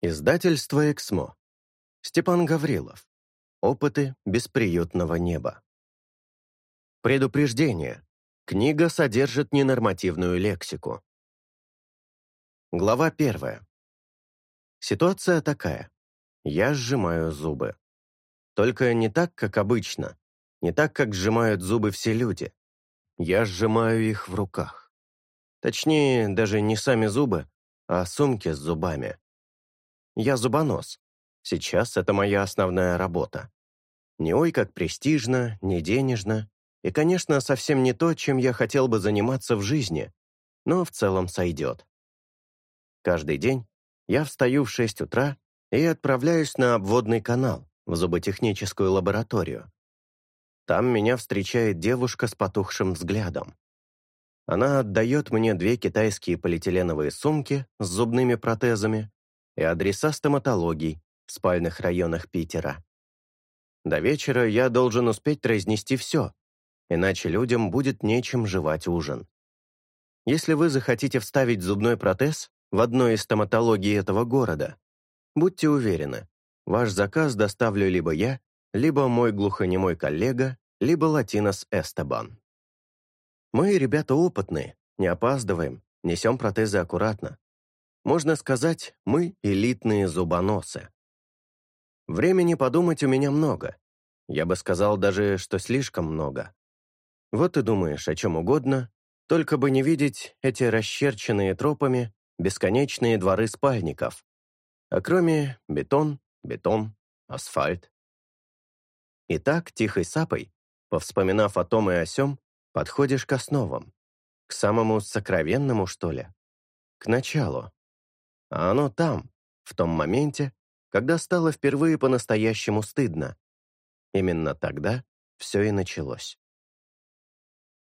Издательство «Эксмо». Степан Гаврилов. Опыты бесприютного неба. Предупреждение. Книга содержит ненормативную лексику. Глава первая. Ситуация такая. Я сжимаю зубы. Только не так, как обычно. Не так, как сжимают зубы все люди. Я сжимаю их в руках. Точнее, даже не сами зубы, а сумки с зубами. Я зубонос. Сейчас это моя основная работа. Не ой как престижно, не денежно. И, конечно, совсем не то, чем я хотел бы заниматься в жизни, но в целом сойдет. Каждый день я встаю в 6 утра и отправляюсь на обводный канал, в зуботехническую лабораторию. Там меня встречает девушка с потухшим взглядом. Она отдает мне две китайские полиэтиленовые сумки с зубными протезами и адреса стоматологий в спальных районах Питера. До вечера я должен успеть разнести все, иначе людям будет нечем жевать ужин. Если вы захотите вставить зубной протез в одной из стоматологий этого города, будьте уверены, ваш заказ доставлю либо я, либо мой глухонемой коллега, либо Латинос Эстебан. Мы, ребята, опытные, не опаздываем, несем протезы аккуратно. Можно сказать, мы элитные зубоносы. Времени подумать у меня много. Я бы сказал даже, что слишком много. Вот и думаешь о чем угодно, только бы не видеть эти расчерченные тропами бесконечные дворы спальников. А кроме бетон, бетон, асфальт. И так, тихой сапой, повспоминав о том и о сём, подходишь к основам. К самому сокровенному, что ли? К началу. А оно там, в том моменте, когда стало впервые по-настоящему стыдно. Именно тогда все и началось.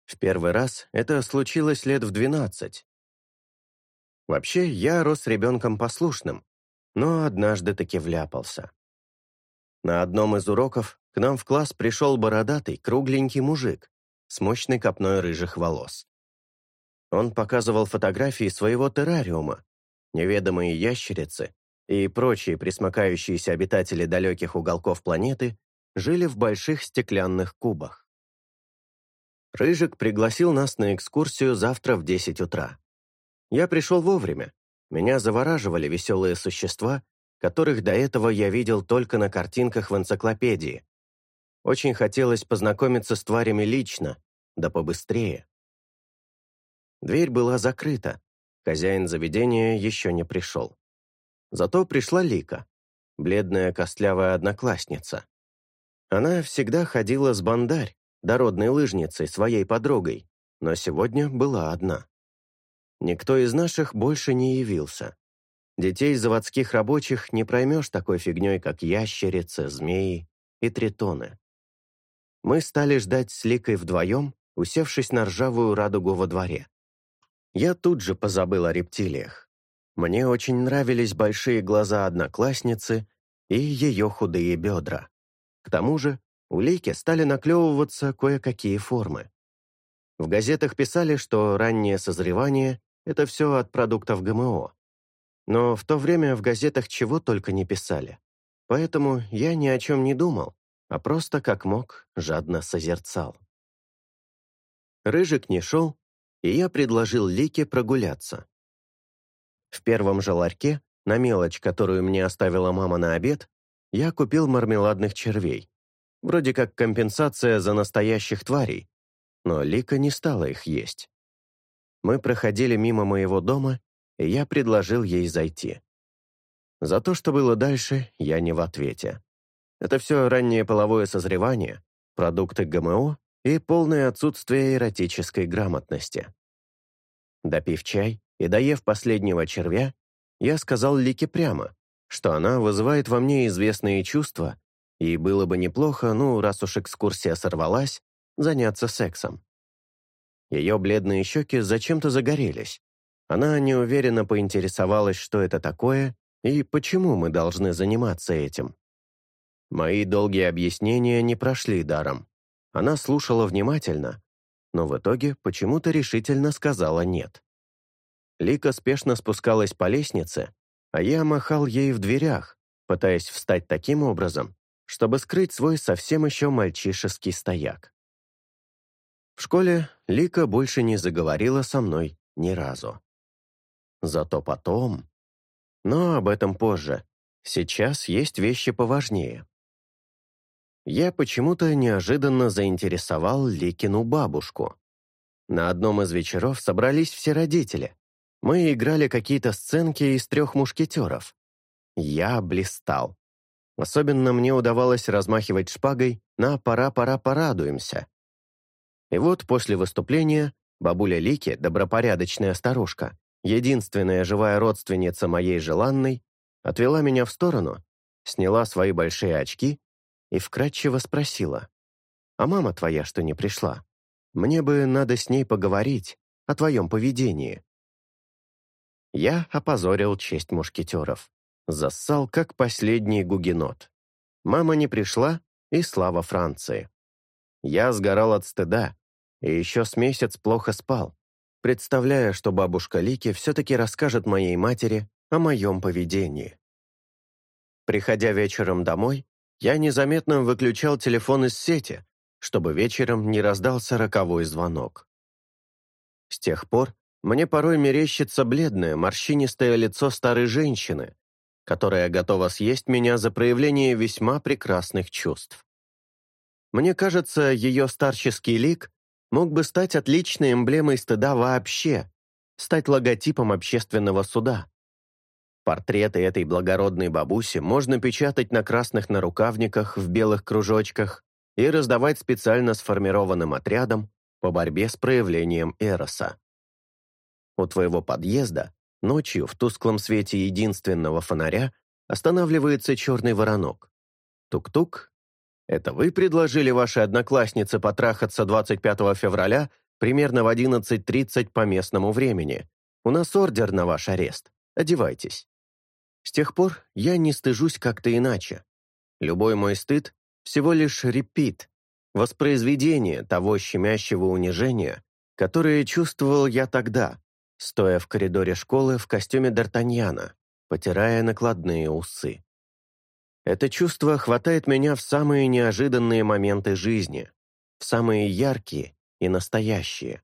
В первый раз это случилось лет в 12. Вообще, я рос ребенком послушным, но однажды таки вляпался. На одном из уроков к нам в класс пришел бородатый, кругленький мужик с мощной копной рыжих волос. Он показывал фотографии своего террариума, неведомые ящерицы и прочие присмыкающиеся обитатели далеких уголков планеты жили в больших стеклянных кубах. Рыжик пригласил нас на экскурсию завтра в 10 утра. Я пришел вовремя. Меня завораживали веселые существа, которых до этого я видел только на картинках в энциклопедии. Очень хотелось познакомиться с тварями лично, да побыстрее. Дверь была закрыта, Хозяин заведения еще не пришел. Зато пришла Лика, бледная костлявая одноклассница. Она всегда ходила с бандарь, дородной лыжницей, своей подругой, но сегодня была одна. Никто из наших больше не явился. Детей заводских рабочих не проймешь такой фигней, как ящерицы, змеи и тритоны. Мы стали ждать с Ликой вдвоем, усевшись на ржавую радугу во дворе. Я тут же позабыл о рептилиях. Мне очень нравились большие глаза одноклассницы и ее худые бедра. К тому же у Лейки стали наклевываться кое-какие формы. В газетах писали, что раннее созревание — это все от продуктов ГМО. Но в то время в газетах чего только не писали. Поэтому я ни о чем не думал, а просто как мог жадно созерцал. Рыжик не шел, и я предложил Лике прогуляться. В первом же ларьке, на мелочь, которую мне оставила мама на обед, я купил мармеладных червей. Вроде как компенсация за настоящих тварей, но Лика не стала их есть. Мы проходили мимо моего дома, и я предложил ей зайти. За то, что было дальше, я не в ответе. Это все раннее половое созревание, продукты ГМО и полное отсутствие эротической грамотности. Допив чай и доев последнего червя, я сказал Лике прямо, что она вызывает во мне известные чувства, и было бы неплохо, ну, раз уж экскурсия сорвалась, заняться сексом. Ее бледные щеки зачем-то загорелись. Она неуверенно поинтересовалась, что это такое и почему мы должны заниматься этим. Мои долгие объяснения не прошли даром. Она слушала внимательно, но в итоге почему-то решительно сказала «нет». Лика спешно спускалась по лестнице, а я махал ей в дверях, пытаясь встать таким образом, чтобы скрыть свой совсем еще мальчишеский стояк. В школе Лика больше не заговорила со мной ни разу. Зато потом... Но об этом позже. Сейчас есть вещи поважнее. Я почему-то неожиданно заинтересовал Ликину бабушку. На одном из вечеров собрались все родители. Мы играли какие-то сценки из трех мушкетеров. Я блистал. Особенно мне удавалось размахивать шпагой на «пора-пора порадуемся». И вот после выступления бабуля Лики, добропорядочная старушка, единственная живая родственница моей желанной, отвела меня в сторону, сняла свои большие очки и вкратчиво спросила, «А мама твоя что не пришла? Мне бы надо с ней поговорить о твоем поведении». Я опозорил честь мушкетеров. Зассал, как последний гугенот. Мама не пришла, и слава Франции. Я сгорал от стыда, и еще с месяц плохо спал, представляя, что бабушка Лики все-таки расскажет моей матери о моем поведении. Приходя вечером домой, я незаметно выключал телефон из сети, чтобы вечером не раздался роковой звонок. С тех пор мне порой мерещится бледное, морщинистое лицо старой женщины, которая готова съесть меня за проявление весьма прекрасных чувств. Мне кажется, ее старческий лик мог бы стать отличной эмблемой стыда вообще, стать логотипом общественного суда. Портреты этой благородной бабуси можно печатать на красных нарукавниках в белых кружочках и раздавать специально сформированным отрядам по борьбе с проявлением эроса. У твоего подъезда ночью в тусклом свете единственного фонаря останавливается черный воронок. Тук-тук, это вы предложили вашей однокласснице потрахаться 25 февраля примерно в 11.30 по местному времени. У нас ордер на ваш арест. Одевайтесь. С тех пор я не стыжусь как-то иначе. Любой мой стыд — всего лишь репит, воспроизведение того щемящего унижения, которое чувствовал я тогда, стоя в коридоре школы в костюме Д'Артаньяна, потирая накладные усы. Это чувство хватает меня в самые неожиданные моменты жизни, в самые яркие и настоящие.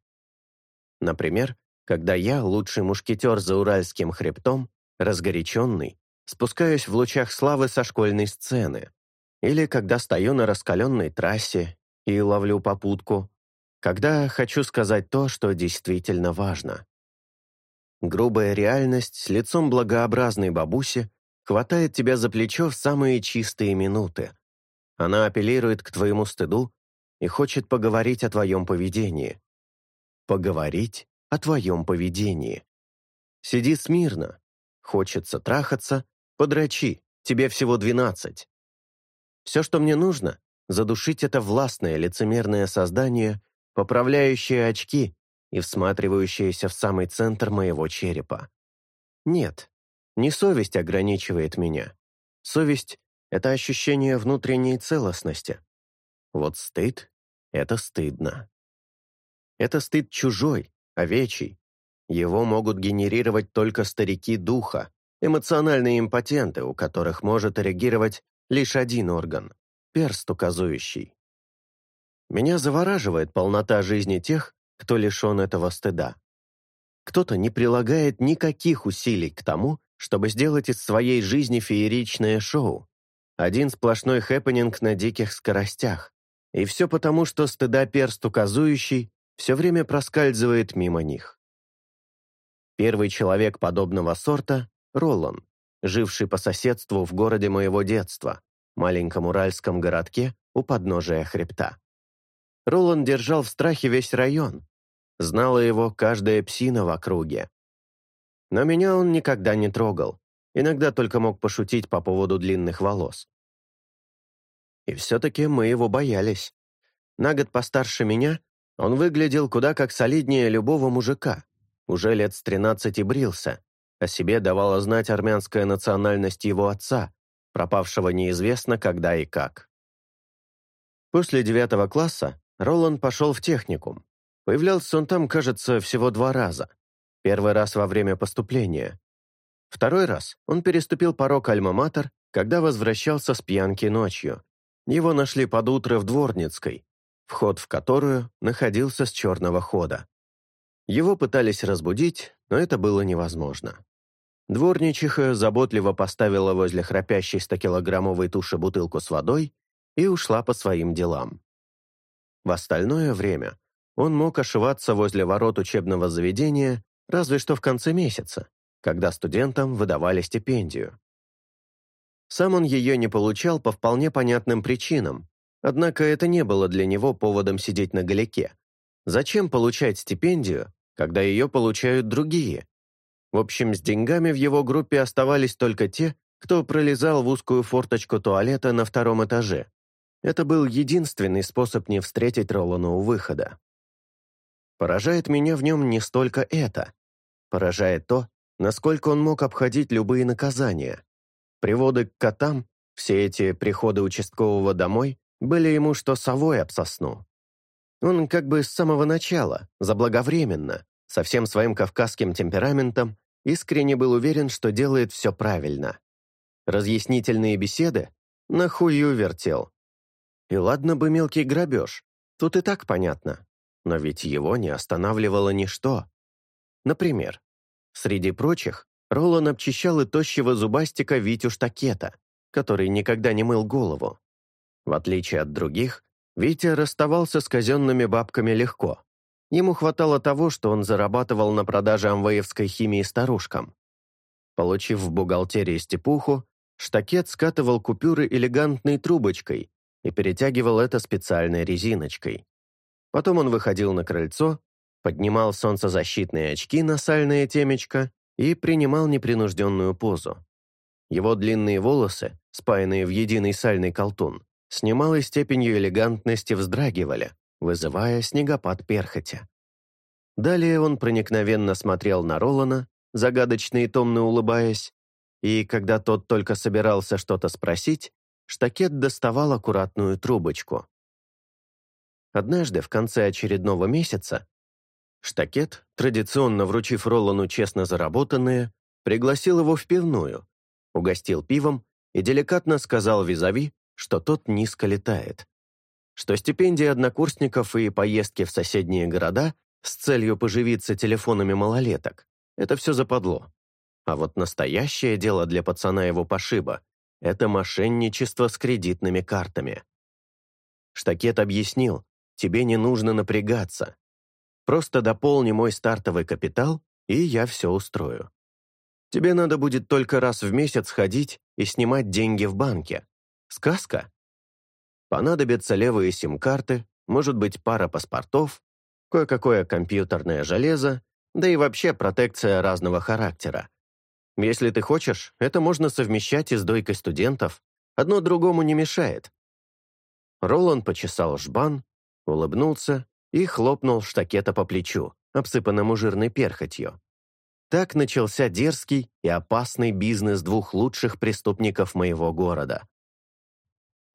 Например, когда я, лучший мушкетер за Уральским хребтом, разгоряченный, спускаюсь в лучах славы со школьной сцены, или когда стою на раскаленной трассе и ловлю попутку, когда хочу сказать то, что действительно важно. Грубая реальность с лицом благообразной бабуси хватает тебя за плечо в самые чистые минуты. Она апеллирует к твоему стыду и хочет поговорить о твоем поведении. Поговорить о твоем поведении. Сиди смирно. Хочется трахаться, подрачи, тебе всего двенадцать. Все, что мне нужно, задушить это властное лицемерное создание, поправляющее очки и всматривающееся в самый центр моего черепа. Нет, не совесть ограничивает меня. Совесть — это ощущение внутренней целостности. Вот стыд — это стыдно. Это стыд чужой, овечий. Его могут генерировать только старики духа, эмоциональные импотенты, у которых может реагировать лишь один орган — перст указующий. Меня завораживает полнота жизни тех, кто лишен этого стыда. Кто-то не прилагает никаких усилий к тому, чтобы сделать из своей жизни фееричное шоу. Один сплошной хэппенинг на диких скоростях. И все потому, что стыда перст указующий все время проскальзывает мимо них. Первый человек подобного сорта — Ролан, живший по соседству в городе моего детства, маленьком уральском городке у подножия хребта. Ролан держал в страхе весь район. Знала его каждая псина в округе. Но меня он никогда не трогал, иногда только мог пошутить по поводу длинных волос. И все-таки мы его боялись. На год постарше меня он выглядел куда как солиднее любого мужика, уже лет с тринадцати брился, о себе давала знать армянская национальность его отца, пропавшего неизвестно когда и как. После девятого класса Роланд пошел в техникум. Появлялся он там, кажется, всего два раза. Первый раз во время поступления. Второй раз он переступил порог Альма-Матер, когда возвращался с пьянки ночью. Его нашли под утро в Дворницкой, вход в которую находился с черного хода. Его пытались разбудить, но это было невозможно. Дворничиха заботливо поставила возле храпящей 100-килограммовой туши бутылку с водой и ушла по своим делам. В остальное время он мог ошиваться возле ворот учебного заведения разве что в конце месяца, когда студентам выдавали стипендию. Сам он ее не получал по вполне понятным причинам, однако это не было для него поводом сидеть на галеке. Зачем получать стипендию, когда ее получают другие? В общем, с деньгами в его группе оставались только те, кто пролезал в узкую форточку туалета на втором этаже. Это был единственный способ не встретить Ролана у выхода. Поражает меня в нем не столько это. Поражает то, насколько он мог обходить любые наказания. Приводы к котам, все эти приходы участкового домой, были ему что совой об сосну. Он как бы с самого начала, заблаговременно, со всем своим кавказским темпераментом, искренне был уверен, что делает все правильно. Разъяснительные беседы? На хую вертел. И ладно бы мелкий грабеж, тут и так понятно. Но ведь его не останавливало ничто. Например, среди прочих, Ролан обчищал и тощего зубастика Витю Штакета, который никогда не мыл голову. В отличие от других, Витя расставался с казенными бабками легко. Ему хватало того, что он зарабатывал на продаже амвеевской химии старушкам. Получив в бухгалтерии степуху, штакет скатывал купюры элегантной трубочкой и перетягивал это специальной резиночкой. Потом он выходил на крыльцо, поднимал солнцезащитные очки на сальное темечко и принимал непринужденную позу. Его длинные волосы, спаянные в единый сальный колтун, с немалой степенью элегантности вздрагивали, вызывая снегопад перхотя. Далее он проникновенно смотрел на Ролана, загадочно и томно улыбаясь, и когда тот только собирался что-то спросить, штакет доставал аккуратную трубочку. Однажды, в конце очередного месяца, штакет, традиционно вручив Ролану честно заработанные, пригласил его в пивную, угостил пивом и деликатно сказал визави, что тот низко летает что стипендии однокурсников и поездки в соседние города с целью поживиться телефонами малолеток – это все западло. А вот настоящее дело для пацана его пошиба – это мошенничество с кредитными картами. Штакет объяснил, тебе не нужно напрягаться. Просто дополни мой стартовый капитал, и я все устрою. Тебе надо будет только раз в месяц ходить и снимать деньги в банке. Сказка? Понадобятся левые сим-карты, может быть, пара паспортов, кое-какое компьютерное железо, да и вообще протекция разного характера. Если ты хочешь, это можно совмещать и с дойкой студентов. Одно другому не мешает. Роланд почесал жбан, улыбнулся и хлопнул штакета по плечу, обсыпанному жирной перхотью. Так начался дерзкий и опасный бизнес двух лучших преступников моего города.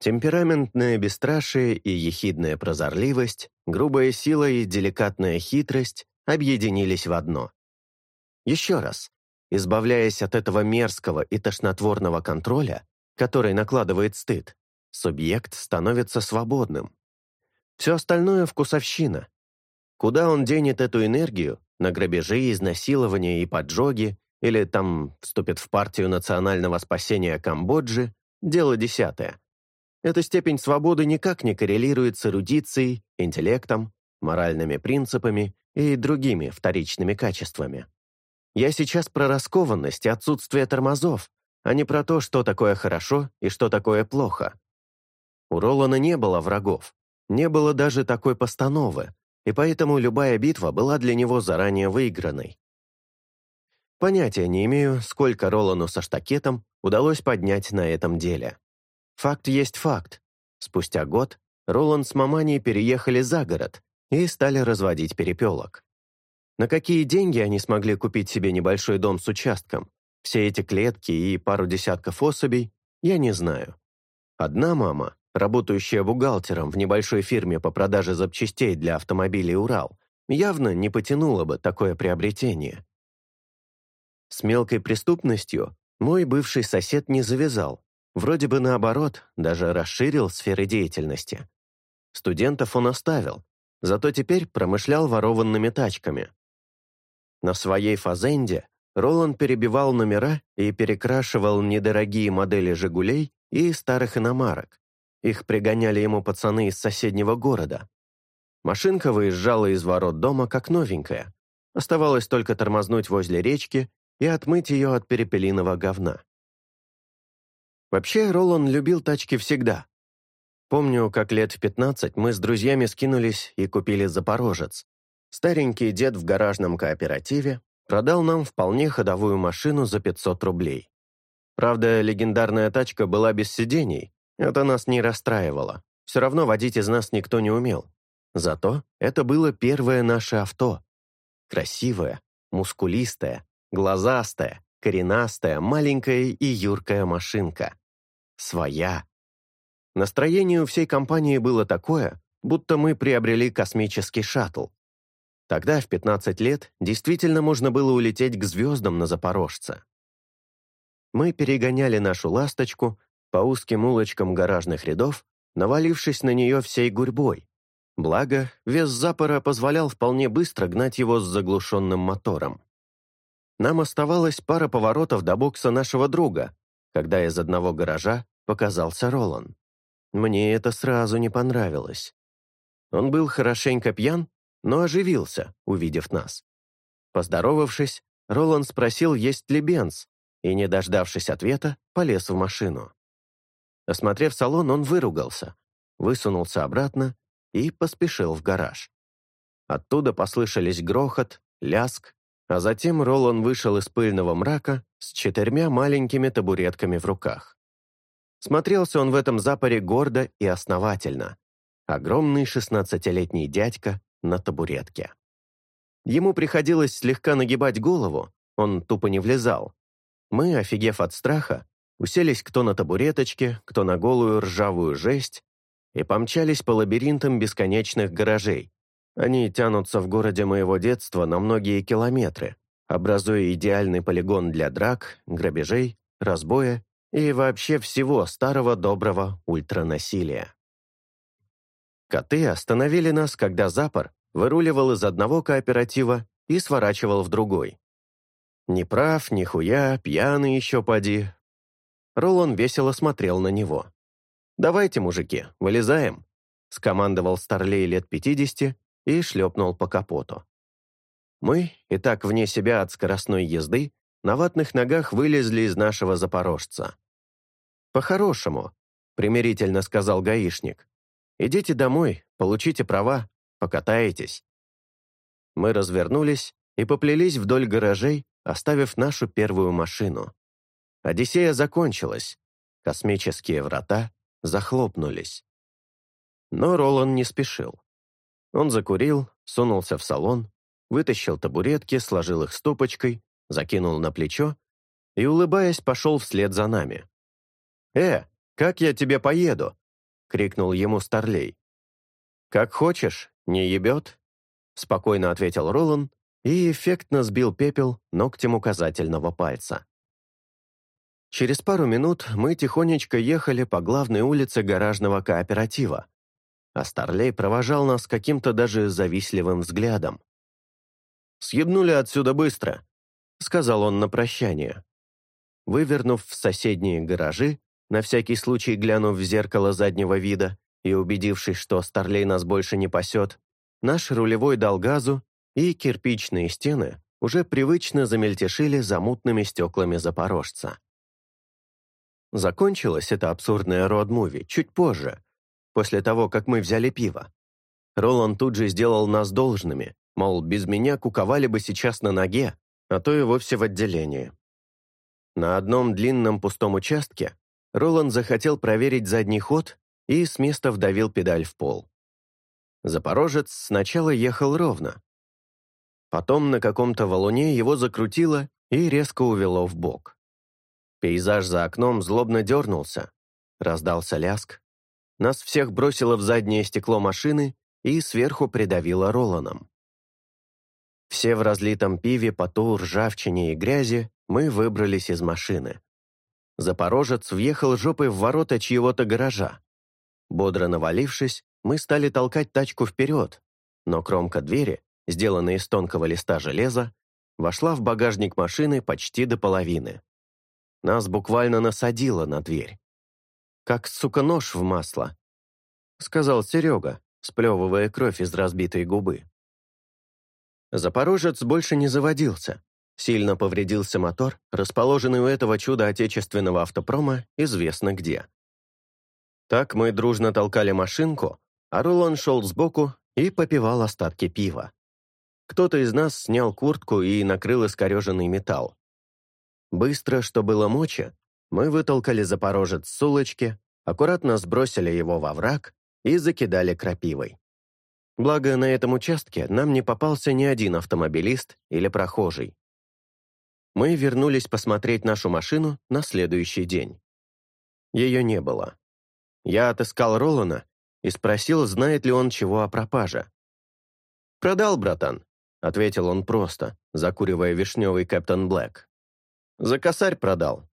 Темпераментное бесстрашие и ехидная прозорливость, грубая сила и деликатная хитрость объединились в одно. Еще раз, избавляясь от этого мерзкого и тошнотворного контроля, который накладывает стыд, субъект становится свободным. Все остальное — вкусовщина. Куда он денет эту энергию? На грабежи, изнасилования и поджоги, или там вступит в партию национального спасения Камбоджи — дело десятое. Эта степень свободы никак не коррелирует с эрудицией, интеллектом, моральными принципами и другими вторичными качествами. Я сейчас про раскованность и отсутствие тормозов, а не про то, что такое хорошо и что такое плохо. У Ролана не было врагов, не было даже такой постановы, и поэтому любая битва была для него заранее выигранной. Понятия не имею, сколько Ролану со штакетом удалось поднять на этом деле. Факт есть факт. Спустя год Роланд с Мамани переехали за город и стали разводить перепелок. На какие деньги они смогли купить себе небольшой дом с участком, все эти клетки и пару десятков особей, я не знаю. Одна мама, работающая бухгалтером в небольшой фирме по продаже запчастей для автомобилей «Урал», явно не потянула бы такое приобретение. С мелкой преступностью мой бывший сосед не завязал. Вроде бы наоборот, даже расширил сферы деятельности. Студентов он оставил, зато теперь промышлял ворованными тачками. На своей фазенде Роланд перебивал номера и перекрашивал недорогие модели «Жигулей» и старых иномарок. Их пригоняли ему пацаны из соседнего города. Машинка выезжала из ворот дома как новенькая. Оставалось только тормознуть возле речки и отмыть ее от перепелиного говна. Вообще, Ролан любил тачки всегда. Помню, как лет в 15 мы с друзьями скинулись и купили «Запорожец». Старенький дед в гаражном кооперативе продал нам вполне ходовую машину за 500 рублей. Правда, легендарная тачка была без сидений, это нас не расстраивало. Все равно водить из нас никто не умел. Зато это было первое наше авто. Красивое, мускулистое, глазастая, коренастая, маленькая и юркая машинка. Своя. Настроение у всей компании было такое, будто мы приобрели космический шаттл. Тогда, в 15 лет, действительно можно было улететь к звездам на Запорожце. Мы перегоняли нашу «Ласточку» по узким улочкам гаражных рядов, навалившись на нее всей гурьбой. Благо, вес запора позволял вполне быстро гнать его с заглушенным мотором. Нам оставалось пара поворотов до бокса нашего друга, когда из одного гаража показался Ролан. Мне это сразу не понравилось. Он был хорошенько пьян но оживился, увидев нас. Поздоровавшись, Роланд спросил, есть ли бенз, и, не дождавшись ответа, полез в машину. Осмотрев салон, он выругался, высунулся обратно и поспешил в гараж. Оттуда послышались грохот, ляск, а затем Ролан вышел из пыльного мрака с четырьмя маленькими табуретками в руках. Смотрелся он в этом запоре гордо и основательно. Огромный шестнадцатилетний дядька на табуретке. Ему приходилось слегка нагибать голову, он тупо не влезал. Мы, офигев от страха, уселись кто на табуреточке, кто на голую ржавую жесть и помчались по лабиринтам бесконечных гаражей. Они тянутся в городе моего детства на многие километры, образуя идеальный полигон для драк, грабежей, разбоя и вообще всего старого доброго ультранасилия. Коты остановили нас, когда запор выруливал из одного кооператива и сворачивал в другой. Ни прав, ни пьяный еще поди. Ролан весело смотрел на него. «Давайте, мужики, вылезаем», — скомандовал старлей лет пятидесяти и шлепнул по капоту. Мы, и так вне себя от скоростной езды, на ватных ногах вылезли из нашего запорожца. «По-хорошему», — примирительно сказал гаишник. Идите домой, получите права, покатаетесь». Мы развернулись и поплелись вдоль гаражей, оставив нашу первую машину. Одиссея закончилась, космические врата захлопнулись. Но Ролан не спешил. Он закурил, сунулся в салон, вытащил табуретки, сложил их стопочкой, закинул на плечо и, улыбаясь, пошел вслед за нами. «Э, как я тебе поеду?» крикнул ему Старлей. «Как хочешь, не ебет», — спокойно ответил Ролан и эффектно сбил пепел ногтем указательного пальца. Через пару минут мы тихонечко ехали по главной улице гаражного кооператива, а Старлей провожал нас каким-то даже завистливым взглядом. «Съебнули отсюда быстро», — сказал он на прощание. Вывернув в соседние гаражи, на всякий случай глянув в зеркало заднего вида и убедившись, что Старлей нас больше не пасет, наш рулевой дал газу, и кирпичные стены уже привычно замельтешили за мутными стеклами запорожца. Закончилось это абсурдное род-муви чуть позже, после того, как мы взяли пиво. Роланд тут же сделал нас должными, мол, без меня куковали бы сейчас на ноге, а то и вовсе в отделении. На одном длинном пустом участке Роланд захотел проверить задний ход и с места вдавил педаль в пол. Запорожец сначала ехал ровно. Потом на каком-то валуне его закрутило и резко увело в бок. Пейзаж за окном злобно дернулся. Раздался ляск. Нас всех бросило в заднее стекло машины и сверху придавило Роланом. Все в разлитом пиве, поту, ржавчине и грязи мы выбрались из машины. Запорожец въехал жопой в ворота чьего-то гаража. Бодро навалившись, мы стали толкать тачку вперед, но кромка двери, сделанная из тонкого листа железа, вошла в багажник машины почти до половины. Нас буквально насадило на дверь. «Как, сука, нож в масло», — сказал Серега, сплевывая кровь из разбитой губы. Запорожец больше не заводился. Сильно повредился мотор, расположенный у этого чуда отечественного автопрома известно где. Так мы дружно толкали машинку, а Рулон шел сбоку и попивал остатки пива. Кто-то из нас снял куртку и накрыл искореженный металл. Быстро, что было мочи, мы вытолкали запорожец с улочки, аккуратно сбросили его во враг и закидали крапивой. Благо, на этом участке нам не попался ни один автомобилист или прохожий. Мы вернулись посмотреть нашу машину на следующий день. Ее не было. Я отыскал Ролана и спросил, знает ли он чего о пропаже. «Продал, братан», — ответил он просто, закуривая вишневый Кэптон Блэк. «За косарь продал.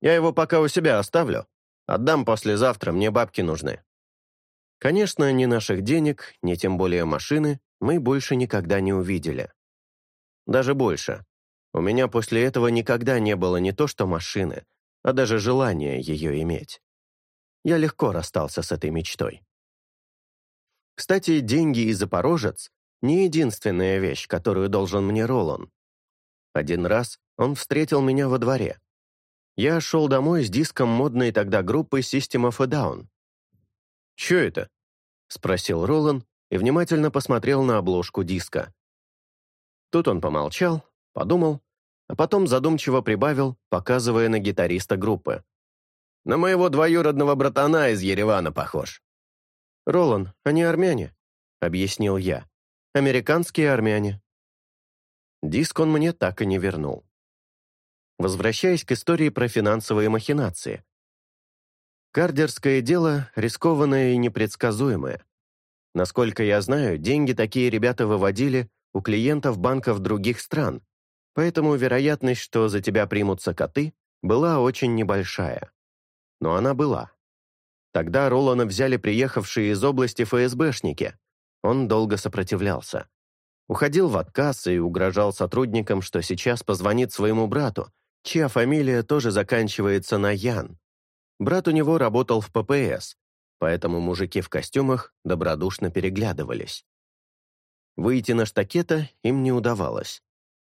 Я его пока у себя оставлю. Отдам послезавтра, мне бабки нужны». Конечно, ни наших денег, ни тем более машины мы больше никогда не увидели. Даже больше. У меня после этого никогда не было не то что машины, а даже желания ее иметь. Я легко расстался с этой мечтой. Кстати, деньги и Запорожец — не единственная вещь, которую должен мне Ролан. Один раз он встретил меня во дворе. Я шел домой с диском модной тогда группы System of a Down. «Чё это?» — спросил Ролан и внимательно посмотрел на обложку диска. Тут он помолчал, подумал, а потом задумчиво прибавил, показывая на гитариста группы. «На моего двоюродного братана из Еревана похож». «Ролан, они армяне», — объяснил я. «Американские армяне». Диск он мне так и не вернул. Возвращаясь к истории про финансовые махинации, Кардерское дело рискованное и непредсказуемое. Насколько я знаю, деньги такие ребята выводили у клиентов банков других стран, поэтому вероятность, что за тебя примутся коты, была очень небольшая. Но она была. Тогда Ролана взяли приехавшие из области ФСБшники. Он долго сопротивлялся. Уходил в отказ и угрожал сотрудникам, что сейчас позвонит своему брату, чья фамилия тоже заканчивается на Ян. Брат у него работал в ППС, поэтому мужики в костюмах добродушно переглядывались. Выйти на штакета им не удавалось.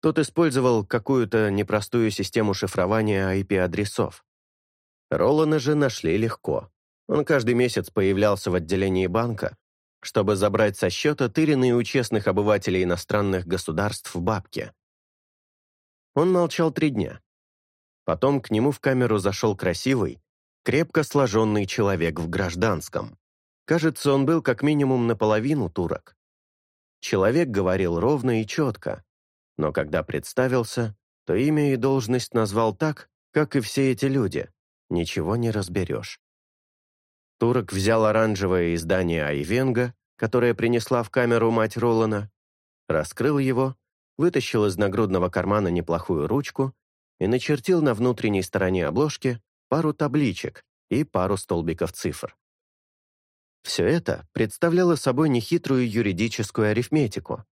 Тот использовал какую-то непростую систему шифрования IP-адресов. Ролана же нашли легко. Он каждый месяц появлялся в отделении банка, чтобы забрать со счета тыренные у честных обывателей иностранных государств бабки. Он молчал три дня. Потом к нему в камеру зашел красивый, крепко сложенный человек в гражданском. Кажется, он был как минимум наполовину турок. Человек говорил ровно и четко, но когда представился, то имя и должность назвал так, как и все эти люди. Ничего не разберешь. Турок взял оранжевое издание Айвенга, которое принесла в камеру мать Ролана, раскрыл его, вытащил из нагрудного кармана неплохую ручку и начертил на внутренней стороне обложки пару табличек и пару столбиков цифр. Все это представляло собой нехитрую юридическую арифметику.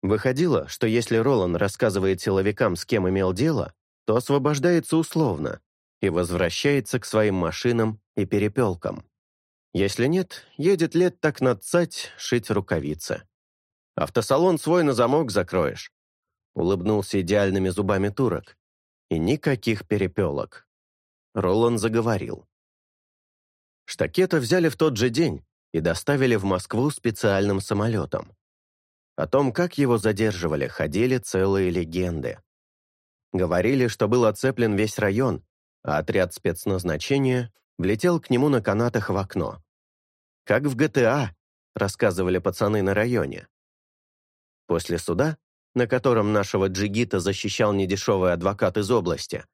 Выходило, что если Ролан рассказывает силовикам, с кем имел дело, то освобождается условно и возвращается к своим машинам и перепелкам. Если нет, едет лет так надцать шить рукавицы. Автосалон свой на замок закроешь. Улыбнулся идеальными зубами турок. И никаких перепелок. Ролан заговорил. Штакета взяли в тот же день и доставили в Москву специальным самолетом. О том, как его задерживали, ходили целые легенды. Говорили, что был оцеплен весь район, а отряд спецназначения влетел к нему на канатах в окно. «Как в ГТА», — рассказывали пацаны на районе. После суда, на котором нашего джигита защищал недешевый адвокат из области,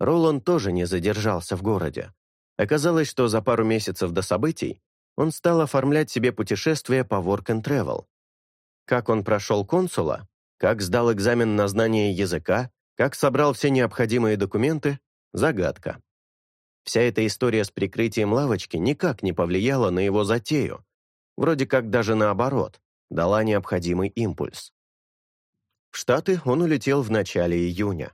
Роланд тоже не задержался в городе. Оказалось, что за пару месяцев до событий он стал оформлять себе путешествия по Work and Travel. Как он прошел консула, как сдал экзамен на знание языка, Как собрал все необходимые документы – загадка. Вся эта история с прикрытием лавочки никак не повлияла на его затею. Вроде как даже наоборот, дала необходимый импульс. В Штаты он улетел в начале июня.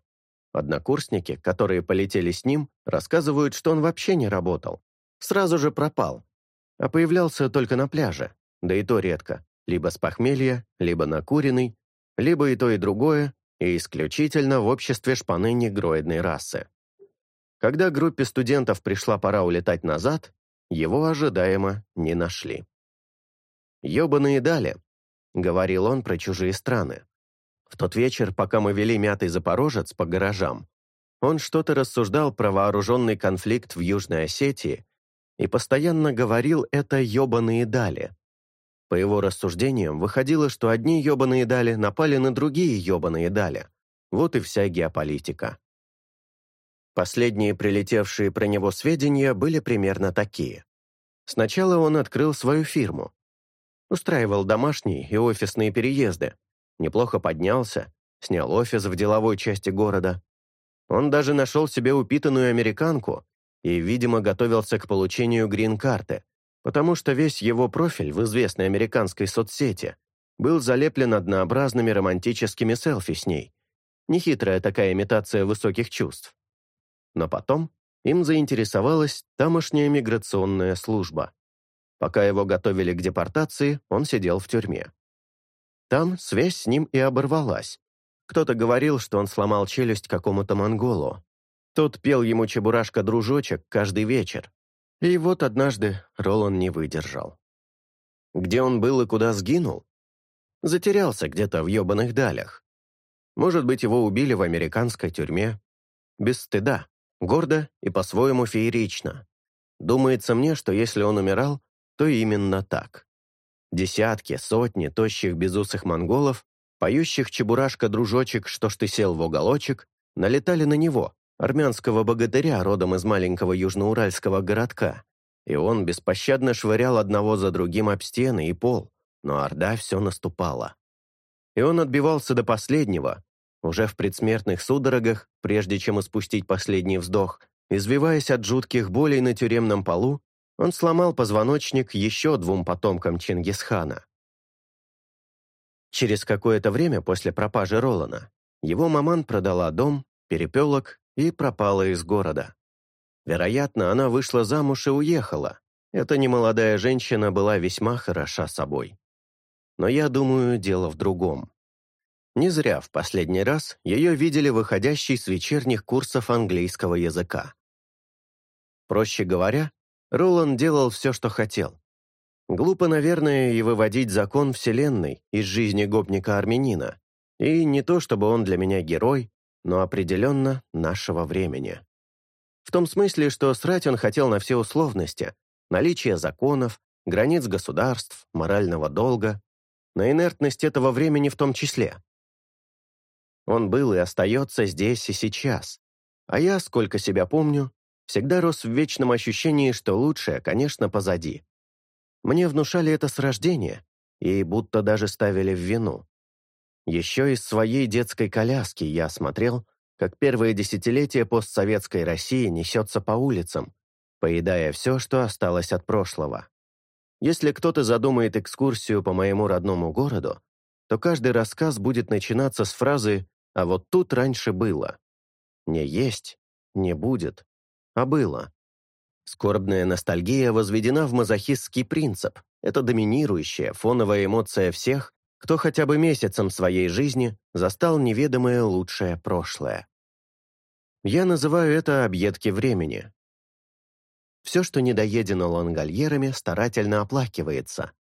Однокурсники, которые полетели с ним, рассказывают, что он вообще не работал. Сразу же пропал. А появлялся только на пляже, да и то редко. Либо с похмелья, либо накуренный, либо и то, и другое, и исключительно в обществе шпаны негроидной расы. Когда группе студентов пришла пора улетать назад, его ожидаемо не нашли. «Ёбаные дали», — говорил он про чужие страны. В тот вечер, пока мы вели мятый запорожец по гаражам, он что-то рассуждал про вооруженный конфликт в Южной Осетии и постоянно говорил «это ёбаные дали». По его рассуждениям, выходило, что одни ёбаные дали напали на другие ёбаные дали. Вот и вся геополитика. Последние прилетевшие про него сведения были примерно такие. Сначала он открыл свою фирму. Устраивал домашние и офисные переезды, неплохо поднялся, снял офис в деловой части города. Он даже нашел себе упитанную американку и, видимо, готовился к получению грин-карты, потому что весь его профиль в известной американской соцсети был залеплен однообразными романтическими селфи с ней. Нехитрая такая имитация высоких чувств. Но потом им заинтересовалась тамошняя миграционная служба. Пока его готовили к депортации, он сидел в тюрьме. Там связь с ним и оборвалась. Кто-то говорил, что он сломал челюсть какому-то монголу. Тот пел ему чебурашка-дружочек каждый вечер. И вот однажды Ролан не выдержал. Где он был и куда сгинул? Затерялся где-то в ебаных далях. Может быть, его убили в американской тюрьме. Без стыда, гордо и по-своему феерично. Думается мне, что если он умирал, то именно так. Десятки, сотни тощих безусых монголов, поющих чебурашка-дружочек, что ж ты сел в уголочек, налетали на него, армянского богатыря, родом из маленького южноуральского городка, и он беспощадно швырял одного за другим об стены и пол, но Орда все наступала. И он отбивался до последнего, уже в предсмертных судорогах, прежде чем испустить последний вздох, извиваясь от жутких болей на тюремном полу он сломал позвоночник еще двум потомкам Чингисхана. Через какое-то время после пропажи Ролана его маман продала дом, перепелок и пропала из города. Вероятно, она вышла замуж и уехала. Эта немолодая женщина была весьма хороша собой. Но я думаю, дело в другом. Не зря в последний раз ее видели выходящей с вечерних курсов английского языка. Проще говоря, Роланд делал все, что хотел. Глупо, наверное, и выводить закон Вселенной из жизни гопника-армянина. И не то, чтобы он для меня герой, но определенно нашего времени. В том смысле, что срать он хотел на все условности, наличие законов, границ государств, морального долга, на инертность этого времени в том числе. Он был и остается здесь и сейчас. А я, сколько себя помню, всегда рос в вечном ощущении, что лучшее, конечно, позади. Мне внушали это с рождения и будто даже ставили в вину. Еще из своей детской коляски я смотрел, как первое десятилетие постсоветской России несется по улицам, поедая все, что осталось от прошлого. Если кто-то задумает экскурсию по моему родному городу, то каждый рассказ будет начинаться с фразы «А вот тут раньше было». Не есть, не будет, а было. Скорбная ностальгия возведена в мазохистский принцип. Это доминирующая, фоновая эмоция всех, кто хотя бы месяцем своей жизни застал неведомое лучшее прошлое. Я называю это объедки времени. Все, что недоедено лангольерами, старательно оплакивается.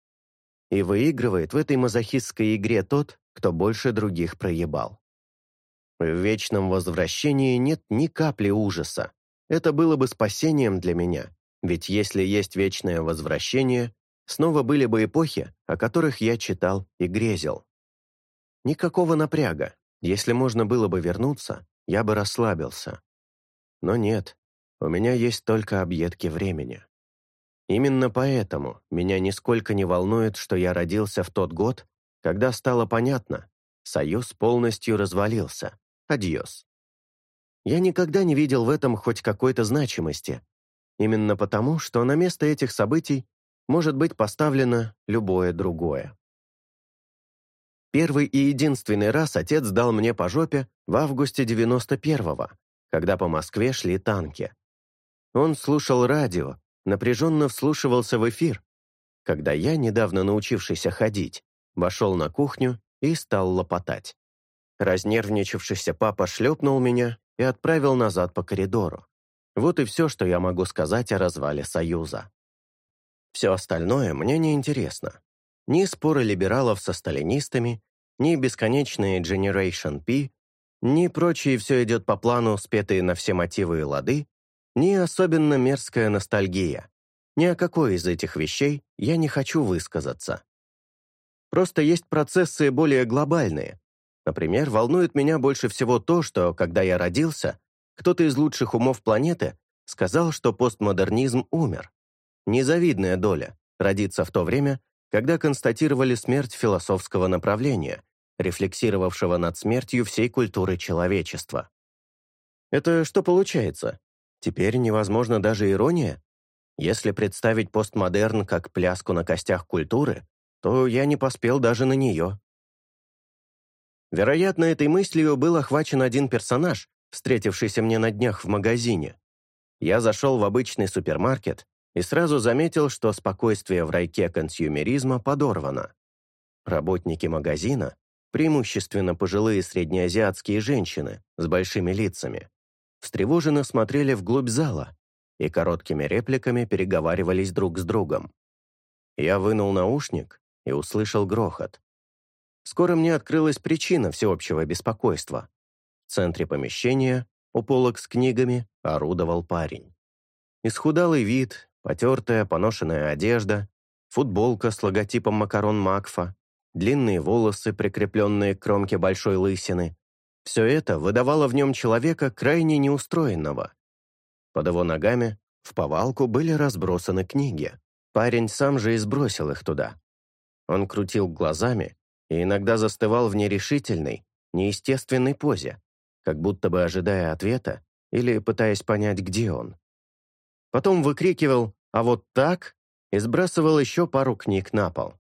И выигрывает в этой мазохистской игре тот, кто больше других проебал. В вечном возвращении нет ни капли ужаса, это было бы спасением для меня, ведь если есть вечное возвращение, снова были бы эпохи, о которых я читал и грезил. Никакого напряга. Если можно было бы вернуться, я бы расслабился. Но нет, у меня есть только объедки времени. Именно поэтому меня нисколько не волнует, что я родился в тот год, когда стало понятно, Союз полностью развалился. Адьос. Я никогда не видел в этом хоть какой-то значимости. Именно потому, что на место этих событий может быть поставлено любое другое. Первый и единственный раз отец дал мне по жопе в августе 91-го, когда по Москве шли танки. Он слушал радио, напряженно вслушивался в эфир, когда я, недавно научившийся ходить, вошел на кухню и стал лопотать. Разнервничавшийся папа шлепнул меня и отправил назад по коридору. Вот и все, что я могу сказать о развале Союза. Все остальное мне не интересно. Ни споры либералов со сталинистами, ни бесконечные Generation P, ни прочие «все идет по плану», спетые на все мотивы и лады, ни особенно мерзкая ностальгия. Ни о какой из этих вещей я не хочу высказаться. Просто есть процессы более глобальные. Например, волнует меня больше всего то, что, когда я родился, кто-то из лучших умов планеты сказал, что постмодернизм умер. Незавидная доля – родиться в то время, когда констатировали смерть философского направления, рефлексировавшего над смертью всей культуры человечества. Это что получается? Теперь невозможно даже ирония? Если представить постмодерн как пляску на костях культуры, то я не поспел даже на нее. Вероятно, этой мыслью был охвачен один персонаж, встретившийся мне на днях в магазине. Я зашел в обычный супермаркет и сразу заметил, что спокойствие в райке консюмеризма подорвано. Работники магазина, преимущественно пожилые среднеазиатские женщины с большими лицами, встревоженно смотрели вглубь зала и короткими репликами переговаривались друг с другом. Я вынул наушник и услышал грохот. Скоро мне открылась причина всеобщего беспокойства. В центре помещения, у полок с книгами, орудовал парень. Исхудалый вид, потертая, поношенная одежда, футболка с логотипом макарон Макфа, длинные волосы, прикрепленные к кромке большой лысины. Все это выдавало в нем человека крайне неустроенного. Под его ногами в повалку были разбросаны книги. Парень сам же и сбросил их туда. Он крутил глазами и иногда застывал в нерешительной, неестественной позе, как будто бы ожидая ответа или пытаясь понять, где он. Потом выкрикивал «А вот так!» и сбрасывал еще пару книг на пол.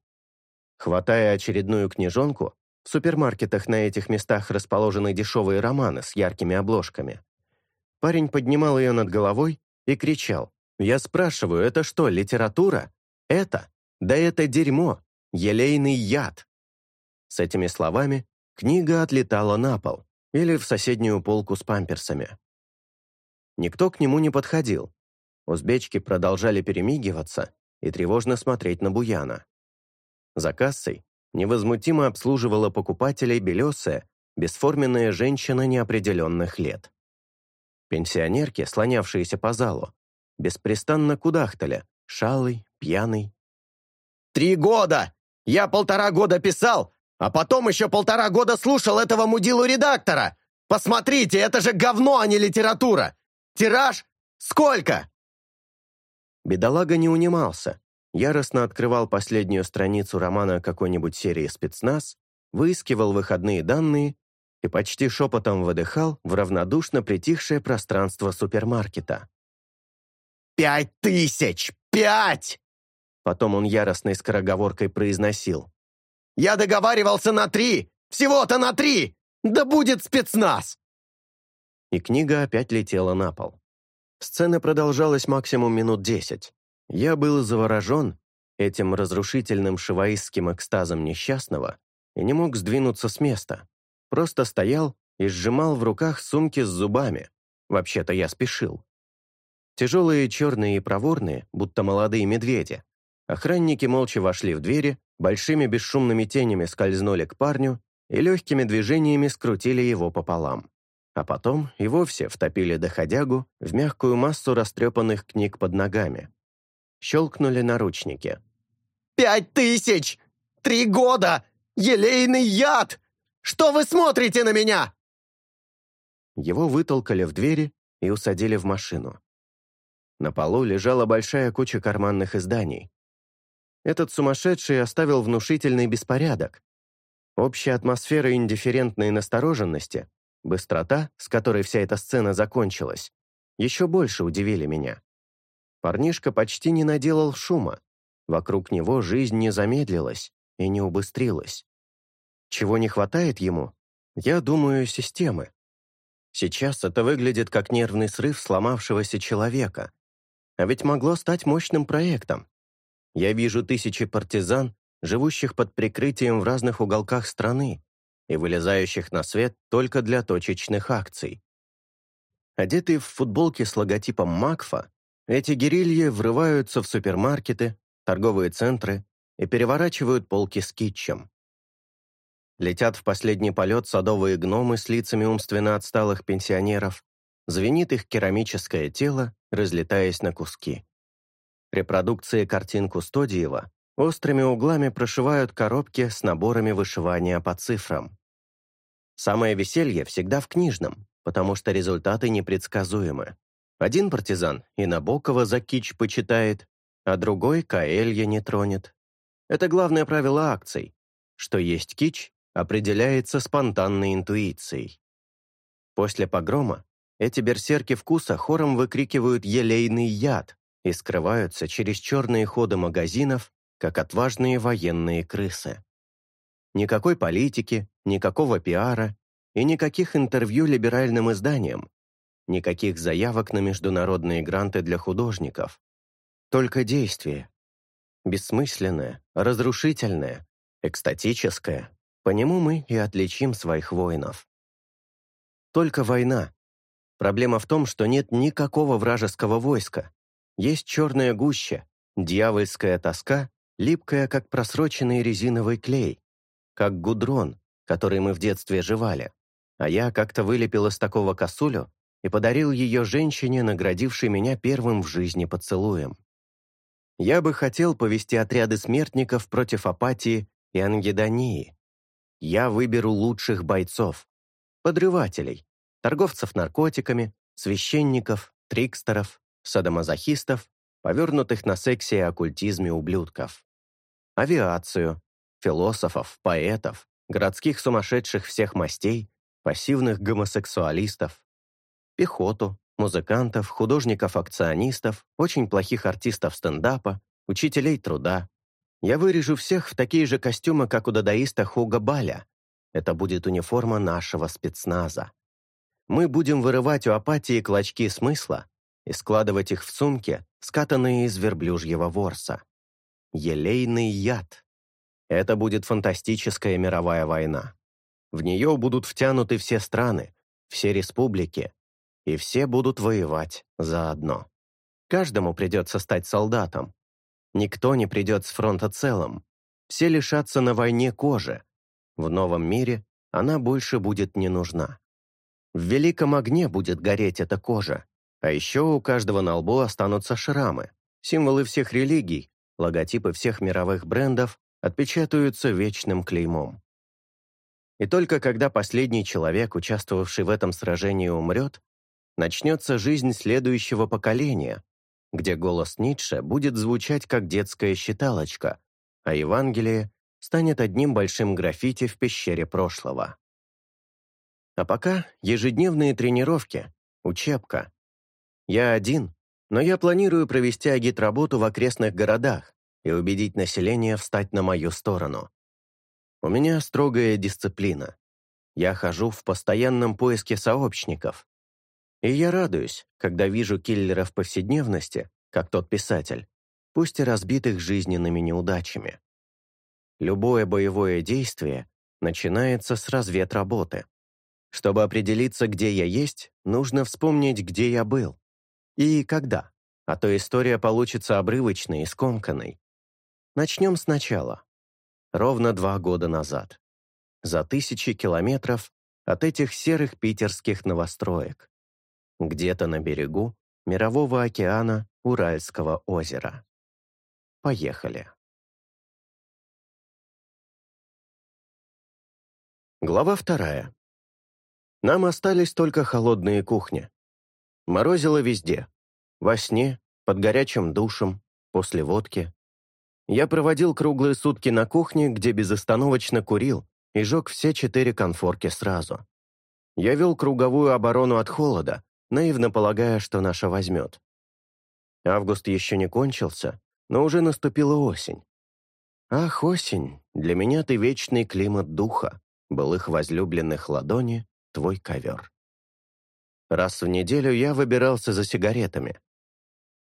Хватая очередную книжонку, в супермаркетах на этих местах расположены дешевые романы с яркими обложками. Парень поднимал ее над головой и кричал «Я спрашиваю, это что, литература? Это? Да это дерьмо! Елейный яд!» С этими словами книга отлетала на пол или в соседнюю полку с памперсами. Никто к нему не подходил. Узбечки продолжали перемигиваться и тревожно смотреть на Буяна. За кассой невозмутимо обслуживала покупателей белесая, бесформенная женщина неопределенных лет. Пенсионерки, слонявшиеся по залу, беспрестанно кудахтали, шалый, пьяный. «Три года! Я полтора года писал, а потом еще полтора года слушал этого мудилу-редактора! Посмотрите, это же говно, а не литература! Тираж? Сколько?» Бедолага не унимался. Яростно открывал последнюю страницу романа какой-нибудь серии «Спецназ», выискивал выходные данные и почти шепотом выдыхал в равнодушно притихшее пространство супермаркета. «Пять тысяч! Пять!» Потом он яростной скороговоркой произносил. «Я договаривался на три! Всего-то на три! Да будет спецназ!» И книга опять летела на пол. Сцена продолжалась максимум минут десять. Я был заворожен этим разрушительным шиваистским экстазом несчастного и не мог сдвинуться с места. Просто стоял и сжимал в руках сумки с зубами. Вообще-то я спешил. Тяжелые, черные и проворные, будто молодые медведи. Охранники молча вошли в двери, большими бесшумными тенями скользнули к парню и легкими движениями скрутили его пополам. А потом и вовсе втопили доходягу в мягкую массу растрепанных книг под ногами. Щелкнули наручники. «Пять тысяч! Три года! Елейный яд! Что вы смотрите на меня?» Его вытолкали в двери и усадили в машину. На полу лежала большая куча карманных изданий. Этот сумасшедший оставил внушительный беспорядок. Общая атмосфера индифферентной настороженности быстрота, с которой вся эта сцена закончилась, еще больше удивили меня. Парнишка почти не наделал шума. Вокруг него жизнь не замедлилась и не убыстрилась. Чего не хватает ему? Я думаю, системы. Сейчас это выглядит как нервный срыв сломавшегося человека. А ведь могло стать мощным проектом. Я вижу тысячи партизан, живущих под прикрытием в разных уголках страны и вылезающих на свет только для точечных акций. Одетые в футболки с логотипом Макфа, эти герильи врываются в супермаркеты, торговые центры и переворачивают полки с китчем. Летят в последний полет садовые гномы с лицами умственно отсталых пенсионеров, звенит их керамическое тело, разлетаясь на куски. Репродукции картин Кустодиева острыми углами прошивают коробки с наборами вышивания по цифрам. Самое веселье всегда в книжном, потому что результаты непредсказуемы. Один партизан и Набокова за кич почитает, а другой Каэлья не тронет. Это главное правило акций, что есть кич, определяется спонтанной интуицией. После погрома эти берсерки вкуса хором выкрикивают «елейный яд» и скрываются через черные ходы магазинов, как отважные военные крысы. Никакой политики, никакого пиара и никаких интервью либеральным изданиям, никаких заявок на международные гранты для художников. Только действие. Бессмысленное, разрушительное, экстатическое. По нему мы и отличим своих воинов. Только война. Проблема в том, что нет никакого вражеского войска. Есть черная гуща, дьявольская тоска, липкая, как просроченный резиновый клей, как гудрон, который мы в детстве жевали. А я как-то вылепил из такого косулю и подарил ее женщине, наградившей меня первым в жизни поцелуем. Я бы хотел повести отряды смертников против апатии и ангедонии, я выберу лучших бойцов, подрывателей, торговцев наркотиками, священников, трикстеров, садомазохистов, повернутых на сексе и оккультизме ублюдков. Авиацию, философов, поэтов, городских сумасшедших всех мастей, пассивных гомосексуалистов, пехоту, музыкантов, художников-акционистов, очень плохих артистов стендапа, учителей труда, я вырежу всех в такие же костюмы, как у дадаиста Хуга Баля. Это будет униформа нашего спецназа. Мы будем вырывать у апатии клочки смысла и складывать их в сумки, скатанные из верблюжьего ворса. Елейный яд. Это будет фантастическая мировая война. В нее будут втянуты все страны, все республики, и все будут воевать заодно. Каждому придется стать солдатом, Никто не придет с фронта целым. Все лишатся на войне кожи. В новом мире она больше будет не нужна. В великом огне будет гореть эта кожа. А еще у каждого на лбу останутся шрамы. Символы всех религий, логотипы всех мировых брендов отпечатаются вечным клеймом. И только когда последний человек, участвовавший в этом сражении, умрет, начнется жизнь следующего поколения, где голос Ницше будет звучать как детская считалочка, а Евангелие станет одним большим граффити в пещере прошлого. А пока ежедневные тренировки, учебка. Я один, но я планирую провести агит-работу в окрестных городах и убедить население встать на мою сторону. У меня строгая дисциплина. Я хожу в постоянном поиске сообщников, и я радуюсь, когда вижу киллеров повседневности, как тот писатель, пусть и разбитых жизненными неудачами. Любое боевое действие начинается с разведработы. Чтобы определиться, где я есть, нужно вспомнить, где я был. И когда, а то история получится обрывочной и скомканной. Начнем сначала. Ровно два года назад. За тысячи километров от этих серых питерских новостроек. Где-то на берегу Мирового океана Уральского озера. Поехали. Глава вторая. Нам остались только холодные кухни. Морозило везде. Во сне, под горячим душем, после водки. Я проводил круглые сутки на кухне, где безостановочно курил и жег все четыре конфорки сразу. Я вел круговую оборону от холода, наивно полагая, что наша возьмет. Август еще не кончился, но уже наступила осень. Ах, осень, для меня ты вечный климат духа, былых возлюбленных ладони, твой ковер. Раз в неделю я выбирался за сигаретами.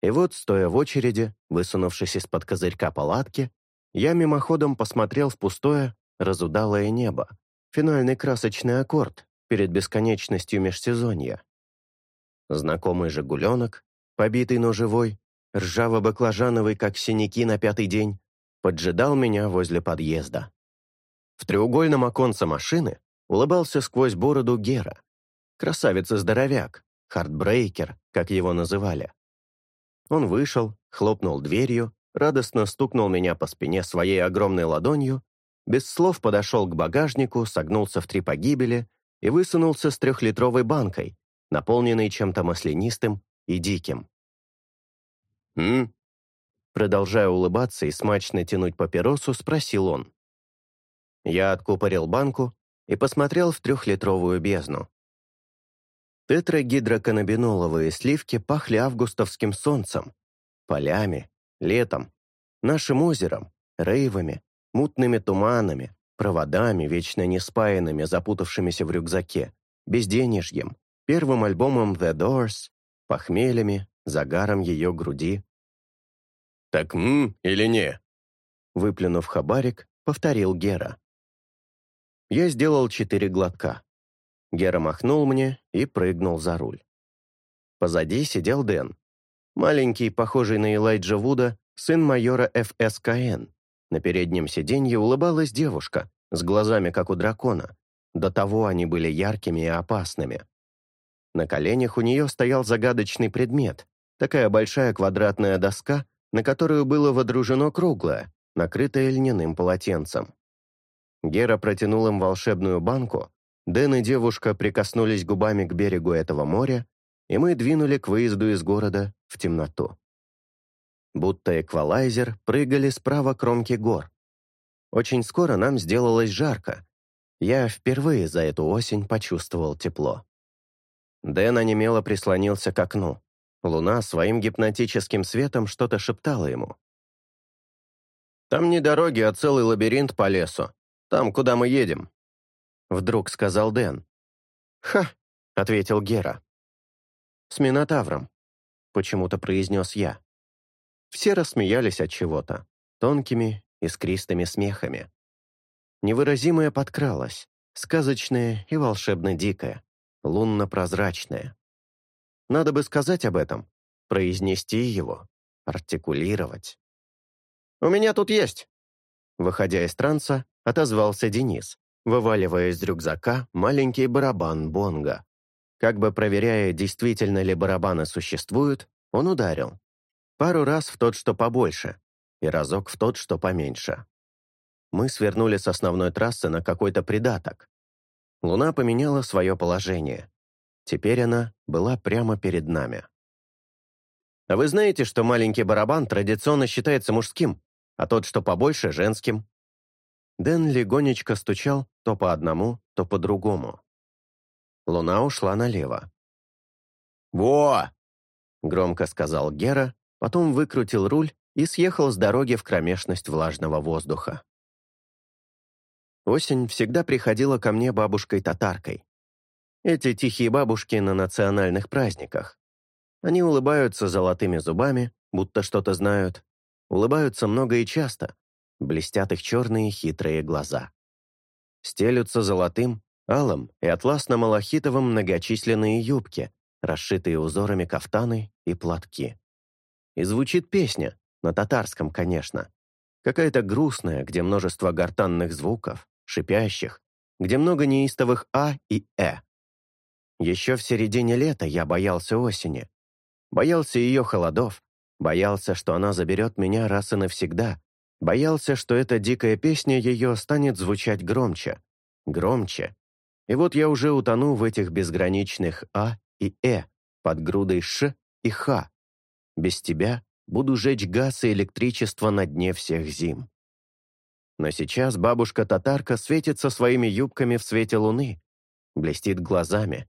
И вот, стоя в очереди, высунувшись из-под козырька палатки, я мимоходом посмотрел в пустое, разудалое небо, финальный красочный аккорд перед бесконечностью межсезонья. Знакомый «Жигуленок», побитый, но живой, ржаво-баклажановый, как синяки на пятый день, поджидал меня возле подъезда. В треугольном оконце машины улыбался сквозь бороду Гера. Красавец-здоровяк, heartbreaker, как его называли. Он вышел, хлопнул дверью, радостно стукнул меня по спине своей огромной ладонью, без слов подошел к багажнику, согнулся в три погибели и высунулся с трехлитровой банкой, наполненной чем-то маслянистым и диким. «М?» Продолжая улыбаться и смачно тянуть папиросу, спросил он. Я откупорил банку и посмотрел в трехлитровую бездну. Тетрагидроканабиноловые сливки пахли августовским солнцем, полями, летом, нашим озером, рейвами, мутными туманами, проводами, вечно неспаянными, запутавшимися в рюкзаке, безденежьем, первым альбомом The Doors, похмельями, загаром ее груди. «Так м или не?» Выплюнув хабарик, повторил Гера. Я сделал четыре глотка. Гера махнул мне и прыгнул за руль. Позади сидел Дэн. Маленький, похожий на Элайджа Вуда, сын майора ФСКН. На переднем сиденье улыбалась девушка, с глазами, как у дракона. До того они были яркими и опасными. На коленях у нее стоял загадочный предмет, такая большая квадратная доска, на которую было водружено круглое, накрытое льняным полотенцем. Гера протянул им волшебную банку, Дэн и девушка прикоснулись губами к берегу этого моря, и мы двинули к выезду из города в темноту. Будто эквалайзер прыгали справа кромки гор. Очень скоро нам сделалось жарко. Я впервые за эту осень почувствовал тепло. Дэн онемело прислонился к окну. Луна своим гипнотическим светом что-то шептала ему. «Там не дороги, а целый лабиринт по лесу. Там, куда мы едем», — вдруг сказал Дэн. «Ха», — ответил Гера. «С Минотавром», — почему-то произнес я. Все рассмеялись от чего-то, тонкими, искристыми смехами. Невыразимое подкралось, сказочное и волшебно дикое, лунно-прозрачное. Надо бы сказать об этом, произнести его, артикулировать. «У меня тут есть!» Выходя из транса, отозвался Денис, вываливая из рюкзака маленький барабан бонга. Как бы проверяя, действительно ли барабаны существуют, он ударил. Пару раз в тот, что побольше, и разок в тот, что поменьше. Мы свернули с основной трассы на какой-то придаток. Луна поменяла свое положение. Теперь она была прямо перед нами. А вы знаете, что маленький барабан традиционно считается мужским, а тот, что побольше, женским? Дэн легонечко стучал то по одному, то по другому. Луна ушла налево. «Во!» — громко сказал Гера, потом выкрутил руль и съехал с дороги в кромешность влажного воздуха. Осень всегда приходила ко мне бабушкой-татаркой. Эти тихие бабушки на национальных праздниках. Они улыбаются золотыми зубами, будто что-то знают. Улыбаются много и часто. Блестят их черные хитрые глаза. Стелются золотым, алым и атласно-малахитовым многочисленные юбки, расшитые узорами кафтаны и платки. И звучит песня, на татарском, конечно. Какая-то грустная, где множество гортанных звуков, шипящих, где много неистовых «а» и «э». Еще в середине лета я боялся осени. Боялся ее холодов, боялся, что она заберет меня раз и навсегда, боялся, что эта дикая песня ее станет звучать громче, громче. И вот я уже утону в этих безграничных «а» и «э» под грудой «ш» и «х». Без тебя буду жечь газ и электричество на дне всех зим. Но сейчас бабушка-татарка светится своими юбками в свете луны, блестит глазами.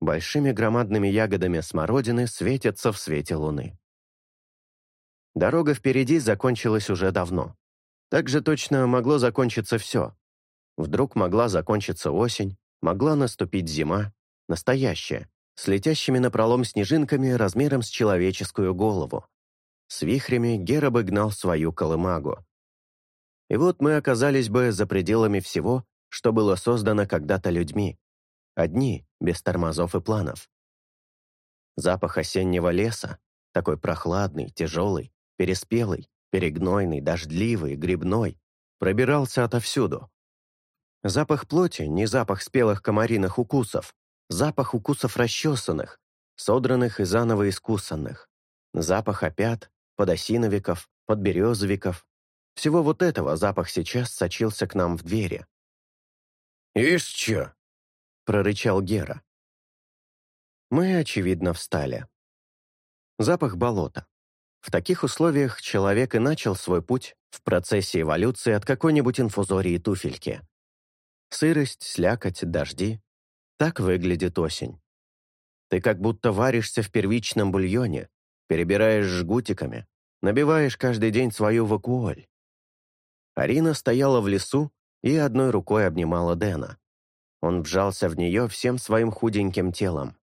Большими громадными ягодами смородины светятся в свете луны. Дорога впереди закончилась уже давно. Так же точно могло закончиться все. Вдруг могла закончиться осень, могла наступить зима, настоящая, с летящими напролом снежинками размером с человеческую голову. С вихрями Гера бы гнал свою колымагу. И вот мы оказались бы за пределами всего, что было создано когда-то людьми. Одни, без тормозов и планов. Запах осеннего леса, такой прохладный, тяжелый, переспелый, перегнойный, дождливый, грибной, пробирался отовсюду. Запах плоти, не запах спелых комариных укусов, запах укусов расчесанных, содранных и заново искусанных, запах опят, подосиновиков, подберезовиков. Всего вот этого запах сейчас сочился к нам в двери. «Ишь чё!» — прорычал Гера. Мы, очевидно, встали. Запах болота. В таких условиях человек и начал свой путь в процессе эволюции от какой-нибудь инфузории туфельки. Сырость, слякоть, дожди. Так выглядит осень. Ты как будто варишься в первичном бульоне, перебираешь жгутиками, набиваешь каждый день свою вакуоль. Арина стояла в лесу и одной рукой обнимала Дэна. Он вжался в нее всем своим худеньким телом.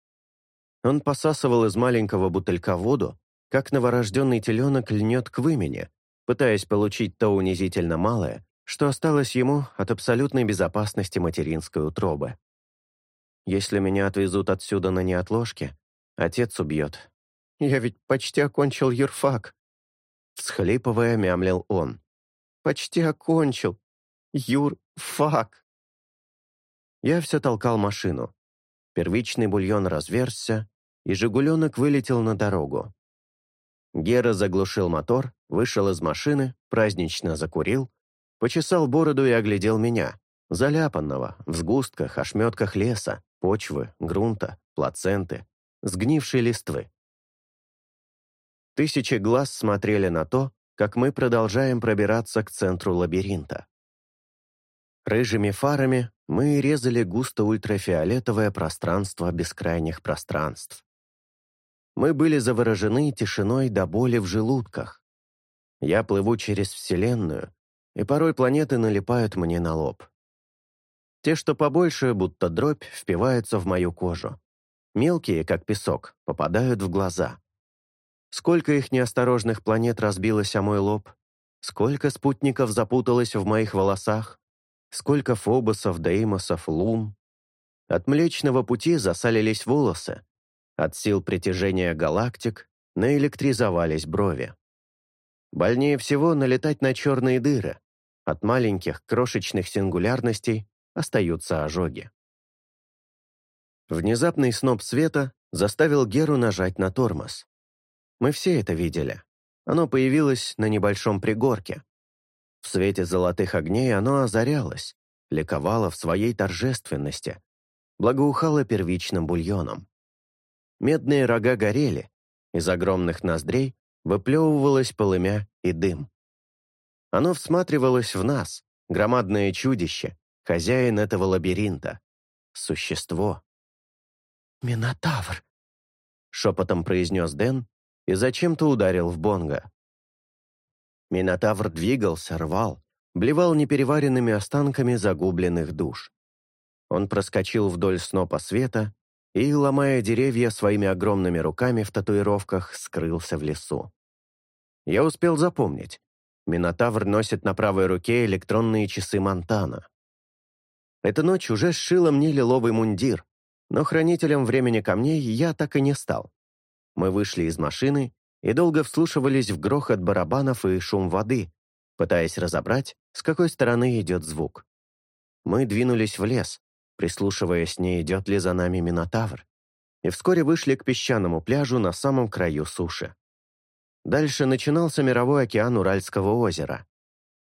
Он посасывал из маленького бутылька воду, как новорожденный теленок льнет к вымени, пытаясь получить то унизительно малое, что осталось ему от абсолютной безопасности материнской утробы. Если меня отвезут отсюда на неотложке, отец убьет. Я ведь почти окончил юрфак. Всхлипывая, мямлил он. Почти окончил. Юрфак. Я все толкал машину. Первичный бульон разверзся, и «Жигуленок» вылетел на дорогу. Гера заглушил мотор, вышел из машины, празднично закурил, почесал бороду и оглядел меня, заляпанного, в сгустках, ошметках леса, почвы, грунта, плаценты, сгнившей листвы. Тысячи глаз смотрели на то, как мы продолжаем пробираться к центру лабиринта. Рыжими фарами мы резали густо ультрафиолетовое пространство бескрайних пространств. Мы были заворожены тишиной до боли в желудках. Я плыву через Вселенную, и порой планеты налипают мне на лоб. Те, что побольше, будто дробь, впиваются в мою кожу. Мелкие, как песок, попадают в глаза. Сколько их неосторожных планет разбилось о мой лоб, сколько спутников запуталось в моих волосах, сколько фобосов, деймосов, лун. От Млечного Пути засалились волосы, от сил притяжения галактик наэлектризовались брови. Больнее всего налетать на черные дыры. От маленьких крошечных сингулярностей остаются ожоги. Внезапный сноп света заставил Геру нажать на тормоз. Мы все это видели. Оно появилось на небольшом пригорке. В свете золотых огней оно озарялось, ликовало в своей торжественности, благоухало первичным бульоном. Медные рога горели, из огромных ноздрей выплевывалось полымя и дым. Оно всматривалось в нас, громадное чудище, хозяин этого лабиринта, существо. «Минотавр!» — шепотом произнес Дэн и зачем-то ударил в бонга. Минотавр двигался, рвал, блевал непереваренными останками загубленных душ. Он проскочил вдоль снопа света и, ломая деревья своими огромными руками в татуировках, скрылся в лесу. Я успел запомнить. Минотавр носит на правой руке электронные часы Монтана. Эта ночь уже сшила мне лиловый мундир, но хранителем времени камней я так и не стал. Мы вышли из машины и долго вслушивались в грохот барабанов и шум воды, пытаясь разобрать, с какой стороны идет звук. Мы двинулись в лес, прислушиваясь, не идет ли за нами Минотавр, и вскоре вышли к песчаному пляжу на самом краю суши. Дальше начинался мировой океан Уральского озера.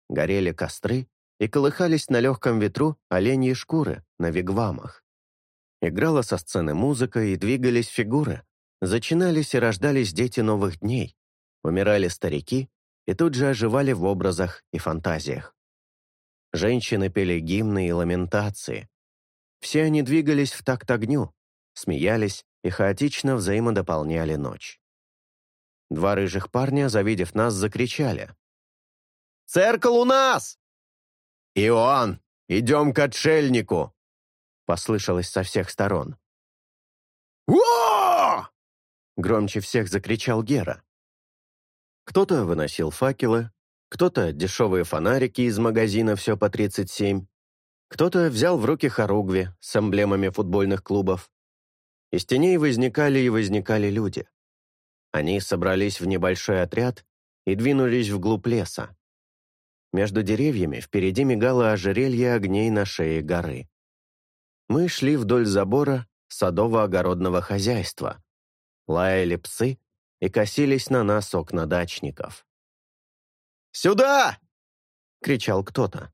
Горели костры и колыхались на легком ветру оленьи шкуры на вигвамах. Играла со сцены музыка и двигались фигуры. Зачинались и рождались дети новых дней. Умирали старики и тут же оживали в образах и фантазиях. Женщины пели гимны и ламентации, Все они двигались в такт огню, смеялись и хаотично взаимодополняли ночь. Два рыжих парня, завидев нас, закричали. «Церкал у нас!» «Иоанн, идем к отшельнику!» Послышалось со всех сторон. «О!» Громче всех закричал Гера. Кто-то выносил факелы, кто-то дешевые фонарики из магазина «Все по 37», кто-то взял в руки хоругви с эмблемами футбольных клубов. Из теней возникали и возникали люди. Они собрались в небольшой отряд и двинулись вглубь леса. Между деревьями впереди мигало ожерелье огней на шее горы. Мы шли вдоль забора садово-огородного хозяйства, лаяли псы и косились на нас окна дачников. «Сюда!» — кричал кто-то.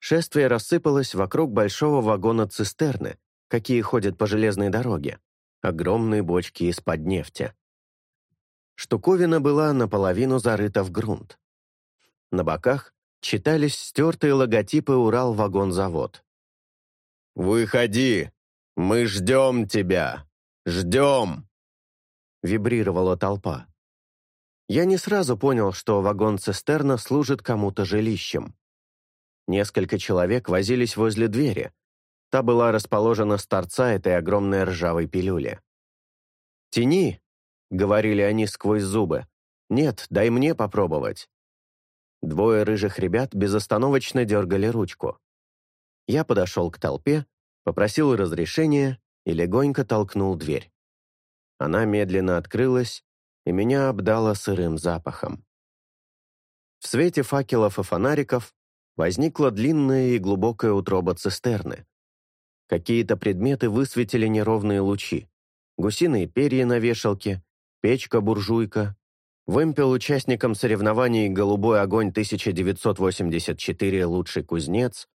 Шествие рассыпалось вокруг большого вагона цистерны, какие ходят по железной дороге, огромные бочки из-под нефти. Штуковина была наполовину зарыта в грунт. На боках читались стертые логотипы «Урал-вагонзавод». «Выходи! Мы ждем тебя! Ждем!» Вибрировала толпа. Я не сразу понял, что вагон-цистерна служит кому-то жилищем. Несколько человек возились возле двери. Та была расположена с торца этой огромной ржавой пилюли. «Тяни!» — говорили они сквозь зубы. «Нет, дай мне попробовать». Двое рыжих ребят безостановочно дергали ручку. Я подошел к толпе, попросил разрешения и легонько толкнул дверь. Она медленно открылась, и меня обдало сырым запахом. В свете факелов и фонариков возникла длинная и глубокая утроба цистерны. Какие-то предметы высветили неровные лучи. Гусиные перья на вешалке, печка-буржуйка, вымпел участникам соревнований «Голубой огонь 1984. Лучший кузнец»,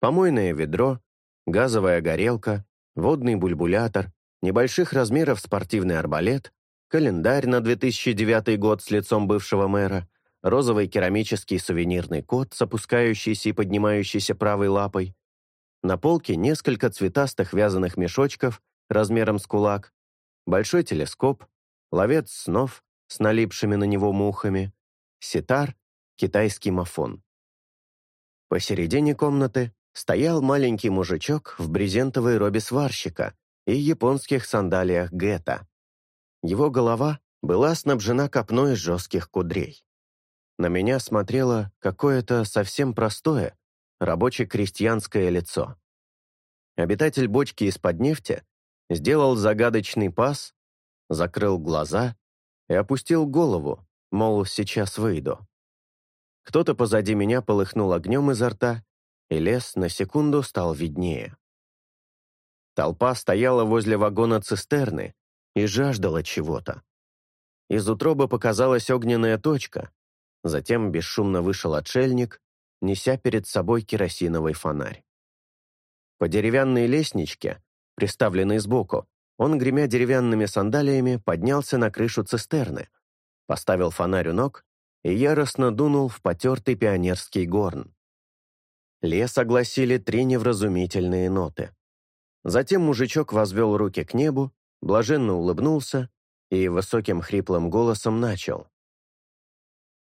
помойное ведро, газовая горелка, водный бульбулятор, небольших размеров спортивный арбалет, календарь на 2009 год с лицом бывшего мэра, розовый керамический сувенирный кот с опускающейся и поднимающейся правой лапой. На полке несколько цветастых вязаных мешочков размером с кулак, большой телескоп, ловец снов с налипшими на него мухами, ситар, китайский мафон. Посередине комнаты стоял маленький мужичок в брезентовой робе сварщика и японских сандалиях гетто. Его голова была снабжена копной жестких кудрей. На меня смотрело какое-то совсем простое, рабоче-крестьянское лицо. Обитатель бочки из-под нефти сделал загадочный пас, закрыл глаза и опустил голову, мол, сейчас выйду. Кто-то позади меня полыхнул огнем изо рта, и лес на секунду стал виднее. Толпа стояла возле вагона цистерны и жаждала чего-то. Из утробы показалась огненная точка, Затем бесшумно вышел отшельник, неся перед собой керосиновый фонарь. По деревянной лестничке, приставленной сбоку, он, гремя деревянными сандалиями, поднялся на крышу цистерны, поставил фонарь у ног и яростно дунул в потертый пионерский горн. Лес огласили три невразумительные ноты. Затем мужичок возвел руки к небу, блаженно улыбнулся и высоким хриплым голосом начал.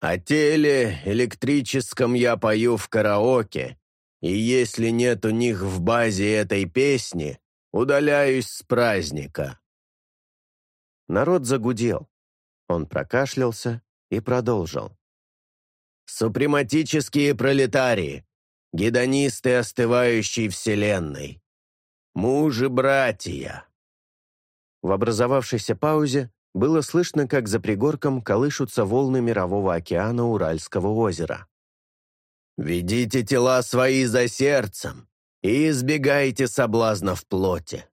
О теле электрическом я пою в караоке, и если нет у них в базе этой песни, удаляюсь с праздника». Народ загудел. Он прокашлялся и продолжил. «Супрематические пролетарии, гедонисты остывающей вселенной, мужи-братья». В образовавшейся паузе было слышно, как за пригорком колышутся волны Мирового океана Уральского озера. «Ведите тела свои за сердцем и избегайте соблазна в плоти.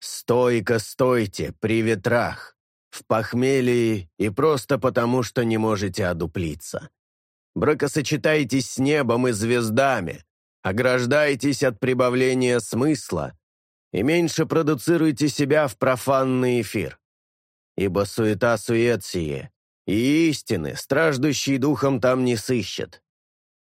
Стойко стойте при ветрах, в похмелье и просто потому, что не можете одуплиться. Бракосочетайтесь с небом и звездами, ограждайтесь от прибавления смысла и меньше продуцируйте себя в профанный эфир ибо суета-сует сие, и истины, страждущий духом там не сыщет.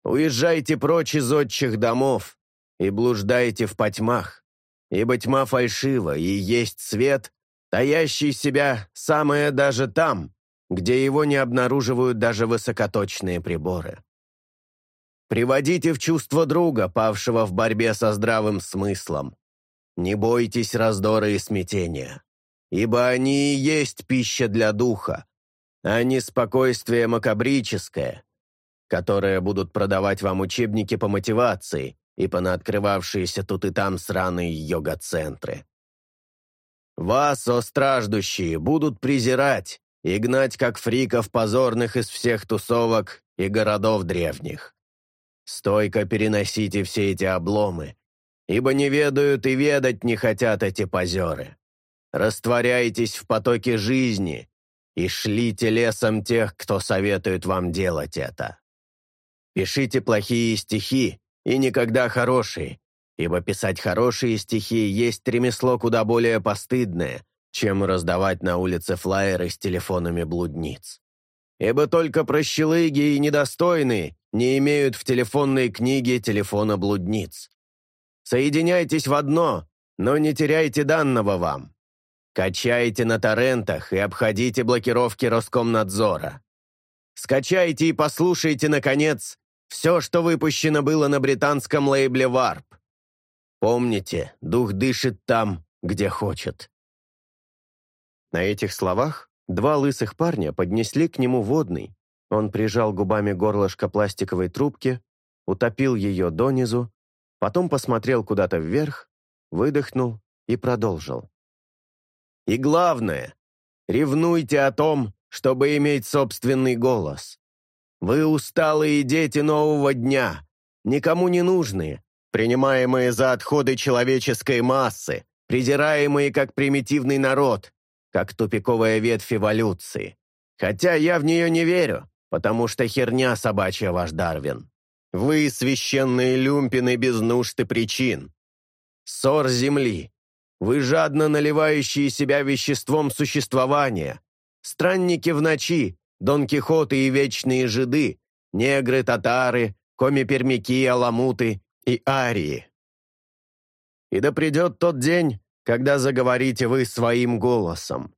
Уезжайте прочь из отчих домов и блуждайте в потьмах, ибо тьма фальшива, и есть свет, таящий себя самое даже там, где его не обнаруживают даже высокоточные приборы. Приводите в чувство друга, павшего в борьбе со здравым смыслом. Не бойтесь раздора и смятения, ибо они и есть пища для духа, а не спокойствие макабрическое, которое будут продавать вам учебники по мотивации и понаоткрывавшиеся тут и там сраные йога-центры. Вас, о страждущие, будут презирать и гнать как фриков позорных из всех тусовок и городов древних. Стойко переносите все эти обломы, ибо не ведают и ведать не хотят эти позеры. Растворяйтесь в потоке жизни и шлите лесом тех, кто советует вам делать это. Пишите плохие стихи и никогда хорошие, ибо писать хорошие стихи есть ремесло куда более постыдное, чем раздавать на улице флаеры с телефонами блудниц. Ибо только прощелыги и недостойные не имеют в телефонной книге телефона блудниц. Соединяйтесь в одно, но не теряйте данного вам. Качайте на торрентах и обходите блокировки Роскомнадзора. Скачайте и послушайте, наконец, все, что выпущено было на британском лейбле «Варп». Помните, дух дышит там, где хочет. На этих словах два лысых парня поднесли к нему водный. Он прижал губами горлышко пластиковой трубки, утопил ее донизу, потом посмотрел куда-то вверх, выдохнул и продолжил. И главное, ревнуйте о том, чтобы иметь собственный голос. Вы усталые дети нового дня, никому не нужные, принимаемые за отходы человеческой массы, презираемые как примитивный народ, как тупиковая ветвь эволюции. Хотя я в нее не верю, потому что херня собачья ваш Дарвин. Вы священные люмпины без нужд и причин. Ссор земли, вы жадно наливающие себя веществом существования. Странники в ночи, Дон Кихоты и вечные жиды, негры, татары, коми-пермяки, аламуты и арии. И да придет тот день, когда заговорите вы своим голосом.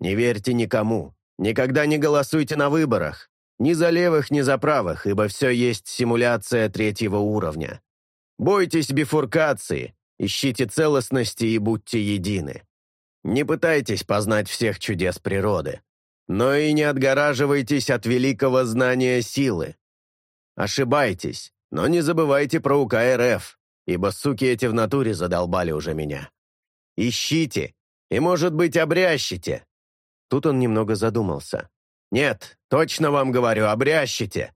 Не верьте никому, никогда не голосуйте на выборах, ни за левых, ни за правых, ибо все есть симуляция третьего уровня. Бойтесь бифуркации, Ищите целостности и будьте едины. Не пытайтесь познать всех чудес природы, но и не отгораживайтесь от великого знания силы. Ошибайтесь, но не забывайте про УК РФ, ибо суки эти в натуре задолбали уже меня. Ищите, и, может быть, обрящите. Тут он немного задумался. Нет, точно вам говорю, обрящите.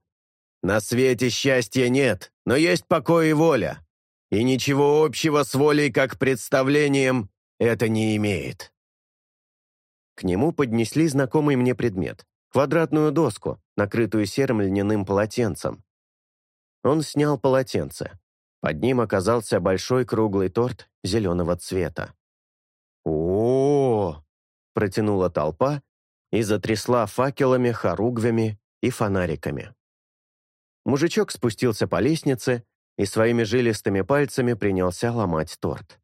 На свете счастья нет, но есть покой и воля и ничего общего с волей как представлением это не имеет. К нему поднесли знакомый мне предмет — квадратную доску, накрытую серым льняным полотенцем. Он снял полотенце. Под ним оказался большой круглый торт зеленого цвета. о, протянула толпа и затрясла факелами, хоругвями и фонариками. Мужичок спустился по лестнице и своими жилистыми пальцами принялся ломать торт.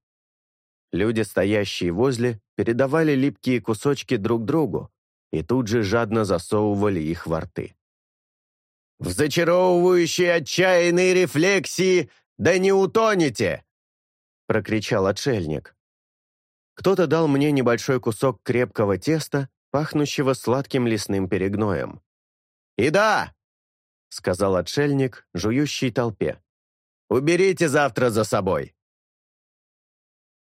Люди, стоящие возле, передавали липкие кусочки друг другу и тут же жадно засовывали их во рты. «В зачаровывающей отчаянной рефлексии да не утонете!» — прокричал отшельник. Кто-то дал мне небольшой кусок крепкого теста, пахнущего сладким лесным перегноем. «И да!» — сказал отшельник, жующий толпе. Уберите завтра за собой!»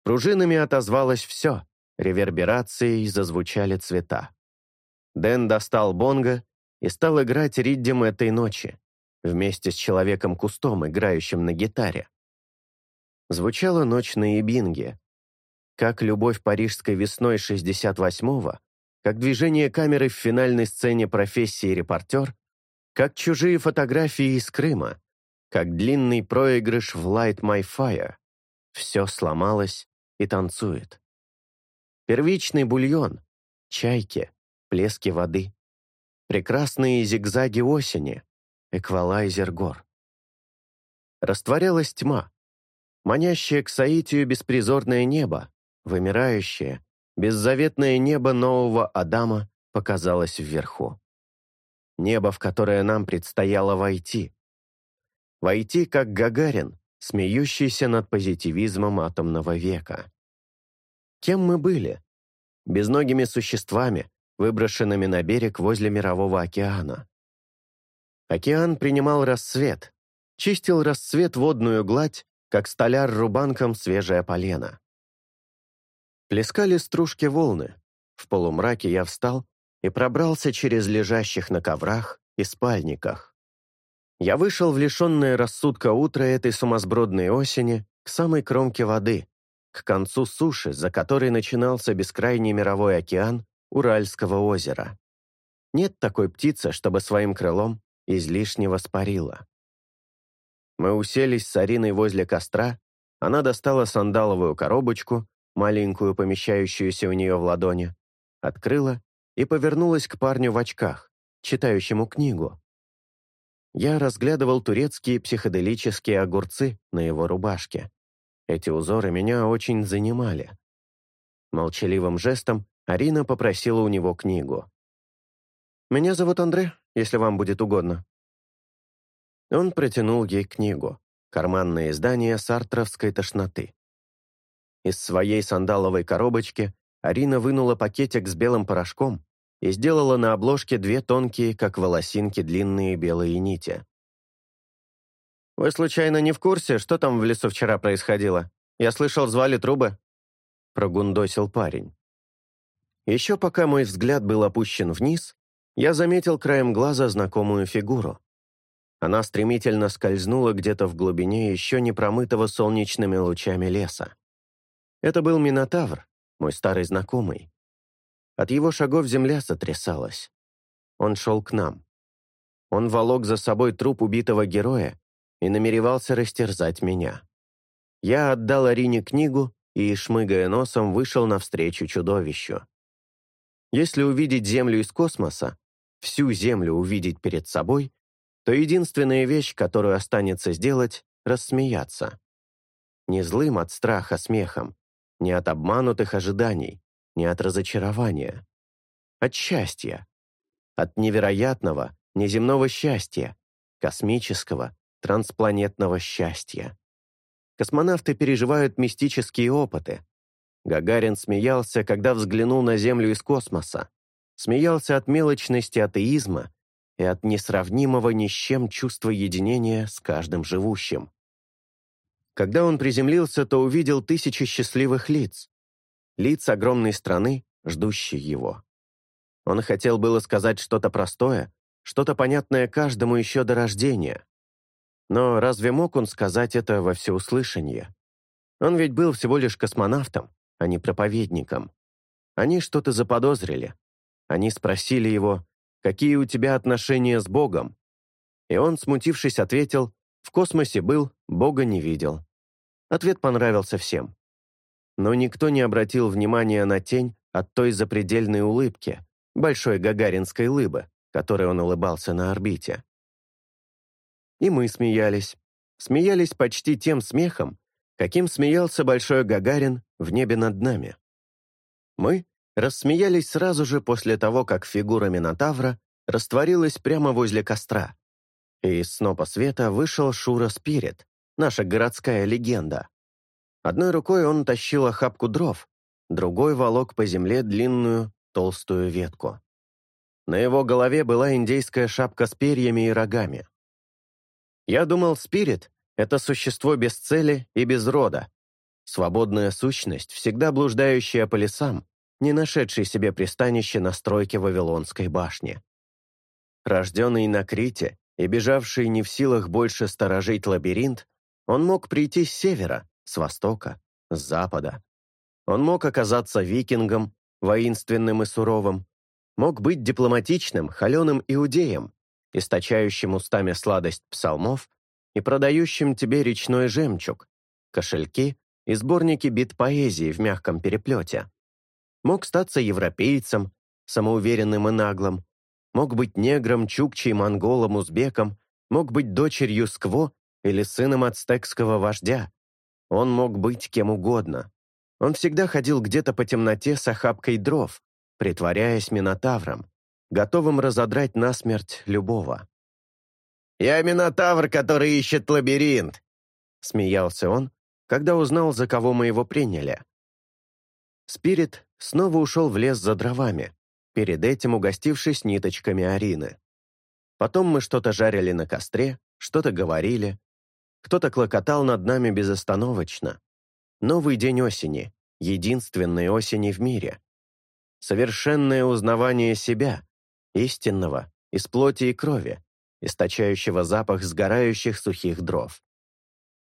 Пружинами отозвалось все, реверберацией зазвучали цвета. Дэн достал бонго и стал играть риддем этой ночи, вместе с человеком-кустом, играющим на гитаре. Звучала ночь на Ибинге, как любовь парижской весной 68-го, как движение камеры в финальной сцене профессии репортер, как чужие фотографии из Крыма, как длинный проигрыш в Light My Fire. Все сломалось и танцует. Первичный бульон, чайки, плески воды, прекрасные зигзаги осени, эквалайзер гор. Растворялась тьма. манящее к соитию беспризорное небо, вымирающее, беззаветное небо нового Адама показалось вверху. Небо, в которое нам предстояло войти. Войти, как Гагарин, смеющийся над позитивизмом атомного века. Кем мы были? Безногими существами, выброшенными на берег возле Мирового океана. Океан принимал рассвет, чистил рассвет водную гладь, как столяр рубанком свежее полено. Плескали стружки волны. В полумраке я встал и пробрался через лежащих на коврах и спальниках. Я вышел в лишенное рассудка утро этой сумасбродной осени к самой кромке воды, к концу суши, за которой начинался бескрайний мировой океан Уральского озера. Нет такой птицы, чтобы своим крылом излишне воспарила. Мы уселись с Ариной возле костра, она достала сандаловую коробочку, маленькую, помещающуюся у нее в ладони, открыла и повернулась к парню в очках, читающему книгу. Я разглядывал турецкие психоделические огурцы на его рубашке. Эти узоры меня очень занимали. Молчаливым жестом Арина попросила у него книгу. «Меня зовут Андре, если вам будет угодно». Он протянул ей книгу, карманное издание сартровской тошноты. Из своей сандаловой коробочки Арина вынула пакетик с белым порошком и сделала на обложке две тонкие, как волосинки, длинные белые нити. «Вы случайно не в курсе, что там в лесу вчера происходило? Я слышал, звали трубы?» Прогундосил парень. Еще пока мой взгляд был опущен вниз, я заметил краем глаза знакомую фигуру. Она стремительно скользнула где-то в глубине еще не промытого солнечными лучами леса. Это был Минотавр, мой старый знакомый. От его шагов земля сотрясалась. Он шел к нам. Он волок за собой труп убитого героя и намеревался растерзать меня. Я отдал Арине книгу и, шмыгая носом, вышел навстречу чудовищу. Если увидеть Землю из космоса, всю Землю увидеть перед собой, то единственная вещь, которую останется сделать — рассмеяться. Не злым от страха смехом, не от обманутых ожиданий, не от разочарования. От счастья. От невероятного, неземного счастья, космического, транспланетного счастья. Космонавты переживают мистические опыты. Гагарин смеялся, когда взглянул на Землю из космоса. Смеялся от мелочности атеизма и от несравнимого ни с чем чувства единения с каждым живущим. Когда он приземлился, то увидел тысячи счастливых лиц. Лиц огромной страны, ждущей его. Он хотел было сказать что-то простое, что-то понятное каждому еще до рождения. Но разве мог он сказать это во всеуслышание? Он ведь был всего лишь космонавтом, а не проповедником. Они что-то заподозрили. Они спросили его, какие у тебя отношения с Богом? И он, смутившись, ответил, в космосе был, Бога не видел. Ответ понравился всем. Но никто не обратил внимания на тень от той запредельной улыбки, большой гагаринской лыбы, которой он улыбался на орбите. И мы смеялись. Смеялись почти тем смехом, каким смеялся большой Гагарин в небе над нами. Мы рассмеялись сразу же после того, как фигура Минотавра растворилась прямо возле костра, и из снопа света вышел Шура Спирит, наша городская легенда. Одной рукой он тащил охапку дров, другой волок по земле длинную, толстую ветку. На его голове была индейская шапка с перьями и рогами. Я думал, Спирит — это существо без цели и без рода, свободная сущность, всегда блуждающая по лесам, не нашедший себе пристанище на стройке Вавилонской башни. Рожденный на Крите и бежавший не в силах больше сторожить лабиринт, он мог прийти с севера, с востока, с запада. Он мог оказаться викингом, воинственным и суровым, мог быть дипломатичным, холеным иудеем, источающим устами сладость псалмов и продающим тебе речной жемчуг, кошельки и сборники бит поэзии в мягком переплете. Мог статься европейцем, самоуверенным и наглым, мог быть негром, чукчей, монголом, узбеком, мог быть дочерью скво или сыном ацтекского вождя. Он мог быть кем угодно. Он всегда ходил где-то по темноте с охапкой дров, притворяясь минотавром, готовым разодрать насмерть любого. «Я минотавр, который ищет лабиринт!» Смеялся он, когда узнал, за кого мы его приняли. Спирит снова ушел в лес за дровами, перед этим угостившись ниточками Арины. Потом мы что-то жарили на костре, что-то говорили. Кто-то клокотал над нами безостановочно. Новый день осени, единственной осени в мире. Совершенное узнавание себя, истинного, из плоти и крови, источающего запах сгорающих сухих дров.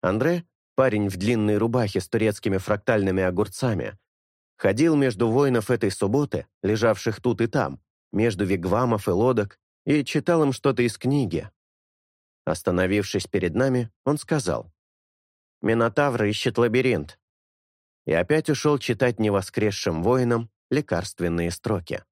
Андре, парень в длинной рубахе с турецкими фрактальными огурцами, ходил между воинов этой субботы, лежавших тут и там, между вигвамов и лодок, и читал им что-то из книги. Остановившись перед нами, он сказал, «Минотавр ищет лабиринт». И опять ушел читать невоскресшим воинам лекарственные строки.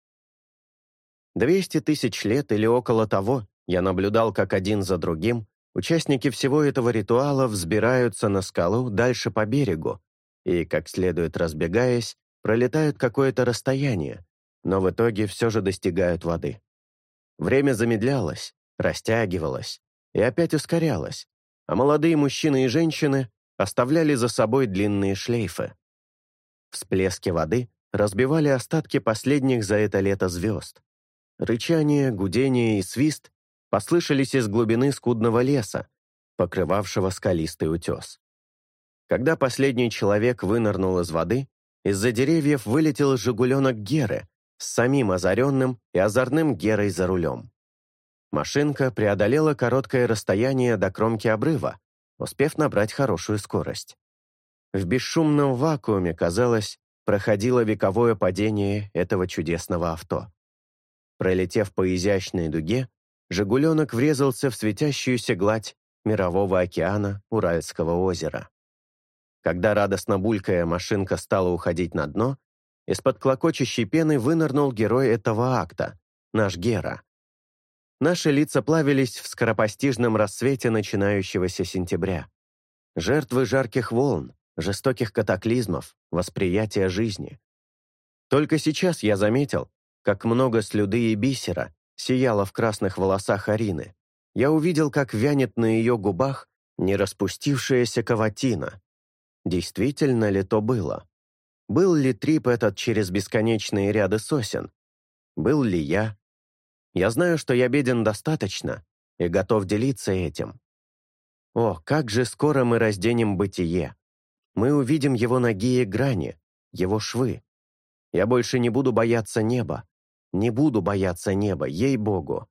Двести тысяч лет или около того я наблюдал, как один за другим участники всего этого ритуала взбираются на скалу дальше по берегу и, как следует разбегаясь, пролетают какое-то расстояние, но в итоге все же достигают воды. Время замедлялось, растягивалось и опять ускорялось, а молодые мужчины и женщины оставляли за собой длинные шлейфы. Всплески воды разбивали остатки последних за это лето звезд. Рычание, гудение и свист послышались из глубины скудного леса, покрывавшего скалистый утес. Когда последний человек вынырнул из воды, из-за деревьев вылетел жигуленок Геры с самим озаренным и озорным Герой за рулем. Машинка преодолела короткое расстояние до кромки обрыва, успев набрать хорошую скорость. В бесшумном вакууме, казалось, проходило вековое падение этого чудесного авто. Пролетев по изящной дуге, «Жигуленок» врезался в светящуюся гладь мирового океана Уральского озера. Когда радостно булькая машинка стала уходить на дно, из-под клокочущей пены вынырнул герой этого акта, наш Гера. Наши лица плавились в скоропостижном рассвете начинающегося сентября. Жертвы жарких волн, жестоких катаклизмов, восприятия жизни. Только сейчас я заметил, как много слюды и бисера сияло в красных волосах Арины. Я увидел, как вянет на ее губах не распустившаяся каватина. Действительно ли то было? Был ли трип этот через бесконечные ряды сосен? Был ли я? Я знаю, что я беден достаточно и готов делиться этим. О, как же скоро мы разденем бытие. Мы увидим его ноги и грани, его швы. Я больше не буду бояться неба. Не буду бояться неба, ей-богу.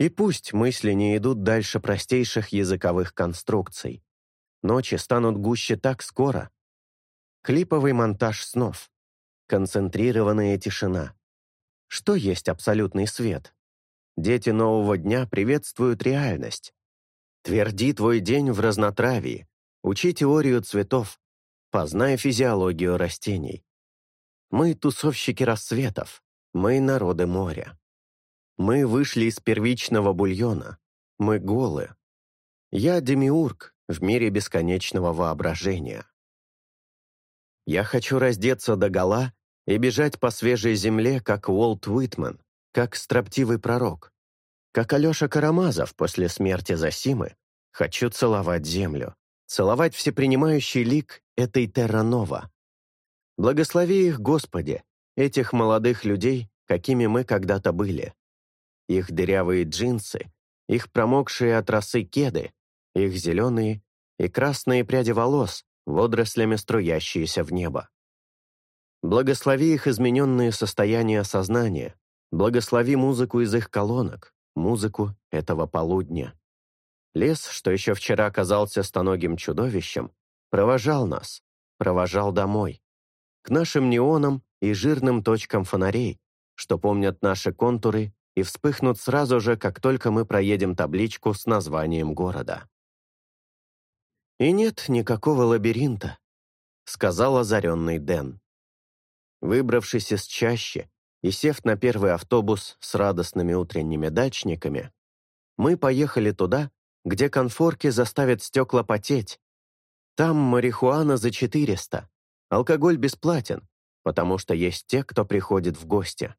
И пусть мысли не идут дальше простейших языковых конструкций. Ночи станут гуще так скоро, Клиповый монтаж снов. Концентрированная тишина. Что есть абсолютный свет? Дети нового дня приветствуют реальность. Тверди твой день в разнотравии. Учи теорию цветов. Познай физиологию растений. Мы тусовщики рассветов. Мы народы моря. Мы вышли из первичного бульона. Мы голы. Я демиург в мире бесконечного воображения. Я хочу раздеться догола и бежать по свежей земле, как Уолт Уитман, как строптивый пророк. Как Алеша Карамазов после смерти Засимы, хочу целовать землю, целовать всепринимающий лик этой Терранова. Благослови их, Господи, этих молодых людей, какими мы когда-то были. Их дырявые джинсы, их промокшие от росы кеды, их зеленые и красные пряди волос, водорослями струящиеся в небо. Благослови их измененные состояния сознания, благослови музыку из их колонок, музыку этого полудня. Лес, что еще вчера казался стоногим чудовищем, провожал нас, провожал домой, к нашим неонам и жирным точкам фонарей, что помнят наши контуры и вспыхнут сразу же, как только мы проедем табличку с названием города. «И нет никакого лабиринта», — сказал озаренный Дэн. Выбравшись из чащи и сев на первый автобус с радостными утренними дачниками, мы поехали туда, где конфорки заставят стекла потеть, Там марихуана за 400. Алкоголь бесплатен, потому что есть те, кто приходит в гости.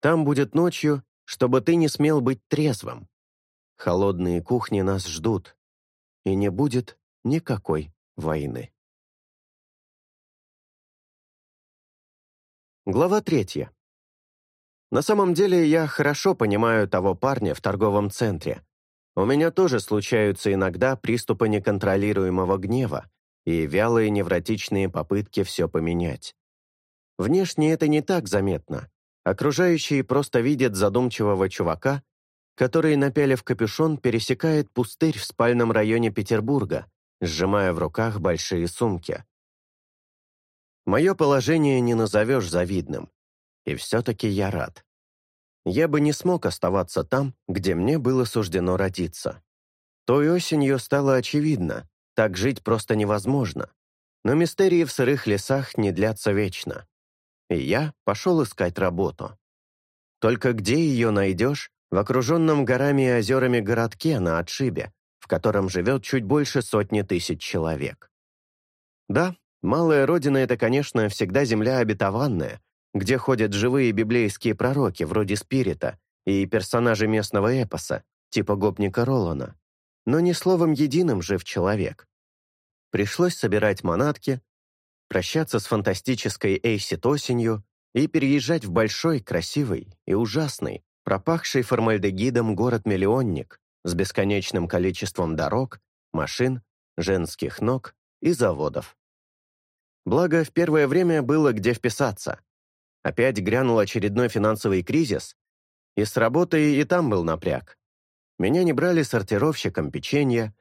Там будет ночью, чтобы ты не смел быть трезвым. Холодные кухни нас ждут, и не будет никакой войны. Глава третья. На самом деле я хорошо понимаю того парня в торговом центре. У меня тоже случаются иногда приступы неконтролируемого гнева и вялые невротичные попытки все поменять. Внешне это не так заметно. Окружающие просто видят задумчивого чувака, который, напялив капюшон, пересекает пустырь в спальном районе Петербурга, сжимая в руках большие сумки. Мое положение не назовешь завидным. И все-таки я рад. Я бы не смог оставаться там, где мне было суждено родиться. Той осенью стало очевидно, так жить просто невозможно. Но мистерии в сырых лесах не длятся вечно. И я пошел искать работу. Только где ее найдешь? В окруженном горами и озерами городке на отшибе, в котором живет чуть больше сотни тысяч человек. Да, Малая Родина — это, конечно, всегда земля обетованная, где ходят живые библейские пророки вроде Спирита и персонажи местного эпоса, типа гопника Ролана. Но не словом единым жив человек. Пришлось собирать манатки, прощаться с фантастической Эйсит осенью и переезжать в большой, красивый и ужасный, пропахший формальдегидом город-миллионник с бесконечным количеством дорог, машин, женских ног и заводов. Благо, в первое время было где вписаться. Опять грянул очередной финансовый кризис, и с работой и там был напряг. Меня не брали сортировщиком печенья,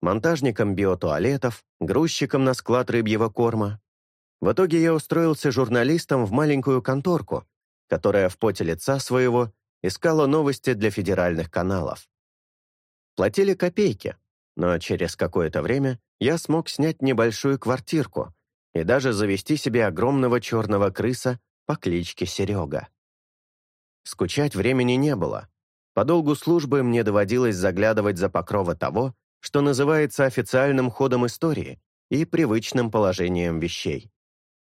монтажником биотуалетов, грузчиком на склад рыбьего корма. В итоге я устроился журналистом в маленькую конторку, которая в поте лица своего искала новости для федеральных каналов. Платили копейки, но через какое-то время я смог снять небольшую квартирку, и даже завести себе огромного черного крыса по кличке Серега. Скучать времени не было. По долгу службы мне доводилось заглядывать за покрова того, что называется официальным ходом истории и привычным положением вещей.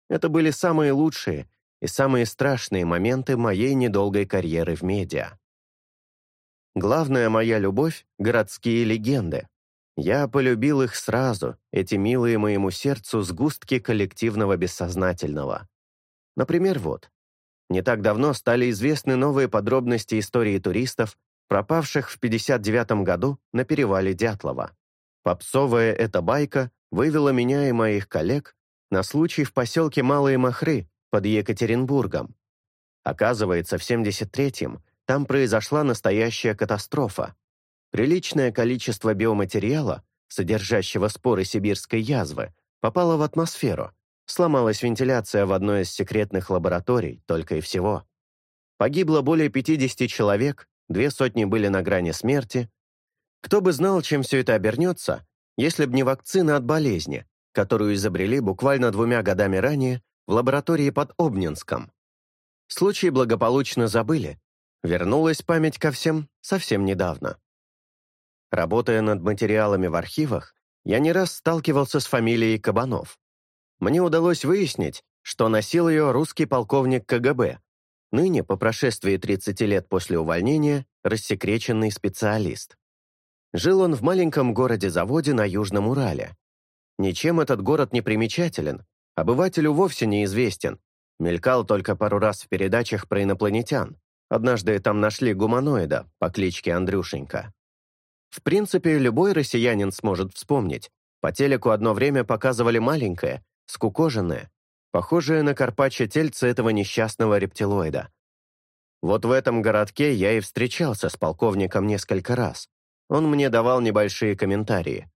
Это были самые лучшие и самые страшные моменты моей недолгой карьеры в медиа. Главная моя любовь — городские легенды, я полюбил их сразу, эти милые моему сердцу сгустки коллективного бессознательного. Например, вот. Не так давно стали известны новые подробности истории туристов, пропавших в 59 году на перевале Дятлова. Попсовая эта байка вывела меня и моих коллег на случай в поселке Малые Махры под Екатеринбургом. Оказывается, в 73-м там произошла настоящая катастрофа. Приличное количество биоматериала, содержащего споры сибирской язвы, попало в атмосферу. Сломалась вентиляция в одной из секретных лабораторий, только и всего. Погибло более 50 человек, две сотни были на грани смерти. Кто бы знал, чем все это обернется, если б не вакцина от болезни, которую изобрели буквально двумя годами ранее в лаборатории под Обнинском. Случай благополучно забыли. Вернулась память ко всем совсем недавно. Работая над материалами в архивах, я не раз сталкивался с фамилией Кабанов. Мне удалось выяснить, что носил ее русский полковник КГБ, ныне, по прошествии 30 лет после увольнения, рассекреченный специалист. Жил он в маленьком городе-заводе на Южном Урале. Ничем этот город не примечателен, обывателю вовсе неизвестен, мелькал только пару раз в передачах про инопланетян. Однажды там нашли гуманоида по кличке Андрюшенька. В принципе, любой россиянин сможет вспомнить. По телеку одно время показывали маленькое, скукоженное, похожее на карпачье тельце этого несчастного рептилоида. Вот в этом городке я и встречался с полковником несколько раз. Он мне давал небольшие комментарии.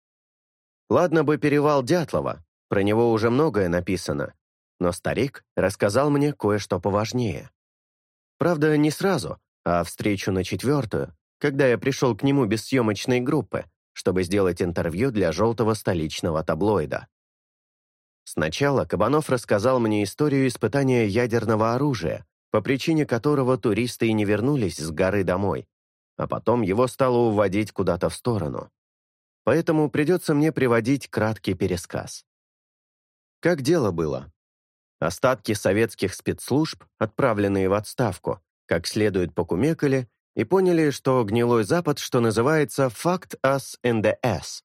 Ладно бы перевал Дятлова, про него уже многое написано, но старик рассказал мне кое-что поважнее. Правда, не сразу, а встречу на четвертую, когда я пришел к нему без съемочной группы, чтобы сделать интервью для желтого столичного таблоида. Сначала Кабанов рассказал мне историю испытания ядерного оружия, по причине которого туристы и не вернулись с горы домой, а потом его стало уводить куда-то в сторону. поэтому придется мне приводить краткий пересказ. Как дело было? Остатки советских спецслужб, отправленные в отставку, как следует покумекали и поняли, что гнилой Запад, что называется, «fucked us in the ass».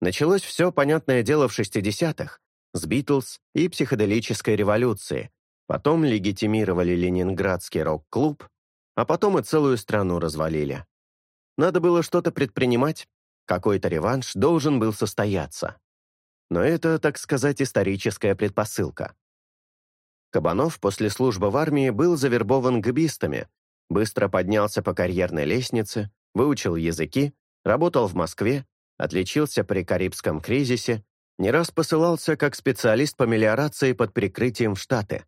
Началось все, понятное дело, в 60-х, с Битлз и психоделической революции, потом легитимировали Ленинградский рок-клуб, а потом и целую страну развалили. Надо было что-то предпринимать, какой-то реванш должен был состояться. Но это, так сказать, историческая предпосылка. Кабанов после службы в армии был завербован гбистами, быстро поднялся по карьерной лестнице, выучил языки, работал в Москве, отличился при Карибском кризисе, не раз посылался как специалист по мелиорации под прикрытием в Штаты.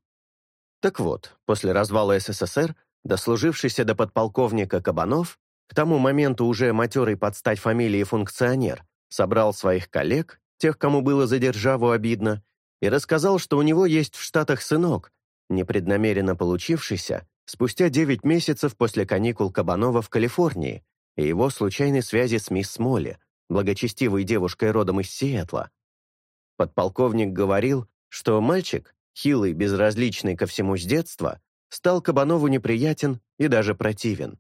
Так вот, после развала СССР, дослужившийся до подполковника Кабанов, к тому моменту уже матерый под стать фамилии функционер, собрал своих коллег, тех, кому было за державу обидно, и рассказал, что у него есть в Штатах сынок, непреднамеренно получившийся спустя 9 месяцев после каникул Кабанова в Калифорнии и его случайной связи с мисс Молли, благочестивой девушкой родом из Сиэтла. Подполковник говорил, что мальчик, хилый, безразличный ко всему с детства, стал Кабанову неприятен и даже противен.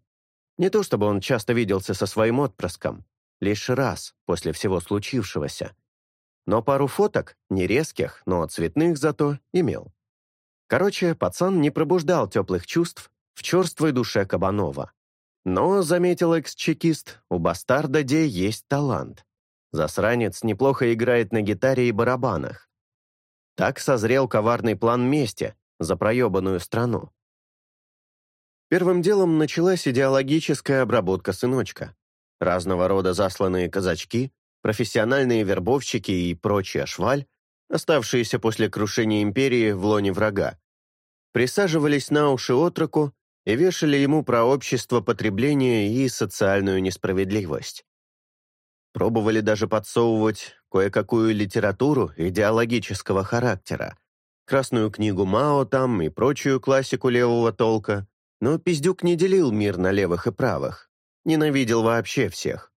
Не то чтобы он часто виделся со своим отпрыском, лишь раз после всего случившегося, но пару фоток, не резких, но цветных зато, имел. Короче, пацан не пробуждал теплых чувств в черствой душе Кабанова. Но, заметил экс-чекист, у бастарда Де есть талант. Засранец неплохо играет на гитаре и барабанах. Так созрел коварный план мести за проебанную страну. Первым делом началась идеологическая обработка сыночка. Разного рода засланные казачки, профессиональные вербовщики и прочая шваль, оставшиеся после крушения империи в лоне врага, присаживались на уши отроку и вешали ему про общество потребления и социальную несправедливость. Пробовали даже подсовывать кое-какую литературу идеологического характера, Красную книгу Мао там и прочую классику левого толка, но Пиздюк не делил мир на левых и правых, ненавидел вообще всех.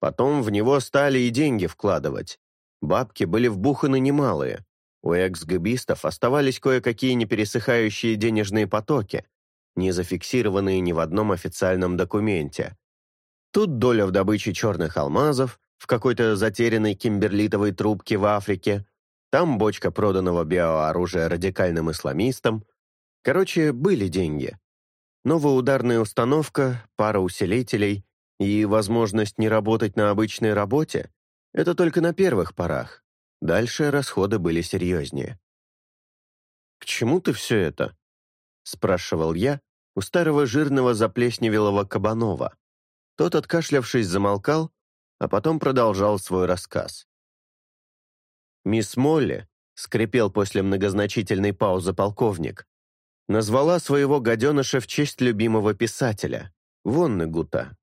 Потом в него стали и деньги вкладывать. Бабки были вбуханы немалые. У экс-габистов оставались кое-какие непересыхающие денежные потоки, не зафиксированные ни в одном официальном документе. Тут доля в добыче черных алмазов, в какой-то затерянной кимберлитовой трубке в Африке, там бочка проданного биооружия радикальным исламистам. Короче, были деньги. Новая ударная установка, пара усилителей, и возможность не работать на обычной работе — это только на первых порах. Дальше расходы были серьезнее. «К чему ты все это?» — спрашивал я у старого жирного заплесневелого Кабанова. Тот, откашлявшись, замолкал, а потом продолжал свой рассказ. «Мисс Молли», — скрипел после многозначительной паузы полковник, назвала своего гаденыша в честь любимого писателя, Вонны Гута.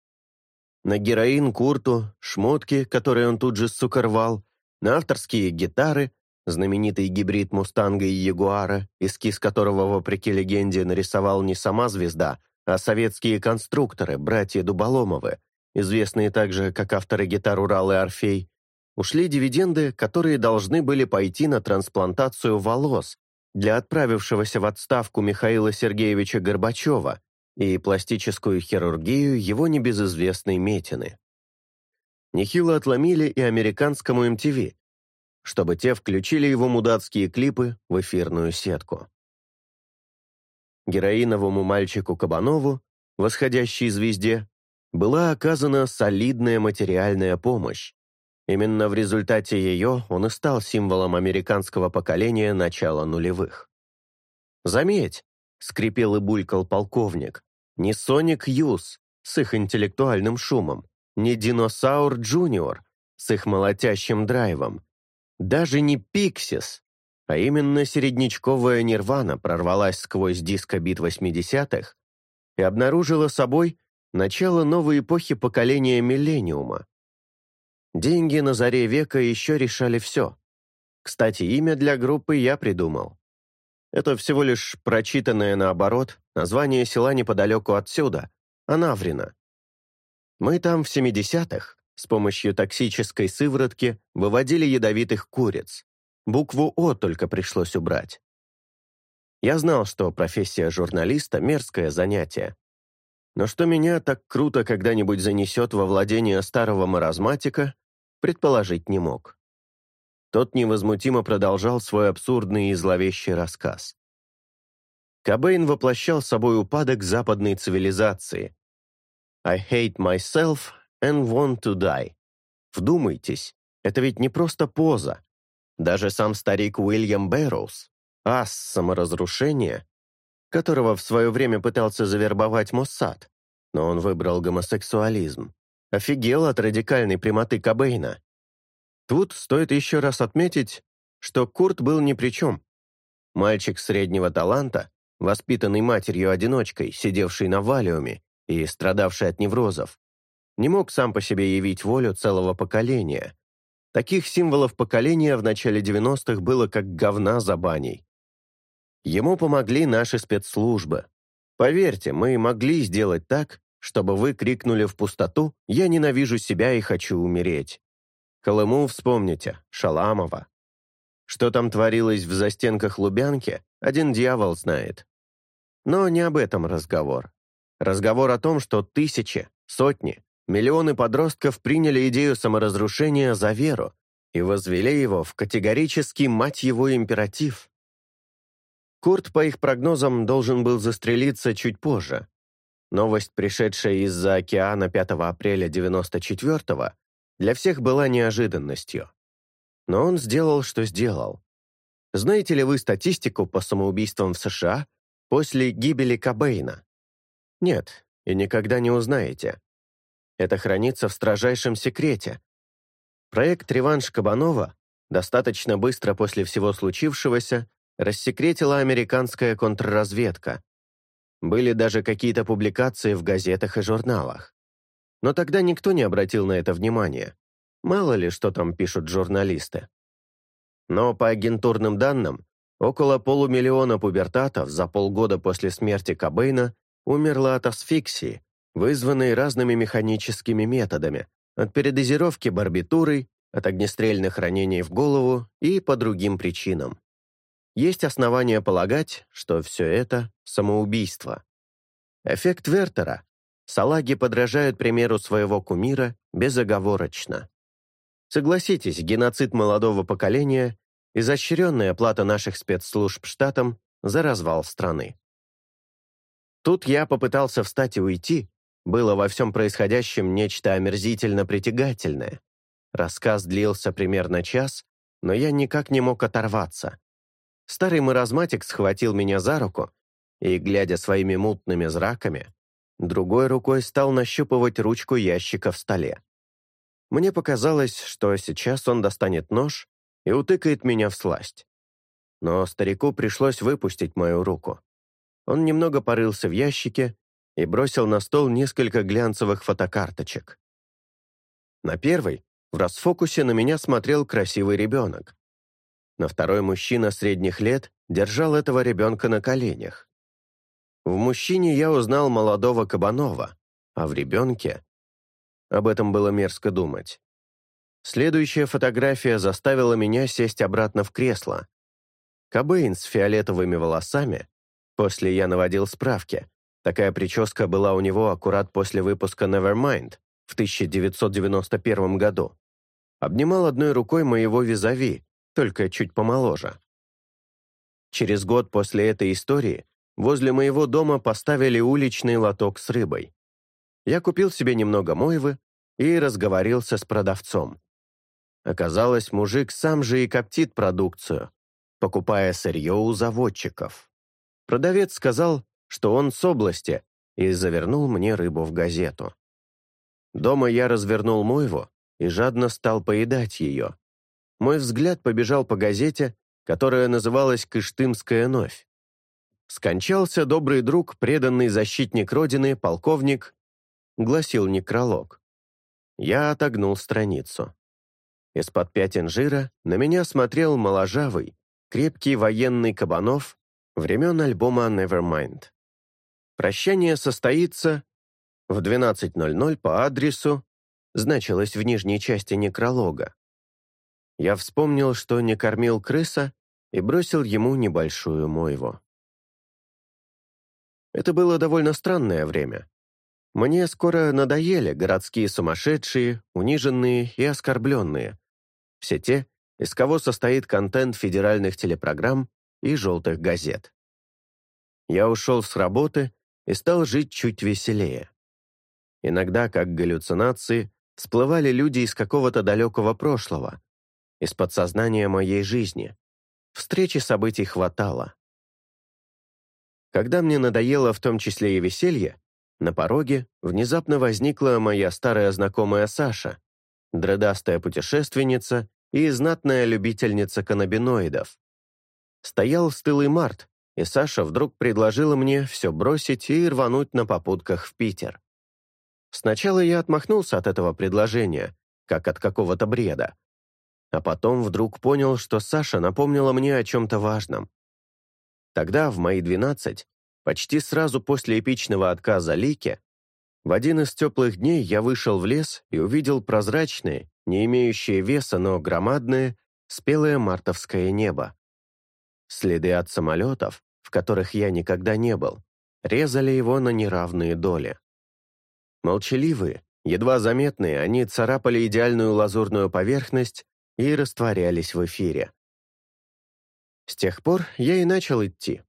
На героин Курту, шмотки, которые он тут же сука рвал, на авторские гитары, знаменитый гибрид Мустанга и Ягуара, эскиз которого, вопреки легенде, нарисовал не сама звезда, а советские конструкторы, братья Дуболомовы, известные также как авторы гитар «Урал» и «Орфей», ушли дивиденды, которые должны были пойти на трансплантацию волос для отправившегося в отставку Михаила Сергеевича Горбачева, и пластическую хирургию его небезызвестной Метины. Нехило отломили и американскому MTV, чтобы те включили его мудацкие клипы в эфирную сетку. Героиновому мальчику Кабанову, восходящей звезде, была оказана солидная материальная помощь. Именно в результате ее он и стал символом американского поколения начала нулевых. Заметь, скрипел и булькал полковник. Не Соник Юз с их интеллектуальным шумом, не Диносаур Джуниор с их молотящим драйвом, даже не Пиксис, а именно середнячковая Нирвана прорвалась сквозь дискобит 80-х и обнаружила собой начало новой эпохи поколения миллениума. Деньги на заре века еще решали все. Кстати, имя для группы я придумал. Это всего лишь прочитанное наоборот название села неподалеку отсюда, Анаврина. Мы там в 70-х, с помощью токсической сыворотки выводили ядовитых куриц. Букву «О» только пришлось убрать. Я знал, что профессия журналиста – мерзкое занятие. Но что меня так круто когда-нибудь занесет во владение старого маразматика, предположить не мог. Тот невозмутимо продолжал свой абсурдный и зловещий рассказ. Кобейн воплощал собой упадок западной цивилизации. «I hate myself and want to die». Вдумайтесь, это ведь не просто поза. Даже сам старик Уильям Бэрроуз, ас саморазрушения, которого в свое время пытался завербовать Моссад, но он выбрал гомосексуализм, офигел от радикальной прямоты Кобейна. Тут стоит еще раз отметить, что Курт был ни при чем. Мальчик среднего таланта, воспитанный матерью-одиночкой, сидевший на валиуме и страдавший от неврозов, не мог сам по себе явить волю целого поколения. Таких символов поколения в начале 90-х было как говна за баней. Ему помогли наши спецслужбы. Поверьте, мы могли сделать так, чтобы вы крикнули в пустоту «Я ненавижу себя и хочу умереть». Колыму вспомните, Шаламова. Что там творилось в застенках Лубянки, один дьявол знает. Но не об этом разговор. Разговор о том, что тысячи, сотни, миллионы подростков приняли идею саморазрушения за веру и возвели его в категорический, мать его, императив. Курт, по их прогнозам, должен был застрелиться чуть позже. Новость, пришедшая из-за океана 5 апреля 94-го, для всех была неожиданностью. Но он сделал, что сделал. Знаете ли вы статистику по самоубийствам в США после гибели Кобейна? Нет, и никогда не узнаете. Это хранится в строжайшем секрете. Проект «Реванш Кабанова» достаточно быстро после всего случившегося рассекретила американская контрразведка. Были даже какие-то публикации в газетах и журналах. Но тогда никто не обратил на это внимания. Мало ли, что там пишут журналисты. Но по агентурным данным, около полумиллиона пубертатов за полгода после смерти Кобейна умерло от асфиксии, вызванной разными механическими методами, от передозировки барбитурой, от огнестрельных ранений в голову и по другим причинам. Есть основания полагать, что все это – самоубийство. Эффект Вертера салаги подражают примеру своего кумира безоговорочно. Согласитесь, геноцид молодого поколения – изощренная плата наших спецслужб штатам за развал страны. Тут я попытался встать и уйти, было во всем происходящем нечто омерзительно притягательное. Рассказ длился примерно час, но я никак не мог оторваться. Старый маразматик схватил меня за руку и, глядя своими мутными зраками, другой рукой стал нащупывать ручку ящика в столе. Мне показалось, что сейчас он достанет нож и утыкает меня в сласть. Но старику пришлось выпустить мою руку. Он немного порылся в ящике и бросил на стол несколько глянцевых фотокарточек. На первой, в расфокусе, на меня смотрел красивый ребенок. На второй мужчина средних лет держал этого ребенка на коленях. В мужчине я узнал молодого Кабанова, а в ребенке... Об этом было мерзко думать. Следующая фотография заставила меня сесть обратно в кресло. Кобейн с фиолетовыми волосами, после я наводил справки, такая прическа была у него аккурат после выпуска Nevermind в 1991 году, обнимал одной рукой моего визави, только чуть помоложе. Через год после этой истории Возле моего дома поставили уличный лоток с рыбой. Я купил себе немного мойвы и разговорился с продавцом. Оказалось, мужик сам же и коптит продукцию, покупая сырье у заводчиков. Продавец сказал, что он с области, и завернул мне рыбу в газету. Дома я развернул мойву и жадно стал поедать ее. Мой взгляд побежал по газете, которая называлась «Кыштымская новь». «Скончался добрый друг, преданный защитник Родины, полковник», гласил некролог. Я отогнул страницу. Из-под пятен жира на меня смотрел моложавый, крепкий военный Кабанов времен альбома Nevermind. Прощание состоится в 12.00 по адресу значилось в нижней части некролога. Я вспомнил, что не кормил крыса, и бросил ему небольшую мойву. Это было довольно странное время. Мне скоро надоели городские сумасшедшие, униженные и оскорбленные. Все те, из кого состоит контент федеральных телепрограмм и желтых газет. Я ушел с работы и стал жить чуть веселее. Иногда, как галлюцинации, всплывали люди из какого-то далекого прошлого, из подсознания моей жизни. Встречи событий хватало. Когда мне надоело в том числе и веселье, на пороге внезапно возникла моя старая знакомая Саша, дредастая путешественница и знатная любительница каннабиноидов. Стоял стылый март, и Саша вдруг предложила мне все бросить и рвануть на попутках в Питер. Сначала я отмахнулся от этого предложения, как от какого-то бреда. А потом вдруг понял, что Саша напомнила мне о чем-то важном. Тогда, в мои двенадцать, Почти сразу после эпичного отказа Лики, в один из теплых дней я вышел в лес и увидел прозрачное, не имеющее веса, но громадное, спелое мартовское небо. Следы от самолетов, в которых я никогда не был, резали его на неравные доли. Молчаливые, едва заметные, они царапали идеальную лазурную поверхность и растворялись в эфире. С тех пор я и начал идти.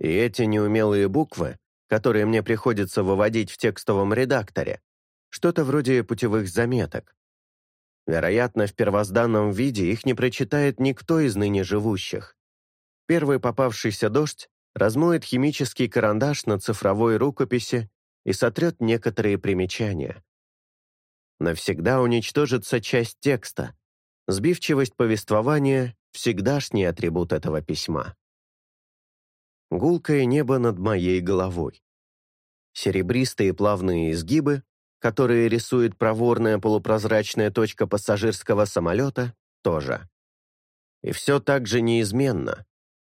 И эти неумелые буквы, которые мне приходится выводить в текстовом редакторе, что-то вроде путевых заметок. Вероятно, в первозданном виде их не прочитает никто из ныне живущих. Первый попавшийся дождь размоет химический карандаш на цифровой рукописи и сотрет некоторые примечания. Навсегда уничтожится часть текста. Сбивчивость повествования — всегдашний атрибут этого письма гулкое небо над моей головой. Серебристые плавные изгибы, которые рисует проворная полупрозрачная точка пассажирского самолета, тоже. И все так же неизменно,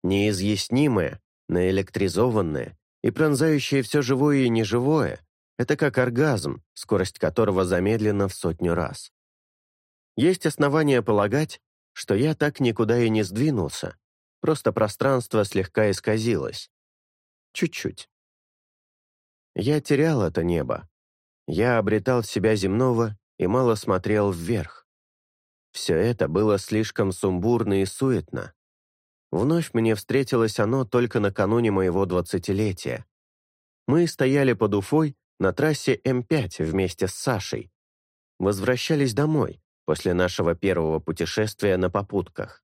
неизъяснимое, наэлектризованное и пронзающее все живое и неживое, это как оргазм, скорость которого замедлена в сотню раз. Есть основания полагать, что я так никуда и не сдвинулся, Просто пространство слегка исказилось. Чуть-чуть. Я терял это небо. Я обретал себя земного и мало смотрел вверх. Все это было слишком сумбурно и суетно. Вновь мне встретилось оно только накануне моего двадцатилетия. Мы стояли под Уфой на трассе М5 вместе с Сашей. Возвращались домой после нашего первого путешествия на попутках.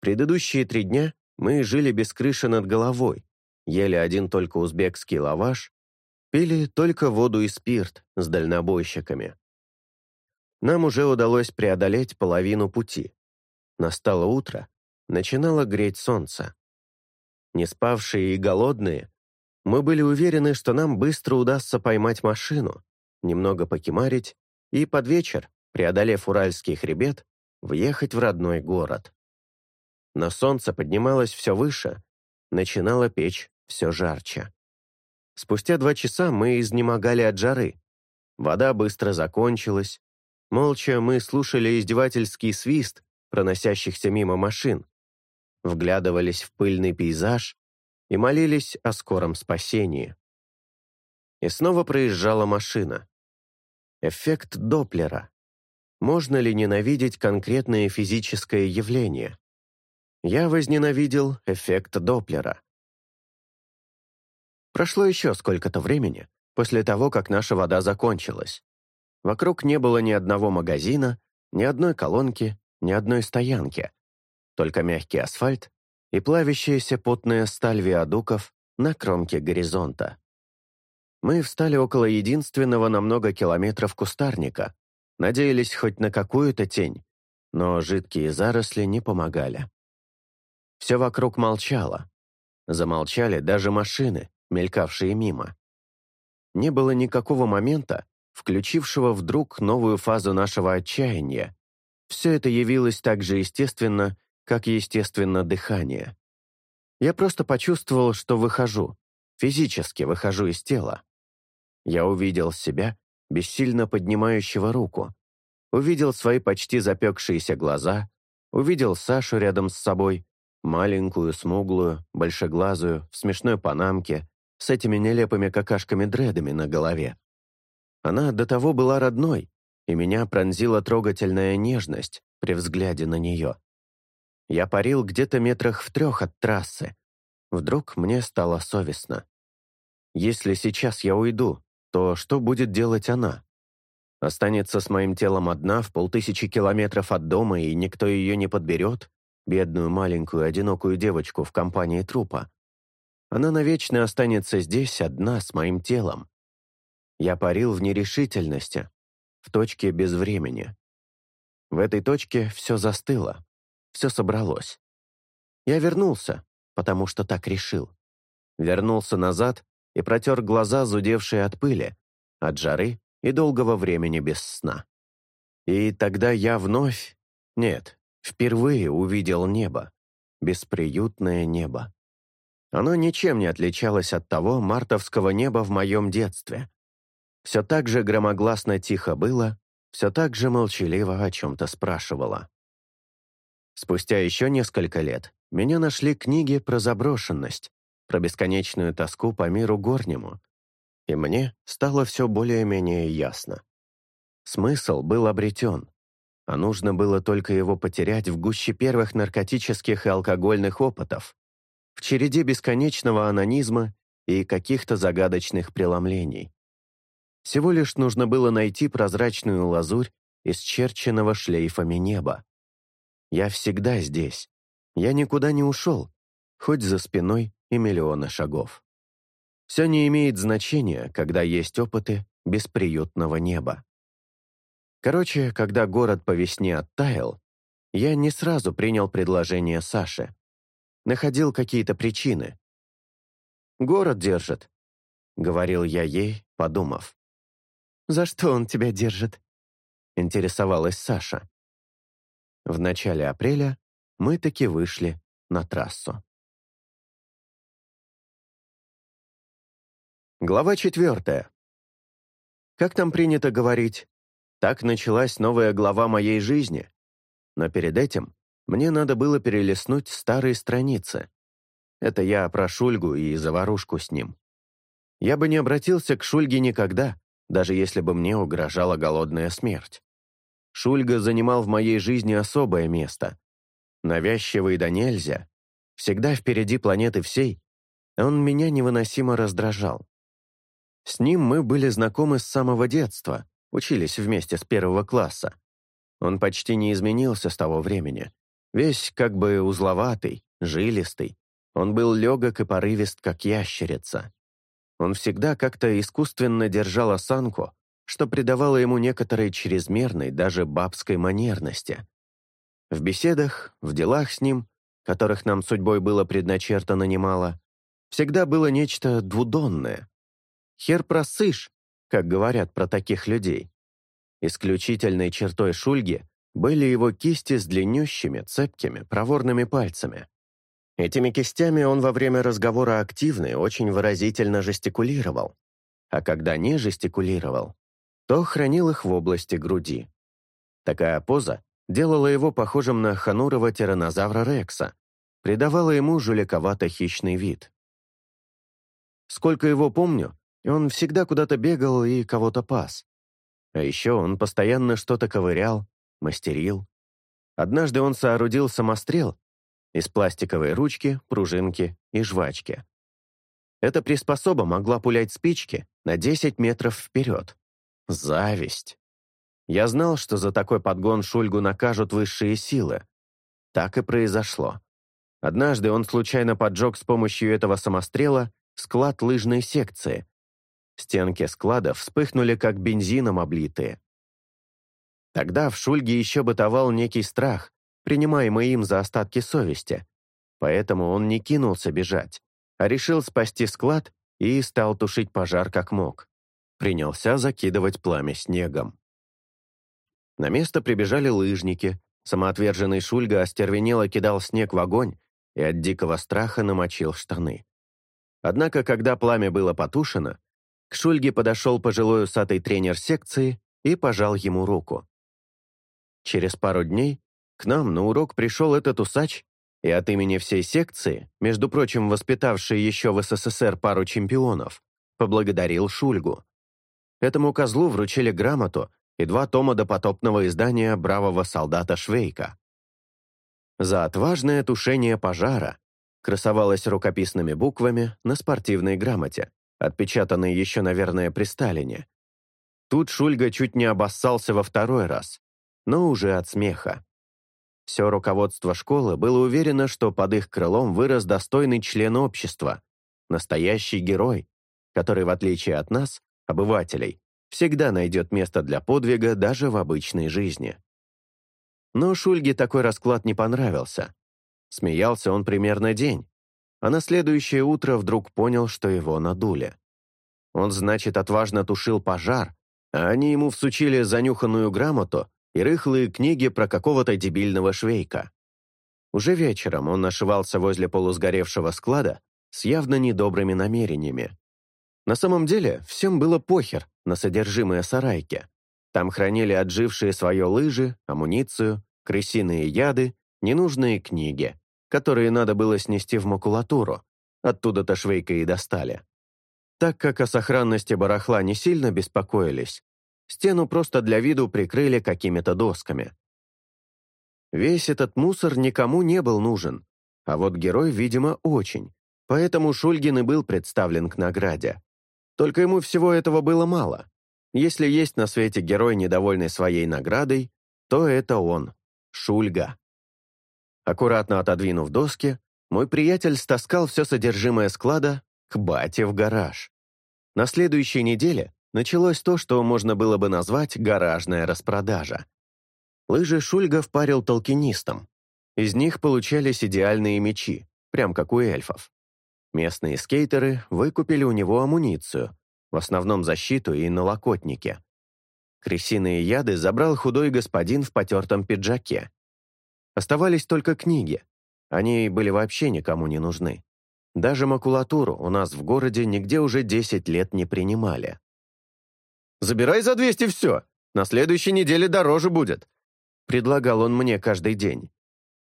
Предыдущие три дня мы жили без крыши над головой, ели один только узбекский лаваш, пили только воду и спирт с дальнобойщиками. Нам уже удалось преодолеть половину пути. Настало утро, начинало греть солнце. Не спавшие и голодные, мы были уверены, что нам быстро удастся поймать машину, немного покемарить и под вечер, преодолев Уральский хребет, въехать в родной город. Но солнце поднималось все выше, начинало печь все жарче. Спустя два часа мы изнемогали от жары. Вода быстро закончилась. Молча мы слушали издевательский свист проносящихся мимо машин, вглядывались в пыльный пейзаж и молились о скором спасении. И снова проезжала машина. Эффект Доплера. Можно ли ненавидеть конкретное физическое явление? я возненавидел эффект Доплера. Прошло еще сколько-то времени после того, как наша вода закончилась. Вокруг не было ни одного магазина, ни одной колонки, ни одной стоянки. Только мягкий асфальт и плавящаяся потная сталь виадуков на кромке горизонта. Мы встали около единственного на много километров кустарника, надеялись хоть на какую-то тень, но жидкие заросли не помогали. Все вокруг молчало. Замолчали даже машины, мелькавшие мимо. Не было никакого момента, включившего вдруг новую фазу нашего отчаяния. Все это явилось так же естественно, как естественно дыхание. Я просто почувствовал, что выхожу, физически выхожу из тела. Я увидел себя бессильно поднимающего руку. Увидел свои почти запекшиеся глаза, увидел Сашу рядом с собой, маленькую, смуглую, большеглазую, в смешной панамке, с этими нелепыми какашками-дредами на голове. Она до того была родной, и меня пронзила трогательная нежность при взгляде на нее. Я парил где-то метрах в трех от трассы. Вдруг мне стало совестно. Если сейчас я уйду, то что будет делать она? Останется с моим телом одна в полтысячи километров от дома, и никто ее не подберет? Бедную маленькую одинокую девочку в компании трупа. Она навечно останется здесь одна с моим телом. Я парил в нерешительности, в точке без времени. В этой точке все застыло, все собралось. Я вернулся, потому что так решил. Вернулся назад и протер глаза, зудевшие от пыли, от жары и долгого времени без сна. И тогда я вновь, нет, впервые увидел небо, бесприютное небо. Оно ничем не отличалось от того мартовского неба в моем детстве. Все так же громогласно тихо было, все так же молчаливо о чем-то спрашивало. Спустя еще несколько лет меня нашли книги про заброшенность, про бесконечную тоску по миру горнему. И мне стало все более-менее ясно. Смысл был обретен, а нужно было только его потерять в гуще первых наркотических и алкогольных опытов, в череде бесконечного анонизма и каких-то загадочных преломлений. Всего лишь нужно было найти прозрачную лазурь исчерченного шлейфами неба. Я всегда здесь. Я никуда не ушел, хоть за спиной и миллионы шагов. Все не имеет значения, когда есть опыты бесприютного неба. Короче, когда город по весне оттаял, я не сразу принял предложение Саши. Находил какие-то причины. «Город держит», — говорил я ей, подумав. «За что он тебя держит?» — интересовалась Саша. В начале апреля мы таки вышли на трассу. Глава четвертая. Как там принято говорить, так началась новая глава моей жизни. Но перед этим мне надо было перелистнуть старые страницы. Это я про Шульгу и заварушку с ним. Я бы не обратился к Шульге никогда, даже если бы мне угрожала голодная смерть. Шульга занимал в моей жизни особое место. Навязчивый да нельзя, всегда впереди планеты всей, он меня невыносимо раздражал. С ним мы были знакомы с самого детства, учились вместе с первого класса. Он почти не изменился с того времени. Весь как бы узловатый, жилистый. Он был легок и порывист, как ящерица. Он всегда как-то искусственно держал осанку, что придавало ему некоторой чрезмерной, даже бабской манерности. В беседах, в делах с ним, которых нам судьбой было предначертано немало, всегда было нечто двудонное, Хер просышь, как говорят про таких людей. Исключительной чертой Шульги были его кисти с длиннющими, цепкими, проворными пальцами. Этими кистями он во время разговора активный, очень выразительно жестикулировал. А когда не жестикулировал, то хранил их в области груди. Такая поза делала его похожим на ханурова тиранозавра Рекса, придавала ему жуликовато-хищный вид. Сколько его помню, он всегда куда-то бегал и кого-то пас. А еще он постоянно что-то ковырял, мастерил. Однажды он соорудил самострел из пластиковой ручки, пружинки и жвачки. Эта приспособа могла пулять спички на 10 метров вперед. Зависть. Я знал, что за такой подгон Шульгу накажут высшие силы. Так и произошло. Однажды он случайно поджег с помощью этого самострела склад лыжной секции, Стенки склада вспыхнули, как бензином облитые. Тогда в Шульге еще бытовал некий страх, принимаемый им за остатки совести, поэтому он не кинулся бежать, а решил спасти склад и стал тушить пожар как мог. Принялся закидывать пламя снегом. На место прибежали лыжники, самоотверженный Шульга остервенело кидал снег в огонь и от дикого страха намочил штаны. Однако, когда пламя было потушено, К Шульге подошел пожилой усатый тренер секции и пожал ему руку. Через пару дней к нам на урок пришел этот усач и от имени всей секции, между прочим, воспитавший еще в СССР пару чемпионов, поблагодарил Шульгу. Этому козлу вручили грамоту и два тома допотопного издания «Бравого солдата Швейка». За отважное тушение пожара красовалось рукописными буквами на спортивной грамоте, отпечатанной еще, наверное, при Сталине. Тут Шульга чуть не обоссался во второй раз, но уже от смеха. Все руководство школы было уверено, что под их крылом вырос достойный член общества, настоящий герой, который, в отличие от нас, обывателей, всегда найдет место для подвига даже в обычной жизни. Но Шульге такой расклад не понравился. Смеялся он примерно день, а на следующее утро вдруг понял, что его надули. Он, значит, отважно тушил пожар, а они ему всучили занюханную грамоту и рыхлые книги про какого-то дебильного швейка. Уже вечером он нашивался возле полусгоревшего склада с явно недобрыми намерениями. На самом деле, всем было похер на содержимое сарайки. Там хранили отжившие свое лыжи, амуницию, крысиные яды, ненужные книги, которые надо было снести в макулатуру. Оттуда-то швейка и достали. Так как о сохранности барахла не сильно беспокоились, Стену просто для виду прикрыли какими-то досками. Весь этот мусор никому не был нужен, а вот герой, видимо, очень, поэтому Шульгин и был представлен к награде. Только ему всего этого было мало. Если есть на свете герой, недовольный своей наградой, то это он, Шульга. Аккуратно отодвинув доски, мой приятель стаскал все содержимое склада к бате в гараж. На следующей неделе началось то, что можно было бы назвать гаражная распродажа. Лыжи Шульга впарил толкинистам. Из них получались идеальные мечи, прям как у эльфов. Местные скейтеры выкупили у него амуницию, в основном защиту и налокотники. Крысиные яды забрал худой господин в потертом пиджаке. Оставались только книги. Они были вообще никому не нужны. Даже макулатуру у нас в городе нигде уже 10 лет не принимали. Забирай за 200 все. На следующей неделе дороже будет», — предлагал он мне каждый день.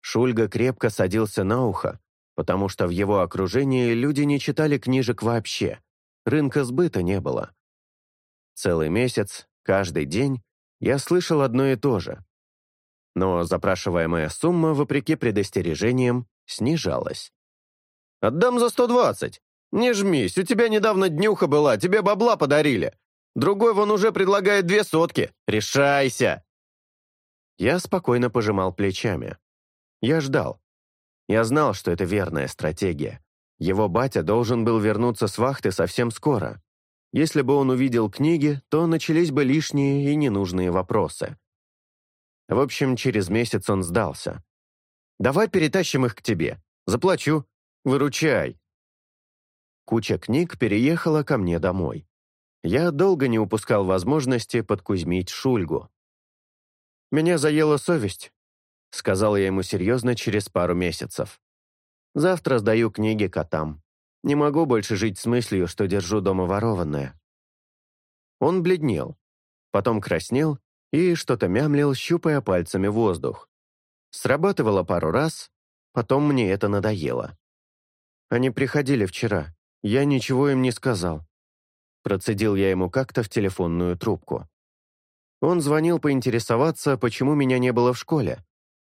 Шульга крепко садился на ухо, потому что в его окружении люди не читали книжек вообще. Рынка сбыта не было. Целый месяц, каждый день, я слышал одно и то же. Но запрашиваемая сумма, вопреки предостережениям, снижалась. «Отдам за 120. Не жмись, у тебя недавно днюха была, тебе бабла подарили. Другой вон уже предлагает две сотки. Решайся!» Я спокойно пожимал плечами. Я ждал. Я знал, что это верная стратегия. Его батя должен был вернуться с вахты совсем скоро. Если бы он увидел книги, то начались бы лишние и ненужные вопросы. В общем, через месяц он сдался. «Давай перетащим их к тебе. Заплачу. Выручай». Куча книг переехала ко мне домой. Я долго не упускал возможности подкузмить Шульгу. «Меня заела совесть», — сказал я ему серьезно через пару месяцев. «Завтра сдаю книги котам. Не могу больше жить с мыслью, что держу дома ворованное». Он бледнел, потом краснел и что-то мямлил, щупая пальцами воздух. Срабатывало пару раз, потом мне это надоело. Они приходили вчера, я ничего им не сказал. Процедил я ему как-то в телефонную трубку. Он звонил поинтересоваться, почему меня не было в школе.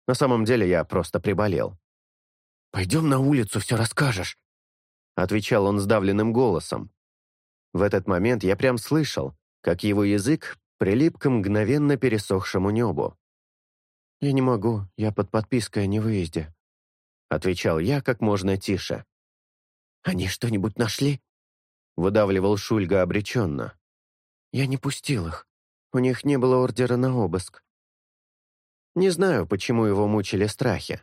На самом деле я просто приболел. «Пойдем на улицу, все расскажешь», — отвечал он сдавленным голосом. В этот момент я прям слышал, как его язык прилип к мгновенно пересохшему небу. «Я не могу, я под подпиской о невыезде», — отвечал я как можно тише. «Они что-нибудь нашли?» выдавливал Шульга обреченно. «Я не пустил их. У них не было ордера на обыск». Не знаю, почему его мучили страхи.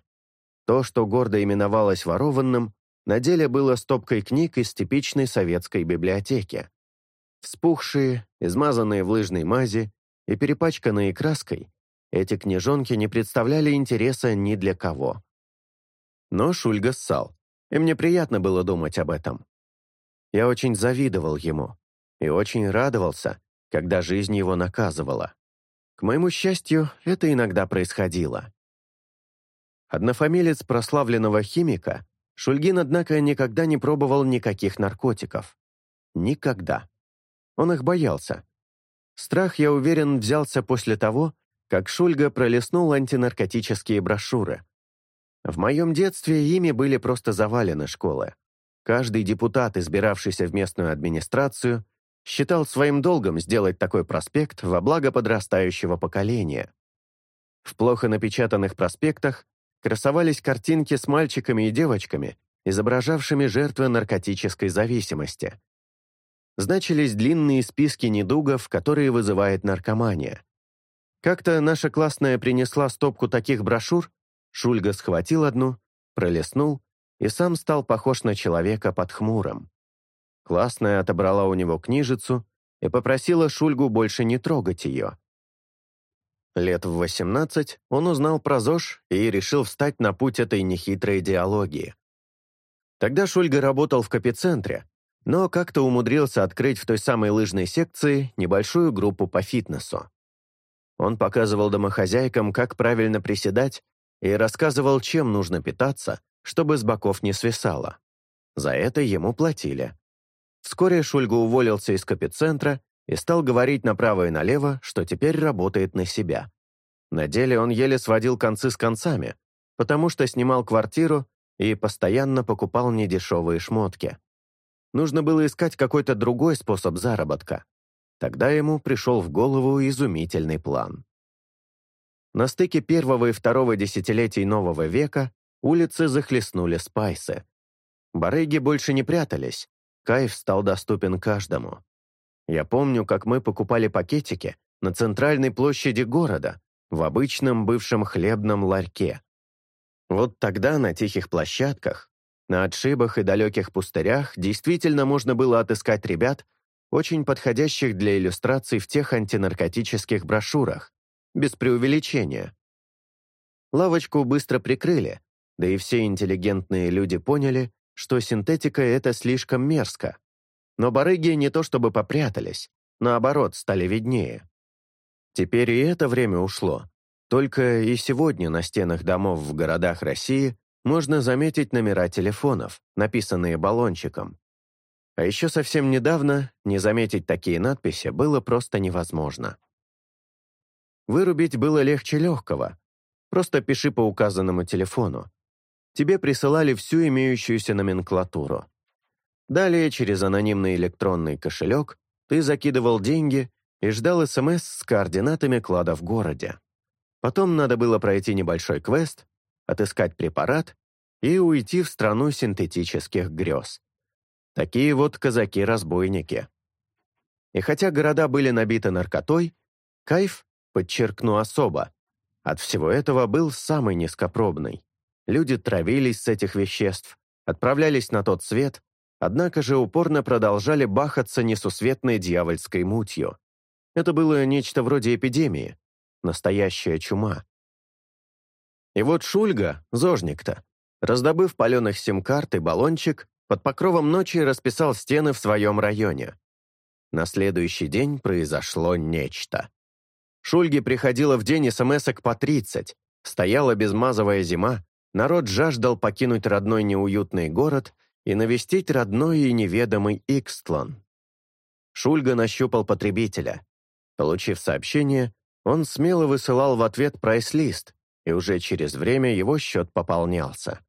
То, что гордо именовалось ворованным, на деле было стопкой книг из типичной советской библиотеки. Вспухшие, измазанные в лыжной мази и перепачканные краской, эти книжонки не представляли интереса ни для кого. Но Шульга ссал, и мне приятно было думать об этом. Я очень завидовал ему. и очень радовался, когда жизнь его наказывала. К моему счастью, это иногда происходило. Однофамилец прославленного химика, Шульгин, однако, никогда не пробовал никаких наркотиков. Никогда. Он их боялся. Страх, я уверен, взялся после того, как Шульга пролистнул антинаркотические брошюры. В моем детстве ими были просто завалены школы. Каждый депутат, избиравшийся в местную администрацию, считал своим долгом сделать такой проспект во благо подрастающего поколения. В плохо напечатанных проспектах красовались картинки с мальчиками и девочками, изображавшими жертвы наркотической зависимости. Значились длинные списки недугов, которые вызывает наркомания. Как-то наша классная принесла стопку таких брошюр, Шульга схватил одну, пролистнул и сам стал похож на человека под хмуром. Классная отобрала у него книжицу и попросила Шульгу больше не трогать ее. Лет в 18 он узнал про ЗОЖ и решил встать на путь этой нехитрой идеологии. Тогда Шульга работал в капицентре, но как-то умудрился открыть в той самой лыжной секции небольшую группу по фитнесу. Он показывал домохозяйкам, как правильно приседать, и рассказывал, чем нужно питаться, чтобы с боков не свисало. За это ему платили. Вскоре Шульга уволился из капицентра и стал говорить направо и налево, что теперь работает на себя. На деле он еле сводил концы с концами, потому что снимал квартиру и постоянно покупал недешевые шмотки. Нужно было искать какой-то другой способ заработка. Тогда ему пришел в голову изумительный план. На стыке первого и второго десятилетий нового века улицы захлестнули спайсы. Барыги больше не прятались, Кайф стал доступен каждому. Я помню, как мы покупали пакетики на центральной площади города, в обычном бывшем хлебном ларьке. Вот тогда на тихих площадках, на отшибах и далеких пустырях действительно можно было отыскать ребят, очень подходящих для иллюстраций в тех антинаркотических брошюрах, без преувеличения. Лавочку быстро прикрыли, да и все интеллигентные люди поняли, что синтетика — это слишком мерзко. Но барыги не то чтобы попрятались, наоборот, стали виднее. Теперь и это время ушло. Только и сегодня на стенах домов в городах России можно заметить номера телефонов, написанные баллончиком. А еще совсем недавно не заметить такие надписи было просто невозможно. Вырубить было легче легкого. Просто пиши по указанному телефону тебе присылали всю имеющуюся номенклатуру. Далее, через анонимный электронный кошелек, ты закидывал деньги и ждал СМС с координатами клада в городе. Потом надо было пройти небольшой квест, отыскать препарат и уйти в страну синтетических грез. Такие вот казаки-разбойники. И хотя города были набиты наркотой, кайф, подчеркну особо, от всего этого был самый низкопробный. Люди травились с этих веществ, отправлялись на тот свет, однако же упорно продолжали бахаться несусветной дьявольской мутью. Это было нечто вроде эпидемии, настоящая чума. И вот Шульга, зожник-то, раздобыв паленых сим-карт и баллончик, под покровом ночи расписал стены в своем районе. На следующий день произошло нечто. Шульге приходило в день смс-ок по 30, стояла безмазовая зима, народ жаждал покинуть родной неуютный город и навестить родной и неведомый Икстлан. Шульга нащупал потребителя. Получив сообщение, он смело высылал в ответ прайс-лист, и уже через время его счет пополнялся.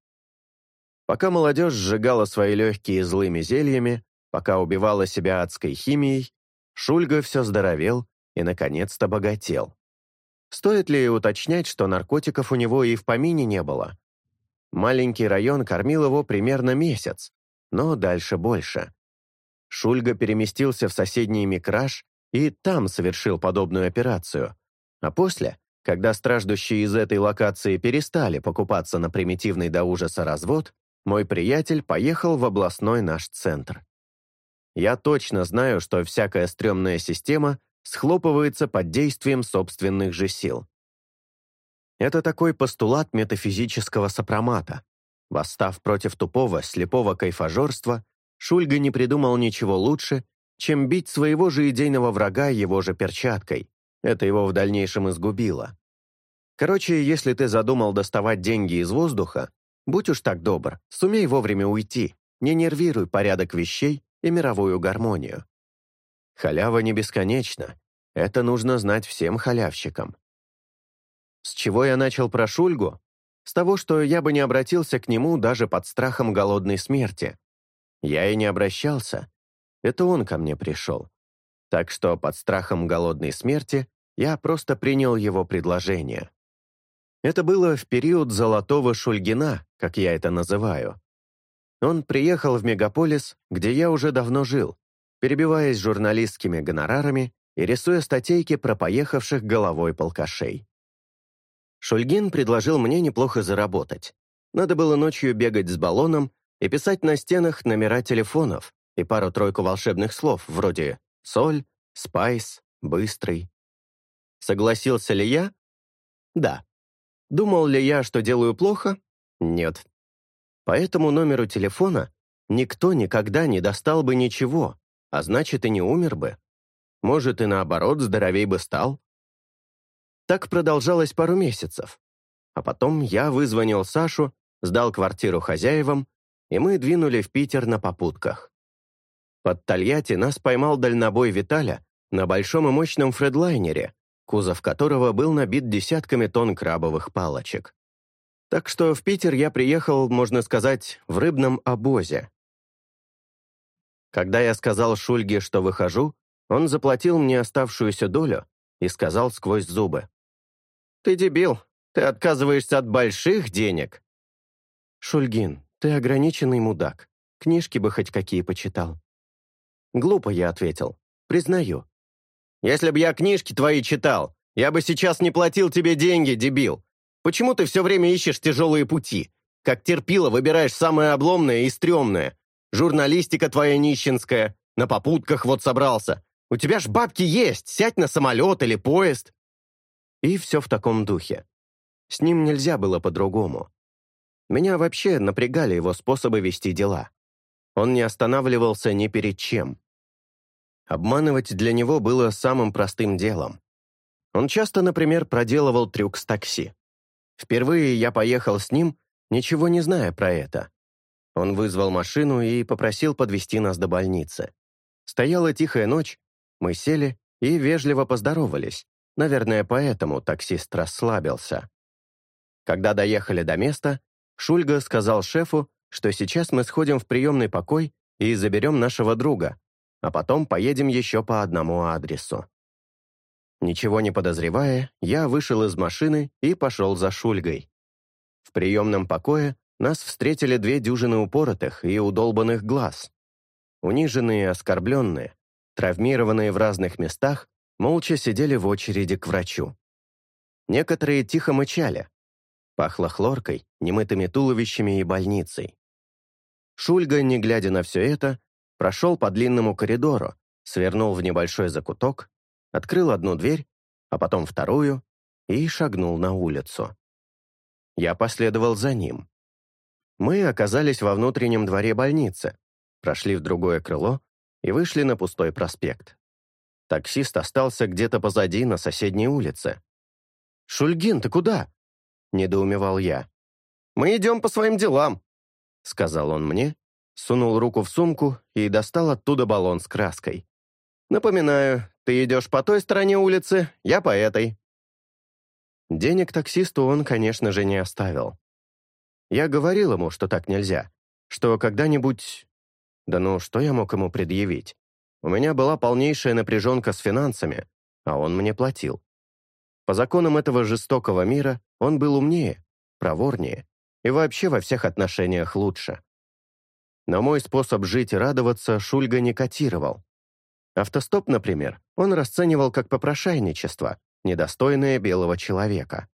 Пока молодежь сжигала свои легкие злыми зельями, пока убивала себя адской химией, Шульга все здоровел и, наконец-то, богател. Стоит ли уточнять, что наркотиков у него и в помине не было? Маленький район кормил его примерно месяц, но дальше больше. Шульга переместился в соседний Микраш и там совершил подобную операцию. А после, когда страждущие из этой локации перестали покупаться на примитивный до ужаса развод, мой приятель поехал в областной наш центр. Я точно знаю, что всякая стрёмная система схлопывается под действием собственных же сил. Это такой постулат метафизического сопромата. Восстав против тупого, слепого кайфажорства, Шульга не придумал ничего лучше чем бить своего же идейного врага его же перчаткой. Это его в дальнейшем изгубило. Короче, если ты задумал доставать деньги из воздуха, будь уж так добр, сумей вовремя уйти, не нервируй порядок вещей и мировую гармонию. Халява не бесконечна, это нужно знать всем халявщикам. С чего я начал про Шульгу? С того, что я бы не обратился к нему даже под страхом голодной смерти. Я и не обращался. Это он ко мне пришел. Так что под страхом голодной смерти я просто принял его предложение. Это было в период золотого Шульгина, как я это называю. Он приехал в мегаполис, где я уже давно жил, перебиваясь журналистскими гонорарами и рисуя статейки про поехавших головой полкашей. Шульгин предложил мне неплохо заработать. Надо было ночью бегать с баллоном и писать на стенах номера телефонов и пару-тройку волшебных слов, вроде «соль», «спайс», «быстрый». Согласился ли я? Да. Думал ли я, что делаю плохо? Нет. По этому номеру телефона никто никогда не достал бы ничего, а значит и не умер бы. Может, и наоборот, здоровей бы стал. Так продолжалось пару месяцев. А потом я вызвонил Сашу, сдал квартиру хозяевам, и мы двинули в Питер на попутках. Под Тольятти нас поймал дальнобой Виталя на большом и мощном фредлайнере, кузов которого был набит десятками тонн крабовых палочек. Так что в Питер я приехал, можно сказать, в рыбном обозе. Когда я сказал Шульге, что выхожу, он заплатил мне оставшуюся долю и сказал сквозь зубы. «Ты дебил, ты отказываешься от больших денег». «Шульгин, ты ограниченный мудак. Книжки бы хоть какие почитал». Глупо я ответил. Признаю. «Если бы я книжки твои читал, я бы сейчас не платил тебе деньги, дебил. Почему ты все время ищешь тяжелые пути? Как терпило выбираешь самое обломное и стрёмное. Журналистика твоя нищенская. На попутках вот собрался. У тебя ж бабки есть, сядь на самолет или поезд. И все в таком духе. С ним нельзя было по-другому. Меня вообще напрягали его способы вести дела. Он не останавливался ни перед чем. Обманывать для него было самым простым делом. Он часто, например, проделывал трюк с такси. Впервые я поехал с ним, ничего не зная про это. Он вызвал машину и попросил подвезти нас до больницы. Стояла тихая ночь, мы сели и вежливо поздоровались. Наверное, поэтому таксист расслабился. Когда доехали до места, Шульга сказал шефу, что сейчас мы сходим в приемный покой и заберем нашего друга, а потом поедем еще по одному адресу. Ничего не подозревая, я вышел из машины и пошел за Шульгой. В приемном покое нас встретили две дюжины упоротых и удолбанных глаз. Униженные и оскорбленные, травмированные в разных местах, молча сидели в очереди к врачу. Некоторые тихо мычали. Пахло хлоркой, немытыми туловищами и больницей. Шульга, не глядя на все это, прошел по длинному коридору, свернул в небольшой закуток, открыл одну дверь, а потом вторую и шагнул на улицу. Я последовал за ним. Мы оказались во внутреннем дворе больницы, прошли в другое крыло и вышли на пустой проспект. Таксист остался где-то позади, на соседней улице. «Шульгин, ты куда?» — недоумевал я. «Мы идем по своим делам», — сказал он мне, сунул руку в сумку и достал оттуда баллон с краской. «Напоминаю, ты идешь по той стороне улицы, я по этой». Денег таксисту он, конечно же, не оставил. Я говорил ему, что так нельзя, что когда-нибудь... Да ну, что я мог ему предъявить? У меня была полнейшая напряженка с финансами, а он мне платил. По законам этого жестокого мира он был умнее, проворнее и вообще во всех отношениях лучше. Но мой способ жить и радоваться Шульга не котировал. Автостоп, например, он расценивал как попрошайничество, недостойное белого человека.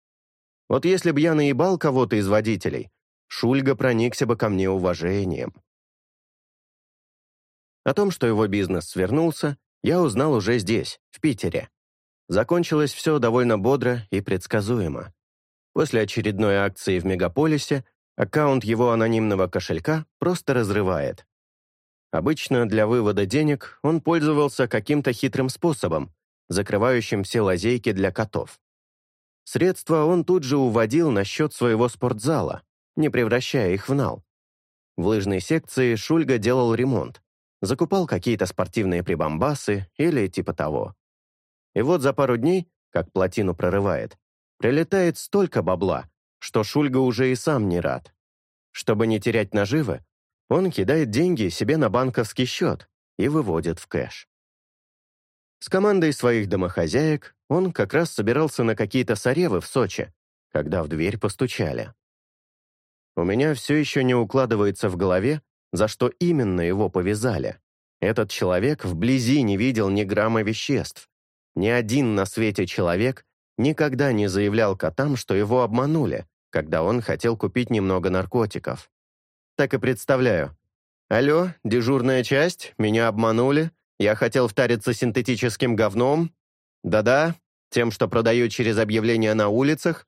Вот если б я наебал кого-то из водителей, Шульга проникся бы ко мне уважением. О том, что его бизнес свернулся, я узнал уже здесь, в Питере. Закончилось все довольно бодро и предсказуемо. После очередной акции в мегаполисе аккаунт его анонимного кошелька просто разрывает. Обычно для вывода денег он пользовался каким-то хитрым способом, закрывающим все лазейки для котов. Средства он тут же уводил на счет своего спортзала, не превращая их в нал. В лыжной секции Шульга делал ремонт, закупал какие-то спортивные прибамбасы или типа того. И вот за пару дней, как плотину прорывает, прилетает столько бабла, что Шульга уже и сам не рад. Чтобы не терять наживы, он кидает деньги себе на банковский счет и выводит в кэш. С командой своих домохозяек он как раз собирался на какие-то соревы в Сочи, когда в дверь постучали. У меня все еще не укладывается в голове, за что именно его повязали. Этот человек вблизи не видел ни грамма веществ. Ни один на свете человек никогда не заявлял котам, что его обманули, когда он хотел купить немного наркотиков. Так и представляю. «Алло, дежурная часть, меня обманули, я хотел втариться синтетическим говном. Да-да, тем, что продаю через объявления на улицах.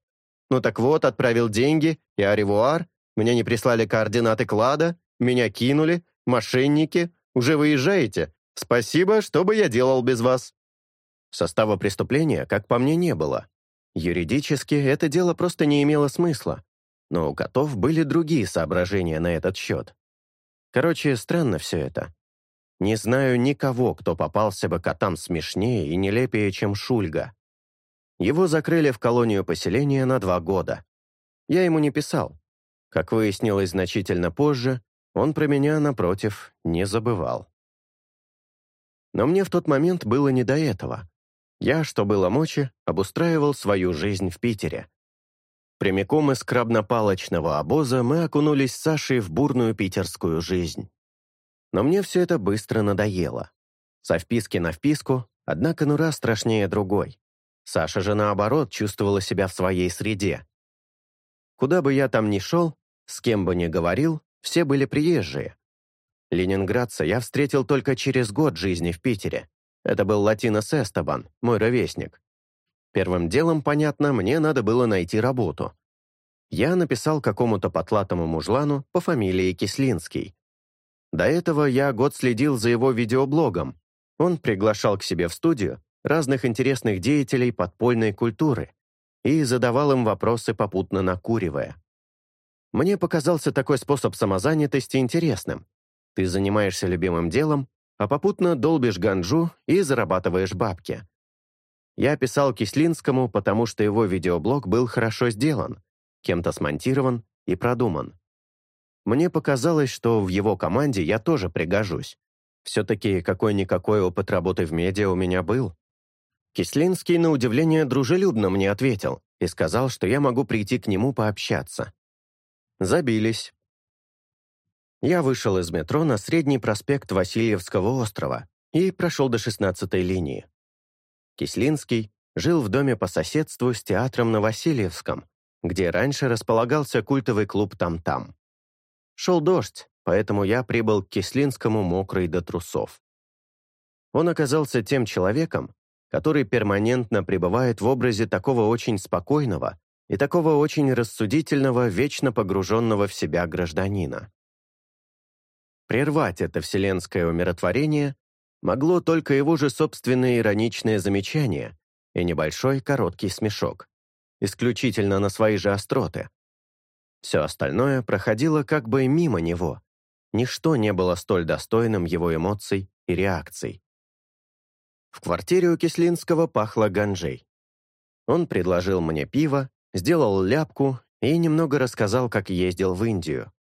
Ну так вот, отправил деньги, и аревуар, мне не прислали координаты клада, меня кинули, мошенники, уже выезжаете. Спасибо, что бы я делал без вас». Состава преступления, как по мне, не было. Юридически это дело просто не имело смысла но у котов были другие соображения на этот счет. Короче, странно все это. Не знаю никого, кто попался бы котам смешнее и нелепее, чем Шульга. Его закрыли в колонию поселения на два года. Я ему не писал. Как выяснилось значительно позже, он про меня, напротив, не забывал. Но мне в тот момент было не до этого. Я, что было мочи, обустраивал свою жизнь в Питере. Прямиком из крабно-палочного обоза мы окунулись с Сашей в бурную питерскую жизнь. Но мне все это быстро надоело. Со вписки на вписку, одна конура страшнее другой. Саша же, наоборот, чувствовала себя в своей среде. Куда бы я там ни шел, с кем бы ни говорил, все были приезжие. Ленинградца я встретил только через год жизни в Питере. Это был Латинос Эстебан, мой ровесник. Первым делом, понятно, мне надо было найти работу. Я написал какому-то потлатому мужлану по фамилии Кислинский. До этого я год следил за его видеоблогом. Он приглашал к себе в студию разных интересных деятелей подпольной культуры и задавал им вопросы, попутно накуривая. Мне показался такой способ самозанятости интересным. Ты занимаешься любимым делом, а попутно долбишь ганджу и зарабатываешь бабки. Я писал Кислинскому, потому что его видеоблог был хорошо сделан, кем-то смонтирован и продуман. Мне показалось, что в его команде я тоже пригожусь. Все-таки какой-никакой опыт работы в медиа у меня был. Кислинский, на удивление, дружелюбно мне ответил и сказал, что я могу прийти к нему пообщаться. Забились. Я вышел из метро на средний проспект Васильевского острова и прошел до 16-й линии. Кислинский жил в доме по соседству с театром на Васильевском, где раньше располагался культовый клуб «Там-там». Шел дождь, поэтому я прибыл к Кислинскому мокрый до трусов. Он оказался тем человеком, который перманентно пребывает в образе такого очень спокойного и такого очень рассудительного, вечно погруженного в себя гражданина. Прервать это вселенское умиротворение могло только его же собственное ироничное замечание и небольшой короткий смешок, исключительно на свои же остроты. Все остальное проходило как бы мимо него. Ничто не было столь достойным его эмоций и реакций. В квартире у Кислинского пахло ганжей. Он предложил мне пиво, сделал ляпку и немного рассказал, как ездил в Индию.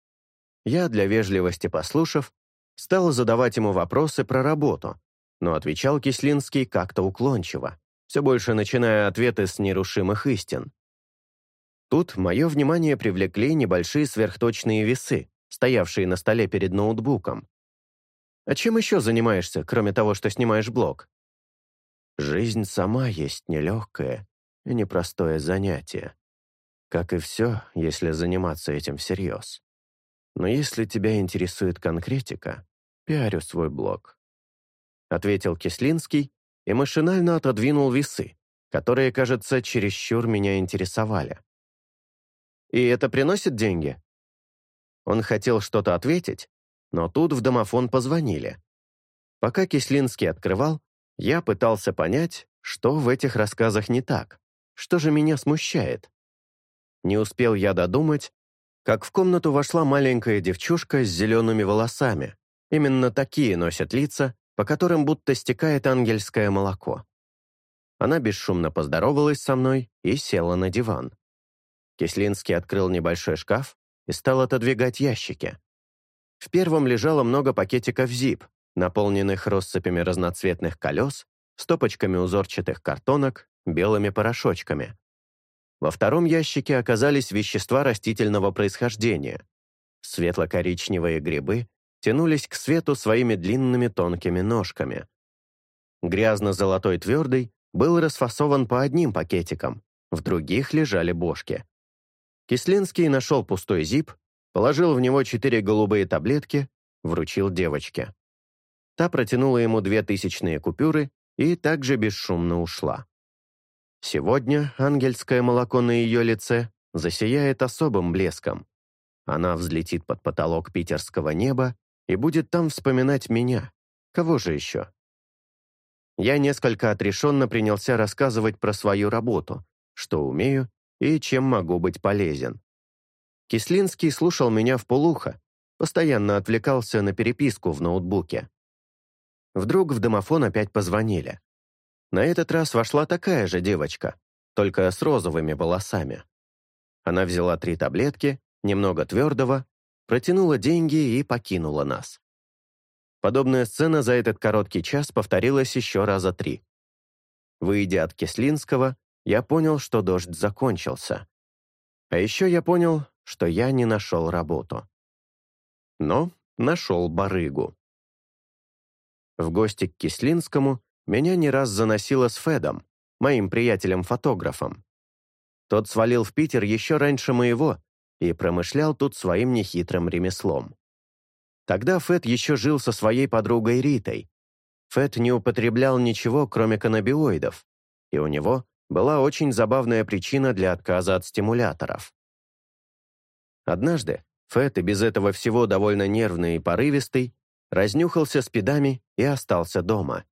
Я, для вежливости послушав, Стал задавать ему вопросы про работу, но отвечал Кислинский как-то уклончиво, все больше начиная ответы с нерушимых истин. Тут мое внимание привлекли небольшие сверхточные весы, стоявшие на столе перед ноутбуком. «А чем еще занимаешься, кроме того, что снимаешь блог?» «Жизнь сама есть нелегкое и непростое занятие. Как и все, если заниматься этим всерьез. Но если тебя интересует конкретика, пиарю свой блог. Ответил Кислинский и машинально отодвинул весы, которые, кажется, чересчур меня интересовали. «И это приносит деньги?» Он хотел что-то ответить, Но тут в домофон позвонили. Пока Кислинский открывал, я пытался понять, что в этих рассказах не так, что же меня смущает. Не успел я додумать, как в комнату вошла маленькая девчушка с зелеными волосами. Именно такие носят лица, по которым будто стекает ангельское молоко. Она бесшумно поздоровалась со мной и села на диван. Кислинский открыл небольшой шкаф и стал отодвигать ящики. В первом лежало много пакетиков ZIP, наполненных россыпями разноцветных колес, стопочками узорчатых картонок, белыми порошочками. Во втором ящике оказались вещества растительного происхождения. Светло-коричневые грибы тянулись к свету своими длинными тонкими ножками. Грязно-золотой твердый был расфасован по одним пакетикам, в других лежали бошки. Кислинский нашел пустой зип, положил в него четыре голубые таблетки, вручил девочке. Та протянула ему две тысячные купюры и также бесшумно ушла. Сегодня ангельское молоко на ее лице засияет особым блеском. Она взлетит под потолок питерского неба и будет там вспоминать меня. Кого же еще? Я несколько отрешенно принялся рассказывать про свою работу, что умею и чем могу быть полезен. Кислинский слушал меня в полухо, постоянно отвлекался на переписку в ноутбуке. Вдруг в домофон опять позвонили. На этот раз вошла такая же девочка, только с розовыми волосами. Она взяла три таблетки, немного твердого, протянула деньги и покинула нас. Подобная сцена за этот короткий час повторилась еще раза три. Выйдя от Кислинского, я понял, что дождь закончился. А еще я понял, что я не нашел работу. Но нашел барыгу. В гости к Кислинскому меня не раз заносило с Федом, моим приятелем-фотографом. Тот свалил в Питер еще раньше моего и промышлял тут своим нехитрым ремеслом. Тогда Фед еще жил со своей подругой Ритой. Фед не употреблял ничего, кроме каннабиоидов, и у него была очень забавная причина для отказа от стимуляторов. Однажды Фэт, и без этого всего довольно нервный и порывистый, разнюхался спидами и остался дома.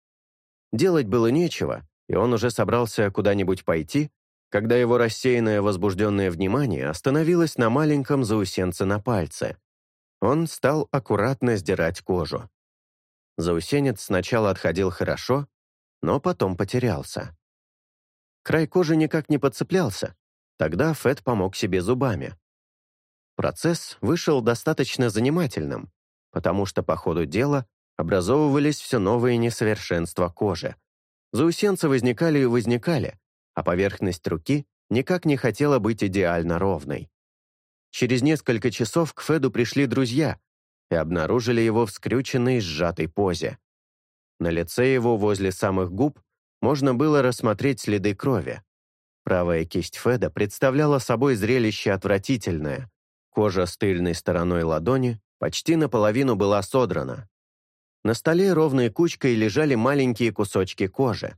Делать было нечего, и он уже собрался куда-нибудь пойти, когда его рассеянное возбужденное внимание остановилось на маленьком заусенце на пальце. Он стал аккуратно сдирать кожу. Заусенец сначала отходил хорошо, но потом потерялся. Край кожи никак не подцеплялся. Тогда Фэт помог себе зубами. Процесс вышел достаточно занимательным, потому что по ходу дела образовывались все новые несовершенства кожи. Заусенцы возникали и возникали, а поверхность руки никак не хотела быть идеально ровной. Через несколько часов к Феду пришли друзья и обнаружили его в скрюченной сжатой позе. На лице его возле самых губ можно было рассмотреть следы крови. Правая кисть Феда представляла собой зрелище отвратительное. Кожа с тыльной стороной ладони почти наполовину была содрана. На столе ровной кучкой лежали маленькие кусочки кожи.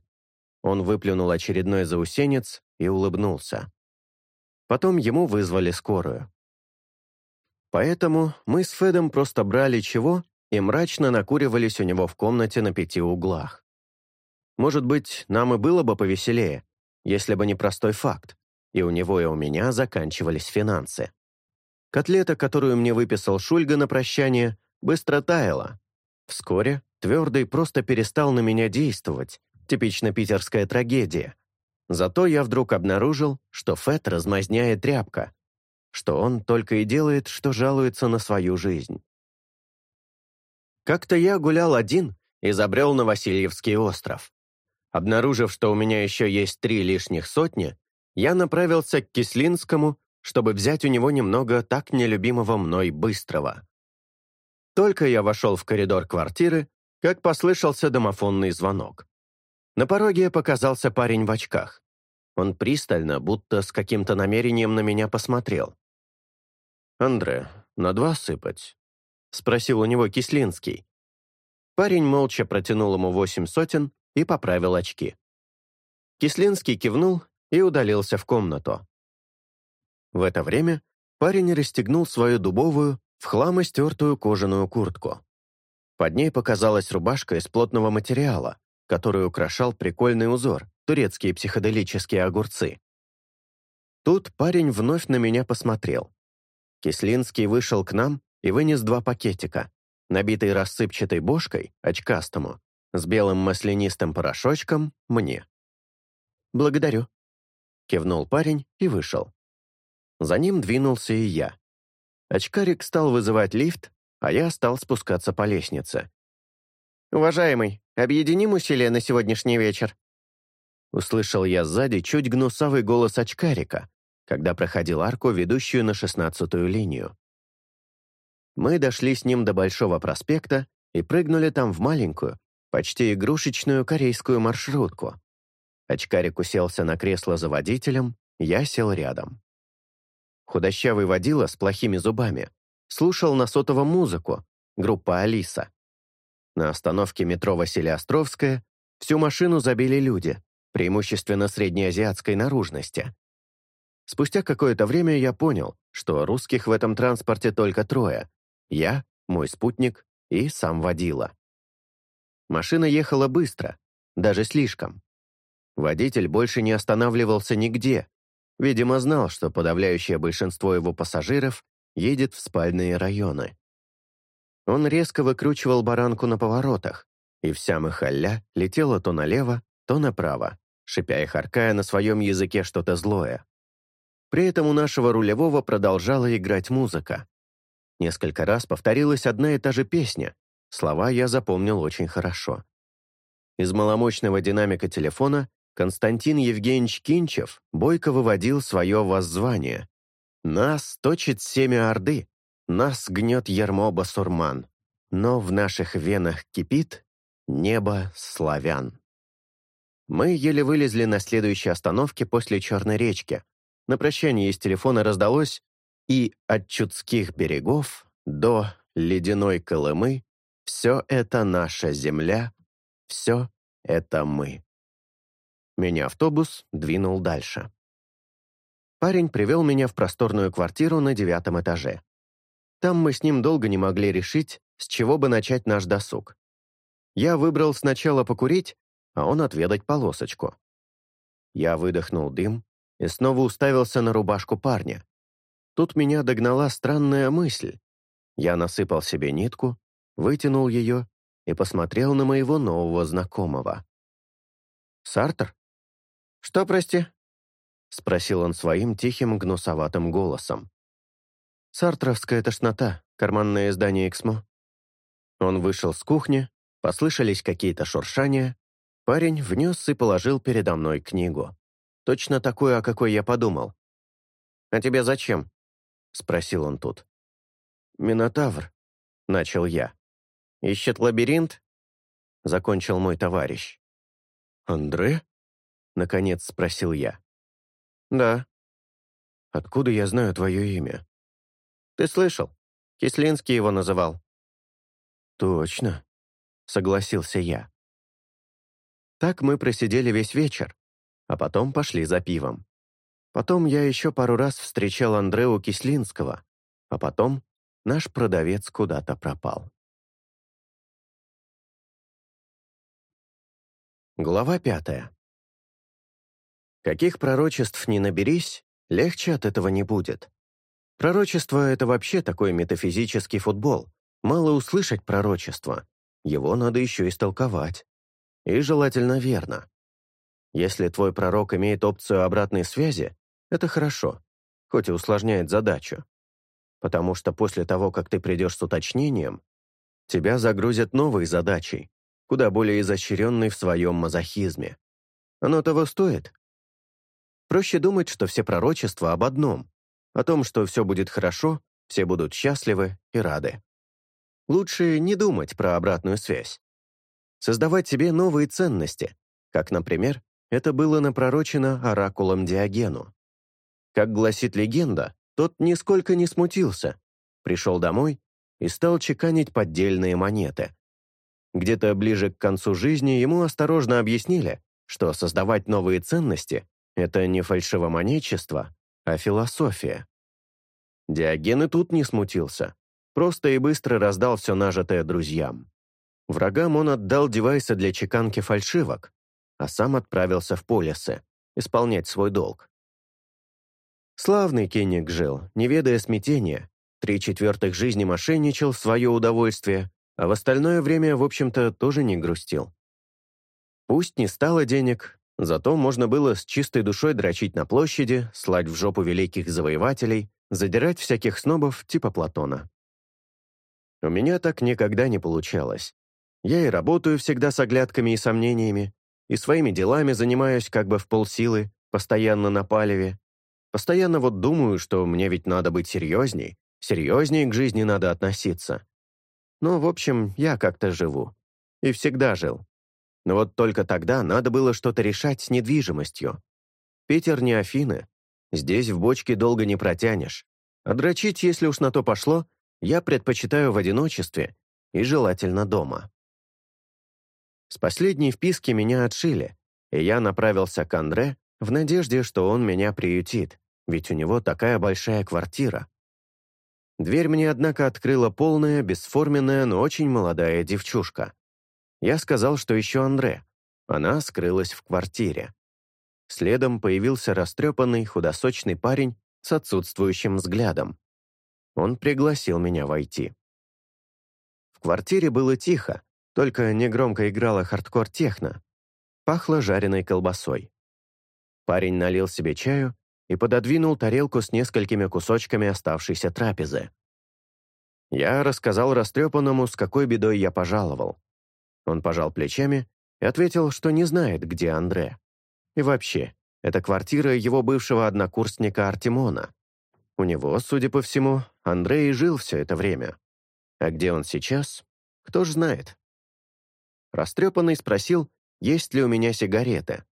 Он выплюнул очередной заусенец и улыбнулся. Потом ему вызвали скорую. Поэтому мы с Федом просто брали чего и мрачно накуривались у него в комнате на пяти углах. Может быть, нам и было бы повеселее, если бы не простой факт, и у него и у меня заканчивались финансы. Котлета, которую мне выписал Шульга на прощание, быстро таяла. Вскоре Твердый просто перестал на меня действовать, типично питерская трагедия. Зато я вдруг обнаружил, что Фет размазняет тряпка, что он только и делает, что жалуется на свою жизнь. Как-то я гулял один и забрел на Васильевский остров. Обнаружив, что у меня еще есть три лишних сотни, я направился к Кислинскому, чтобы взять у него немного так нелюбимого мной быстрого. Только я вошел в коридор квартиры, как послышался домофонный звонок. На пороге показался парень в очках. Он пристально, будто с каким-то намерением на меня посмотрел. «Андре, на два сыпать?» — спросил у него Кислинский. Парень молча протянул ему восемь сотен и поправил очки. Кислинский кивнул и удалился в комнату. В это время парень расстегнул свою дубовую, в хлам истертую кожаную куртку. Под ней показалась рубашка из плотного материала, который украшал прикольный узор, турецкие психоделические огурцы. Тут парень вновь на меня посмотрел. Кислинский вышел к нам и вынес два пакетика, набитый рассыпчатой бошкой, очкастому, с белым маслянистым порошочком, мне. «Благодарю», — кивнул парень и вышел. За ним двинулся и я. Очкарик стал вызывать лифт, а я стал спускаться по лестнице. «Уважаемый, объединим усилия на сегодняшний вечер?» Услышал я сзади чуть гнусавый голос очкарика, когда проходил арку, ведущую на шестнадцатую линию. Мы дошли с ним до Большого проспекта и прыгнули там в маленькую, почти игрушечную корейскую маршрутку. Очкарик уселся на кресло за водителем, я сел рядом. Худощавый водила с плохими зубами слушал на сотовом музыку, группа «Алиса». На остановке метро Василия-Островская всю машину забили люди, преимущественно среднеазиатской наружности. Спустя какое-то время я понял, что русских в этом транспорте только трое. Я, мой спутник и сам водила. Машина ехала быстро, даже слишком. Водитель больше не останавливался нигде. Видимо, знал, что подавляющее большинство его пассажиров едет в спальные районы. Он резко выкручивал баранку на поворотах, и вся махалля летела то налево, то направо, шипя и харкая на своем языке что-то злое. При этом у нашего рулевого продолжала играть музыка. Несколько раз повторилась одна и та же песня. Слова я запомнил очень хорошо. Из маломощного динамика телефона Константин Евгеньевич Кинчев бойко выводил свое воззвание. «Нас точит семя Орды, нас гнет ярмо басурман, но в наших венах кипит небо славян». Мы еле вылезли на следующей остановке после Черной речки, на прощание из телефона раздалось «И от Чудских берегов до ледяной Колымы все это наша земля, все это мы». Мини-автобус двинул дальше. Парень привел меня в просторную квартиру на девятом этаже. Там мы с ним долго не могли решить, с чего бы начать наш досуг. Я выбрал сначала покурить, а он отведать полосочку. Я выдохнул дым, и снова уставился на рубашку парня. Тут меня догнала странная мысль. Я насыпал себе нитку, вытянул ее и посмотрел на моего нового знакомого. «Сартер?» «Что, прости?» — спросил он своим тихим гнусоватым голосом. «Сартровская тошнота, карманное издание «Эксмо». Он вышел с кухни, послышались какие-то шуршания, парень внес и положил передо мной книгу. Точно такую, о какой я подумал. «А тебе зачем?» — спросил он тут. «Минотавр», — начал я. «Ищет лабиринт?» — закончил мой товарищ. «Андре?» — наконец спросил я. «Да». «Откуда я знаю твое имя?» «Ты слышал? Кислинский его называл». «Точно», — согласился я. Так мы просидели весь вечер, а потом пошли за пивом. Потом я еще пару раз встречал Андреу Кислинского, а потом наш продавец куда-то пропал. Глава пятая. Каких пророчеств ни наберись, легче от этого не будет. Пророчество — это вообще такой метафизический футбол. Мало услышать пророчество. Его надо еще истолковать. И желательно верно. Если твой пророк имеет опцию обратной связи, это хорошо, хоть и усложняет задачу. Потому что после того, как ты придешь с уточнением, тебя загрузят новой задачей, куда более изощренной в своем мазохизме. Оно того стоит? Проще думать, что все пророчества об одном, о том, что все будет хорошо, все будут счастливы и рады. Лучше не думать про обратную связь. Создавать себе новые ценности, как, например, это было напророчено оракулом Диогену. Как гласит легенда, тот нисколько не смутился, пришел домой и стал чеканить поддельные монеты. Где-то ближе к концу жизни ему осторожно объяснили, что создавать новые ценности — это не фальшивомонетчество, а философия. Диоген и тут не смутился. Просто и быстро раздал все нажитое друзьям. Врагам он отдал девайсы для чеканки фальшивок, а сам отправился в полисы исполнять свой долг. Славный Кенник жил, не ведая смятения, три четвертых жизни мошенничал в свое удовольствие, а в остальное время, в общем-то, тоже не грустил. Пусть не стало денег, зато можно было с чистой душой дрочить на площади, слать в жопу великих завоевателей, задирать всяких снобов типа Платона. У меня так никогда не получалось. Я и работаю всегда с оглядками и сомнениями, и своими делами занимаюсь как бы в полсилы, постоянно на палеве. Постоянно вот думаю, что мне ведь надо быть серьезней, серьезнее к жизни надо относиться. Ну, в общем, я как-то живу. И всегда жил. Но вот только тогда надо было что-то решать с недвижимостью. Питер не Афины. Здесь в бочке долго не протянешь. А дрочить, если уж на то пошло, я предпочитаю в одиночестве и желательно дома. С последней вписки меня отшили, и я направился к Андре в надежде, что он меня приютит, ведь у него такая большая квартира. Дверь мне, однако, открыла полная, бесформенная, но очень молодая девчушка. Я сказал, что еще Андре. Она скрылась в квартире. Следом появился растрепанный, худосочный парень с отсутствующим взглядом. Он пригласил меня войти. В квартире было тихо, только негромко играла хардкор-техно. Пахло жареной колбасой. Парень налил себе чаю и пододвинул тарелку с несколькими кусочками оставшейся трапезы. Я рассказал растрепанному, с какой бедой я пожаловал. Он пожал плечами и ответил, что не знает, где Андре. И вообще, это квартира его бывшего однокурсника Артемона. У него, судя по всему, Андрей жил все это время. А где он сейчас, кто ж знает. Растрепанный спросил, есть ли у меня сигареты.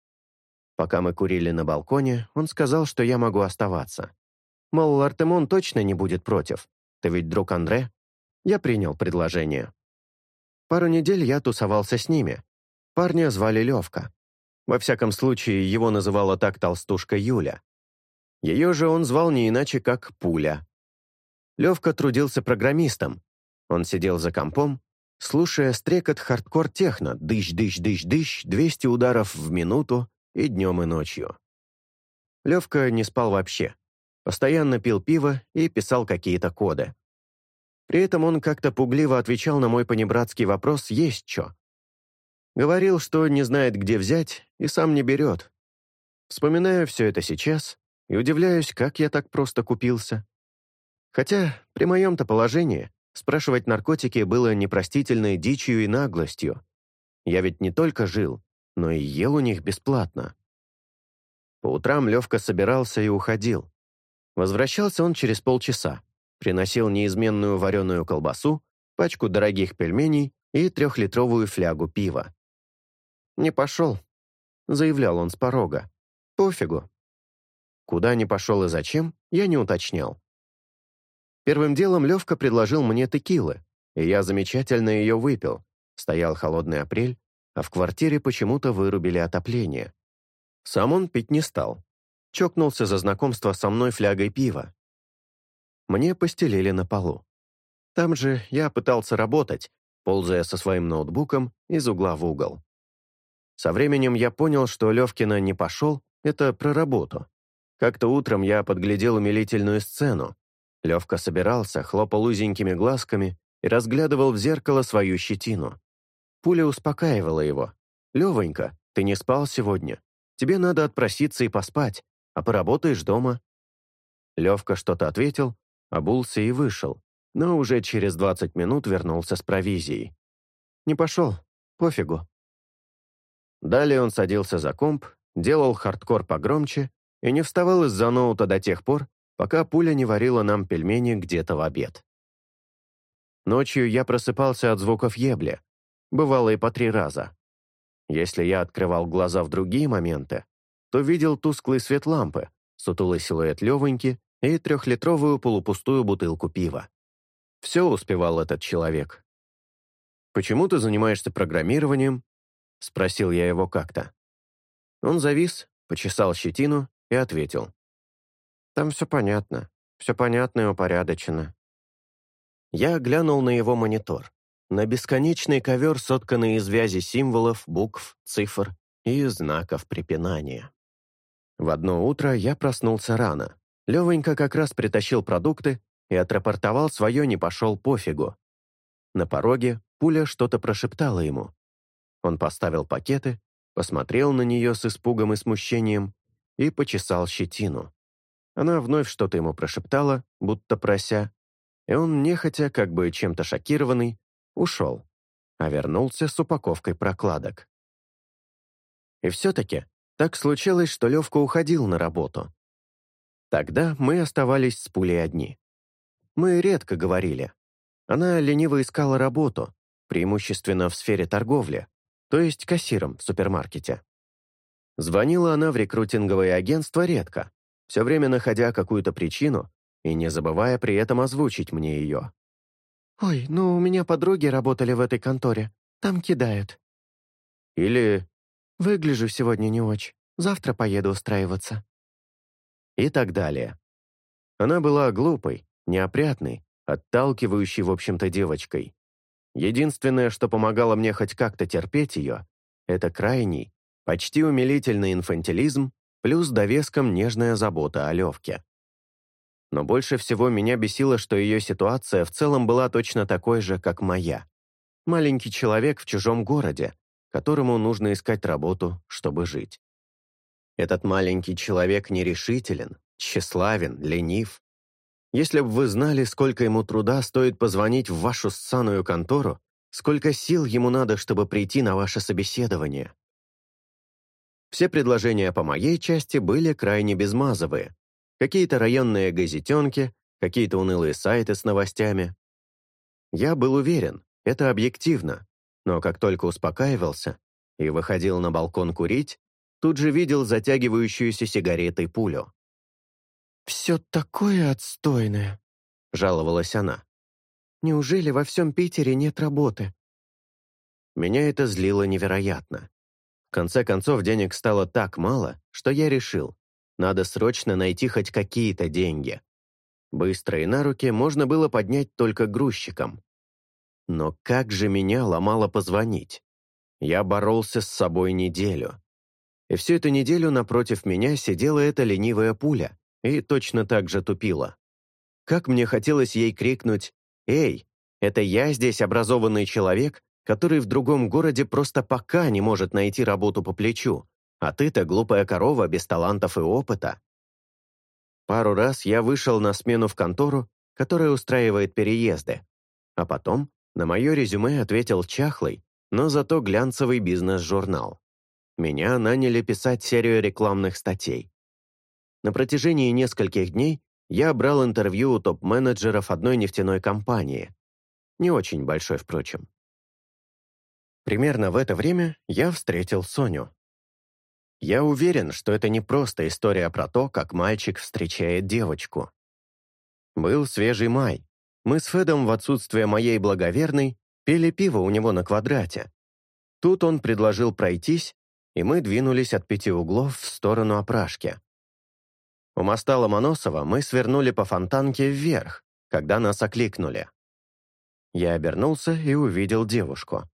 Пока мы курили на балконе, он сказал, что я могу оставаться. Мол, Артемон точно не будет против. Ты ведь друг Андре? Я принял предложение. Пару недель я тусовался с ними. Парня звали Левка. Во всяком случае, его называла так толстушка Юля. Ее же он звал не иначе, как Пуля. Левка трудился программистом. Он сидел за компом слушая стрекот хардкор-техно, дыщ-дыщ-дыщ-дыщ, 200 ударов в минуту и днем и ночью. Левка не спал вообще. Постоянно пил пиво и писал какие-то коды. При этом он как-то пугливо отвечал на мой понебратский вопрос «Есть чё?». Говорил, что не знает, где взять, и сам не берет. Вспоминаю все это сейчас и удивляюсь, как я так просто купился. Хотя при моем-то положении Спрашивать наркотики было непростительной дичью и наглостью. Я ведь не только жил, но и ел у них бесплатно. По утрам Левка собирался и уходил. Возвращался он через полчаса, приносил неизменную вареную колбасу, пачку дорогих пельменей и трехлитровую флягу пива. «Не пошел», — заявлял он с порога. «Пофигу». Куда не пошел и зачем, я не уточнял. Первым делом Левка предложил мне текилы, и я замечательно ее выпил. Стоял холодный апрель, а в квартире почему-то вырубили отопление. Сам он пить не стал. Чокнулся за знакомство со мной флягой пива. Мне постелили на полу. Там же я пытался работать, ползая со своим ноутбуком из угла в угол. Со временем я понял, что Левкина не пошел, это про работу. Как-то утром я подглядел умилительную сцену. Левка собирался, хлопал узенькими глазками и разглядывал в зеркало свою щетину. Пуля успокаивала его. «Левонька, ты не спал сегодня. Тебе надо отпроситься и поспать, а поработаешь дома». Левка что-то ответил, обулся и вышел, но уже через 20 минут вернулся с провизией. «Не пошел, пофигу». Далее он садился за комп, делал хардкор погромче и не вставал из-за ноута до тех пор, пока пуля не варила нам пельмени где-то в обед. Ночью я просыпался от звуков ебли, бывало и по три раза. Если я открывал глаза в другие моменты, то видел тусклый свет лампы, сутулый силуэт Левоньки и трехлитровую полупустую бутылку пива. Все успевал этот человек. «Почему ты занимаешься программированием?» — спросил я его как-то. Он завис, почесал щетину и ответил. Там все понятно. Все понятно и упорядочено. Я глянул на его монитор. На бесконечный ковер, сотканный из вязи символов, букв, цифр и знаков препинания. В одно утро я проснулся рано. Левенька как раз притащил продукты и отрапортовал свое «не пошел пофигу». На пороге пуля что-то прошептала ему. Он поставил пакеты, посмотрел на нее с испугом и смущением и почесал щетину. Она вновь что-то ему прошептала, будто прося, и он, нехотя, как бы чем-то шокированный, ушел, а вернулся с упаковкой прокладок. И все-таки так случилось, что Левка уходил на работу. Тогда мы оставались с пулей одни. Мы редко говорили. Она лениво искала работу, преимущественно в сфере торговли, то есть кассиром в супермаркете. Звонила она в рекрутинговое агентство редко, все время находя какую-то причину и не забывая при этом озвучить мне ее. «Ой, ну у меня подруги работали в этой конторе, там кидают». Или «Выгляжу сегодня не очень, завтра поеду устраиваться». И так далее. Она была глупой, неопрятной, отталкивающей, в общем-то, девочкой. Единственное, что помогало мне хоть как-то терпеть ее, это крайний, почти умилительный инфантилизм плюс довеском нежная забота о Левке. Но больше всего меня бесило, что ее ситуация в целом была точно такой же, как моя. Маленький человек в чужом городе, которому нужно искать работу, чтобы жить. Этот маленький человек нерешителен, тщеславен, ленив. Если бы вы знали, сколько ему труда стоит позвонить в вашу ссаную контору, сколько сил ему надо, чтобы прийти на ваше собеседование. Все предложения по моей части были крайне безмазовые. Какие-то районные газетенки, какие-то унылые сайты с новостями. Я был уверен, это объективно, но как только успокаивался и выходил на балкон курить, тут же видел затягивающуюся сигаретой пулю. «Все такое отстойное», — жаловалась она. «Неужели во всем Питере нет работы?» Меня это злило невероятно. В конце концов, денег стало так мало, что я решил, надо срочно найти хоть какие-то деньги. Быстро и на руки можно было поднять только грузчикам. Но как же меня ломало позвонить? Я боролся с собой неделю. И всю эту неделю напротив меня сидела эта ленивая пуля и точно так же тупила. Как мне хотелось ей крикнуть «Эй, это я здесь образованный человек, который в другом городе просто пока не может найти работу по плечу, а ты-то глупая корова без талантов и опыта. Пару раз я вышел на смену в контору, которая устраивает переезды, а потом на мое резюме ответил чахлый, но зато глянцевый бизнес-журнал. Меня наняли писать серию рекламных статей. На протяжении нескольких дней я брал интервью у топ-менеджеров одной нефтяной компании. Не очень большой, впрочем. Примерно в это время я встретил Соню. Я уверен, что это не просто история про то, как мальчик встречает девочку. Был свежий май. Мы с Федом в отсутствие моей благоверной пили пиво у него на квадрате. Тут он предложил пройтись, и мы двинулись от пяти углов в сторону опрашки. У моста Ломоносова мы свернули по фонтанке вверх, когда нас окликнули. Я обернулся и увидел девушку.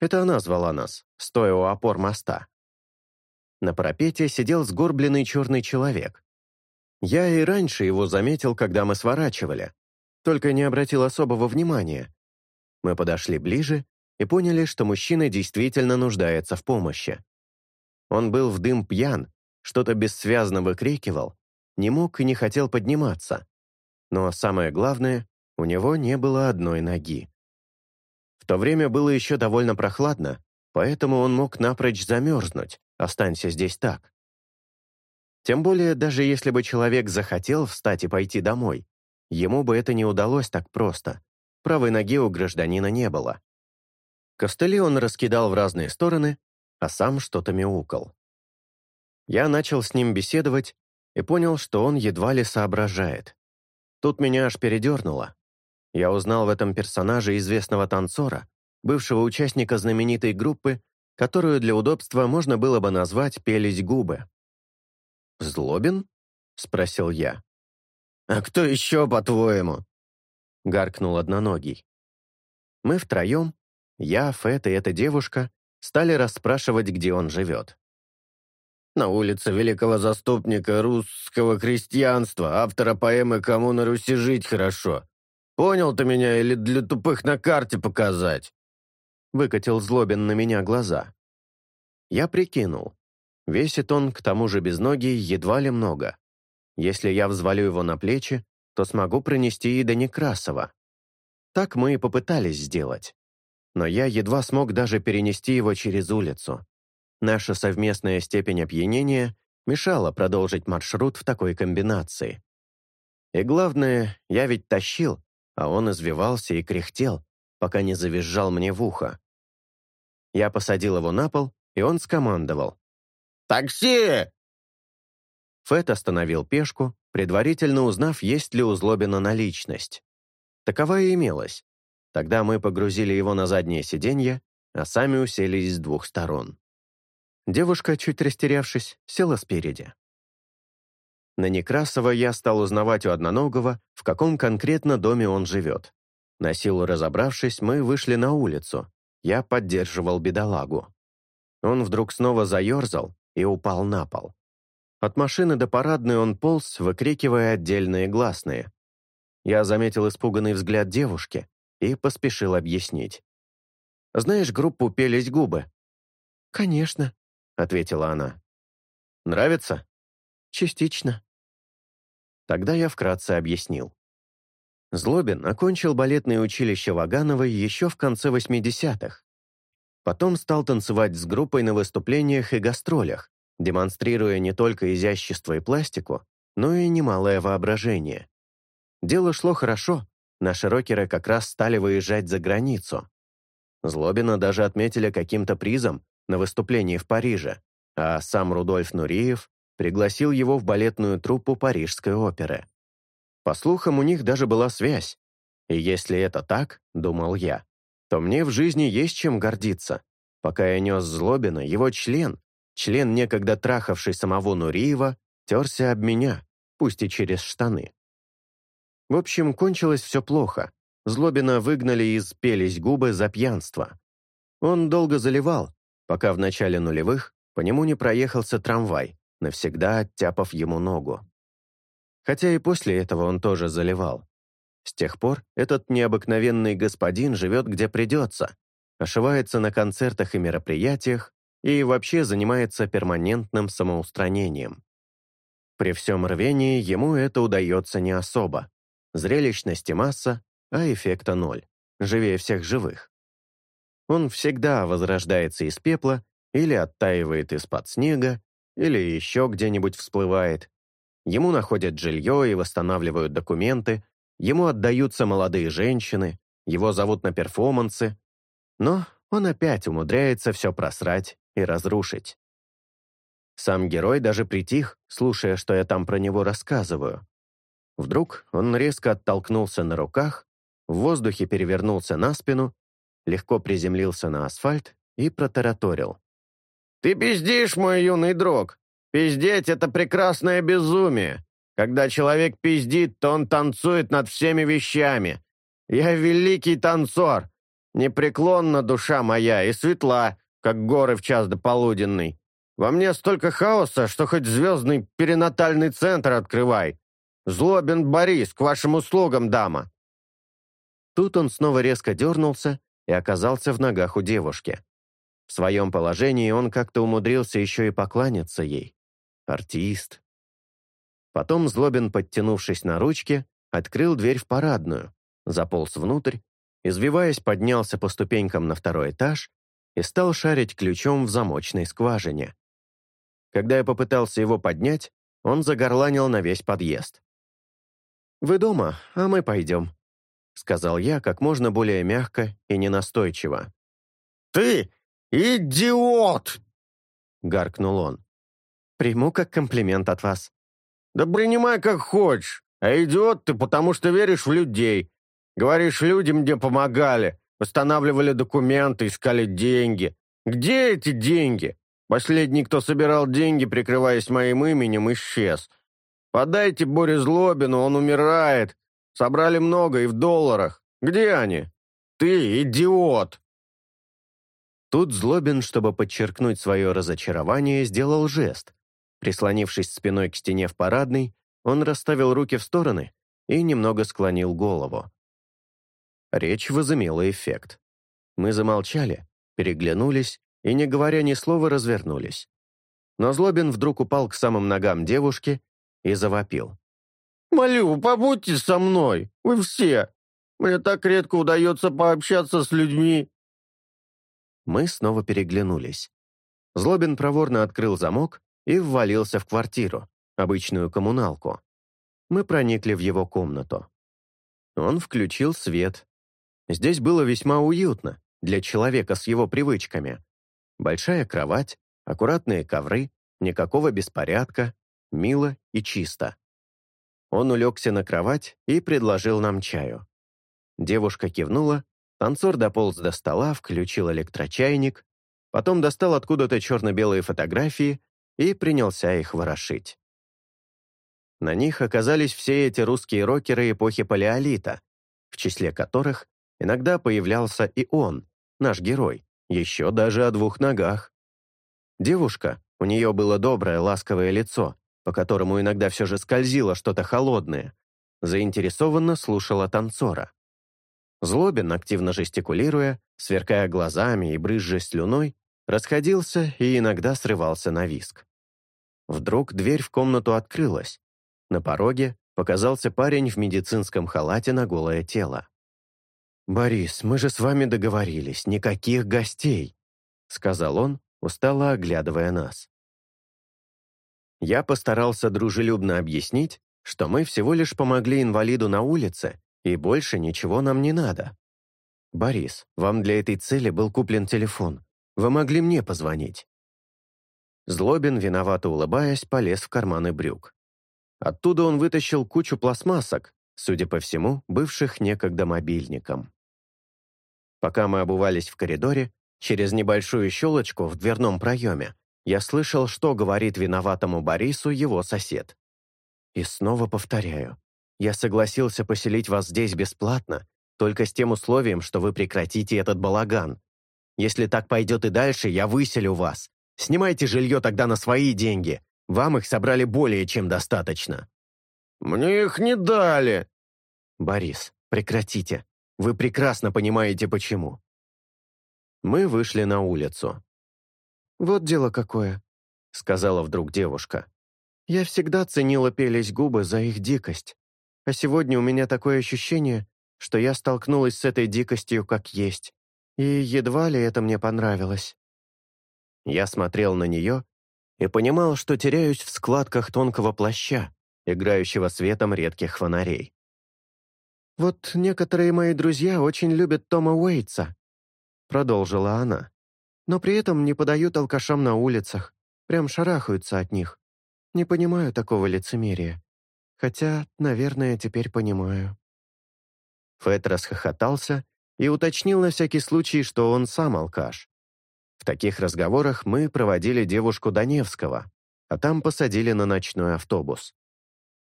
Это она звала нас, стоя у опор моста. На парапете сидел сгорбленный черный человек. Я и раньше его заметил, когда мы сворачивали, только не обратил особого внимания. Мы подошли ближе и поняли, что мужчина действительно нуждается в помощи. Он был в дым пьян, что-то бессвязно выкрикивал, не мог и не хотел подниматься. Но самое главное, у него не было одной ноги. В то время было еще довольно прохладно, поэтому он мог напрочь замерзнуть, останься здесь так. Тем более, даже если бы человек захотел встать и пойти домой, ему бы это не удалось так просто. Правой ноги у гражданина не было. Костыли он раскидал в разные стороны, а сам что-то мяукал. Я начал с ним беседовать и понял, что он едва ли соображает. Тут меня аж передернуло. Я узнал в этом персонаже известного танцора, бывшего участника знаменитой группы, которую для удобства можно было бы назвать «Пелись губы». «Злобин?» — спросил я. «А кто еще, по-твоему?» — гаркнул одноногий. Мы втроем, я, Фэт и эта девушка, стали расспрашивать, где он живет. На улице великого заступника русского крестьянства, автора поэмы «Кому на Руси жить хорошо». Понял ты меня или для тупых на карте показать?» Выкатил Злобин на меня глаза. Я прикинул. Весит он, к тому же без ноги, едва ли много. Если я взвалю его на плечи, то смогу пронести и до Некрасова. Так мы и попытались сделать. Но я едва смог даже перенести его через улицу. Наша совместная степень опьянения мешала продолжить маршрут в такой комбинации. И главное, я ведь тащил, а он извивался и кряхтел, пока не завизжал мне в ухо. Я посадил его на пол, и он скомандовал. «Такси!» Фэт остановил пешку, предварительно узнав, есть ли у Злобина наличность. Такова и имелась. Тогда мы погрузили его на заднее сиденье, а сами уселись с двух сторон. Девушка, чуть растерявшись, села спереди. На Некрасова я стал узнавать у Одноногого, в каком конкретно доме он живет. На силу разобравшись, мы вышли на улицу. Я поддерживал бедолагу. Он вдруг снова заерзал и упал на пол. От машины до парадной он полз, выкрикивая отдельные гласные. Я заметил испуганный взгляд девушки и поспешил объяснить. «Знаешь группу «Пелись губы»?» «Конечно», — ответила она. «Нравится?» «Частично». Тогда я вкратце объяснил. Злобин окончил балетное училище Вагановой еще в конце 80-х. Потом стал танцевать с группой на выступлениях и гастролях, демонстрируя не только изящество и пластику, но и немалое воображение. Дело шло хорошо, наши рокеры как раз стали выезжать за границу. Злобина даже отметили каким-то призом на выступлении в Париже, а сам Рудольф Нуриев пригласил его в балетную труппу Парижской оперы. По слухам, у них даже была связь. И если это так, думал я, то мне в жизни есть чем гордиться. Пока я нес Злобина, его член, член, некогда трахавший самого Нуриева, терся об меня, пусть и через штаны. В общем, кончилось все плохо. Злобина выгнали из «Пелись губы» за пьянство. Он долго заливал, пока в начале нулевых по нему не проехался трамвай, навсегда оттяпав ему ногу. Хотя и после этого он тоже заливал. С тех пор этот необыкновенный господин живет где придется, ошивается на концертах и мероприятиях и вообще занимается перманентным самоустранением. При всем рвении ему это удается не особо. Зрелищности масса, а эффекта ноль. Живее всех живых. Он всегда возрождается из пепла или оттаивает из-под снега, или еще где-нибудь всплывает. Ему находят жилье и восстанавливают документы, ему отдаются молодые женщины, его зовут на перформансы, но он опять умудряется все просрать и разрушить. Сам герой даже притих, слушая, что я там про него рассказываю. Вдруг он резко оттолкнулся на руках, в воздухе перевернулся на спину легко приземлился на асфальт и протараторил. «Ты пиздишь, мой юный друг! Пиздеть — это прекрасное безумие! Когда человек пиздит, то он танцует над всеми вещами. Я великий танцор! Непреклонна душа моя и светла, как горы в час дополуденный. Во мне столько хаоса, что хоть звездный перинатальный центр открывай. Злобин Борис, к вашим услугам, дама!» Тут он снова резко дернулся и оказался в ногах у девушки. В своем положении он как-то умудрился еще и покланяться ей. Артист. Потом Злобин, подтянувшись на ручке, открыл дверь в парадную, заполз внутрь, извиваясь, поднялся по ступенькам на второй этаж и стал шарить ключом в замочной скважине. Когда я попытался его поднять, он загорланил на весь подъезд. «Вы дома, а мы пойдем», — сказал я как можно более мягко и ненастойчиво. «Ты идиот!» — гаркнул он. «Приму как комплимент от вас». «Да принимай как хочешь. А идиот ты, потому что веришь в людей. Говоришь, людям где помогали, восстанавливали документы, искали деньги. Где эти деньги? Последний, кто собирал деньги, прикрываясь моим именем, исчез. Подайте Боре Злобину, он умирает. Собрали много и в долларах. Где они? Ты идиот!» Тут Злобин, чтобы подчеркнуть свое разочарование, сделал жест. Прислонившись спиной к стене в парадной, он расставил руки в стороны и немного склонил голову. Речь возымела эффект. Мы замолчали, переглянулись и, не говоря ни слова, развернулись. Но Злобин вдруг упал к самым ногам девушки и завопил. «Молю, побудьте со мной, вы все. Мне так редко удается пообщаться с людьми». Мы снова переглянулись. Злобин проворно открыл замок и ввалился в квартиру, обычную коммуналку. Мы проникли в его комнату. Он включил свет. Здесь было весьма уютно для человека с его привычками. Большая кровать, аккуратные ковры, никакого беспорядка, мило и чисто. Он улегся на кровать и предложил нам чаю. Девушка кивнула, танцор дополз до стола, включил электрочайник, потом достал откуда-то черно-белые фотографии и принялся их ворошить. На них оказались все эти русские рокеры эпохи Палеолита, в числе которых иногда появлялся и он, наш герой, еще даже о двух ногах. Девушка, у нее было доброе, ласковое лицо, по которому иногда все же скользило что-то холодное, заинтересованно слушала танцора. Злобин, активно жестикулируя, сверкая глазами и брызжа слюной, расходился и иногда срывался на виск. Вдруг дверь в комнату открылась. На пороге показался парень в медицинском халате на голое тело. «Борис, мы же с вами договорились, никаких гостей», сказал он, устало оглядывая нас. Я постарался дружелюбно объяснить, что мы всего лишь помогли инвалиду на улице, и больше ничего нам не надо. «Борис, вам для этой цели был куплен телефон. Вы могли мне позвонить». Злобин, виновато улыбаясь, полез в карманы брюк. Оттуда он вытащил кучу пластмассок, судя по всему, бывших некогда мобильником. Пока мы обувались в коридоре, через небольшую щелочку в дверном проеме, я слышал, что говорит виноватому Борису его сосед. И снова повторяю, я согласился поселить вас здесь бесплатно, только с тем условием, что вы прекратите этот балаган. Если так пойдет и дальше, я выселю вас. Снимайте жилье тогда на свои деньги. Вам их собрали более чем достаточно». «Мне их не дали». «Борис, прекратите. Вы прекрасно понимаете, почему». Мы вышли на улицу. «Вот дело какое», — сказала вдруг девушка. «Я всегда ценила пелись губы за их дикость. А сегодня у меня такое ощущение, что я столкнулась с этой дикостью как есть. И едва ли это мне понравилось». Я смотрел на нее и понимал, что теряюсь в складках тонкого плаща, играющего светом редких фонарей. «Вот некоторые мои друзья очень любят Тома Уэйтса», продолжила она, «но при этом не подают алкашам на улицах, прям шарахаются от них. Не понимаю такого лицемерия. Хотя, наверное, теперь понимаю». Фэт расхохотался и уточнил на всякий случай, что он сам алкаш. В таких разговорах мы проводили девушку до Невского, а там посадили на ночной автобус.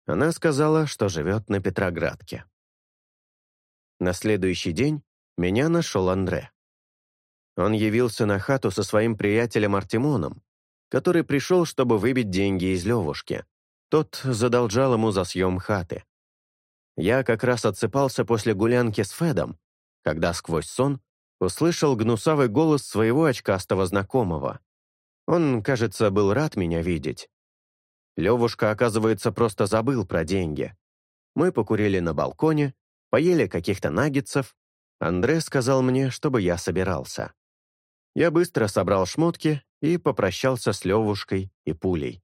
Она сказала, что живет на Петроградке. На следующий день меня нашел Андре. Он явился на хату со своим приятелем Артемоном, который пришел, чтобы выбить деньги из Левушки. Тот задолжал ему за съем хаты. Я как раз отсыпался после гулянки с Федом, когда сквозь сон услышал гнусавый голос своего очкастого знакомого. Он, кажется, был рад меня видеть. Левушка, оказывается, просто забыл про деньги. Мы покурили на балконе, поели каких-то наггетсов. Андре сказал мне, чтобы я собирался. Я быстро собрал шмотки и попрощался с Левушкой и Пулей.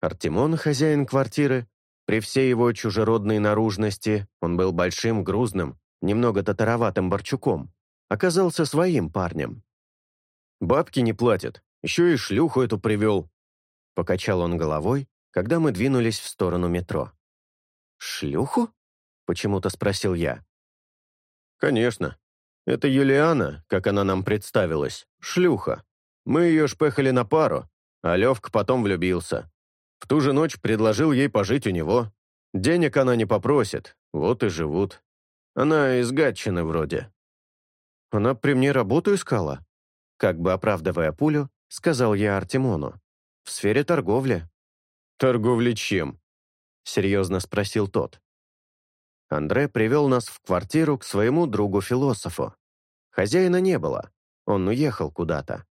Артемон, хозяин квартиры, при всей его чужеродной наружности, он был большим, грузным, немного татароватым борчуком, оказался своим парнем. «Бабки не платят, еще и шлюху эту привел», покачал он головой, когда мы двинулись в сторону метро. «Шлюху?» — почему-то спросил я. «Конечно. Это Юлиана, как она нам представилась, шлюха. Мы ее шпехали на пару, а Левка потом влюбился. В ту же ночь предложил ей пожить у него. Денег она не попросит, Вот и живут. Она из Гатчины вроде. Она при мне работу искала. Как бы оправдывая пулю, сказал я Артемону. В сфере торговли. Торговли чем? Серьезно спросил тот. Андре привел нас в квартиру к своему другу-философу. Хозяина не было, он уехал куда-то.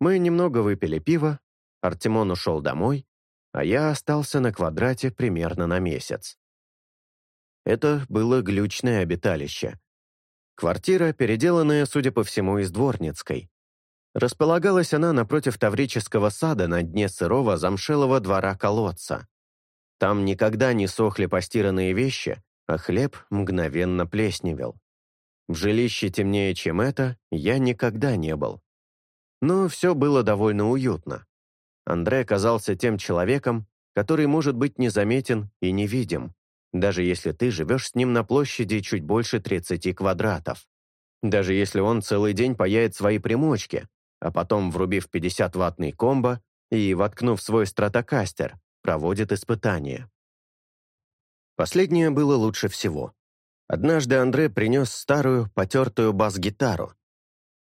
Мы немного выпили пива, Артемон ушел домой, а я остался на квадрате примерно на месяц. Это было глючное обиталище. Квартира, переделанная, судя по всему, из Дворницкой. Располагалась она напротив Таврического сада на дне сырого замшелого двора-колодца. Там никогда не сохли постиранные вещи, а хлеб мгновенно плесневел. В жилище темнее, чем это, я никогда не был. Но все было довольно уютно. Андре оказался тем человеком, который может быть незаметен и невидим, даже если ты живешь с ним на площади чуть больше 30 квадратов. Даже если он целый день паяет свои примочки, а потом, врубив 50-ваттный комбо и воткнув свой стратокастер, проводит испытания. Последнее было лучше всего. Однажды Андре принес старую, потертую бас-гитару.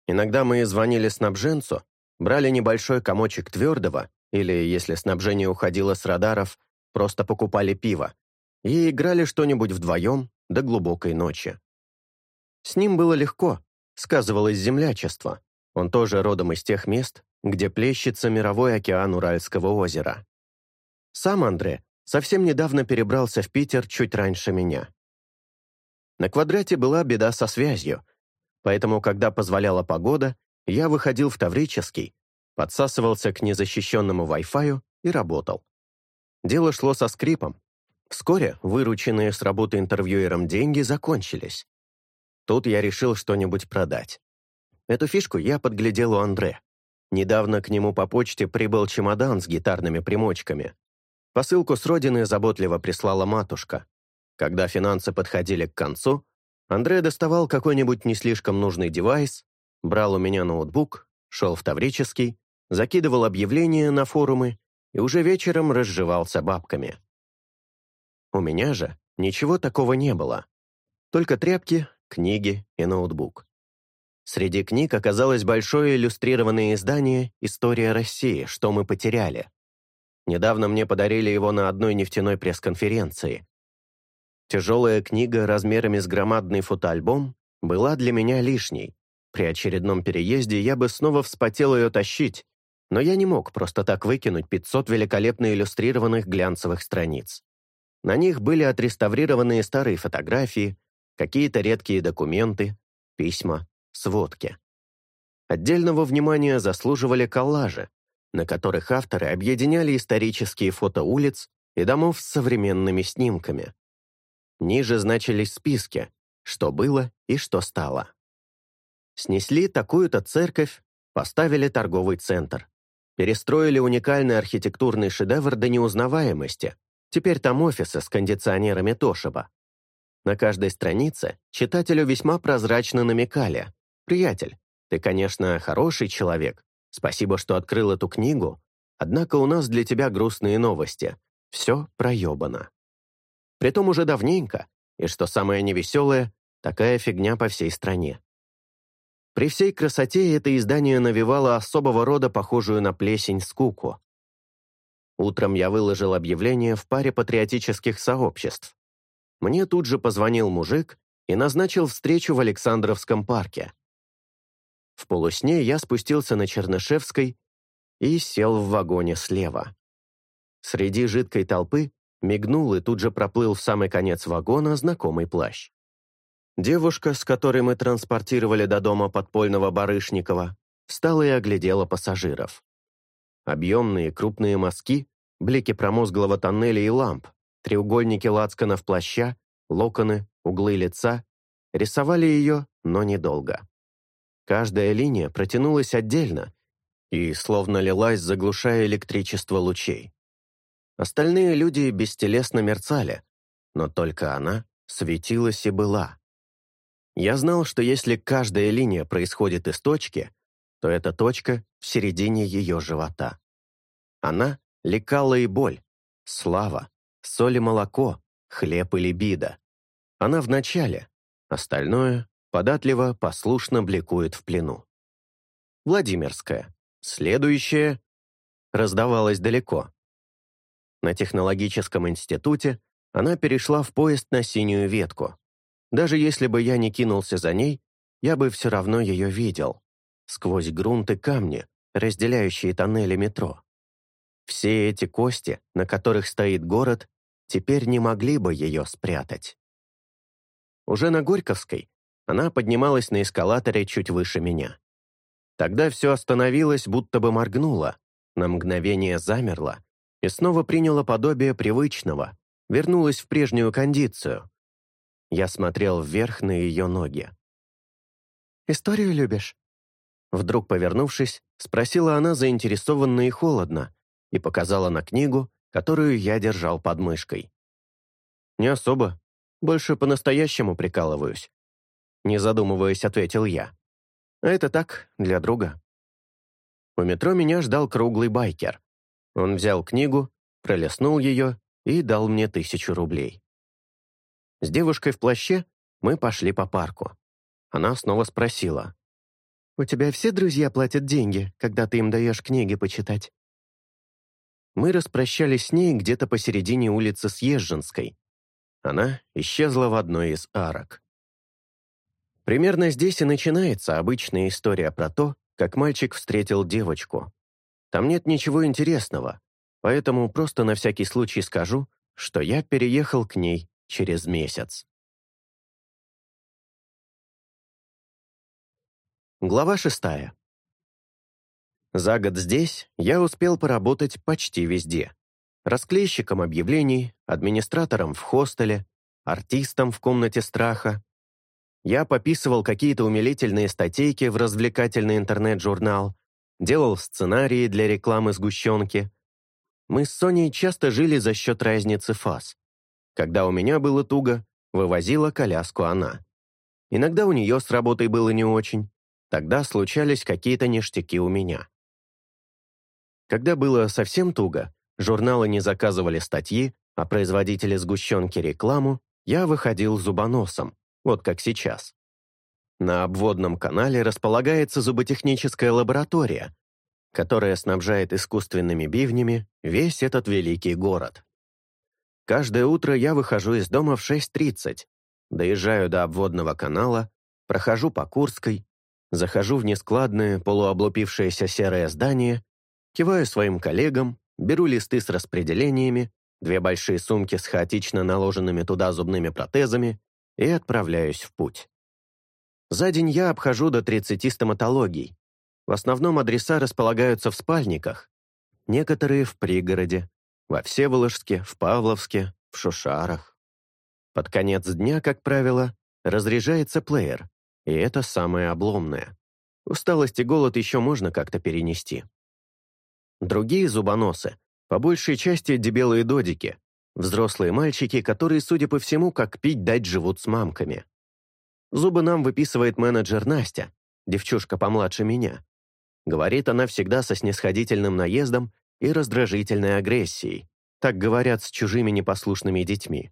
Иногда мы звонили снабженцу, брали небольшой комочек твердого, или, если снабжение уходило с радаров, просто покупали пиво, и играли что-нибудь вдвоем до глубокой ночи. С ним было легко, сказывалось землячество. Он тоже родом из тех мест, где плещется мировой океан Уральского озера. Сам Андре совсем недавно перебрался в Питер чуть раньше меня. На квадрате была беда со связью, поэтому, когда позволяла погода, я выходил в Таврический, подсасывался к незащищенному Wi-Fi и работал. Дело шло со скрипом. Вскоре вырученные с работы интервьюером деньги закончились. Тут я решил что-нибудь продать. Эту фишку я подглядел у Андре. Недавно к нему по почте прибыл чемодан с гитарными примочками. Посылку с родины заботливо прислала матушка. Когда финансы подходили к концу, Андре доставал какой-нибудь не слишком нужный девайс, брал у меня ноутбук, шел в Таврический, закидывал объявления на форумы и уже вечером разживался бабками. У меня же ничего такого не было. Только тряпки, книги и ноутбук. Среди книг оказалось большое иллюстрированное издание «История России. Что мы потеряли». Недавно мне подарили его на одной нефтяной пресс-конференции. Тяжелая книга размерами с громадный фотоальбом была для меня лишней. При очередном переезде я бы снова вспотел ее тащить, но я не мог просто так выкинуть 500 великолепно иллюстрированных глянцевых страниц. На них были отреставрированные старые фотографии, какие-то редкие документы, письма, сводки. Отдельного внимания заслуживали коллажи, на которых авторы объединяли исторические фото улиц и домов с современными снимками. Ниже значились списки, что было и что стало. Снесли такую-то церковь, поставили торговый центр. Перестроили уникальный архитектурный шедевр до неузнаваемости. Теперь там офисы с кондиционерами Тошиба. На каждой странице читателю весьма прозрачно намекали. «Приятель, ты, конечно, хороший человек. Спасибо, что открыл эту книгу. Однако у нас для тебя грустные новости. Все проебано». Притом уже давненько, и, что самое невеселое, такая фигня по всей стране. При всей красоте это издание навевало особого рода похожую на плесень скуку. Утром я выложил объявление в паре патриотических сообществ. Мне тут же позвонил мужик и назначил встречу в Александровском парке. В полусне я спустился на Чернышевской и сел в вагоне слева. Среди жидкой толпы Мигнул и тут же проплыл в самый конец вагона знакомый плащ. Девушка, с которой мы транспортировали до дома подпольного Барышникова, встала и оглядела пассажиров. Объемные крупные мазки, блики промозглого тоннеля и ламп, треугольники лацканов плаща, локоны, углы лица рисовали ее, но недолго. Каждая линия протянулась отдельно и словно лилась, заглушая электричество лучей. Остальные люди бестелесно мерцали, но только она светилась и была. Я знал, что если каждая линия происходит из точки, то эта точка в середине ее живота. Она — лекала и боль, слава, соль и молоко, хлеб и либидо, Она в начале, остальное податливо, послушно бликует в плену. Владимирская. Следующее раздавалось далеко. На технологическом институте она перешла в поезд на синюю ветку. Даже если бы я не кинулся за ней, я бы все равно ее видел. Сквозь грунт и камни, разделяющие тоннели метро. Все эти кости, на которых стоит город, теперь не могли бы ее спрятать. Уже на Горьковской она поднималась на эскалаторе чуть выше меня. Тогда все остановилось, будто бы моргнуло, на мгновение замерло и снова приняло подобие привычного, вернулось в прежнюю кондицию. Я смотрел вверх на ее ноги. «Историю любишь?» Вдруг повернувшись, спросила она заинтересованно и холодно и показала на книгу, которую я держал под мышкой. «Не особо. Больше по-настоящему прикалываюсь». Не задумываясь, ответил я. «А это так, для друга». У метро меня ждал круглый байкер. Он взял книгу, пролистнул ее и дал мне тысячу рублей. С девушкой в плаще мы пошли по парку. Она снова спросила. «У тебя все друзья платят деньги, когда ты им даешь книги почитать?» Мы распрощались с ней где-то посередине улицы Съезженской. Она исчезла в одной из арок. Примерно здесь и начинается обычная история про то, как мальчик встретил девочку. Там нет ничего интересного, поэтому просто на всякий случай скажу, что я переехал к ней через месяц. Глава шестая. За год здесь я успел поработать почти везде. Расклейщиком объявлений, администратором в хостеле, артистом в комнате страха. Я пописывал какие-то умилительные статейки в развлекательный интернет-журнал, делал сценарии для рекламы сгущенки. Мы с Соней часто жили за счет разницы фаз. Когда у меня было туго, вывозила коляску она. Иногда у нее с работой было не очень, тогда случались какие-то ништяки у меня. Когда было совсем туго, журналы не заказывали статьи, а производители сгущенки рекламу, я выходил зубоносом, вот как сейчас. На обводном канале располагается зуботехническая лаборатория, которая снабжает искусственными бивнями весь этот великий город. Каждое утро я выхожу из дома в 6.30, доезжаю до обводного канала, прохожу по Курской, захожу в нескладное, полуоблупившееся серое здание, киваю своим коллегам, беру листы с распределениями, две большие сумки с хаотично наложенными туда зубными протезами и отправляюсь в путь. За день я обхожу до 30 стоматологий. В основном адреса располагаются в спальниках, некоторые в пригороде, во Всеволожске, в Павловске, в Шушарах. Под конец дня, как правило, разряжается плеер, и это самое обломное. Усталость и голод еще можно как-то перенести. Другие зубоносы, по большей части дебелые додики, взрослые мальчики, которые, судя по всему, как пить дать живут с мамками. Зубы нам выписывает менеджер Настя, девчушка помладше меня. Говорит она всегда со снисходительным наездом и раздражительной агрессией. Так говорят с чужими непослушными детьми.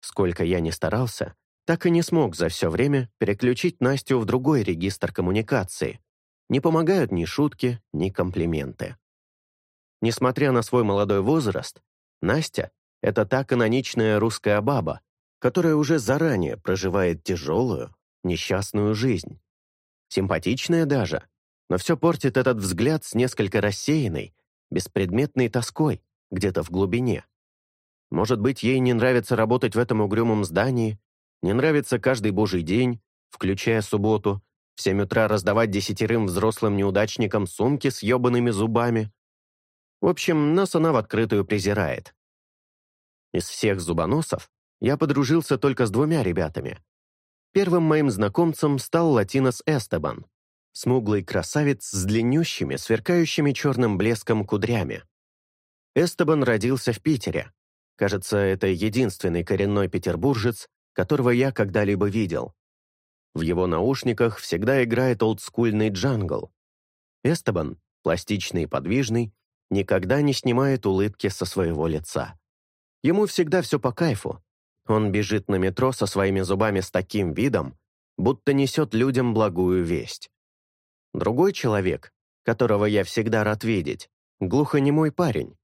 Сколько я ни старался, так и не смог за все время переключить Настю в другой регистр коммуникации. Не помогают ни шутки, ни комплименты. Несмотря на свой молодой возраст, Настя — это та каноничная русская баба, которая уже заранее проживает тяжелую, несчастную жизнь. Симпатичная даже, но все портит этот взгляд с несколько рассеянной, беспредметной тоской где-то в глубине. Может быть, ей не нравится работать в этом угрюмом здании, не нравится каждый божий день, включая субботу, в семь утра раздавать десятерым взрослым неудачникам сумки с ебаными зубами. В общем, нас она в открытую презирает. Из всех зубоносов я подружился только с двумя ребятами. Первым моим знакомцем стал латинос Эстебан, смуглый красавец с длиннющими, сверкающими черным блеском кудрями. Эстебан родился в Питере. Кажется, это единственный коренной петербуржец, которого я когда-либо видел. В его наушниках всегда играет олдскульный джангл. Эстебан, пластичный и подвижный, никогда не снимает улыбки со своего лица. Ему всегда все по кайфу, Он бежит на метро со своими зубами с таким видом, будто несет людям благую весть. Другой человек, которого я всегда рад видеть, глухонемой парень.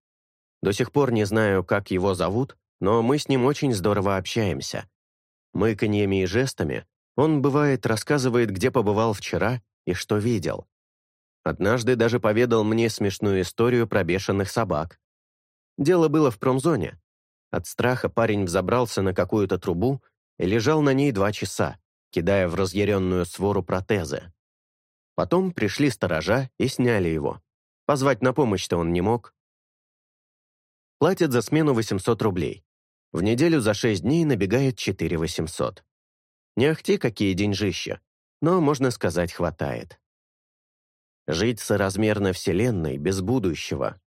До сих пор не знаю, как его зовут, но мы с ним очень здорово общаемся. Мыканьями и жестами он, бывает, рассказывает, где побывал вчера и что видел. Однажды даже поведал мне смешную историю про бешеных собак. Дело было в промзоне. От страха парень взобрался на какую-то трубу и лежал на ней два часа, кидая в разъяренную свору протезы. Потом пришли сторожа и сняли его. Позвать на помощь-то он не мог. Платят за смену 800 рублей. В неделю за 6 дней набегает 4 800. Не ахти какие деньжища, но, можно сказать, хватает. Жить соразмерно Вселенной, без будущего.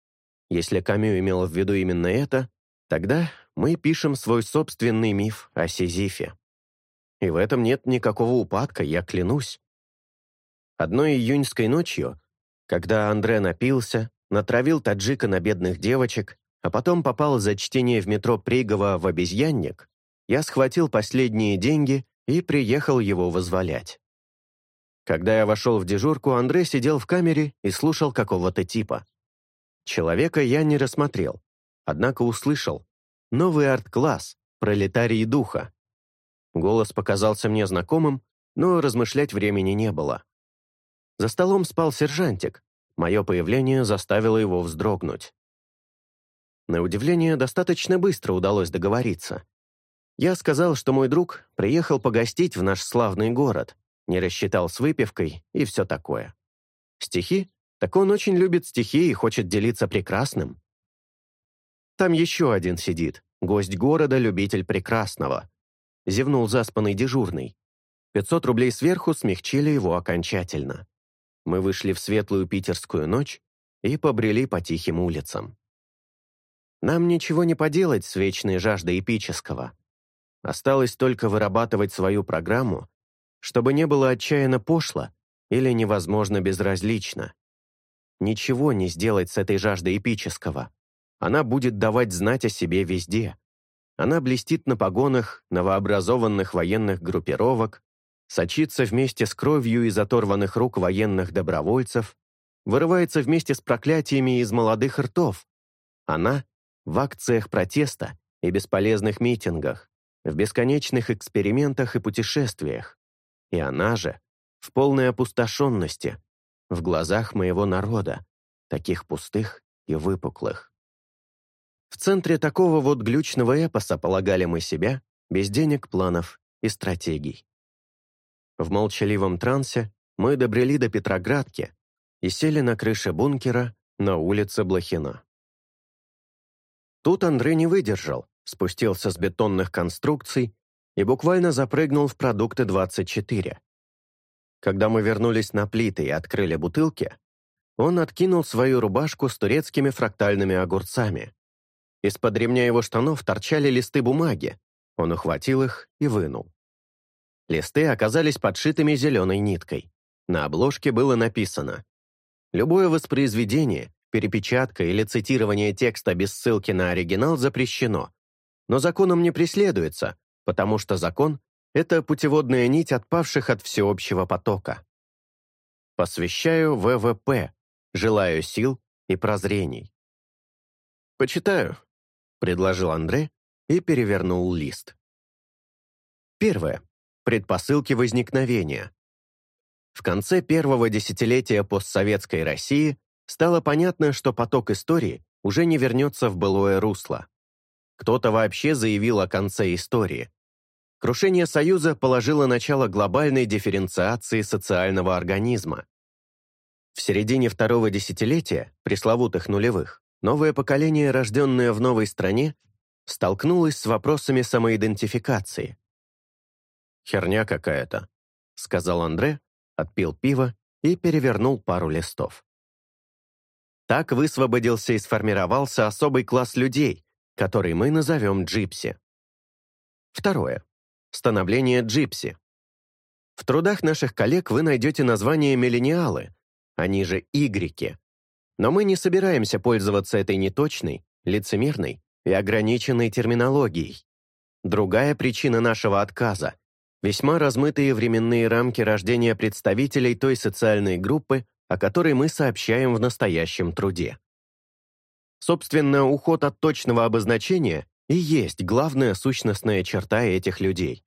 Если Камю имел в виду именно это, тогда мы пишем свой собственный миф о Сизифе. И в этом нет никакого упадка, я клянусь. Одной июньской ночью, когда Андре напился, натравил таджика на бедных девочек, а потом попал за чтение в метро Пригова в обезьянник, я схватил последние деньги и приехал его возволять. Когда я вошел в дежурку, Андрей сидел в камере и слушал какого-то типа. Человека я не рассмотрел, однако услышал. Новый арт-класс, пролетарий духа. Голос показался мне знакомым, но размышлять времени не было. За столом спал сержантик. Мое появление заставило его вздрогнуть. На удивление, достаточно быстро удалось договориться. Я сказал, что мой друг приехал погостить в наш славный город, не рассчитал с выпивкой и все такое. Стихи? Так он очень любит стихи и хочет делиться прекрасным. Там еще один сидит, гость города, любитель прекрасного. Зевнул заспанный дежурный. 500 рублей сверху смягчили его окончательно. Мы вышли в светлую питерскую ночь и побрели по тихим улицам. Нам ничего не поделать с вечной жаждой эпического. Осталось только вырабатывать свою программу чтобы не было отчаянно пошло или невозможно безразлично. Ничего не сделать с этой жаждой эпического. Она будет давать знать о себе везде. Она блестит на погонах новообразованных военных группировок, сочится вместе с кровью из оторванных рук военных добровольцев, вырывается вместе с проклятиями из молодых ртов. Она в акциях протеста и бесполезных митингах, в бесконечных экспериментах и путешествиях. И она же в полной опустошенности, в глазах моего народа, таких пустых и выпуклых. В центре такого вот глючного эпоса полагали мы себя, без денег, планов и стратегий. В молчаливом трансе мы добрели до Петроградки и сели на крыше бункера на улице Блохина. Тут Андрей не выдержал, спустился с бетонных конструкций и буквально запрыгнул в продукты 24. Когда мы вернулись на плиты и открыли бутылки, он откинул свою рубашку с турецкими фрактальными огурцами. Из-под ремня его штанов торчали листы бумаги. Он ухватил их и вынул. Листы оказались подшитыми зеленой ниткой. На обложке было написано «Любое воспроизведение, перепечатка или цитирование текста без ссылки на оригинал запрещено, но законом не преследуется, потому что закон — это путеводная нить отпавших от всеобщего потока. Посвящаю ВВП, желаю сил и прозрений. «Почитаю», — предложил Андре и перевернул лист. Первое. Предпосылки возникновения. В конце первого десятилетия постсоветской России стало понятно, что поток истории уже не вернется в былое русло. Кто-то вообще заявил о конце истории. Крушение Союза положило начало глобальной дифференциации социального организма. В середине второго десятилетия, пресловутых нулевых, новое поколение, рожденное в новой стране, столкнулось с вопросами самоидентификации. «Херня какая-то», — сказал Андре, отпил пиво и перевернул пару листов. Так высвободился и сформировался особый класс людей, который мы назовем джипси. Второе. Становление джипси. В трудах наших коллег вы найдете название миллениалы, они же игреки. Но мы не собираемся пользоваться этой неточной, лицемерной и ограниченной терминологией. Другая причина нашего отказа – весьма размытые временные рамки рождения представителей той социальной группы, о которой мы сообщаем в настоящем труде. Собственно, уход от точного обозначения и есть главная сущностная черта этих людей.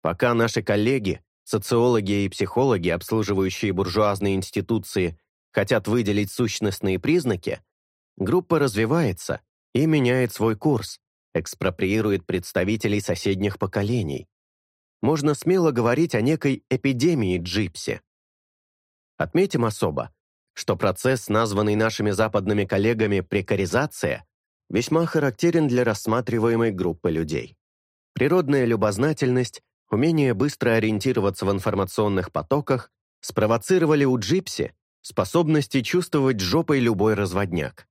Пока наши коллеги, социологи и психологи, обслуживающие буржуазные институции, хотят выделить сущностные признаки, группа развивается и меняет свой курс, экспроприирует представителей соседних поколений. Можно смело говорить о некой эпидемии джипси. Отметим особо, что процесс, названный нашими западными коллегами прекаризация, весьма характерен для рассматриваемой группы людей. Природная любознательность, умение быстро ориентироваться в информационных потоках спровоцировали у джипси способности чувствовать жопой любой разводняк.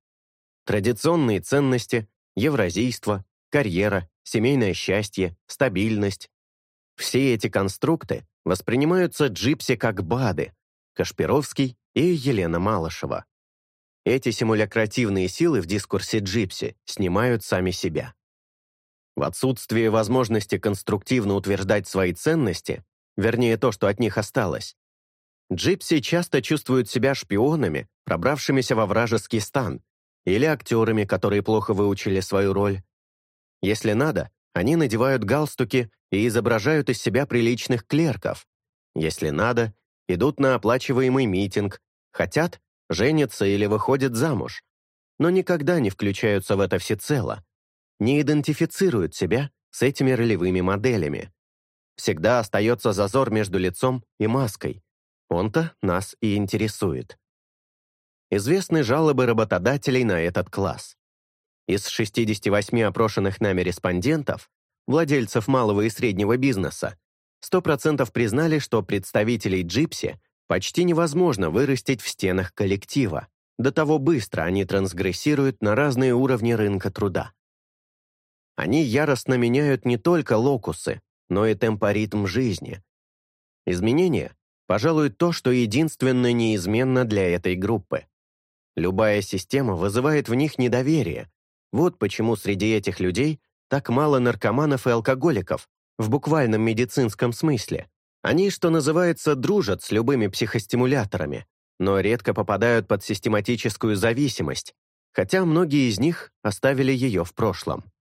Традиционные ценности, евразийство, карьера, семейное счастье, стабильность. Все эти конструкты воспринимаются джипси как БАДы, Кашпировский и Елена Малышева. Эти симулякративные силы в дискурсе джипси снимают сами себя. В отсутствие возможности конструктивно утверждать свои ценности, вернее то, что от них осталось, джипси часто чувствуют себя шпионами, пробравшимися во вражеский стан, или актерами, которые плохо выучили свою роль. Если надо, они надевают галстуки и изображают из себя приличных клерков. Если надо, идут на оплачиваемый митинг, хотят, женятся или выходят замуж, но никогда не включаются в это всецело, не идентифицируют себя с этими ролевыми моделями. Всегда остается зазор между лицом и маской. Он-то нас и интересует. Известны жалобы работодателей на этот класс. Из 68 опрошенных нами респондентов, владельцев малого и среднего бизнеса, 100% признали, что представителей джипси почти невозможно вырастить в стенах коллектива. До того быстро они трансгрессируют на разные уровни рынка труда. Они яростно меняют не только локусы, но и темпоритм жизни. Изменения, пожалуй, то, что единственно неизменно для этой группы. Любая система вызывает в них недоверие. Вот почему среди этих людей так мало наркоманов и алкоголиков, в буквальном медицинском смысле. Они, что называется, дружат с любыми психостимуляторами, но редко попадают под систематическую зависимость, хотя многие из них оставили ее в прошлом.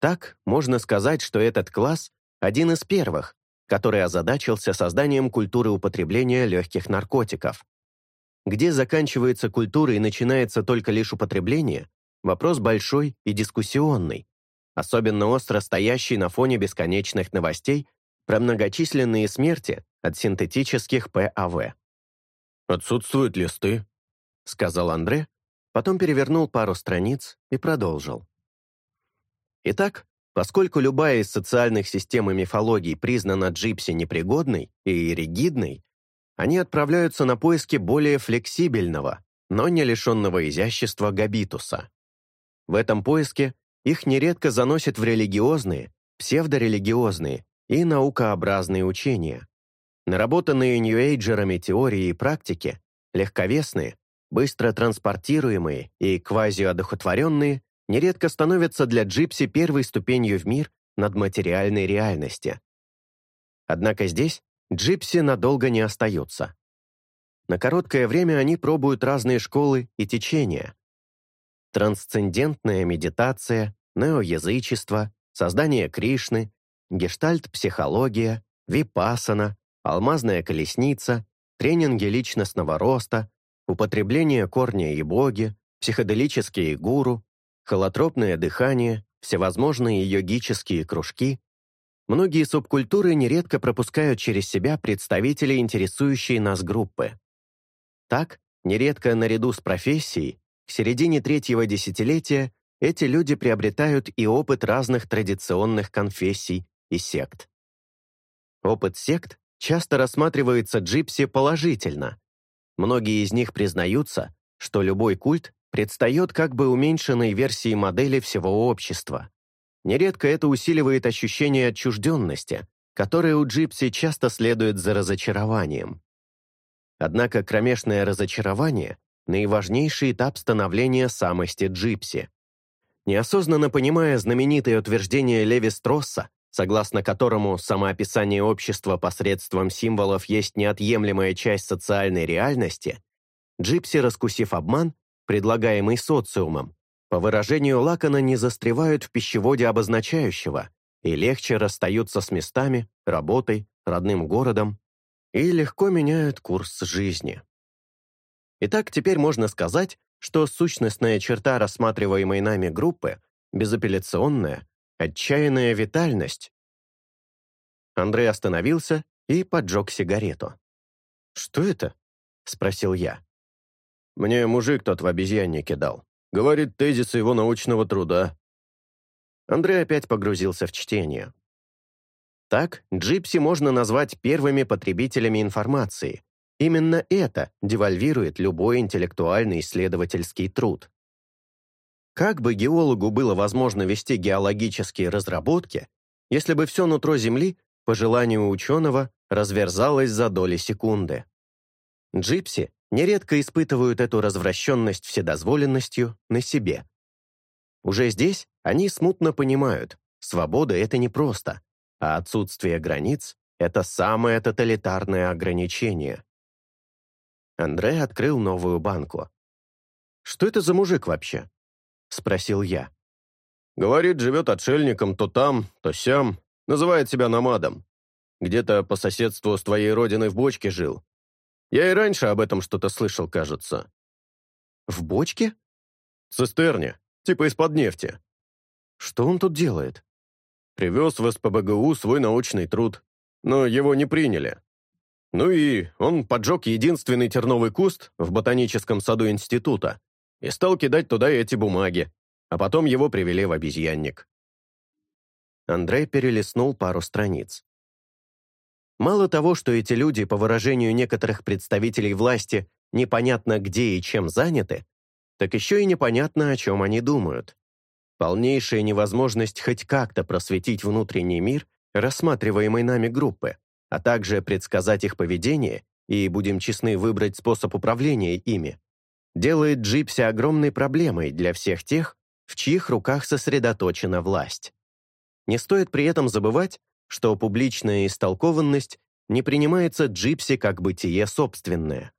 Так, можно сказать, что этот класс – один из первых, который озадачился созданием культуры употребления легких наркотиков. Где заканчивается культура и начинается только лишь употребление – вопрос большой и дискуссионный, особенно остро стоящий на фоне бесконечных новостей про многочисленные смерти от синтетических ПАВ. «Отсутствуют листы», — сказал Андре, потом перевернул пару страниц и продолжил. Итак, поскольку любая из социальных систем и мифологий признана джипси непригодной и ригидной, они отправляются на поиски более флексибельного, но не лишенного изящества габитуса. В этом поиске их нередко заносят в религиозные, псевдорелигиозные и наукообразные учения. Наработанные ньюэйджерами теории и практики, легковесные, быстро транспортируемые и квазиодохотворенные, нередко становятся для джипси первой ступенью в мир над материальной реальности. Однако здесь джипси надолго не остаются. На короткое время они пробуют разные школы и течения, трансцендентная медитация, неоязычество, создание Кришны, гештальт-психология, випассана, алмазная колесница, тренинги личностного роста, употребление корня и боги, психоделические гуру, холотропное дыхание, всевозможные йогические кружки. Многие субкультуры нередко пропускают через себя представителей интересующей нас группы. Так, нередко наряду с профессией к середине третьего десятилетия эти люди приобретают и опыт разных традиционных конфессий и сект. Опыт сект часто рассматривается джипси положительно. Многие из них признаются, что любой культ предстает как бы уменьшенной версией модели всего общества. Нередко это усиливает ощущение отчужденности, которое у джипси часто следует за разочарованием. Однако кромешное разочарование наиважнейший этап становления самости джипси. Неосознанно понимая знаменитое утверждение Леви Стросса, согласно которому самоописание общества посредством символов есть неотъемлемая часть социальной реальности, джипси, раскусив обман, предлагаемый социумом, по выражению Лакона не застревают в пищеводе обозначающего и легче расстаются с местами, работой, родным городом и легко меняют курс жизни. Итак, теперь можно сказать, что сущностная черта рассматриваемой нами группы — безапелляционная, отчаянная витальность. Андрей остановился и поджег сигарету. «Что это?» — спросил я. «Мне мужик тот в обезьяннике дал. Говорит тезисы его научного труда». Андрей опять погрузился в чтение. Так, джипси можно назвать первыми потребителями информации, Именно это девальвирует любой интеллектуальный исследовательский труд. Как бы геологу было возможно вести геологические разработки, если бы все нутро Земли, по желанию ученого, разверзалось за доли секунды? Джипси нередко испытывают эту развращенность вседозволенностью на себе. Уже здесь они смутно понимают, свобода — это не просто, а отсутствие границ — это самое тоталитарное ограничение. Андре открыл новую банку. «Что это за мужик вообще?» — спросил я. «Говорит, живет отшельником то там, то сям, называет себя намадом. Где-то по соседству с твоей родиной в бочке жил. Я и раньше об этом что-то слышал, кажется». «В бочке?» «Цистерне, типа из-под нефти». «Что он тут делает?» «Привез в СПБГУ свой научный труд, но его не приняли. Ну и он поджег единственный терновый куст в ботаническом саду института и стал кидать туда эти бумаги, а потом его привели в обезьянник. Андрей перелистнул пару страниц. Мало того, что эти люди, по выражению некоторых представителей власти, непонятно где и чем заняты, так еще и непонятно, о чем они думают. Полнейшая невозможность хоть как-то просветить внутренний мир рассматриваемой нами группы а также предсказать их поведение и, будем честны, выбрать способ управления ими, делает Джипси огромной проблемой для всех тех, в чьих руках сосредоточена власть. Не стоит при этом забывать, что публичная истолкованность не принимается Джипси как бытие собственное.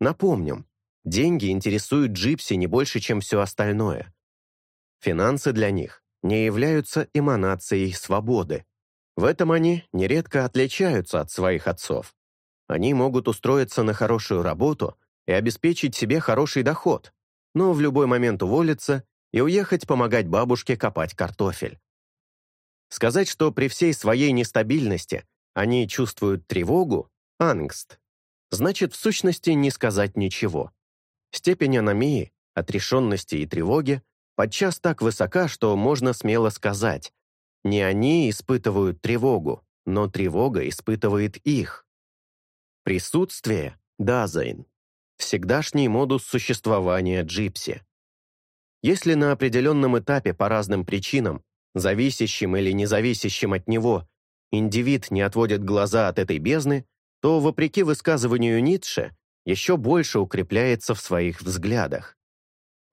Напомним, деньги интересуют Джипси не больше, чем все остальное. Финансы для них не являются эманацией свободы. В этом они нередко отличаются от своих отцов. Они могут устроиться на хорошую работу и обеспечить себе хороший доход, но в любой момент уволиться и уехать помогать бабушке копать картофель. Сказать, что при всей своей нестабильности они чувствуют тревогу, ангст, значит в сущности не сказать ничего. Степень аномии, отрешенности и тревоги подчас так высока, что можно смело сказать, не они испытывают тревогу, но тревога испытывает их. Присутствие – дазайн. Всегдашний модус существования джипси. Если на определенном этапе по разным причинам, зависящим или независящим от него, индивид не отводит глаза от этой бездны, то, вопреки высказыванию Ницше, еще больше укрепляется в своих взглядах.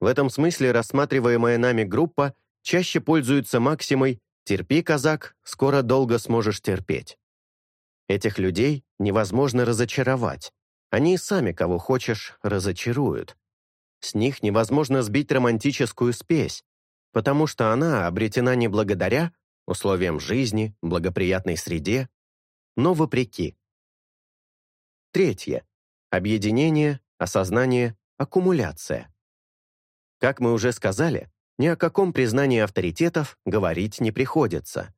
В этом смысле рассматриваемая нами группа чаще пользуется максимой Терпи, казак, скоро долго сможешь терпеть. Этих людей невозможно разочаровать. Они сами, кого хочешь, разочаруют. С них невозможно сбить романтическую спесь, потому что она обретена не благодаря условиям жизни, благоприятной среде, но вопреки. Третье. Объединение, осознание, аккумуляция. Как мы уже сказали, ни о каком признании авторитетов говорить не приходится.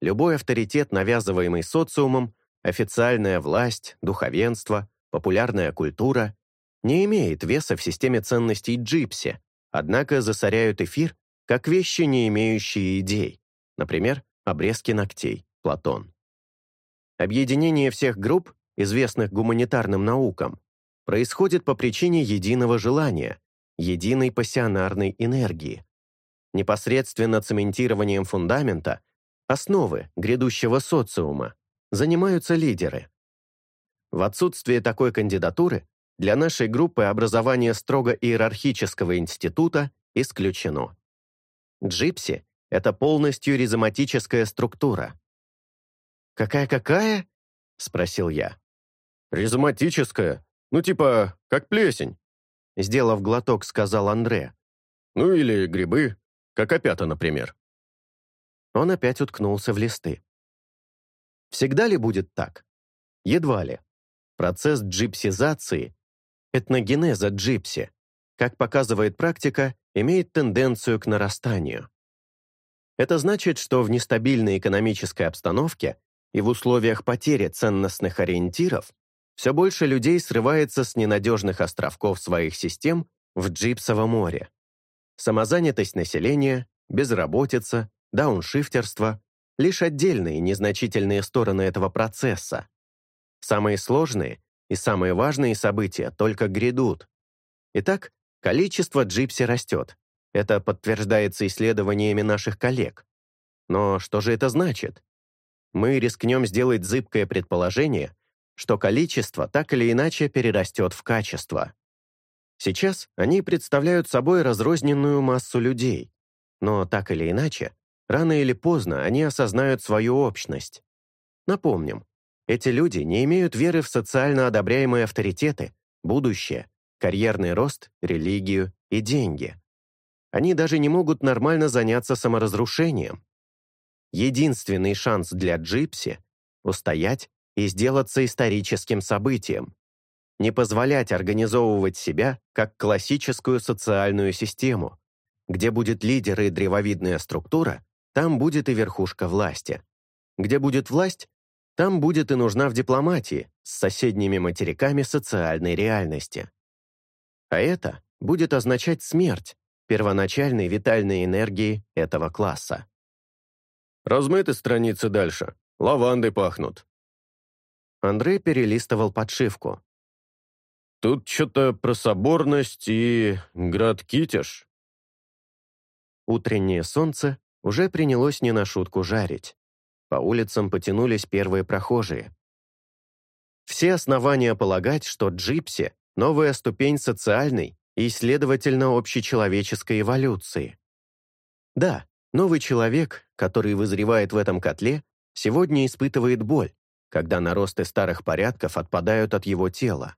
Любой авторитет, навязываемый социумом, официальная власть, духовенство, популярная культура, не имеет веса в системе ценностей джипси, однако засоряют эфир как вещи, не имеющие идей, например, обрезки ногтей, Платон. Объединение всех групп, известных гуманитарным наукам, происходит по причине единого желания, единой пассионарной энергии, непосредственно цементированием фундамента, основы грядущего социума, занимаются лидеры. В отсутствие такой кандидатуры для нашей группы образование строго иерархического института исключено. Джипси — это полностью ризоматическая структура. «Какая-какая?» — спросил я. «Ризоматическая. Ну, типа, как плесень», — сделав глоток, сказал Андре. «Ну, или грибы, как опята, например». Он опять уткнулся в листы. Всегда ли будет так? Едва ли. Процесс джипсизации, этногенеза джипси, как показывает практика, имеет тенденцию к нарастанию. Это значит, что в нестабильной экономической обстановке и в условиях потери ценностных ориентиров все больше людей срывается с ненадежных островков своих систем в Джипсово море. Самозанятость населения, безработица, дауншифтерство — лишь отдельные незначительные стороны этого процесса. Самые сложные и самые важные события только грядут. Итак, количество джипси растет. Это подтверждается исследованиями наших коллег. Но что же это значит? Мы рискнем сделать зыбкое предположение, что количество так или иначе перерастет в качество. Сейчас они представляют собой разрозненную массу людей, но так или иначе, рано или поздно они осознают свою общность. Напомним, эти люди не имеют веры в социально одобряемые авторитеты, будущее, карьерный рост, религию и деньги. Они даже не могут нормально заняться саморазрушением. Единственный шанс для Джипси — устоять и сделаться историческим событием. Не позволять организовывать себя как классическую социальную систему. Где будет лидер и древовидная структура, там будет и верхушка власти. Где будет власть, там будет и нужна в дипломатии с соседними материками социальной реальности. А это будет означать смерть первоначальной витальной энергии этого класса. «Размыты страницы дальше. Лавандой пахнут», Андрей перелистывал подшивку. «Тут что-то про соборность и град Китеж». Утреннее солнце уже принялось не на шутку жарить. По улицам потянулись первые прохожие. Все основания полагать, что джипси — новая ступень социальной и, следовательно, общечеловеческой эволюции. Да, новый человек, который вызревает в этом котле, сегодня испытывает боль, когда наросты старых порядков отпадают от его тела.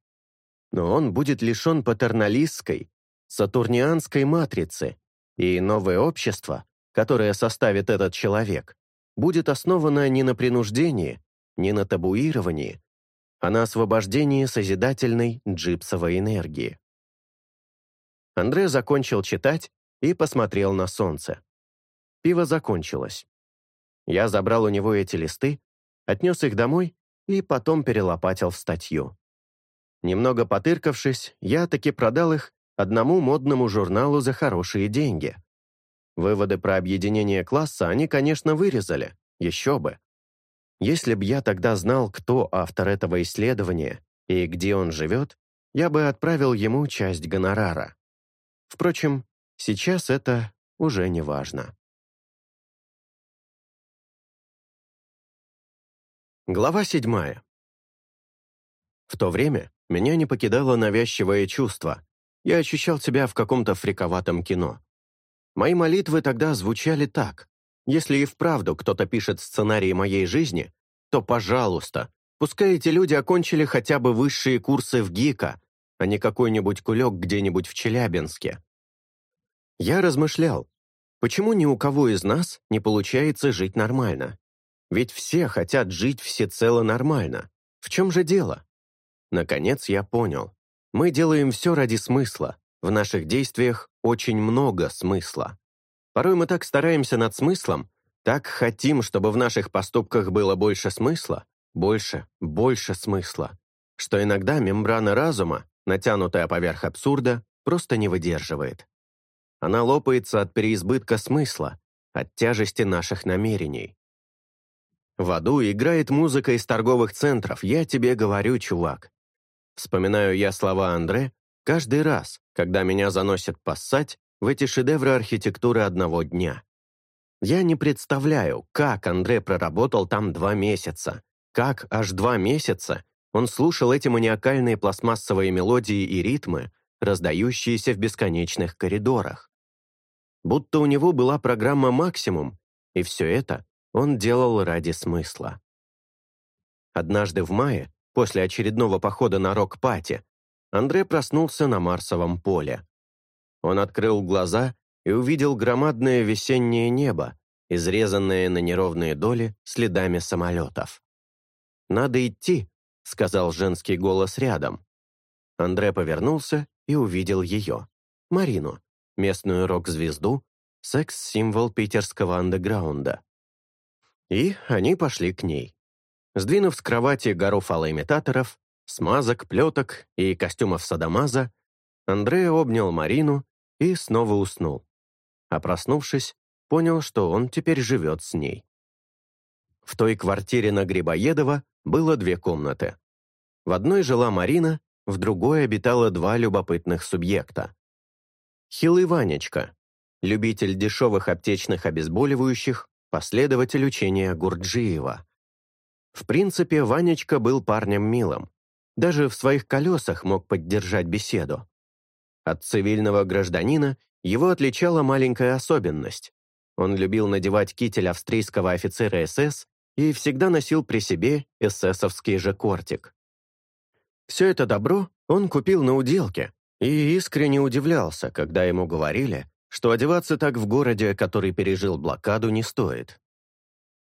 Но он будет лишен патерналистской, сатурнианской матрицы, и новое общество, которое составит этот человек, будет основано не на принуждении, не на табуировании, а на освобождении созидательной джипсовой энергии. Андре закончил читать и посмотрел на солнце. Пиво закончилось. Я забрал у него эти листы отнес их домой и потом перелопатил в статью. Немного потыркавшись, я таки продал их одному модному журналу за хорошие деньги. Выводы про объединение класса они, конечно, вырезали, еще бы. Если б я тогда знал, кто автор этого исследования и где он живет, я бы отправил ему часть гонорара. Впрочем, сейчас это уже не важно. Глава седьмая. В то время меня не покидало навязчивое чувство. Я ощущал себя в каком-то фриковатом кино. Мои молитвы тогда звучали так. Если и вправду кто-то пишет сценарий моей жизни, то, пожалуйста, пускай эти люди окончили хотя бы высшие курсы в ГИКа, а не какой-нибудь кулек где-нибудь в Челябинске. Я размышлял, почему ни у кого из нас не получается жить нормально? Ведь все хотят жить всецело нормально. В чем же дело? Наконец я понял. Мы делаем все ради смысла. В наших действиях очень много смысла. Порой мы так стараемся над смыслом, так хотим, чтобы в наших поступках было больше смысла, больше, больше смысла, что иногда мембрана разума, натянутая поверх абсурда, просто не выдерживает. Она лопается от переизбытка смысла, от тяжести наших намерений. В аду играет музыка из торговых центров, я тебе говорю, чувак. Вспоминаю я слова Андре каждый раз, когда меня заносят поссать в эти шедевры архитектуры одного дня. Я не представляю, как Андре проработал там два месяца, как аж два месяца он слушал эти маниакальные пластмассовые мелодии и ритмы, раздающиеся в бесконечных коридорах. будто у него была программа «Максимум», и все это он делал ради смысла. Однажды в мае, после очередного похода на рок-пати, Андре проснулся на Марсовом поле. Он открыл глаза и увидел громадное весеннее небо, изрезанное на неровные доли следами самолетов. «Надо идти», — сказал женский голос рядом. Андре повернулся и увидел ее, Марину, местную рок-звезду, секс-символ питерского андеграунда. И они пошли к ней. Сдвинув с кровати гору фалоимитаторов, смазок, плеток и костюмов садомаза, Андрея обнял Марину и снова уснул. А проснувшись, понял, что он теперь живет с ней. В той квартире на Грибоедова было две комнаты. В одной жила Марина, в другой обитало два любопытных субъекта. Хилый Ванечка, любитель дешевых аптечных обезболивающих, последователь учения Гурджиева. В принципе, Ванечка был парнем милым. Даже в своих колесах мог поддержать беседу. От цивильного гражданина его отличала маленькая особенность. Он любил надевать китель австрийского офицера СС и всегда носил при себе эсэсовский же кортик. Все это добро он купил на уделке и искренне удивлялся, когда ему говорили, что одеваться так в городе, который пережил блокаду, не стоит.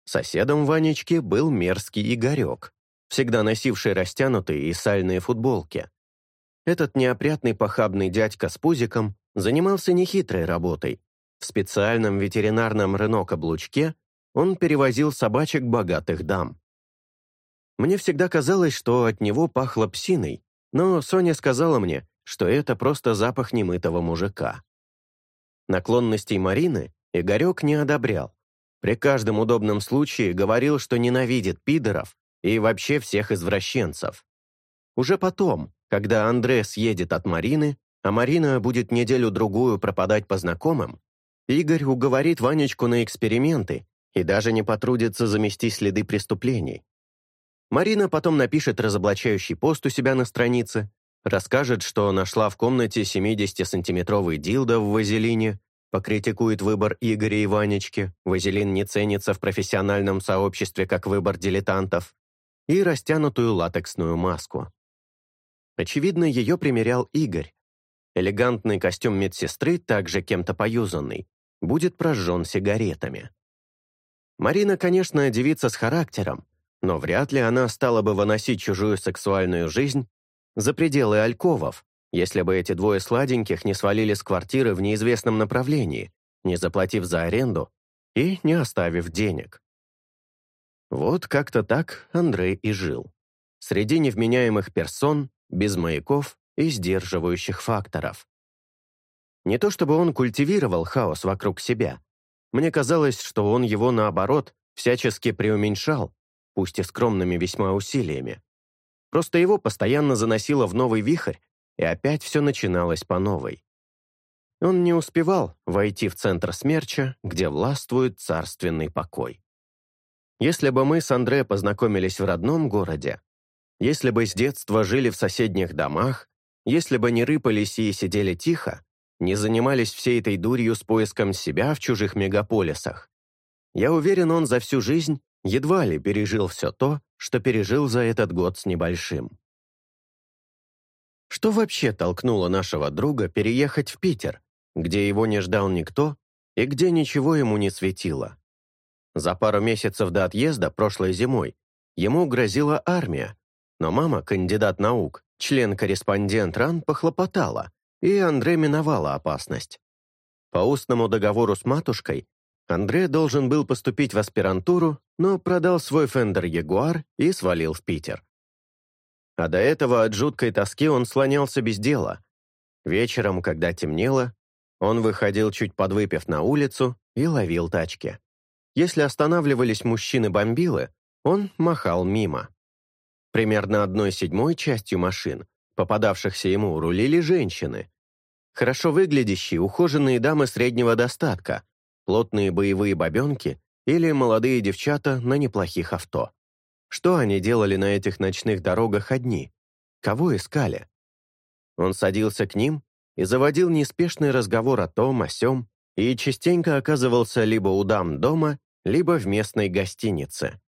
Соседом Ванечки был мерзкий Игорек, всегда носивший растянутые и сальные футболки. Этот неопрятный похабный дядька с пузиком занимался нехитрой работой. В специальном ветеринарном Рено-каблучке он перевозил собачек богатых дам. Мне всегда казалось, что от него пахло псиной, но Соня сказала мне, что это просто запах немытого мужика. Наклонностей Марины Игорек не одобрял. При каждом удобном случае говорил, что ненавидит пидоров и вообще всех извращенцев. Уже потом, когда Андре съедет от Марины, а Марина будет неделю-другую пропадать по знакомым, Игорь уговорит Ванечку на эксперименты и даже не потрудится замести следы преступлений. Марина потом напишет разоблачающий пост у себя на странице, расскажет, что нашла в комнате 70-сантиметровый дилдо в вазелине, покритикует выбор Игоря и Ванечки, вазелин не ценится в профессиональном сообществе как выбор дилетантов, и растянутую латексную маску. Очевидно, ее примерял Игорь. Элегантный костюм медсестры, также кем-то поюзанный, будет прожжен сигаретами. Марина, конечно, девица с характером, но вряд ли она стала бы выносить чужую сексуальную жизнь за пределы альковов, если бы эти двое сладеньких не свалили с квартиры в неизвестном направлении, не заплатив за аренду и не оставив денег. Вот как-то так Андрей и жил. Среди невменяемых персон, без маяков и сдерживающих факторов. Не то чтобы он культивировал хаос вокруг себя. Мне казалось, что он его, наоборот, всячески преуменьшал, пусть и скромными весьма усилиями. Просто его постоянно заносило в новый вихрь, и опять все начиналось по новой. Он не успевал войти в центр смерча, где властвует царственный покой. Если бы мы с Андре познакомились в родном городе, если бы с детства жили в соседних домах, если бы не рыпались и сидели тихо, не занимались всей этой дурью с поиском себя в чужих мегаполисах, я уверен, он за всю жизнь едва ли пережил все то, что пережил за этот год с небольшим. Что вообще толкнуло нашего друга переехать в Питер, где его не ждал никто и где ничего ему не светило? За пару месяцев до отъезда прошлой зимой ему грозила армия, но мама, кандидат наук, член-корреспондент РАН, похлопотала, и Андре миновала опасность. По устному договору с матушкой Андре должен был поступить в аспирантуру, но продал свой Фендер Ягуар и свалил в Питер. А до этого от жуткой тоски он слонялся без дела. Вечером, когда темнело, он выходил чуть подвыпив на улицу и ловил тачки. Если останавливались мужчины-бомбилы, он махал мимо. Примерно одной седьмой частью машин, попадавшихся ему, рулили женщины. Хорошо выглядящие, ухоженные дамы среднего достатка, плотные боевые бабенки или молодые девчата на неплохих авто. Что они делали на этих ночных дорогах одни? Кого искали? Он садился к ним и заводил неспешный разговор о том, о сём, и частенько оказывался либо у дам дома, либо в местной гостинице.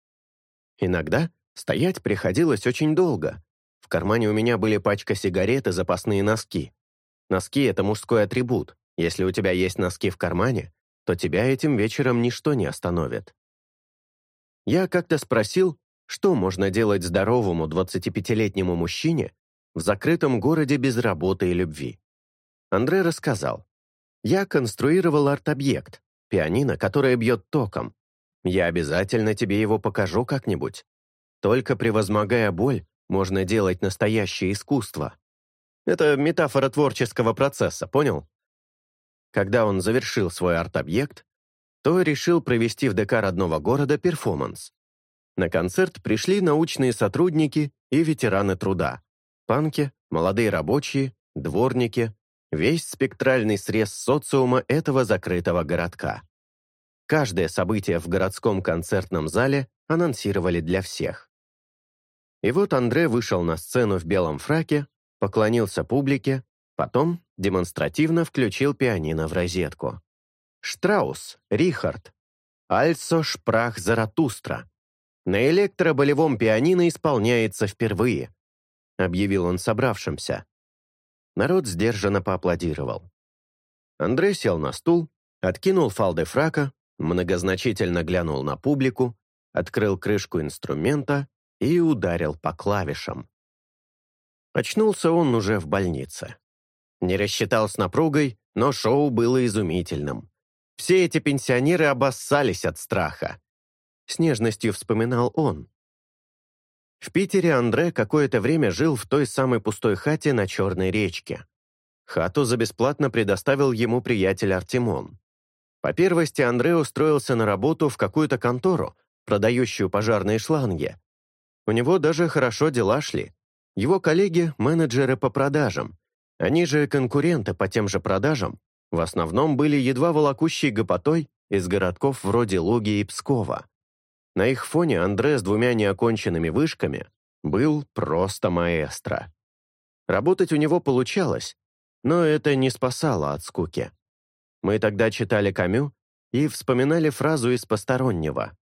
Иногда стоять приходилось очень долго. В кармане у меня были пачка сигарет и запасные носки. Носки — это мужской атрибут. Если у тебя есть носки в кармане, то тебя этим вечером ничто не остановит. Я как-то спросил, что можно делать здоровому 25-летнему мужчине в закрытом городе без работы и любви. Андре рассказал. Я конструировал арт-объект, пианино, которое бьет током. Я обязательно тебе его покажу как-нибудь. Только превозмогая боль, можно делать настоящее искусство. Это метафора творческого процесса, понял? Когда он завершил свой арт-объект, то решил провести в ДК родного города перформанс. На концерт пришли научные сотрудники и ветераны труда. Панки, молодые рабочие, дворники, весь спектральный срез социума этого закрытого городка. Каждое событие в городском концертном зале анонсировали для всех. И вот Андре вышел на сцену в белом фраке, поклонился публике, потом демонстративно включил пианино в розетку. Штраус, Рихард, Альцо Шпрах Заратустра. На электроболевом пианино исполняется впервые, объявил он собравшимся. Народ сдержанно поаплодировал. Андрей сел на стул, откинул фалды фрака, многозначительно глянул на публику, открыл крышку инструмента и ударил по клавишам. Очнулся он уже в больнице. Не рассчитал с напругой, но шоу было изумительным. Все эти пенсионеры обоссались от страха. С нежностью вспоминал он. В Питере Андре какое-то время жил в той самой пустой хате на Черной речке. Хату за бесплатно предоставил ему приятель Артемон. По первости Андре устроился на работу в какую-то контору, продающую пожарные шланги. У него даже хорошо дела шли. Его коллеги — менеджеры по продажам. Они же конкуренты по тем же продажам, в основном были едва волокущей гопотой из городков вроде Луги и Пскова. На их фоне Андре с двумя неоконченными вышками был просто маэстро. Работать у него получалось, но это не спасало от скуки. Мы тогда читали Камю и вспоминали фразу из «Постороннего».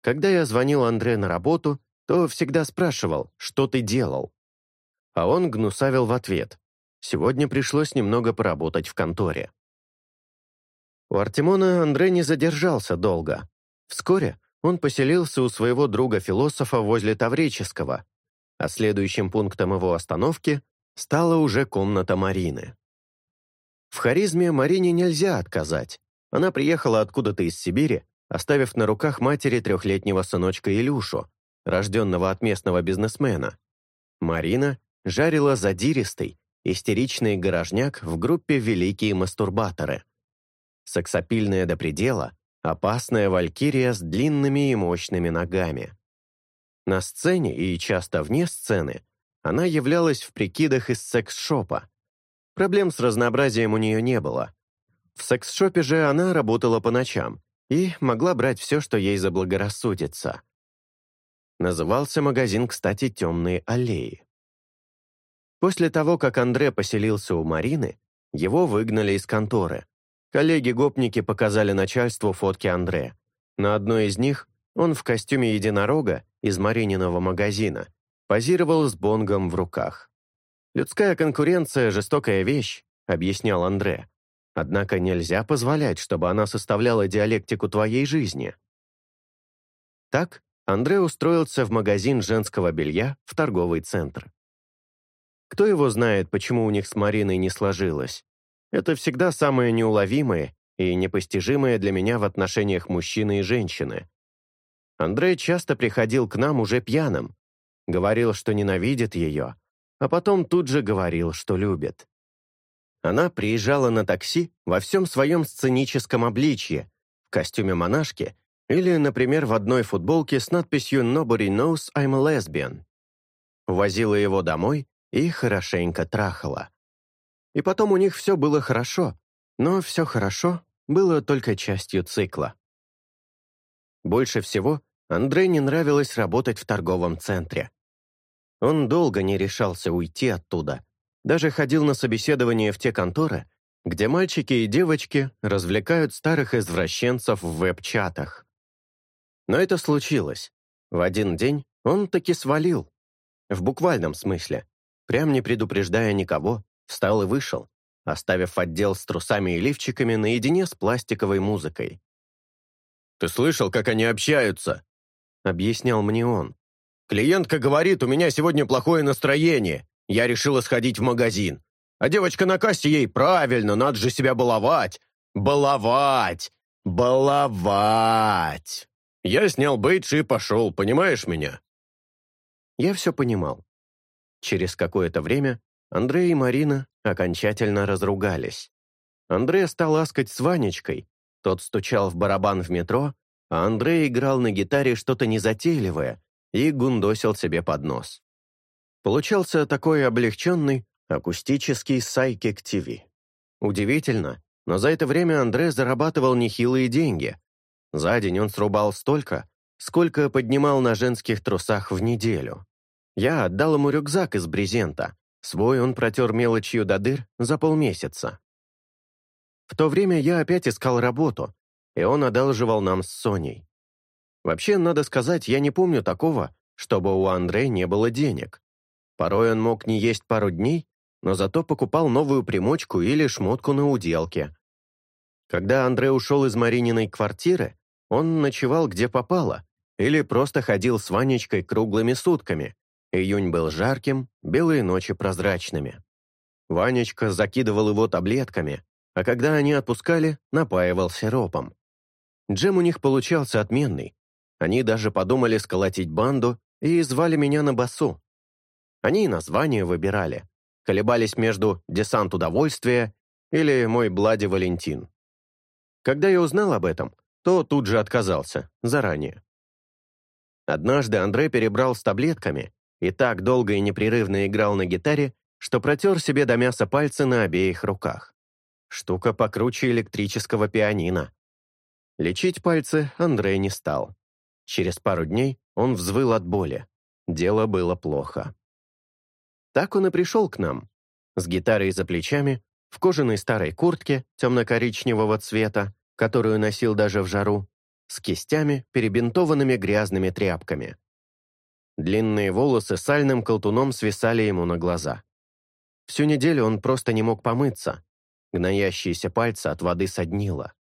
Когда я звонил Андре на работу, то всегда спрашивал, что ты делал. А он гнусавил в ответ. Сегодня пришлось немного поработать в конторе. У Артемона Андре не задержался долго. Вскоре он поселился у своего друга-философа возле Таврического, а следующим пунктом его остановки стала уже комната Марины. В харизме Марине нельзя отказать. Она приехала откуда-то из Сибири, оставив на руках матери трехлетнего сыночка Илюшу, рожденного от местного бизнесмена. Марина жарила задиристый, истеричный горожняк в группе «Великие мастурбаторы». Сексапильная до предела, опасная валькирия с длинными и мощными ногами. На сцене и часто вне сцены она являлась в прикидах из секс-шопа. Проблем с разнообразием у нее не было. В секс-шопе же она работала по ночам и могла брать все, что ей заблагорассудится. Назывался магазин, кстати, «Темные аллеи». После того, как Андре поселился у Марины, его выгнали из конторы. Коллеги-гопники показали начальству фотки Андре. На одной из них он в костюме единорога из Марининого магазина позировал с бонгом в руках. «Людская конкуренция – жестокая вещь», – объяснял Андре. «Однако нельзя позволять, чтобы она составляла диалектику твоей жизни». Так Андре устроился в магазин женского белья в торговый центр. Кто его знает, почему у них с Мариной не сложилось? Это всегда самое неуловимое и непостижимое для меня в отношениях мужчины и женщины. Андрей часто приходил к нам уже пьяным, говорил, что ненавидит ее, а потом тут же говорил, что любит. Она приезжала на такси во всем своем сценическом обличье, в костюме монашки или, например, в одной футболке с надписью «Nobody knows I'm a lesbian». Возила его домой и хорошенько трахала. И потом у них все было хорошо, но все хорошо было только частью цикла. Больше всего Андре не нравилось работать в торговом центре. Он долго не решался уйти оттуда, даже ходил на собеседование в те конторы, где мальчики и девочки развлекают старых извращенцев в веб-чатах. Но это случилось. В один день он таки свалил. В буквальном смысле. Прям не предупреждая никого, встал и вышел, оставив отдел с трусами и лифчиками наедине с пластиковой музыкой. «Ты слышал, как они общаются?» — объяснял мне он. «Клиентка говорит, у меня сегодня плохое настроение. Я решила сходить в магазин. А девочка на кассе ей правильно, надо же себя баловать. Баловать! Баловать!» Я снял бейдж и пошел, понимаешь меня? Я все понимал. Через какое-то время Андрей и Марина окончательно разругались. Андрей стал ласкать с Ванечкой, тот стучал в барабан в метро, а Андрей играл на гитаре что-то незатейливое и гундосил себе под нос. Получался такой облегченный акустический сайкик ТВ. Удивительно, но за это время Андрей зарабатывал нехилые деньги. За день он срубал столько, сколько поднимал на женских трусах в неделю. Я отдал ему рюкзак из брезента. Свой он протер мелочью до дыр за полмесяца. В то время я опять искал работу, и он одалживал нам с Соней. Вообще, надо сказать, я не помню такого, чтобы у Андрея не было денег. Порой он мог не есть пару дней, но зато покупал новую примочку или шмотку на уделке. Когда Андрей ушел из Марининой квартиры, он ночевал где попало, или просто ходил с Ванечкой круглыми сутками. Июнь был жарким, белые ночи прозрачными. Ванечка закидывал его таблетками, а когда они отпускали, напаивал сиропом. Джем у них получался отменный. Они даже подумали сколотить банду и звали меня на басу. Они и название выбирали. Колебались между «Десант удовольствия» или «Мой Блади Валентин». Когда я узнал об этом, то тут же отказался, заранее. Однажды Андрей перебрал с таблетками и так долго и непрерывно играл на гитаре, что протер себе до мяса пальцы на обеих руках. Штука покруче электрического пианино. Лечить пальцы Андрей не стал. Через пару дней он взвыл от боли. Дело было плохо. Так он и пришел к нам. С гитарой за плечами, в кожаной старой куртке темно-коричневого цвета, которую носил даже в жару, с кистями, перебинтованными грязными тряпками. Длинные волосы сальным колтуном свисали ему на глаза. Всю неделю он просто не мог помыться. Гноящиеся пальцы от воды соднило.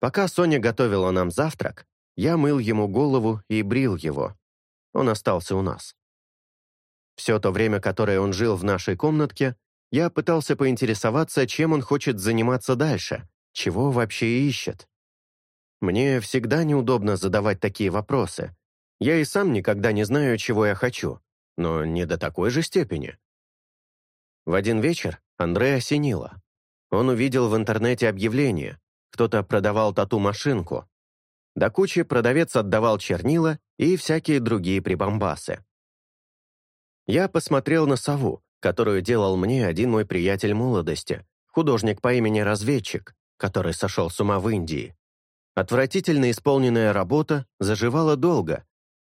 Пока Соня готовила нам завтрак, я мыл ему голову и брил его. Он остался у нас. Все то время, которое он жил в нашей комнатке, я пытался поинтересоваться, чем он хочет заниматься дальше, чего вообще ищет. Мне всегда неудобно задавать такие вопросы. Я и сам никогда не знаю, чего я хочу, но не до такой же степени. В один вечер Андрей осенило. Он увидел в интернете объявление. Кто-то продавал тату-машинку. До кучи продавец отдавал чернила и всякие другие прибамбасы. Я посмотрел на сову, которую делал мне один мой приятель молодости, художник по имени Разведчик, который сошел с ума в Индии. Отвратительно исполненная работа заживала долго,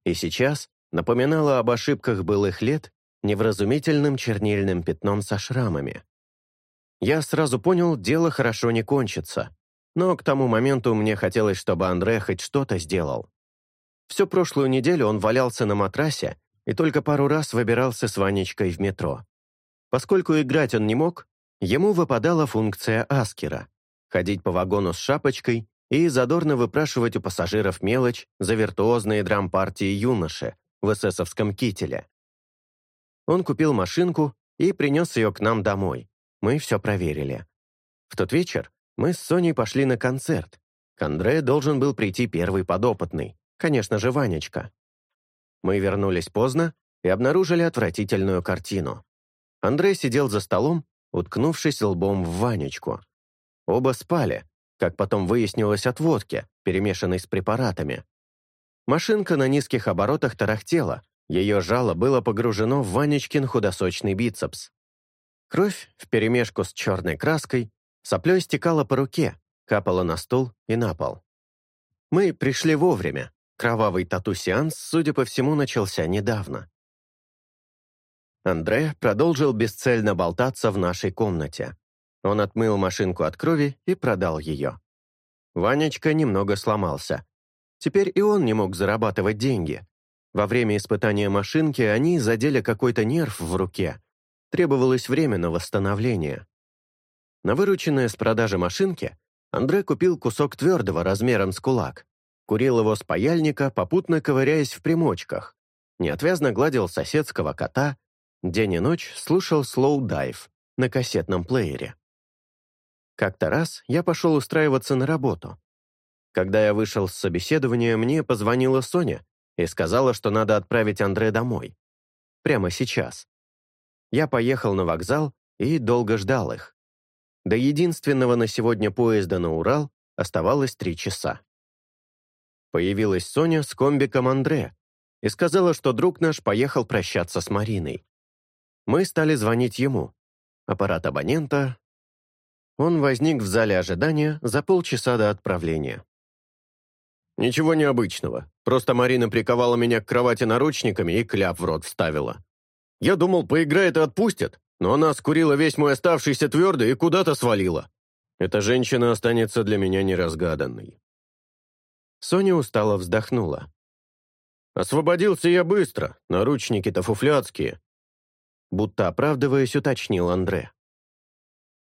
и сейчас напоминала об ошибках былых лет невразумительным чернильным пятном со шрамами. Я сразу понял, дело хорошо не кончится, но к тому моменту мне хотелось, чтобы Андре хоть что-то сделал. Всю прошлую неделю он валялся на матрасе и только пару раз выбирался с Ванечкой в метро. Поскольку играть он не мог, ему выпадала функция аскера — ходить по вагону с шапочкой и задорно выпрашивать у пассажиров мелочь за виртуозные драм-партии юноши в эсэсовском кителе. Он купил машинку и принес ее к нам домой. Мы все проверили. В тот вечер мы с Соней пошли на концерт. К Андре должен был прийти первый подопытный, конечно же, Ванечка. Мы вернулись поздно и обнаружили отвратительную картину. Андрей сидел за столом, уткнувшись лбом в Ванечку. Оба спали, как потом выяснилось от водки, перемешанной с препаратами. Машинка на низких оборотах тарахтела, ее жало было погружено в Ванечкин худосочный бицепс. Кровь, вперемешку с черной краской, соплей стекала по руке, капала на стул и на пол. Мы пришли вовремя. Кровавый тату-сеанс, судя по всему, начался недавно. Андре продолжил бесцельно болтаться в нашей комнате. Он отмыл машинку от крови и продал ее. Ванечка немного сломался. Теперь и он не мог зарабатывать деньги. Во время испытания машинки они задели какой-то нерв в руке. Требовалось время на восстановление. На вырученное с продажи машинки Андре купил кусок твердого размером с кулак. Курил его с паяльника, попутно ковыряясь в примочках. Неотвязно гладил соседского кота. День и ночь слушал «Slow Dive» на кассетном плеере. Как-то раз я пошел устраиваться на работу. Когда я вышел с собеседования, мне позвонила Соня и сказала, что надо отправить Андре домой. Прямо сейчас. Я поехал на вокзал и долго ждал их. До единственного на сегодня поезда на Урал оставалось три часа. Появилась Соня с комбиком Андре и сказала, что друг наш поехал прощаться с Мариной. Мы стали звонить ему. Аппарат абонента он возник в зале ожидания за полчаса до отправления. «Ничего необычного. Просто Марина приковала меня к кровати наручниками и кляп в рот вставила. Я думал, поиграет и отпустит, но она скурила весь мой оставшийся твердый и куда-то свалила. Эта женщина останется для меня неразгаданной». Соня устало вздохнула. «Освободился я быстро, наручники-то фуфляцкие». Будто оправдываясь, уточнил Андре.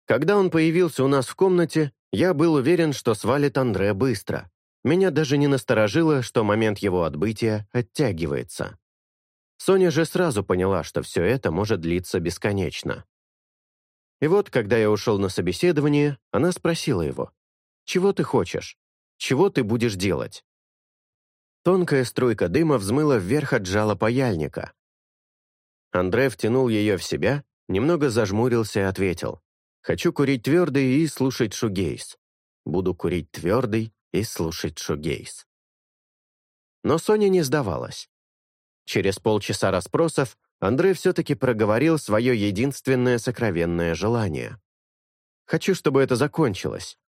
Когда он появился у нас в комнате, я был уверен, что свалит Андре быстро. Меня даже не насторожило, что момент его отбытия оттягивается. Соня же сразу поняла, что все это может длиться бесконечно. И вот, когда я ушел на собеседование, она спросила его, «Чего ты хочешь? Чего ты будешь делать?» Тонкая струйка дыма взмыла вверх от жала паяльника. Андре втянул ее в себя, немного зажмурился и ответил, Хочу курить твердый и слушать шугейс. Буду курить твердый и слушать шугейс. Но Соня не сдавалась. Через полчаса расспросов Андрей все-таки проговорил свое единственное сокровенное желание. «Хочу, чтобы это закончилось.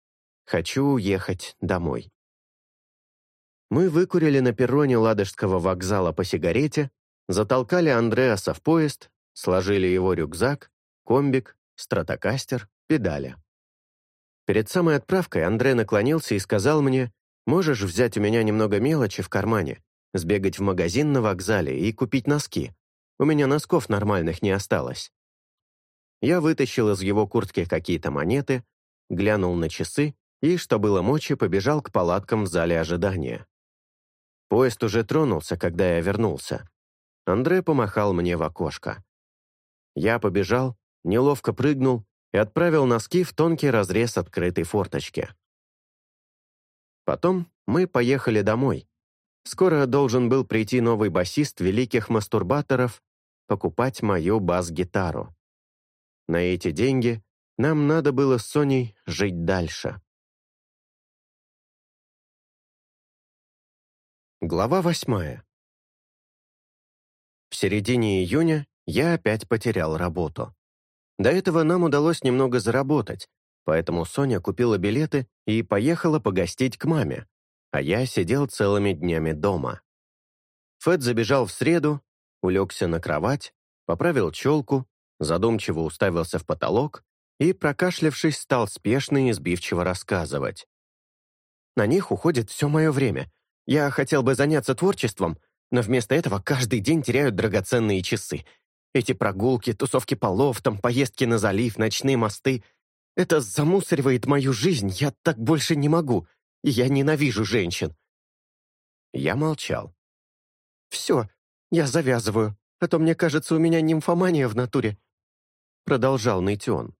Хочу уехать домой». Мы выкурили на перроне Ладожского вокзала по сигарете, затолкали Андреаса в поезд, сложили его рюкзак, комбик стратокастер, педали. Перед самой отправкой Андре наклонился и сказал мне, «Можешь взять у меня немного мелочи в кармане, сбегать в магазин на вокзале и купить носки? У меня носков нормальных не осталось». Я вытащил из его куртки какие-то монеты, глянул на часы и, что было мочи, побежал к палаткам в зале ожидания. Поезд уже тронулся, когда я вернулся. Андре помахал мне в окошко. Я побежал, неловко прыгнул и отправил носки в тонкий разрез открытой форточки. Потом мы поехали домой. Скоро должен был прийти новый басист великих мастурбаторов покупать мою бас-гитару. На эти деньги нам надо было с Соней жить дальше. Глава восьмая. В середине июня я опять потерял работу. До этого нам удалось немного заработать, поэтому Соня купила билеты и поехала погостить к маме, а я сидел целыми днями дома. Фэд забежал в среду, улегся на кровать, поправил челку, задумчиво уставился в потолок и, прокашлявшись, стал спешно и избивчиво рассказывать. «На них уходит все мое время. Я хотел бы заняться творчеством, но вместо этого каждый день теряю драгоценные часы. Эти прогулки, тусовки полов, там поездки на залив, ночные мосты — это замусоривает мою жизнь, я так больше не могу, я ненавижу женщин. Я молчал. «Все, я завязываю, а то, мне кажется, у меня нимфомания в натуре», — продолжал ныть он.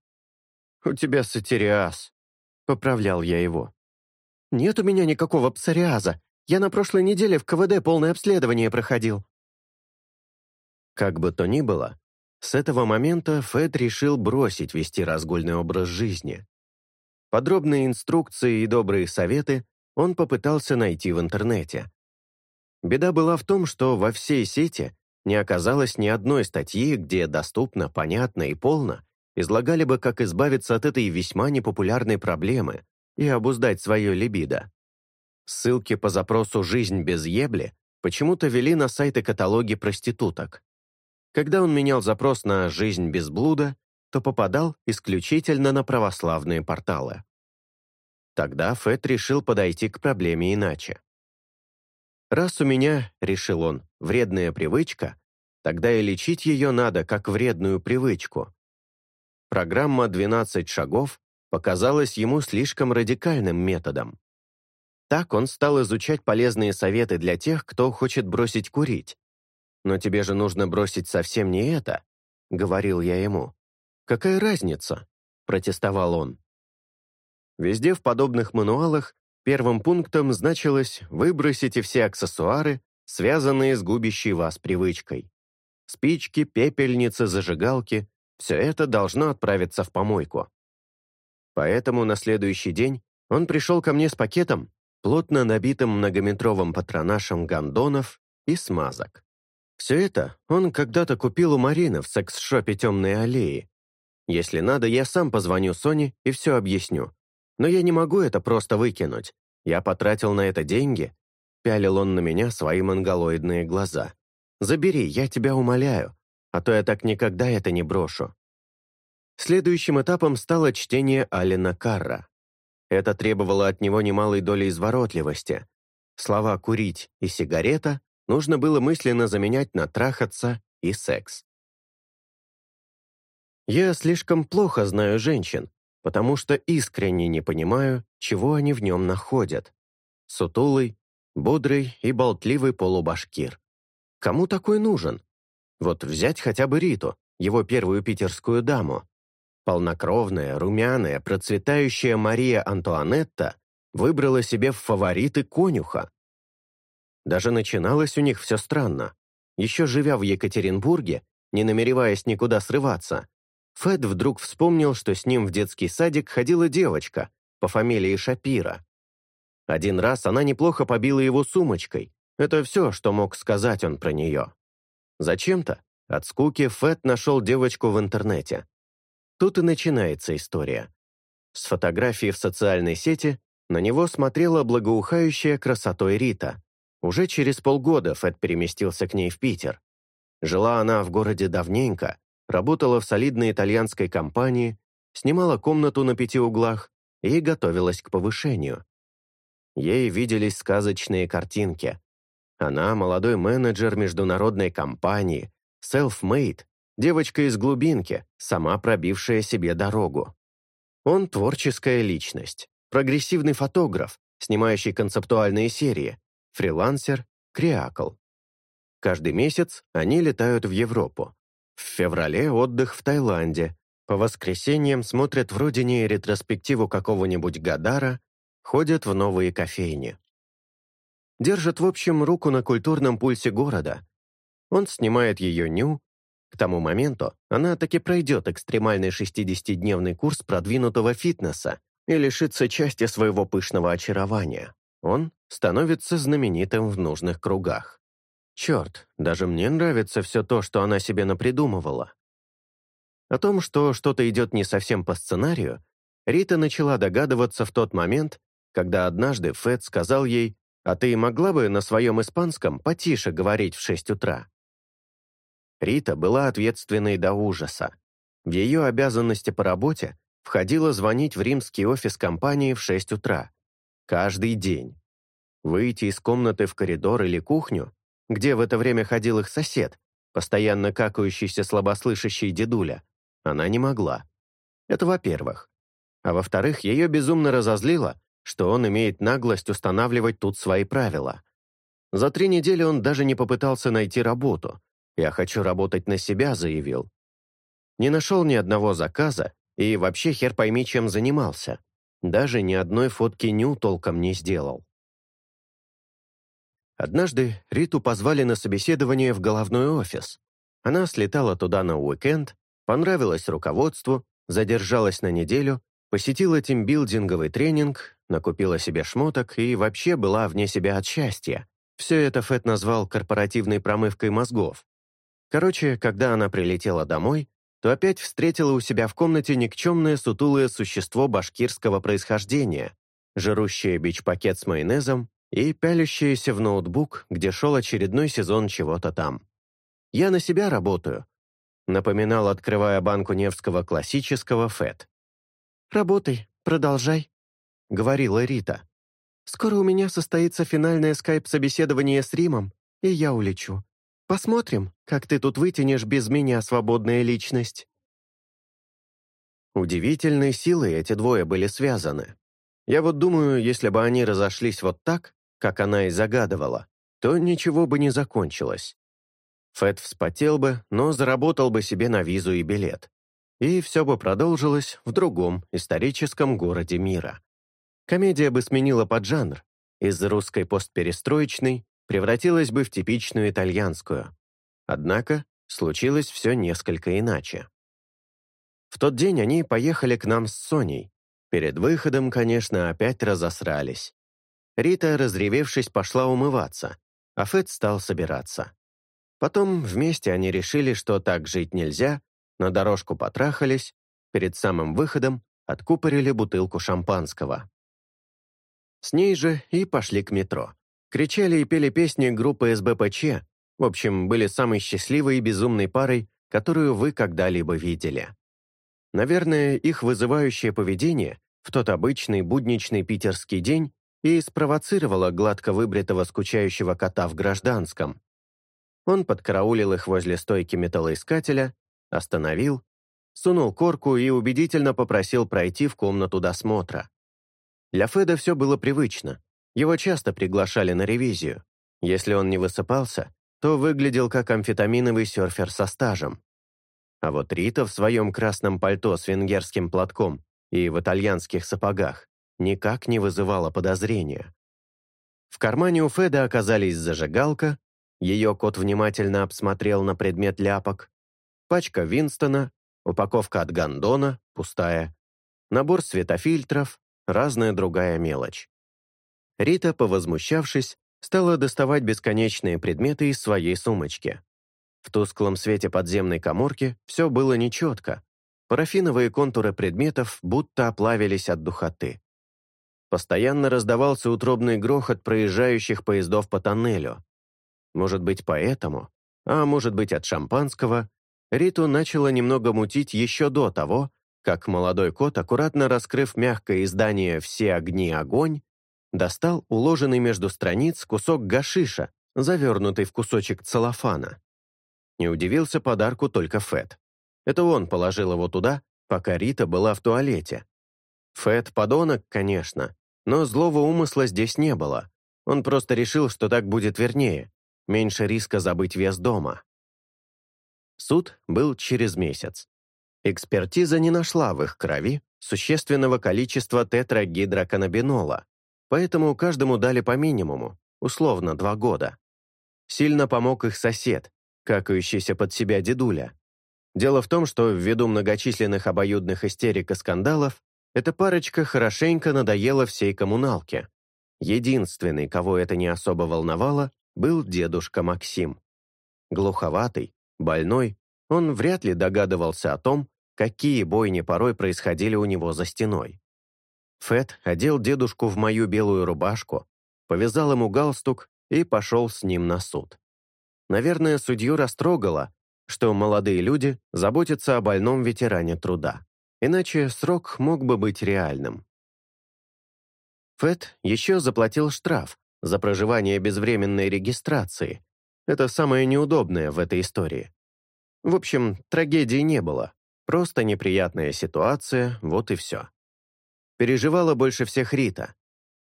«У тебя сатириаз», — поправлял я его. «Нет у меня никакого псориаза. Я на прошлой неделе в КВД полное обследование проходил». Как бы то ни было, с этого момента Фэд решил бросить вести разгульный образ жизни. Подробные инструкции и добрые советы он попытался найти в интернете. Беда была в том, что во всей сети не оказалось ни одной статьи, где доступно, понятно и полно излагали бы, как избавиться от этой весьма непопулярной проблемы и обуздать свое либидо. Ссылки по запросу «Жизнь без ебли» почему-то вели на сайты каталоги проституток. Когда он менял запрос на «жизнь без блуда», то попадал исключительно на православные порталы. Тогда Фэт решил подойти к проблеме иначе. «Раз у меня, — решил он, — вредная привычка, тогда и лечить ее надо как вредную привычку. Программа «12 шагов» показалась ему слишком радикальным методом. Так он стал изучать полезные советы для тех, кто хочет бросить курить. «Но тебе же нужно бросить совсем не это», — говорил я ему. «Какая разница?» — протестовал он. Везде в подобных мануалах первым пунктом значилось «выбросите все аксессуары, связанные с губящей вас привычкой». Спички, пепельницы, зажигалки — все это должно отправиться в помойку. Поэтому на следующий день он пришел ко мне с пакетом, плотно набитым многометровым патронашем гондонов и смазок. Все это он когда-то купил у Марины в секс-шопе «Темные аллеи». Если надо, я сам позвоню Соне и все объясню. Но я не могу это просто выкинуть. Я потратил на это деньги. Пялил он на меня свои монголоидные глаза. «Забери, я тебя умоляю, а то я так никогда это не брошу». Следующим этапом стало чтение Алина Карра. Это требовало от него немалой доли изворотливости. Слова «курить» и «сигарета» нужно было мысленно заменять на «трахаться» и «секс». Я слишком плохо знаю женщин, потому что искренне не понимаю, чего они в нем находят. Сутулый, бодрый и болтливый полубашкир. Кому такой нужен? Вот взять хотя бы Риту, его первую питерскую даму. Полнокровная, румяная, процветающая Мария Антуанетта выбрала себе в фавориты конюха. Даже начиналось у них все странно. Еще живя в Екатеринбурге, не намереваясь никуда срываться, Фэд вдруг вспомнил, что с ним в детский садик ходила девочка по фамилии Шапира. Один раз она неплохо побила его сумочкой. Это все, что мог сказать он про нее. Зачем-то, от скуки, Фэд нашел девочку в интернете. Тут и начинается история. С фотографии в социальной сети на него смотрела благоухающая красотой Рита. Уже через полгода Фэд переместился к ней в Питер. Жила она в городе давненько, работала в солидной итальянской компании, снимала комнату на пяти углах и готовилась к повышению. Ей виделись сказочные картинки. Она молодой менеджер международной компании, self-made, Девочка из глубинки, сама пробившая себе дорогу. Он творческая личность, прогрессивный фотограф, снимающий концептуальные серии, фрилансер, креакл. Каждый месяц они летают в Европу. В феврале отдых в Таиланде. По воскресеньям смотрят в родине ретроспективу какого-нибудь Гадара, ходят в новые кофейни. Держат, в общем, руку на культурном пульсе города. Он снимает ее ню, к тому моменту она таки пройдет экстремальный 60-дневный курс продвинутого фитнеса и лишится части своего пышного очарования. Он становится знаменитым в нужных кругах. Черт, даже мне нравится все то, что она себе напридумывала. О том, что что-то идет не совсем по сценарию, Рита начала догадываться в тот момент, когда однажды Фэт сказал ей, «А ты могла бы на своем испанском потише говорить в 6 утра?» Рита была ответственной до ужаса. В ее обязанности по работе входило звонить в римский офис компании в 6 утра. Каждый день. Выйти из комнаты в коридор или кухню, где в это время ходил их сосед, постоянно какающийся слабослышащий дедуля, она не могла. Это во-первых. А во-вторых, ее безумно разозлило, что он имеет наглость устанавливать тут свои правила. За три недели он даже не попытался найти работу, «Я хочу работать на себя», заявил. Не нашел ни одного заказа и вообще хер пойми, чем занимался. Даже ни одной фотки Ню толком не сделал. Однажды Риту позвали на собеседование в головной офис. Она слетала туда на уикенд, понравилась руководству, задержалась на неделю, посетила тимбилдинговый тренинг, накупила себе шмоток и вообще была вне себя от счастья. Все это Фэт назвал корпоративной промывкой мозгов. Короче, когда она прилетела домой, то опять встретила у себя в комнате никчемное сутулое существо башкирского происхождения, жирущее бич-пакет с майонезом и пялящееся в ноутбук, где шел очередной сезон чего-то там. «Я на себя работаю». напоминал, открывая банку Невского классического Фет. «Работай, продолжай», — говорила Рита. «Скоро у меня состоится финальное скайп-собеседование с Римом, и я улечу. Посмотрим, как ты тут вытянешь без меня свободная личность». Удивительной силой эти двое были связаны. Я вот думаю, если бы они разошлись вот так, как она и загадывала, то ничего бы не закончилось. Фэт вспотел бы, но заработал бы себе на визу и билет. И все бы продолжилось в другом историческом городе мира. Комедия бы сменила поджанр, из русской постперестроечной превратилась бы в типичную итальянскую. Однако случилось все несколько иначе. В тот день они поехали к нам с Соней. Перед выходом, конечно, опять разосрались. Рита, разревевшись, пошла умываться, а Фэт стал собираться. Потом вместе они решили, что так жить нельзя, на дорожку потрахались, перед самым выходом откупорили бутылку шампанского. С ней же и пошли к метро. Кричали и пели песни группы СБПЧ, в общем, были самой счастливой и безумной парой, которую вы когда-либо видели. Наверное, их вызывающее поведение в тот обычный будничный питерский день и спровоцировало гладко выбритого скучающего кота в гражданском. Он подкараулил их возле стойки металлоискателя, остановил, сунул корку и убедительно попросил пройти в комнату досмотра. Для Феда все было привычно. Его часто приглашали на ревизию. Если он не высыпался, то выглядел как амфетаминовый серфер со стажем. А вот Рита в своем красном пальто с венгерским платком и в итальянских сапогах никак не вызывала подозрения. В кармане у Феда оказались зажигалка, ее кот внимательно обсмотрел на предмет ляпок, пачка Винстона, упаковка от Гандона, пустая, набор светофильтров, разная другая мелочь. Рита, повозмущавшись, стала доставать бесконечные предметы из своей сумочки. В тусклом свете подземной коморки все было нечетко. Парафиновые контуры предметов будто оплавились от духоты. Постоянно раздавался утробный грохот проезжающих поездов по тоннелю. Может быть, поэтому, а может быть, от шампанского, Риту начало немного мутить еще до того, как молодой кот, аккуратно раскрыв мягкое издание «Все огни огонь», достал уложенный между страниц кусок гашиша, завернутый в кусочек целлофана. Не удивился подарку только Фэт. Это он положил его туда, пока Рита была в туалете. Фэт подонок, конечно, но злого умысла здесь не было. Он просто решил, что так будет вернее, меньше риска забыть вес дома. Суд был через месяц. Экспертиза не нашла в их крови существенного количества тетрагидроканабинола, поэтому каждому дали по минимуму, условно два года. Сильно помог их сосед, какающийся под себя дедуля. Дело в том, что ввиду многочисленных обоюдных истерик и скандалов, эта парочка хорошенько надоела всей коммуналке. Единственный, кого это не особо волновало, был дедушка Максим. Глуховатый, больной, он вряд ли догадывался о том, какие бойни порой происходили у него за стеной. Фэт одел дедушку в мою белую рубашку, повязал ему галстук и пошел с ним на суд. Наверное, судью растрогало, что молодые люди заботятся о больном ветеране труда. Иначе срок мог бы быть реальным. Фэт еще заплатил штраф за проживание без временной регистрации. Это самое неудобное в этой истории. В общем, трагедии не было. Просто неприятная ситуация, вот и все. Переживала больше всех Рита.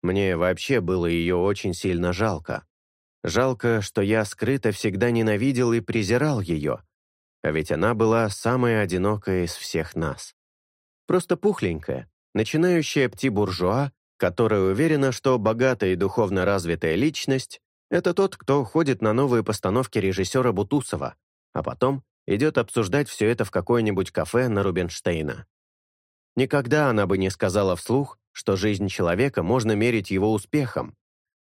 Мне вообще было ее очень сильно жалко. Жалко, что я скрыто всегда ненавидел и презирал ее, а ведь она была самая одинокая из всех нас. Просто пухленькая, начинающая пти-буржуа, которая уверена, что богатая и духовно развитая личность — это тот, кто ходит на новые постановки режиссера Бутусова, а потом идет обсуждать все это в какое-нибудь кафе на Рубинштейна. Никогда она бы не сказала вслух, что жизнь человека можно мерить его успехом,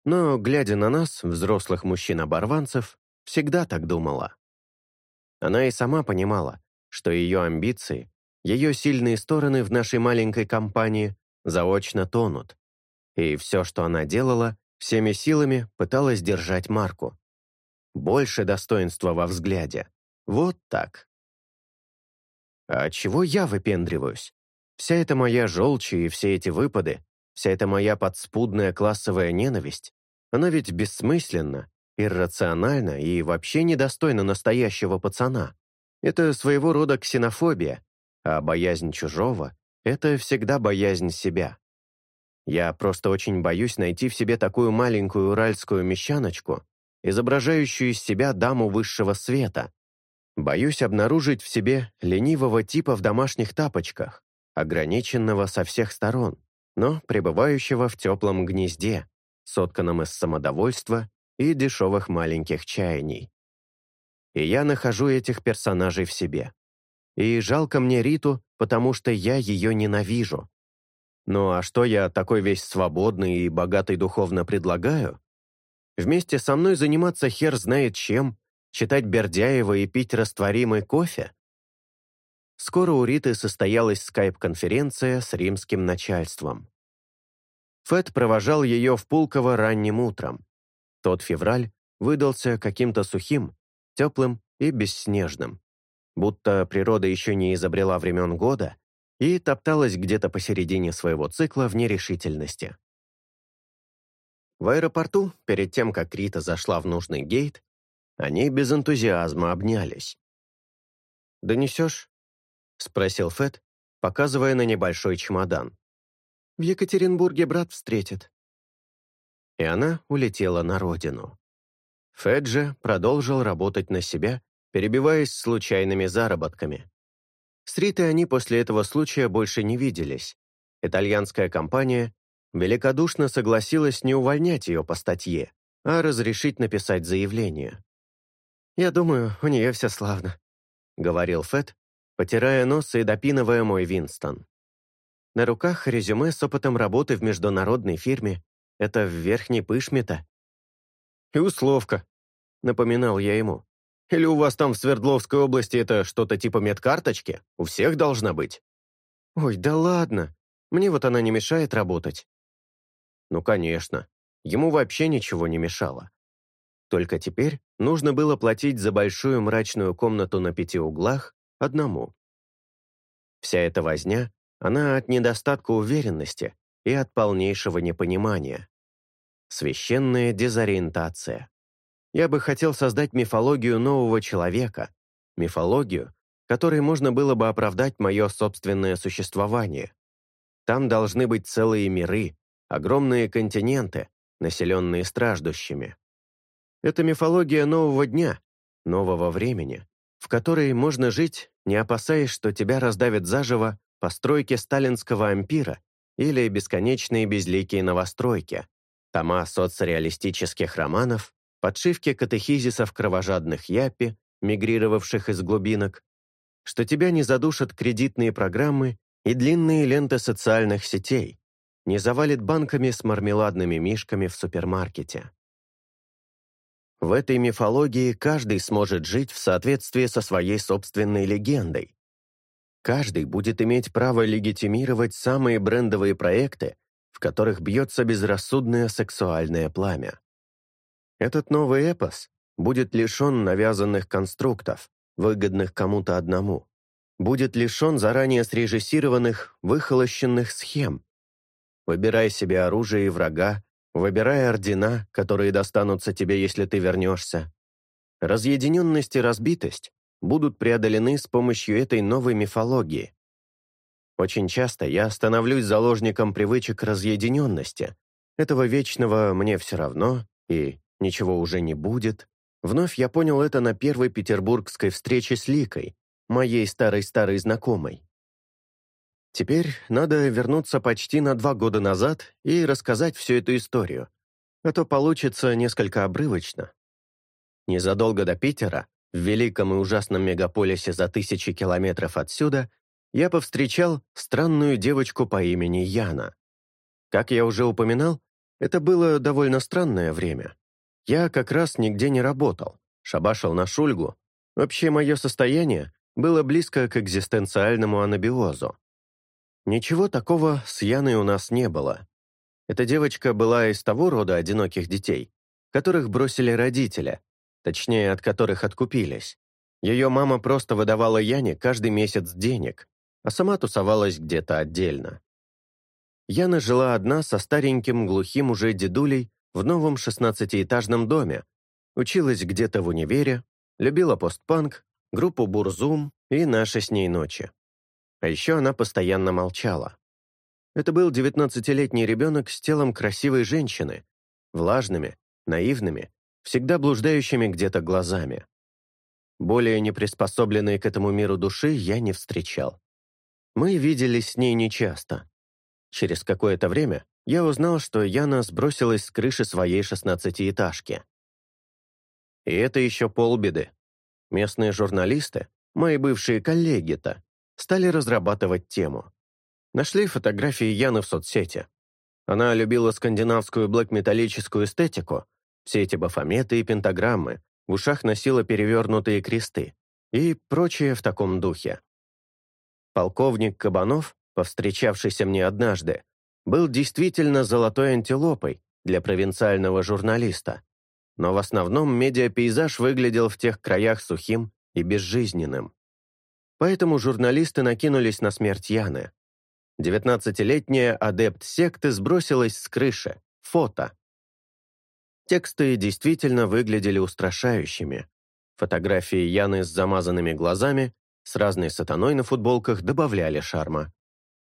но, глядя на нас, взрослых мужчин-оборванцев, всегда так думала. Она и сама понимала, что ее амбиции, ее сильные стороны в нашей маленькой компании заочно тонут. И все, что она делала, всеми силами пыталась держать марку. Больше достоинства во взгляде. Вот так. А чего я выпендриваюсь? Вся эта моя желчь и все эти выпады, вся эта моя подспудная классовая ненависть, она ведь бессмысленна, иррациональна и вообще недостойна настоящего пацана. Это своего рода ксенофобия, а боязнь чужого — это всегда боязнь себя. Я просто очень боюсь найти в себе такую маленькую уральскую мещаночку, изображающую из себя даму высшего света. Боюсь обнаружить в себе ленивого типа в домашних тапочках, ограниченного со всех сторон, но пребывающего в теплом гнезде, сотканном из самодовольства и дешевых маленьких чаяний. И я нахожу этих персонажей в себе. И жалко мне Риту, потому что я ее ненавижу. Ну а что я такой весь свободный и богатый духовно предлагаю? Вместе со мной заниматься хер знает чем, читать Бердяева и пить растворимый кофе? Скоро у Риты состоялась скайп-конференция с римским начальством. Фэт провожал ее в Пулково ранним утром. Тот февраль выдался каким-то сухим, теплым и бесснежным. Будто природа еще не изобрела времен года и топталась где-то посередине своего цикла в нерешительности. В аэропорту, перед тем, как Рита зашла в нужный гейт, они без энтузиазма обнялись. «Донесешь?» — спросил Фэт, показывая на небольшой чемодан. «В Екатеринбурге брат встретит». И она улетела на родину. Фэт же продолжил работать на себя, перебиваясь случайными заработками. С Ритой они после этого случая больше не виделись. Итальянская компания великодушно согласилась не увольнять ее по статье, а разрешить написать заявление. «Я думаю, у нее все славно», — говорил Фэт, потирая нос и допинывая мой Винстон. На руках резюме с опытом работы в международной фирме — это в верхней пышме-то. «И условка», — напоминал я ему. «Или у вас там в Свердловской области это что-то типа медкарточки? У всех должна быть». «Ой, да ладно. Мне вот она не мешает работать». Ну, конечно. Ему вообще ничего не мешало. Только теперь нужно было платить за большую мрачную комнату на пяти углах одному. Вся эта возня, она от недостатка уверенности и от полнейшего непонимания. Священная дезориентация. Я бы хотел создать мифологию нового человека, мифологию, которой можно было бы оправдать мое собственное существование. Там должны быть целые миры, огромные континенты, населенные страждущими. Это мифология нового дня, нового времени, в которой можно жить, не опасаясь, что тебя раздавят заживо постройки сталинского ампира или бесконечные безликие новостройки, тома соцреалистических романов, подшивки катехизисов кровожадных япи, мигрировавших из глубинок, что тебя не задушат кредитные программы и длинные ленты социальных сетей, не завалит банками с мармеладными мишками в супермаркете. В этой мифологии каждый сможет жить в соответствии со своей собственной легендой. Каждый будет иметь право легитимировать самые брендовые проекты, в которых бьется безрассудное сексуальное пламя. Этот новый эпос будет лишен навязанных конструктов, выгодных кому-то одному, будет лишен заранее срежиссированных, выхолощенных схем, Выбирай себе оружие и врага, выбирай ордена, которые достанутся тебе, если ты вернешься. Разъединенность и разбитость будут преодолены с помощью этой новой мифологии. Очень часто я становлюсь заложником привычек разъединенности, этого вечного «мне все равно» и «ничего уже не будет». Вновь я понял это на первой петербургской встрече с Ликой, моей старой-старой знакомой. Теперь надо вернуться почти на два года назад и рассказать всю эту историю, а то получится несколько обрывочно. Незадолго до Питера, в великом и ужасном мегаполисе за тысячи километров отсюда, я повстречал странную девочку по имени Яна. Как я уже упоминал, это было довольно странное время. Я как раз нигде не работал, шабашил на шульгу. Вообще мое состояние было близко к экзистенциальному анабиозу. Ничего такого с Яной у нас не было. Эта девочка была из того рода одиноких детей, которых бросили родители, точнее, от которых откупились. Ее мама просто выдавала Яне каждый месяц денег, а сама тусовалась где-то отдельно. Яна жила одна со стареньким глухим уже дедулей в новом шестнадцатиэтажном доме, училась где-то в универе, любила постпанк, группу «Бурзум» и наши с ней ночи. А еще она постоянно молчала. Это был девятнадцатилетний ребенок с телом красивой женщины, влажными, наивными, всегда блуждающими где-то глазами. Более неприспособленной к этому миру души я не встречал. Мы виделись с ней нечасто. Через какое-то время я узнал, что Яна сбросилась с крыши своей шестнадцатиэтажки. И это еще полбеды. Местные журналисты, мои бывшие коллеги-то, стали разрабатывать тему. Нашли фотографии Яны в соцсети. Она любила скандинавскую блэк-металлическую эстетику, все эти бафометы и пентаграммы, в ушах носила перевернутые кресты и прочее в таком духе. Полковник Кабанов, повстречавшийся мне однажды, был действительно золотой антилопой для провинциального журналиста, но в основном медиапейзаж выглядел в тех краях сухим и безжизненным. Поэтому журналисты накинулись на смерть Яны. Девятнадцатилетняя адепт секты сбросилась с крыши. Фото. Тексты действительно выглядели устрашающими. Фотографии Яны с замазанными глазами, с разной сатаной на футболках добавляли шарма.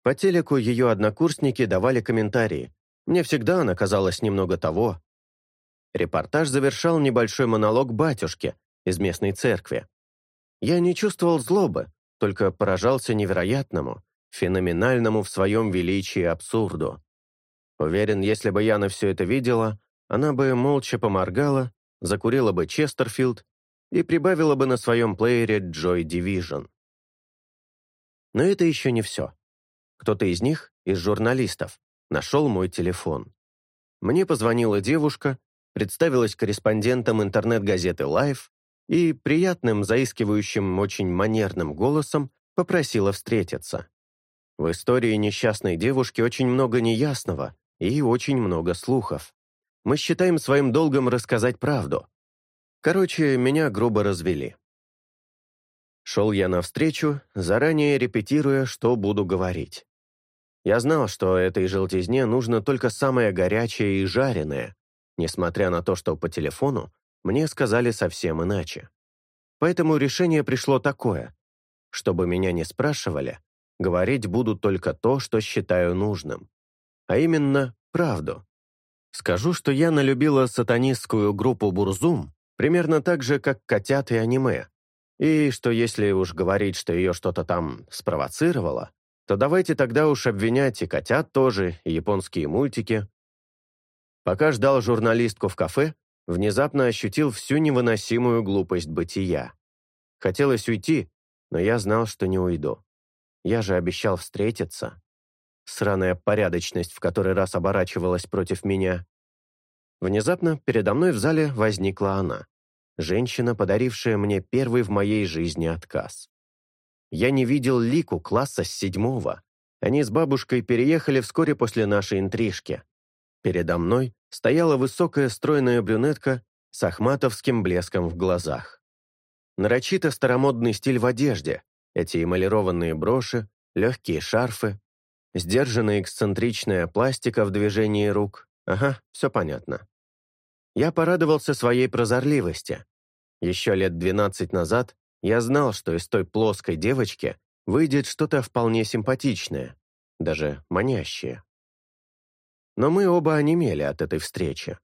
По телеку ее однокурсники давали комментарии. Мне всегда она казалась немного того. Репортаж завершал небольшой монолог батюшки из местной церкви. Я не чувствовал злобы, только поражался невероятному, феноменальному в своем величии абсурду. Уверен, если бы Яна все это видела, она бы молча поморгала, закурила бы Честерфилд и прибавила бы на своем плеере Joy Division. Но это еще не все. Кто-то из них, из журналистов, нашел мой телефон. Мне позвонила девушка, представилась корреспондентом интернет-газеты Life и приятным, заискивающим, очень манерным голосом попросила встретиться. В истории несчастной девушки очень много неясного и очень много слухов мы считаем своим долгом рассказать правду. Короче, меня грубо развели. Шел я навстречу, заранее репетируя, что буду говорить. Я знал, что этой желтизне нужно только самое горячее и жареное, несмотря на то, что по телефону мне сказали совсем иначе. Поэтому решение пришло такое. Чтобы меня не спрашивали, говорить буду только то, что считаю нужным. А именно, правду. Скажу, что я налюбила сатанистскую группу «Бурзум» примерно так же, как котят и аниме. И что если уж говорить, что ее что-то там спровоцировало, то давайте тогда уж обвинять и котят тоже, и японские мультики. Пока ждал журналистку в кафе, внезапно ощутил всю невыносимую глупость бытия. Хотелось уйти, но я знал, что не уйду. Я же обещал встретиться. Сраная порядочность в который раз оборачивалась против меня. Внезапно передо мной в зале возникла она. Женщина, подарившая мне первый в моей жизни отказ. Я не видел Лику класса с седьмого. Они с бабушкой переехали вскоре после нашей интрижки. Передо мной стояла высокая стройная брюнетка с ахматовским блеском в глазах. Нарочито старомодный стиль в одежде, эти эмалированные броши, легкие шарфы, Сдержанная эксцентричная пластика в движении рук. Ага, все понятно. Я порадовался своей прозорливости. Еще лет 12 назад я знал, что из той плоской девочки выйдет что-то вполне симпатичное, даже манящее. Но мы оба онемели от этой встречи.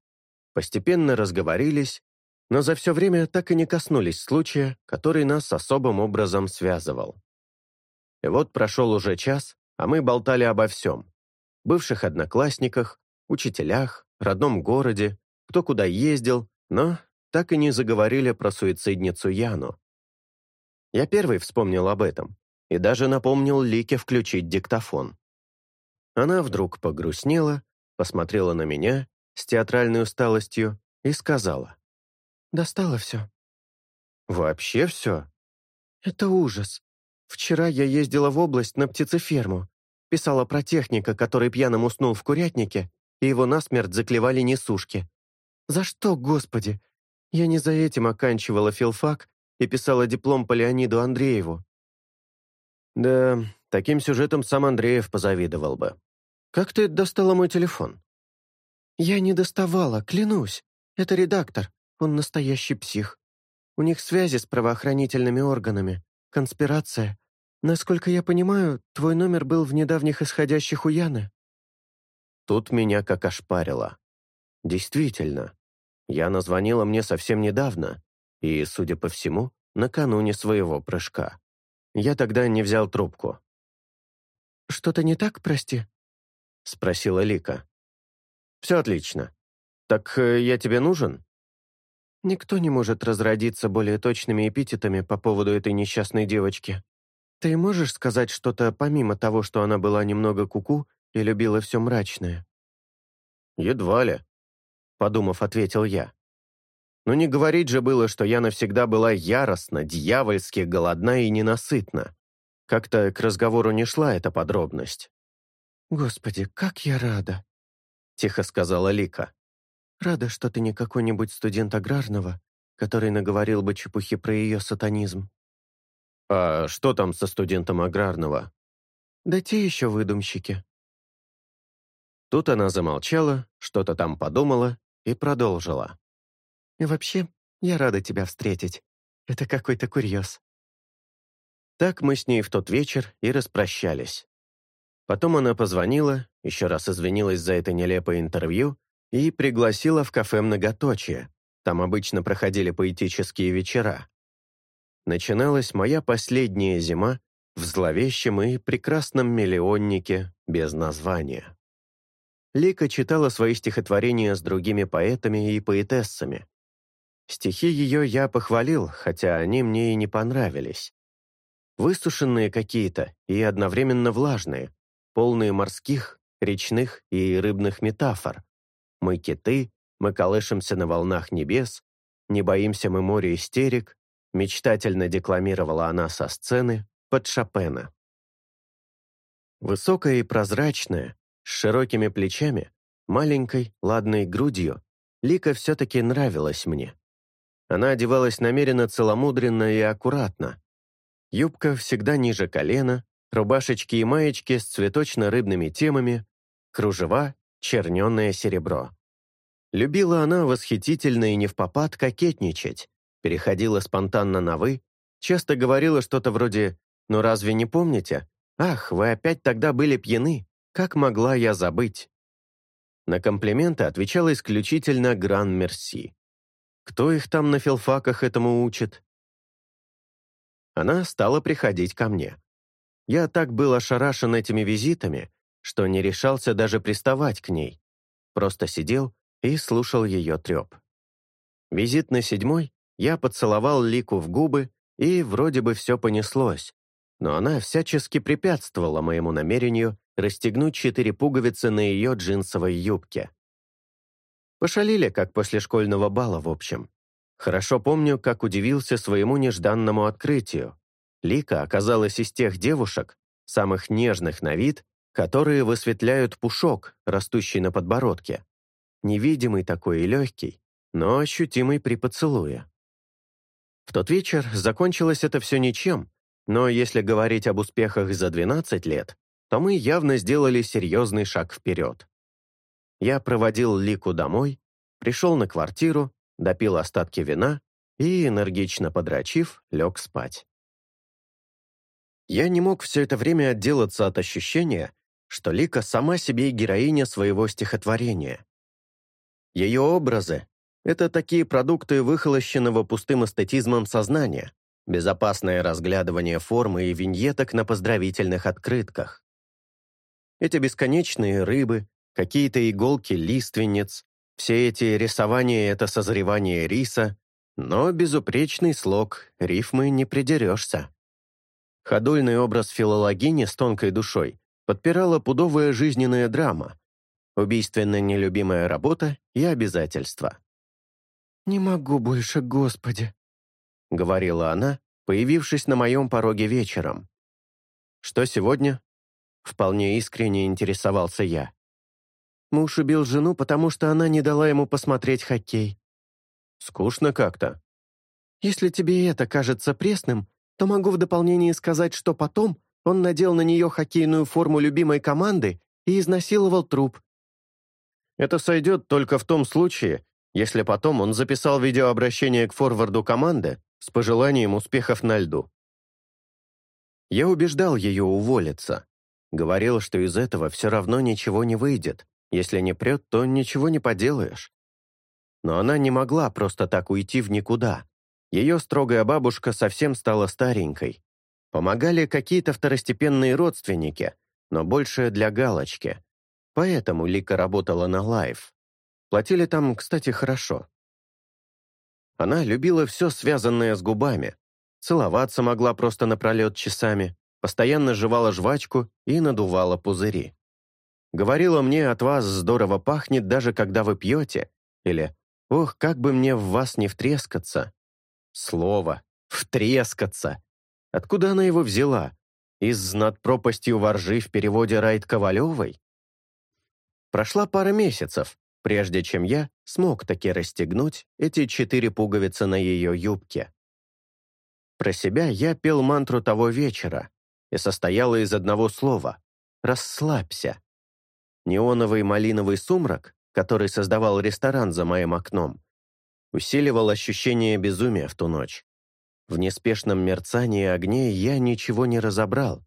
Постепенно разговорились, но за все время так и не коснулись случая, который нас особым образом связывал. И вот прошел уже час, а мы болтали обо всем. Бывших одноклассниках, учителях, родном городе, кто куда ездил, но так и не заговорили про суицидницу Яну. Я первый вспомнил об этом и даже напомнил Лике включить диктофон. Она вдруг погрустнела, посмотрела на меня с театральной усталостью и сказала. «Достало все». «Вообще все?» «Это ужас. Вчера я ездила в область на птицеферму. Писала про техника, который пьяным уснул в курятнике, и его насмерть заклевали несушки. За что, господи? Я не за этим оканчивала филфак и писала диплом по Леониду Андрееву». «Да, таким сюжетом сам Андреев позавидовал бы. Как ты достала мой телефон?» «Я не доставала, клянусь. Это редактор, он настоящий псих. У них связи с правоохранительными органами, конспирация. Насколько я понимаю, твой номер был в недавних исходящих у Яны». Тут меня как ошпарило. Действительно, Яна звонила мне совсем недавно и, судя по всему, накануне своего прыжка. Я тогда не взял трубку. «Что-то не так, прости?» — спросила Лика. «Все отлично. Так э, я тебе нужен?» Никто не может разродиться более точными эпитетами по поводу этой несчастной девочки. Ты можешь сказать что-то помимо того, что она была немного куку -ку и любила все мрачное?» «Едва ли», — подумав, ответил я. Но не говорить же было, что я навсегда была яростна, дьявольски голодна и ненасытна. Как-то к разговору не шла эта подробность. «Господи, как я рада!» — тихо сказала Лика. «Рада, что ты не какой-нибудь студент аграрного, который наговорил бы чепухи про ее сатанизм». «А что там со студентом аграрного?» «Да те еще выдумщики». Тут она замолчала, что-то там подумала и продолжила. «И вообще, я рада тебя встретить. Это какой-то курьез». Так мы с ней в тот вечер и распрощались. Потом она позвонила, еще раз извинилась за это нелепое интервью и пригласила в кафе «Многоточие». Там обычно проходили поэтические вечера. Начиналась моя последняя зима в зловещем и прекрасном миллионнике без названия. Лика читала свои стихотворения с другими поэтами и поэтессами. Стихи ее я похвалил, хотя они мне и не понравились. Высушенные какие-то и одновременно влажные, полные морских, речных и рыбных метафор. Мы киты, мы колышемся на волнах небес, не боимся мы моря истерик, мечтательно декламировала она со сцены под Шопена. Высокая и прозрачная, с широкими плечами, маленькой, ладной грудью, Лика все-таки нравилась мне. Она одевалась намеренно целомудренно и аккуратно. Юбка всегда ниже колена, рубашечки и маечки с цветочно-рыбными темами, кружева, черненное серебро. Любила она восхитительно и не в попад кокетничать, переходила спонтанно на «вы», часто говорила что-то вроде «Ну разве не помните? Ах, вы опять тогда были пьяны, как могла я забыть?» На комплименты отвечала исключительно «Гран-мерси». Кто их там на филфаках этому учит? Она стала приходить ко мне. Я так был ошарашен этими визитами, что не решался даже приставать к ней. Просто сидел и слушал ее треп. Визит на седьмой я поцеловал Лику в губы, и вроде бы все понеслось, но она всячески препятствовала моему намерению расстегнуть четыре пуговицы на ее джинсовой юбке. Пошалили, как после школьного бала, в общем. Хорошо помню, как удивился своему нежданному открытию. Лика оказалась из тех девушек, самых нежных на вид, которые высветляют пушок, растущий на подбородке. Невидимый такой и легкий, но ощутимый при поцелуе. В тот вечер закончилось это все ничем, но если говорить об успехах за 12 лет, то мы явно сделали серьезный шаг вперед. Я проводил Лику домой, пришел на квартиру, допил остатки вина и, энергично подрачив, лег спать. Я не мог все это время отделаться от ощущения, что Лика сама себе героиня своего стихотворения. Ее образы — это такие продукты выхолощенного пустым эстетизмом сознания, безопасное разглядывание формы и виньеток на поздравительных открытках. Эти бесконечные рыбы, какие-то иголки лиственниц, все эти рисования — это созревание риса, но безупречный слог, рифмы не придерешься. Ходульный образ филологини с тонкой душой подпирала пудовая жизненная драма, убийственно нелюбимая работа и обязательства. «Не могу больше, Господи», — говорила она, появившись на моем пороге вечером. «Что сегодня?» — вполне искренне интересовался я. Муж убил жену, потому что она не дала ему посмотреть хоккей. «Скучно как-то». Если тебе это кажется пресным, то могу в дополнение сказать, что потом он надел на нее хоккейную форму любимой команды и изнасиловал труп. Это сойдет только в том случае, если потом он записал видеообращение к форварду команды с пожеланием успехов на льду. Я убеждал ее уволиться. Говорил, что из этого все равно ничего не выйдет. Если не прет, то ничего не поделаешь. Но она не могла просто так уйти в никуда. Ее строгая бабушка совсем стала старенькой. Помогали какие-то второстепенные родственники, но больше для галочки. Поэтому Лика работала на лайв. Платили там, кстати, хорошо. Она любила все связанное с губами. Целоваться могла просто напролет часами, постоянно жевала жвачку и надувала пузыри. Говорила мне, от вас здорово пахнет, даже когда вы пьете. Или «Ох, как бы мне в вас не втрескаться». Слово «втрескаться». Откуда она его взяла? Из «Над пропастью воржи» в переводе Райт Ковалевой? Прошла пара месяцев, прежде чем я смог таки расстегнуть эти четыре пуговицы на ее юбке. Про себя я пел мантру того вечера и состояла из одного слова «расслабься». Неоновый малиновый сумрак, который создавал ресторан за моим окном, усиливал ощущение безумия в ту ночь. В неспешном мерцании огней я ничего не разобрал.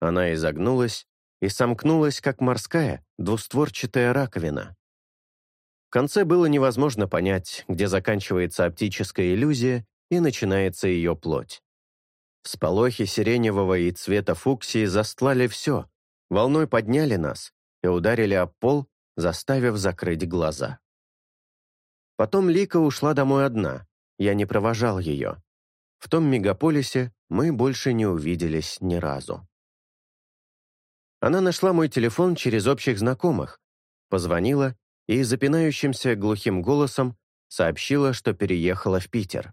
Она изогнулась и сомкнулась, как морская, двустворчатая раковина. В конце было невозможно понять, где заканчивается оптическая иллюзия и начинается ее плоть. Всполохи сиреневого и цвета фуксии застлали все, волной подняли нас и ударили об пол, заставив закрыть глаза. Потом Лика ушла домой одна, я не провожал ее. В том мегаполисе мы больше не увиделись ни разу. Она нашла мой телефон через общих знакомых, позвонила и запинающимся глухим голосом сообщила, что переехала в Питер.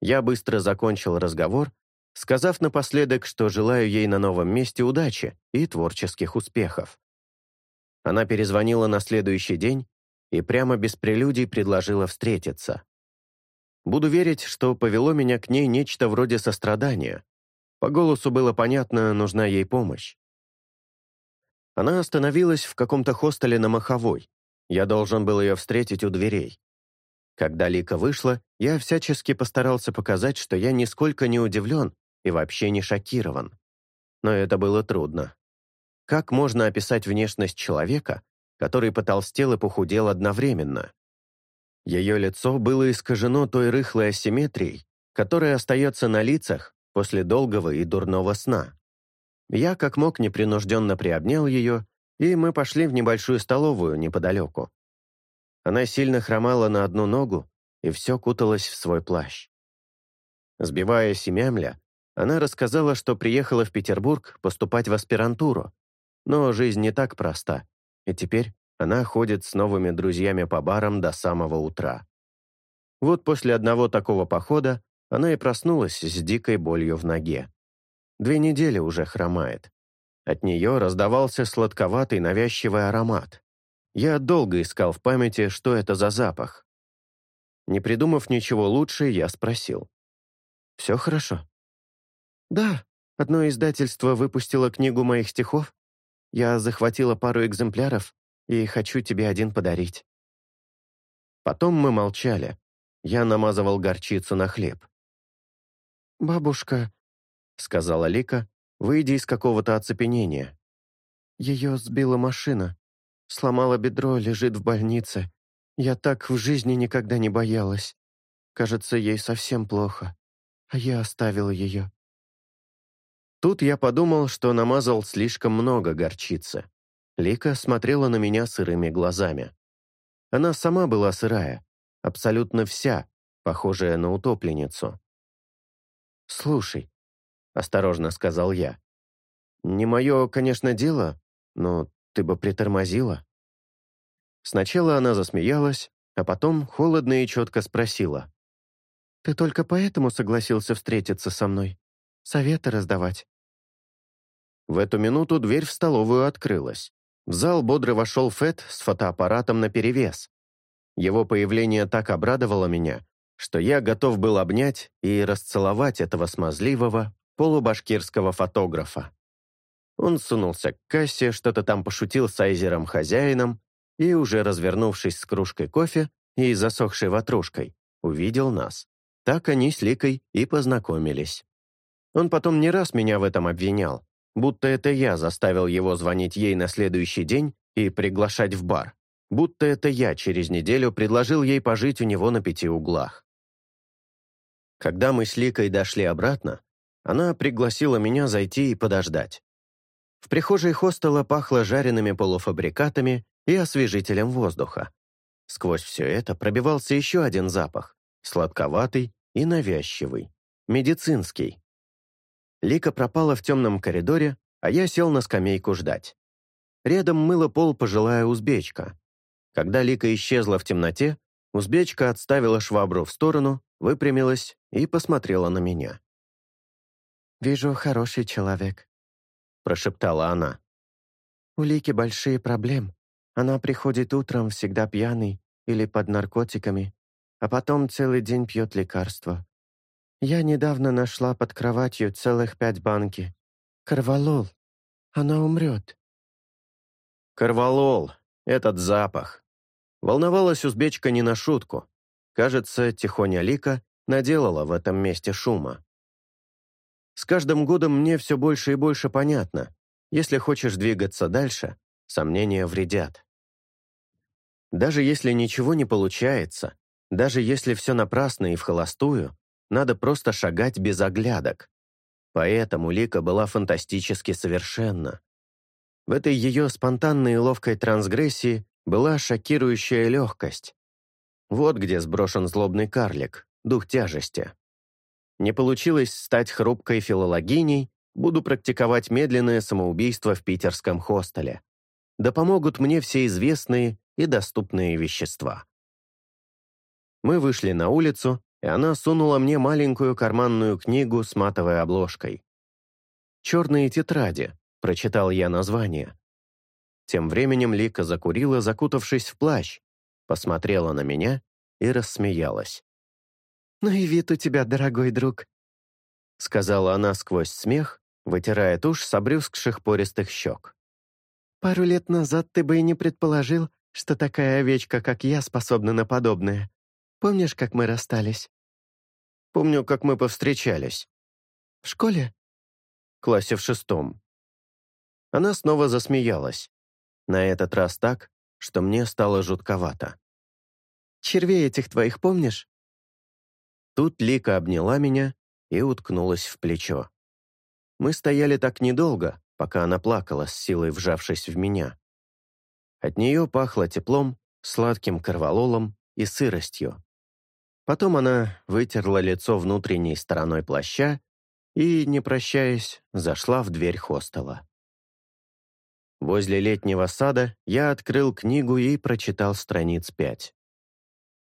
Я быстро закончил разговор, сказав напоследок, что желаю ей на новом месте удачи и творческих успехов. Она перезвонила на следующий день и прямо без прелюдий предложила встретиться. Буду верить, что повело меня к ней нечто вроде сострадания. По голосу было понятно, нужна ей помощь. Она остановилась в каком-то хостеле на Маховой. Я должен был ее встретить у дверей. Когда Лика вышла, я всячески постарался показать, что я нисколько не удивлен и вообще не шокирован. Но это было трудно. Как можно описать внешность человека, который потолстел и похудел одновременно? Ее лицо было искажено той рыхлой асимметрией, которая остается на лицах после долгого и дурного сна. Я как мог непринужденно приобнял ее, и мы пошли в небольшую столовую неподалеку. Она сильно хромала на одну ногу и все куталась в свой плащ. Сбиваясь и мямля, она рассказала, что приехала в Петербург поступать в аспирантуру, но жизнь не так проста, и теперь она ходит с новыми друзьями по барам до самого утра. Вот после одного такого похода она и проснулась с дикой болью в ноге. Две недели уже хромает. От нее раздавался сладковатый навязчивый аромат. Я долго искал в памяти, что это за запах. Не придумав ничего лучше, я спросил. «Все хорошо?» «Да, одно издательство выпустило книгу моих стихов, я захватила пару экземпляров и хочу тебе один подарить». Потом мы молчали. Я намазывал горчицу на хлеб. «Бабушка», — сказала Лика, выйдя из какого-то оцепенения. «Ее сбила машина. Сломала бедро, лежит в больнице. Я так в жизни никогда не боялась. Кажется, ей совсем плохо. А я оставила ее. Тут я подумал, что намазал слишком много горчицы. Лика смотрела на меня сырыми глазами. Она сама была сырая, абсолютно вся, похожая на утопленницу. «Слушай», — осторожно сказал я, «не мое, конечно, дело, но ты бы притормозила». Сначала она засмеялась, а потом холодно и четко спросила. «Ты только поэтому согласился встретиться со мной? Советы раздавать?» В эту минуту дверь в столовую открылась. В зал бодро вошел Фэт с фотоаппаратом наперевес. Его появление так обрадовало меня, что я готов был обнять и расцеловать этого смазливого, полубашкирского фотографа. Он сунулся к кассе, что-то там пошутил с Айзером-хозяином и, уже развернувшись с кружкой кофе и засохшей ватрушкой, увидел нас. Так они с Ликой и познакомились. Он потом не раз меня в этом обвинял, будто это я заставил его звонить ей на следующий день и приглашать в бар, будто это я через неделю предложил ей пожить у него на пяти углах. Когда мы с Ликой дошли обратно, она пригласила меня зайти и подождать. В прихожей хостела пахло жареными полуфабрикатами и освежителем воздуха. Сквозь все это пробивался еще один запах, сладковатый и навязчивый, медицинский. Лика пропала в темном коридоре, а я сел на скамейку ждать. Рядом мыла пол пожилая узбечка. Когда Лика исчезла в темноте, узбечка отставила швабру в сторону, выпрямилась и посмотрела на меня. «Вижу, хороший человек», — прошептала она. «У Лики большие проблемы. Она приходит утром всегда пьяный или под наркотиками, а потом целый день пьет лекарства. Я недавно нашла под кроватью целых пять банки. Карвалол. Она умрет. Карвалол. Этот запах. Волновалась узбечка не на шутку. Кажется, тихоня Лика наделала в этом месте шума. С каждым годом мне все больше и больше понятно. Если хочешь двигаться дальше, сомнения вредят. Даже если ничего не получается, даже если все напрасно и в холостую, надо просто шагать без оглядок. Поэтому Лика была фантастически совершенна. В этой ее спонтанной и ловкой трансгрессии была шокирующая легкость. Вот где сброшен злобный карлик, дух тяжести. Не получилось стать хрупкой филологиней, буду практиковать медленное самоубийство в питерском хостеле. Да помогут мне все известные и доступные вещества. Мы вышли на улицу, и она сунула мне маленькую карманную книгу с матовой обложкой. «Черные тетради», — прочитал я название. Тем временем Лика закурила, закутавшись в плащ, посмотрела на меня и рассмеялась. «Ну и вид у тебя, дорогой друг», — сказала она сквозь смех, вытирая тушь с обрюзгших пористых щек. «Пару лет назад ты бы и не предположил, что такая овечка, как я, способна на подобное. Помнишь, как мы расстались?» «Помню, как мы повстречались». «В школе?» «В классе в шестом». Она снова засмеялась. На этот раз так, что мне стало жутковато. «Червей этих твоих помнишь?» Тут Лика обняла меня и уткнулась в плечо. Мы стояли так недолго, пока она плакала, с силой вжавшись в меня. От нее пахло теплом, сладким корвалолом и сыростью. Потом она вытерла лицо внутренней стороной плаща и, не прощаясь, зашла в дверь хостела. Возле летнего сада я открыл книгу и прочитал страниц пять.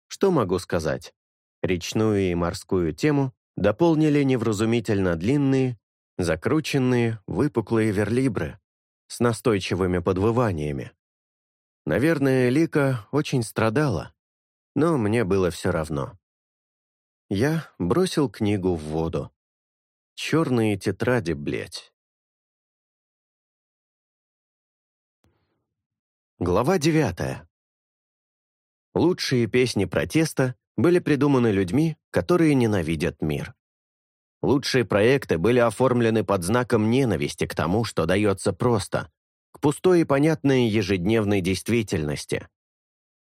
Что могу сказать? Речную и морскую тему дополнили невразумительно длинные, закрученные, выпуклые верлибры с настойчивыми подвываниями. Наверное, Лика очень страдала, но мне было все равно. Я бросил книгу в воду. Черные тетради, блядь. Глава девятая. Лучшие песни протеста были придуманы людьми, которые ненавидят мир. Лучшие проекты были оформлены под знаком ненависти к тому, что дается просто, к пустой и понятной ежедневной действительности.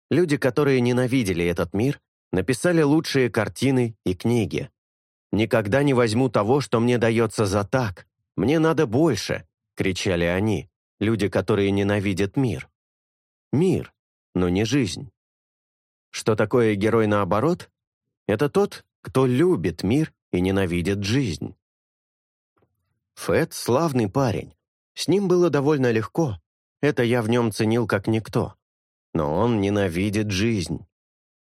Люди, которые ненавидели этот мир, написали лучшие картины и книги. «Никогда не возьму того, что мне дается за так. Мне надо больше», — кричали они, люди, которые ненавидят мир. Мир, но не жизнь. Что такое герой наоборот? Это тот, кто любит мир и ненавидит жизнь. Фэт — славный парень. С ним было довольно легко. Это я в нем ценил как никто. Но он ненавидит жизнь.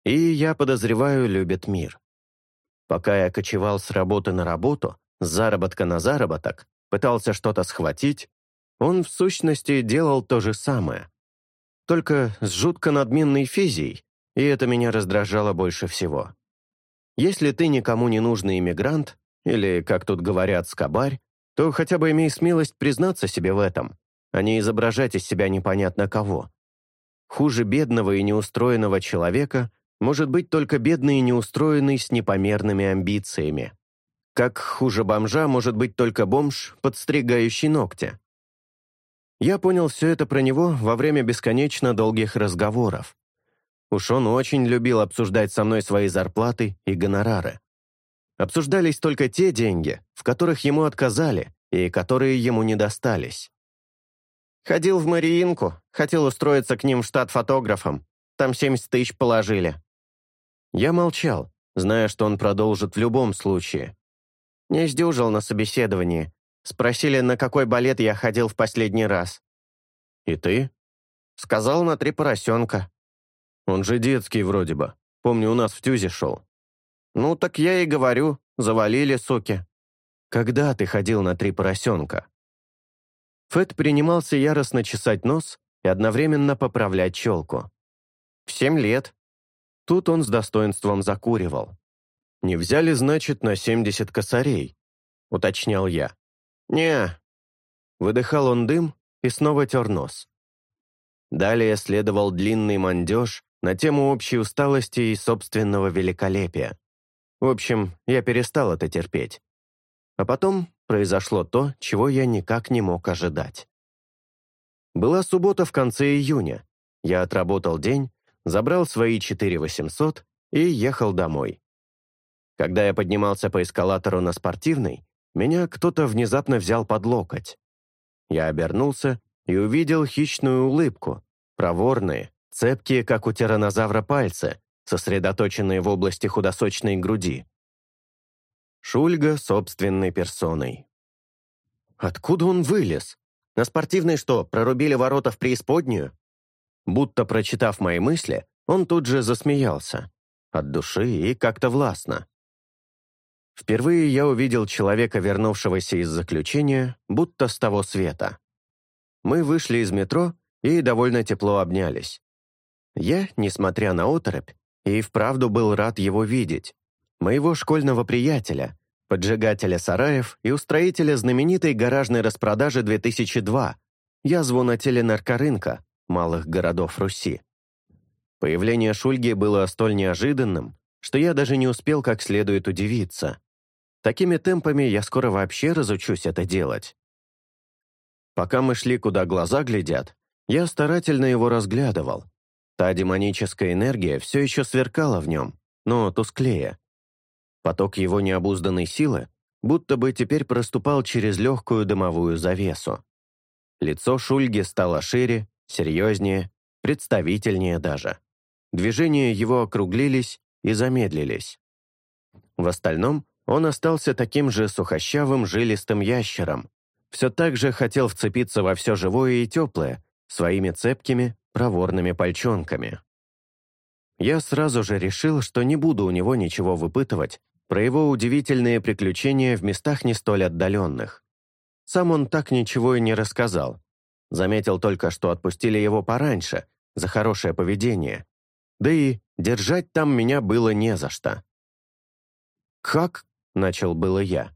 И, я подозреваю, любит мир. Пока я кочевал с работы на работу, с заработка на заработок, пытался что-то схватить, он в сущности делал то же самое. Только с жутко надменной физией, и это меня раздражало больше всего. Если ты никому не нужный иммигрант, или, как тут говорят, скобарь, то хотя бы имей смелость признаться себе в этом, а не изображать из себя непонятно кого. Хуже бедного и неустроенного человека может быть только бедный и неустроенный с непомерными амбициями. Как хуже бомжа может быть только бомж, подстригающий ногти. Я понял все это про него во время бесконечно долгих разговоров. Уж он очень любил обсуждать со мной свои зарплаты и гонорары. Обсуждались только те деньги, в которых ему отказали и которые ему не достались. Ходил в Мариинку, хотел устроиться к ним в штат фотографом. Там 70 тысяч положили. Я молчал, зная, что он продолжит в любом случае. Не сдюжил на собеседовании. Спросили, на какой балет я ходил в последний раз. «И ты?» Сказал на три поросенка. Он же детский вроде бы. Помню, у нас в Тюзе шел. Ну, так я и говорю, завалили, суки. Когда ты ходил на три поросенка? Фэт принимался яростно чесать нос и одновременно поправлять челку. В семь лет. Тут он с достоинством закуривал. «Не взяли, значит, на 70 косарей», — уточнял я. «Не». Выдыхал он дым и снова тер нос. Далее следовал длинный мандеж на тему общей усталости и собственного великолепия. В общем, я перестал это терпеть. А потом произошло то, чего я никак не мог ожидать. Была суббота в конце июня. Я отработал день, забрал свои 4 800 и ехал домой. Когда я поднимался по эскалатору на спортивный, меня кто-то внезапно взял под локоть. Я обернулся и увидел хищную улыбку, проворные, цепкие, как у тиранозавра, пальцы, сосредоточенные в области худосочной груди. Шульга собственной персоной. Откуда он вылез? На спортивной что, прорубили ворота в преисподнюю? Будто прочитав мои мысли, он тут же засмеялся. От души и как-то властно. Впервые я увидел человека, вернувшегося из заключения, будто с того света. Мы вышли из метро и довольно тепло обнялись. Я, несмотря на оторопь, и вправду был рад его видеть. Моего школьного приятеля, поджигателя сараев и устроителя знаменитой гаражной распродажи 2002, язву на теле наркорынка малых городов Руси. Появление Шульги было столь неожиданным, что я даже не успел как следует удивиться. Такими темпами я скоро вообще разучусь это делать. Пока мы шли, куда глаза глядят, я старательно его разглядывал. Та демоническая энергия все еще сверкала в нем, но тусклее. Поток его необузданной силы будто бы теперь проступал через легкую дымовую завесу. Лицо Шульги стало шире, серьезнее, представительнее даже. Движения его округлились и замедлились. В остальном он остался таким же сухощавым, жилистым ящером. Все так же хотел вцепиться во все живое и теплое, своими цепкими, проворными пальчонками. Я сразу же решил, что не буду у него ничего выпытывать про его удивительные приключения в местах не столь отдаленных. Сам он так ничего и не рассказал. Заметил только, что отпустили его пораньше, за хорошее поведение. Да и держать там меня было не за что. «Как начал было я.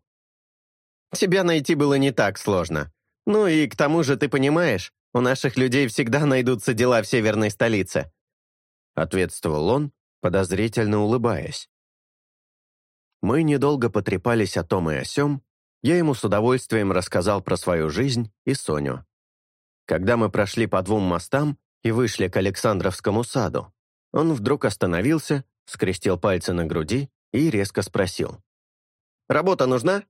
«Тебя найти было не так сложно. Ну и к тому же, ты понимаешь, у наших людей всегда найдутся дела в северной столице», ответствовал он, подозрительно улыбаясь. Мы недолго потрепались о том и о сём, я ему с удовольствием рассказал про свою жизнь и Соню. Когда мы прошли по двум мостам и вышли к Александровскому саду, он вдруг остановился, скрестил пальцы на груди и резко спросил. Работа нужна?»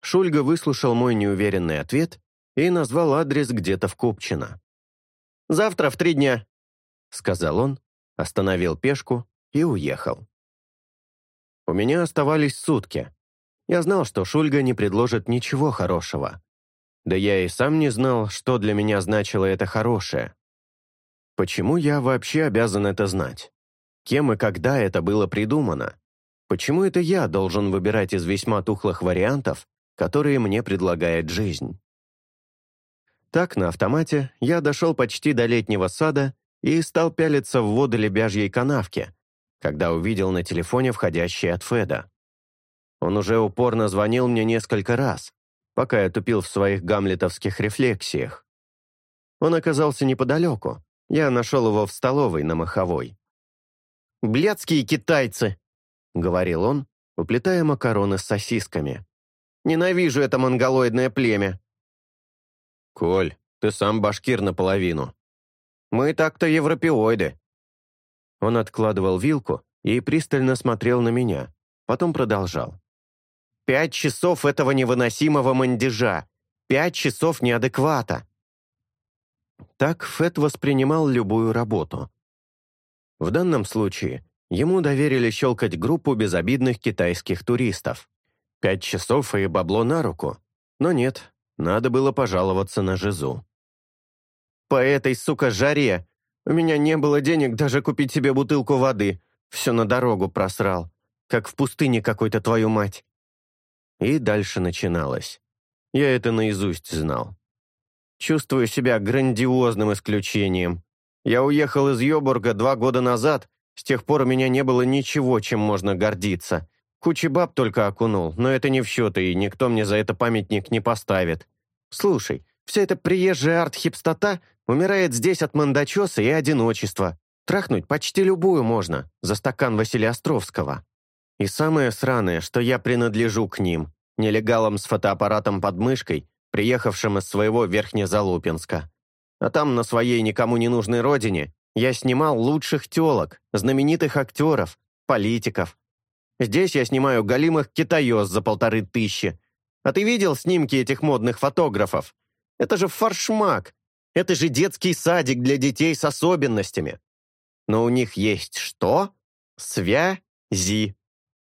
Шульга выслушал мой неуверенный ответ и назвал адрес где-то в Купчино. «Завтра в три дня», — сказал он, остановил пешку и уехал. У меня оставались сутки. Я знал, что Шульга не предложит ничего хорошего. Да я и сам не знал, что для меня значило это хорошее. Почему я вообще обязан это знать? Кем и когда это было придумано? Почему это я должен выбирать из весьма тухлых вариантов, которые мне предлагает жизнь? Так, на автомате, я дошел почти до летнего сада и стал пялиться в воды лебяжьей канавки, когда увидел на телефоне входящий от Феда. Он уже упорно звонил мне несколько раз, пока я тупил в своих гамлетовских рефлексиях. Он оказался неподалеку. Я нашел его в столовой на Маховой. «Блядские китайцы!» — говорил он, уплетая макароны с сосисками. «Ненавижу это монголоидное племя!» «Коль, ты сам башкир наполовину». «Мы так-то европеоиды». Он откладывал вилку и пристально смотрел на меня, потом продолжал. «Пять часов этого невыносимого мандежа! Пять часов неадеквата!» Так Фет воспринимал любую работу. В данном случае ему доверили щелкать группу безобидных китайских туристов. Пять часов и бабло на руку. Но нет, надо было пожаловаться на Жизу. «По этой, сука, жаре! У меня не было денег даже купить себе бутылку воды. Все на дорогу просрал. Как в пустыне какой-то, твою мать!» И дальше начиналось. Я это наизусть знал. Чувствую себя грандиозным исключением. Я уехал из Йобурга два года назад, с тех пор у меня не было ничего, чем можно гордиться. Кучи баб только окунул, но это не в счет, и никто мне за это памятник не поставит. Слушай, вся эта приезжая арт-хипстота умирает здесь от мандачоса и одиночества. Трахнуть почти любую можно, за стакан Василия Островского. И самое сраное, что я принадлежу к ним, нелегалам с фотоаппаратом под мышкой, приехавшим из своего Верхнезалупинска. А там, на своей никому не нужной родине, я снимал лучших телок, знаменитых актеров, политиков. Здесь я снимаю галимых китаёз за полторы тысячи. А ты видел снимки этих модных фотографов? Это же фаршмак. Это же детский садик для детей с особенностями. Но у них есть что? Связи.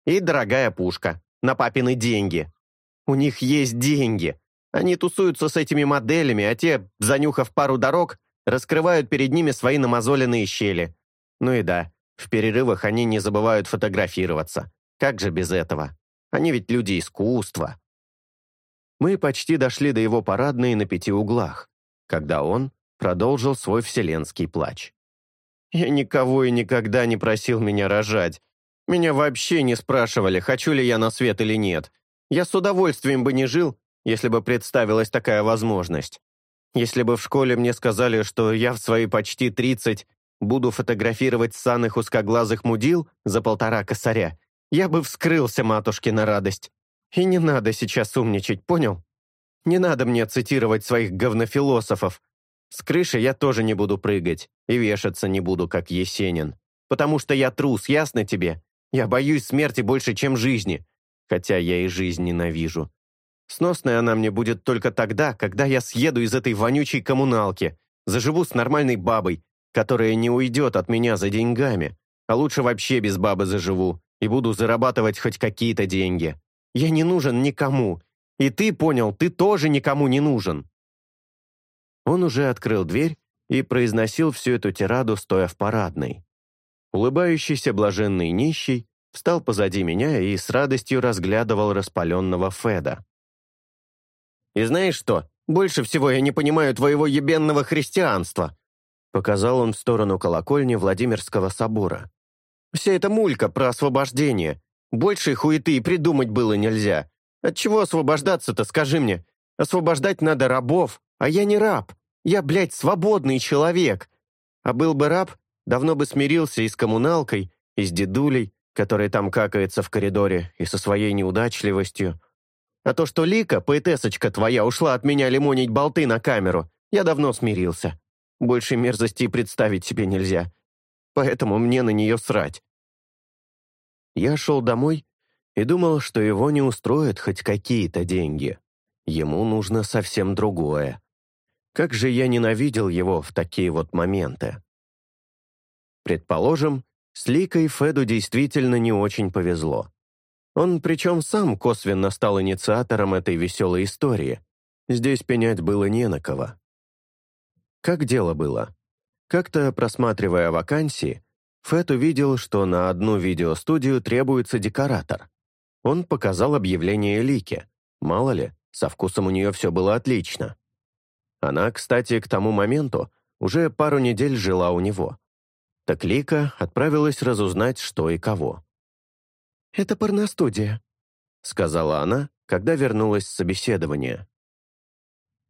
И дорогая пушка. На папины деньги. У них есть деньги. Они тусуются с этими моделями, а те, занюхав пару дорог, раскрывают перед ними свои намазоленные щели. Ну и да, в перерывах они не забывают фотографироваться. Как же без этого? Они ведь люди искусства. Мы почти дошли до его парадной на пяти углах, когда он продолжил свой вселенский плач. «Я никого и никогда не просил меня рожать. Меня вообще не спрашивали, хочу ли я на свет или нет. Я с удовольствием бы не жил, если бы представилась такая возможность. Если бы в школе мне сказали, что я в свои почти 30 буду фотографировать саных узкоглазых мудил за полтора косаря, я бы вскрылся матушке на радость. И не надо сейчас умничать, понял? Не надо мне цитировать своих говнофилософов. С крыши я тоже не буду прыгать и вешаться не буду, как Есенин. Потому что я трус, ясно тебе? Я боюсь смерти больше, чем жизни. Хотя я и жизнь ненавижу. Сносной она мне будет только тогда, когда я съеду из этой вонючей коммуналки, заживу с нормальной бабой, которая не уйдет от меня за деньгами, а лучше вообще без бабы заживу и буду зарабатывать хоть какие-то деньги. Я не нужен никому. И ты понял, ты тоже никому не нужен. Он уже открыл дверь и произносил всю эту тираду, стоя в парадной. Улыбающийся блаженный нищий встал позади меня и с радостью разглядывал распаленного Феда. И знаешь что? Больше всего я не понимаю твоего ебенного христианства!» Показал он в сторону колокольни Владимирского собора. «Вся эта мулька про освобождение. Большей хуеты и придумать было нельзя. От чего освобождаться-то, скажи мне? Освобождать надо рабов, а я не раб. Я, блядь, свободный человек. А был бы раб, давно бы смирился и с коммуналкой, и с дедулей, который там какается в коридоре, и со своей неудачливостью. А то, что Лика, поэтесочка твоя, ушла от меня лимонить болты на камеру, я давно смирился. Больше мерзости представить себе нельзя. Поэтому мне на нее срать. Я шел домой и думал, что его не устроят хоть какие-то деньги. Ему нужно совсем другое. Как же я ненавидел его в такие вот моменты. Предположим, с Ликой Феду действительно не очень повезло. Он причем сам косвенно стал инициатором этой веселой истории. Здесь пенять было не на кого. Как дело было? Как-то, просматривая вакансии, Фэт увидел, что на одну видеостудию требуется декоратор. Он показал объявление Лике. Мало ли, со вкусом у нее все было отлично. Она, кстати, к тому моменту уже пару недель жила у него. Так Лика отправилась разузнать, что и кого. «Это порностудия», — сказала она, когда вернулась с собеседования.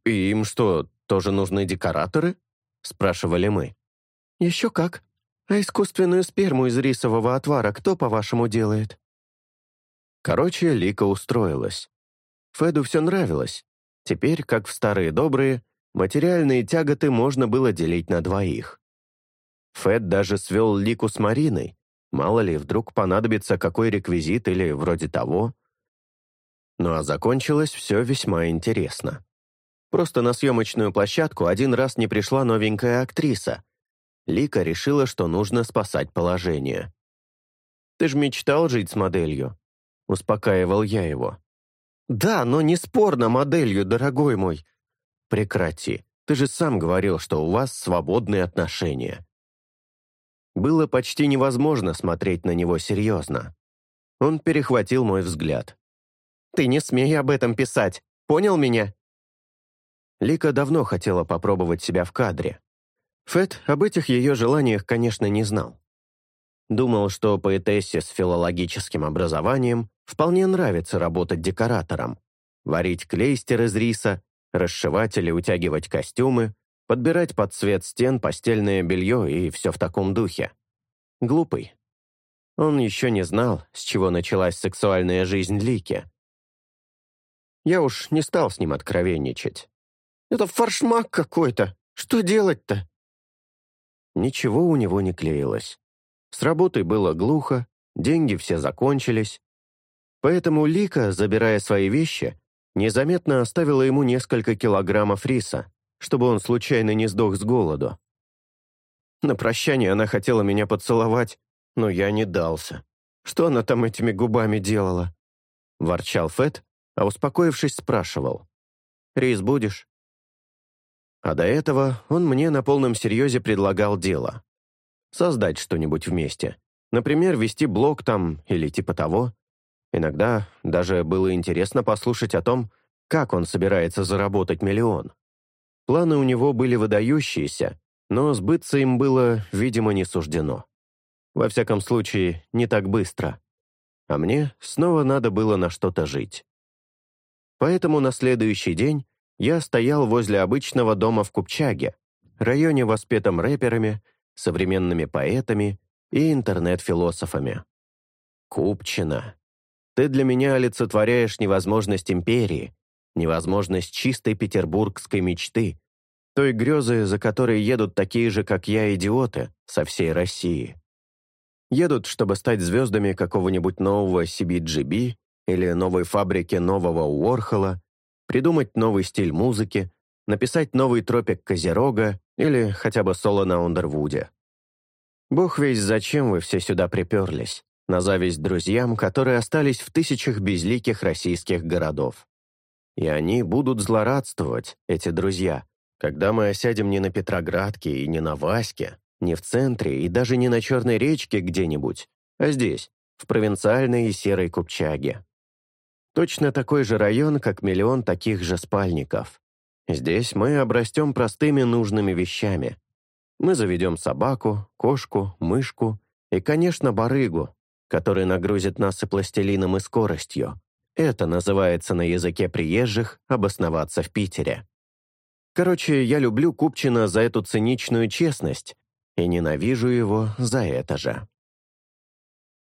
«И им что, тоже нужны декораторы?» — спрашивали мы. «Еще как. А искусственную сперму из рисового отвара кто, по-вашему, делает?» Короче, Лика устроилась. Феду все нравилось. Теперь, как в старые добрые, материальные тяготы можно было делить на двоих. Фед даже свел Лику с Мариной. Мало ли, вдруг понадобится какой реквизит или вроде того. Ну а закончилось все весьма интересно. Просто на съемочную площадку один раз не пришла новенькая актриса. Лика решила, что нужно спасать положение. «Ты ж мечтал жить с моделью?» Успокаивал я его. «Да, но не спорно моделью, дорогой мой». «Прекрати. Ты же сам говорил, что у вас свободные отношения». Было почти невозможно смотреть на него серьезно. Он перехватил мой взгляд. «Ты не смей об этом писать. Понял меня?» Лика давно хотела попробовать себя в кадре. Фэт об этих ее желаниях, конечно, не знал. Думал, что поэтессе с филологическим образованием вполне нравится работать декоратором, варить клейстер из риса, расшивать или утягивать костюмы, подбирать под цвет стен постельное белье и все в таком духе. Глупый. Он еще не знал, с чего началась сексуальная жизнь Лики. Я уж не стал с ним откровенничать. «Это фаршмак какой-то. Что делать-то?» Ничего у него не клеилось. С работой было глухо, деньги все закончились. Поэтому Лика, забирая свои вещи, незаметно оставила ему несколько килограммов риса, чтобы он случайно не сдох с голоду. На прощание она хотела меня поцеловать, но я не дался. Что она там этими губами делала? Ворчал Фет, а успокоившись, спрашивал. «Рис будешь?» А до этого он мне на полном серьезе предлагал дело. Создать что-нибудь вместе. Например, вести блог там или типа того. Иногда даже было интересно послушать о том, как он собирается заработать миллион. Планы у него были выдающиеся, но сбыться им было, видимо, не суждено. Во всяком случае, не так быстро. А мне снова надо было на что-то жить. Поэтому на следующий день я стоял возле обычного дома в Купчаге, районе, воспетом рэперами, современными поэтами и интернет-философами. Купчина. Ты для меня олицетворяешь невозможность империи, невозможность чистой петербургской мечты, той грезы, за которой едут такие же, как я, идиоты со всей России. Едут, чтобы стать звездами какого-нибудь нового CBGB или новой фабрики нового Уорхола, придумать новый стиль музыки, написать новый тропик Козерога или хотя бы соло на Ундервуде. Бог весь зачем вы все сюда приперлись, на зависть друзьям, которые остались в тысячах безликих российских городов. И они будут злорадствовать, эти друзья, когда мы осядем не на Петроградке и не на Ваське, не в центре и даже не на Черной речке где-нибудь, а здесь, в провинциальной и серой Купчаге. Точно такой же район, как миллион таких же спальников. Здесь мы обрастем простыми нужными вещами. Мы заведем собаку, кошку, мышку и, конечно, барыгу, который нагрузит нас и пластилином, и скоростью. Это называется на языке приезжих обосноваться в Питере. Короче, я люблю Купчина за эту циничную честность и ненавижу его за это же.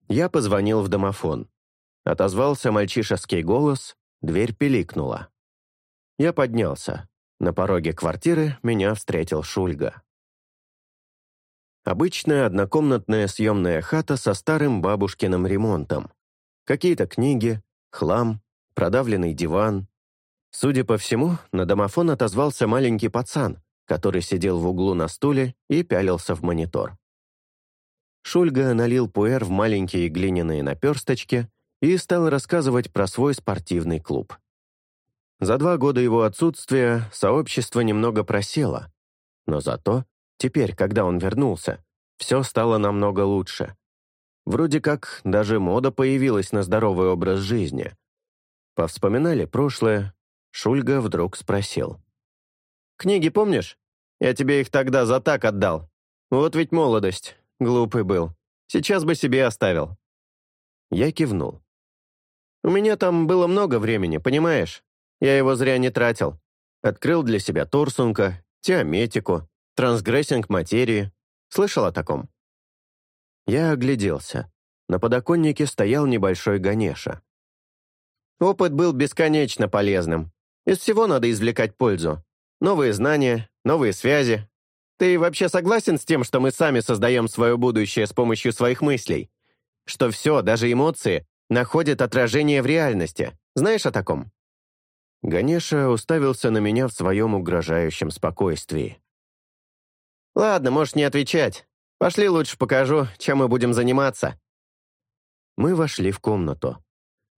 Я позвонил в домофон. Отозвался мальчишеский голос, дверь пиликнула. Я поднялся. На пороге квартиры меня встретил Шульга. Обычная однокомнатная съемная хата со старым бабушкиным ремонтом. Какие-то книги, хлам, продавленный диван. Судя по всему, на домофон отозвался маленький пацан, который сидел в углу на стуле и пялился в монитор. Шульга налил пуэр в маленькие глиняные наперсточки и стал рассказывать про свой спортивный клуб. За два года его отсутствия сообщество немного просело, но зато теперь, когда он вернулся, все стало намного лучше. Вроде как даже мода появилась на здоровый образ жизни. Повспоминали прошлое, Шульга вдруг спросил. «Книги помнишь? Я тебе их тогда за так отдал. Вот ведь молодость. глупый был. Сейчас бы себе оставил». Я кивнул. «У меня там было много времени, понимаешь? Я его зря не тратил. Открыл для себя Торсунка, теометику, трансгрессинг материи. Слышал о таком?» Я огляделся. На подоконнике стоял небольшой Ганеша. Опыт был бесконечно полезным. Из всего надо извлекать пользу. Новые знания, новые связи. Ты вообще согласен с тем, что мы сами создаем свое будущее с помощью своих мыслей? Что все, даже эмоции, находят отражение в реальности. Знаешь о таком?» Ганеша уставился на меня в своем угрожающем спокойствии. «Ладно, можешь не отвечать. Пошли лучше покажу, чем мы будем заниматься». Мы вошли в комнату.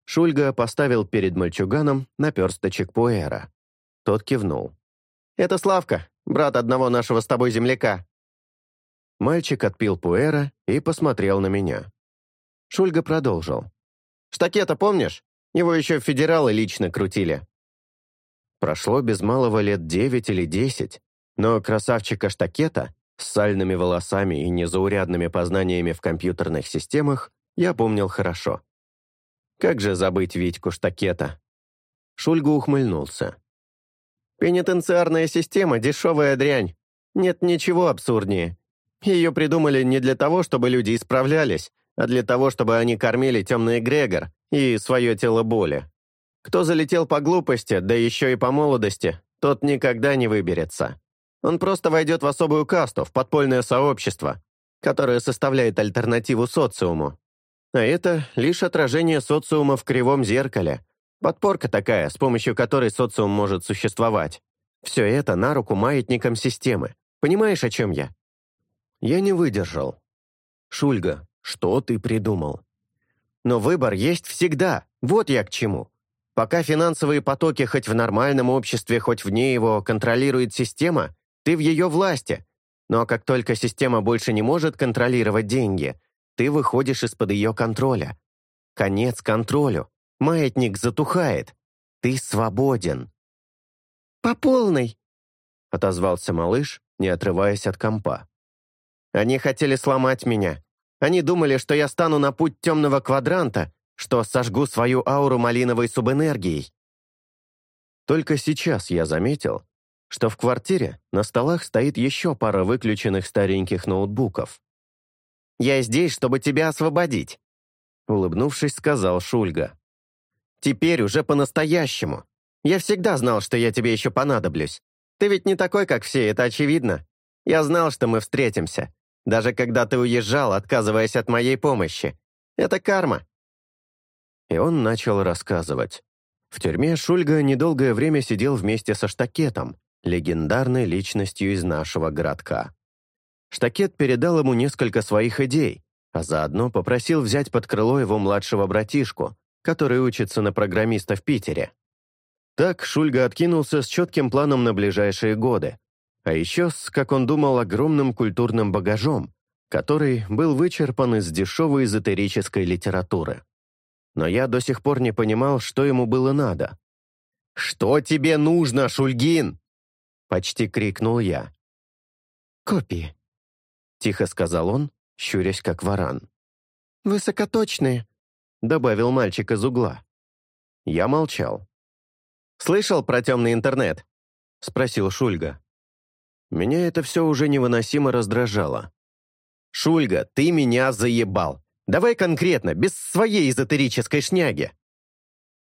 Шульга поставил перед мальчуганом наперсточек пуэра. Тот кивнул. «Это Славка, брат одного нашего с тобой земляка». Мальчик отпил пуэра и посмотрел на меня. Шульга продолжил. «Штакета помнишь? Его еще федералы лично крутили». Прошло без малого лет девять или десять, но красавчика Штакета с сальными волосами и незаурядными познаниями в компьютерных системах я помнил хорошо. Как же забыть Витьку Штакета? Шульга ухмыльнулся. Пенитенциарная система — дешевая дрянь. Нет ничего абсурднее. Ее придумали не для того, чтобы люди исправлялись, а для того, чтобы они кормили темный эгрегор и свое тело боли. Кто залетел по глупости, да еще и по молодости, тот никогда не выберется. Он просто войдет в особую касту, в подпольное сообщество, которое составляет альтернативу социуму. А это лишь отражение социума в кривом зеркале. Подпорка такая, с помощью которой социум может существовать. Все это на руку маятникам системы. Понимаешь, о чем я? Я не выдержал. Шульга, что ты придумал? Но выбор есть всегда. Вот я к чему. Пока финансовые потоки хоть в нормальном обществе, хоть вне его контролирует система, ты в ее власти. Но как только система больше не может контролировать деньги – ты выходишь из-под ее контроля. Конец контролю. Маятник затухает. Ты свободен. «По полной», — отозвался малыш, не отрываясь от компа. «Они хотели сломать меня. Они думали, что я стану на путь темного квадранта, что сожгу свою ауру малиновой субэнергией». Только сейчас я заметил, что в квартире на столах стоит еще пара выключенных стареньких ноутбуков. Я здесь, чтобы тебя освободить», — улыбнувшись, сказал Шульга. «Теперь уже по-настоящему. Я всегда знал, что я тебе еще понадоблюсь. Ты ведь не такой, как все, это очевидно. Я знал, что мы встретимся. Даже когда ты уезжал, отказываясь от моей помощи. Это карма». И он начал рассказывать. В тюрьме Шульга недолгое время сидел вместе со Штакетом, легендарной личностью из нашего городка. Штакет передал ему несколько своих идей, а заодно попросил взять под крыло его младшего братишку, который учится на программиста в Питере. Так Шульга откинулся с четким планом на ближайшие годы, а еще с, как он думал, огромным культурным багажом, который был вычерпан из дешевой эзотерической литературы. Но я до сих пор не понимал, что ему было надо. «Что тебе нужно, Шульгин?» — почти крикнул я. «Копии», — тихо сказал он, щурясь как варан. «Высокоточные», — добавил мальчик из угла. Я молчал. «Слышал про темный интернет?» — спросил Шульга. Меня это все уже невыносимо раздражало. «Шульга, ты меня заебал! Давай конкретно, без своей эзотерической шняги!»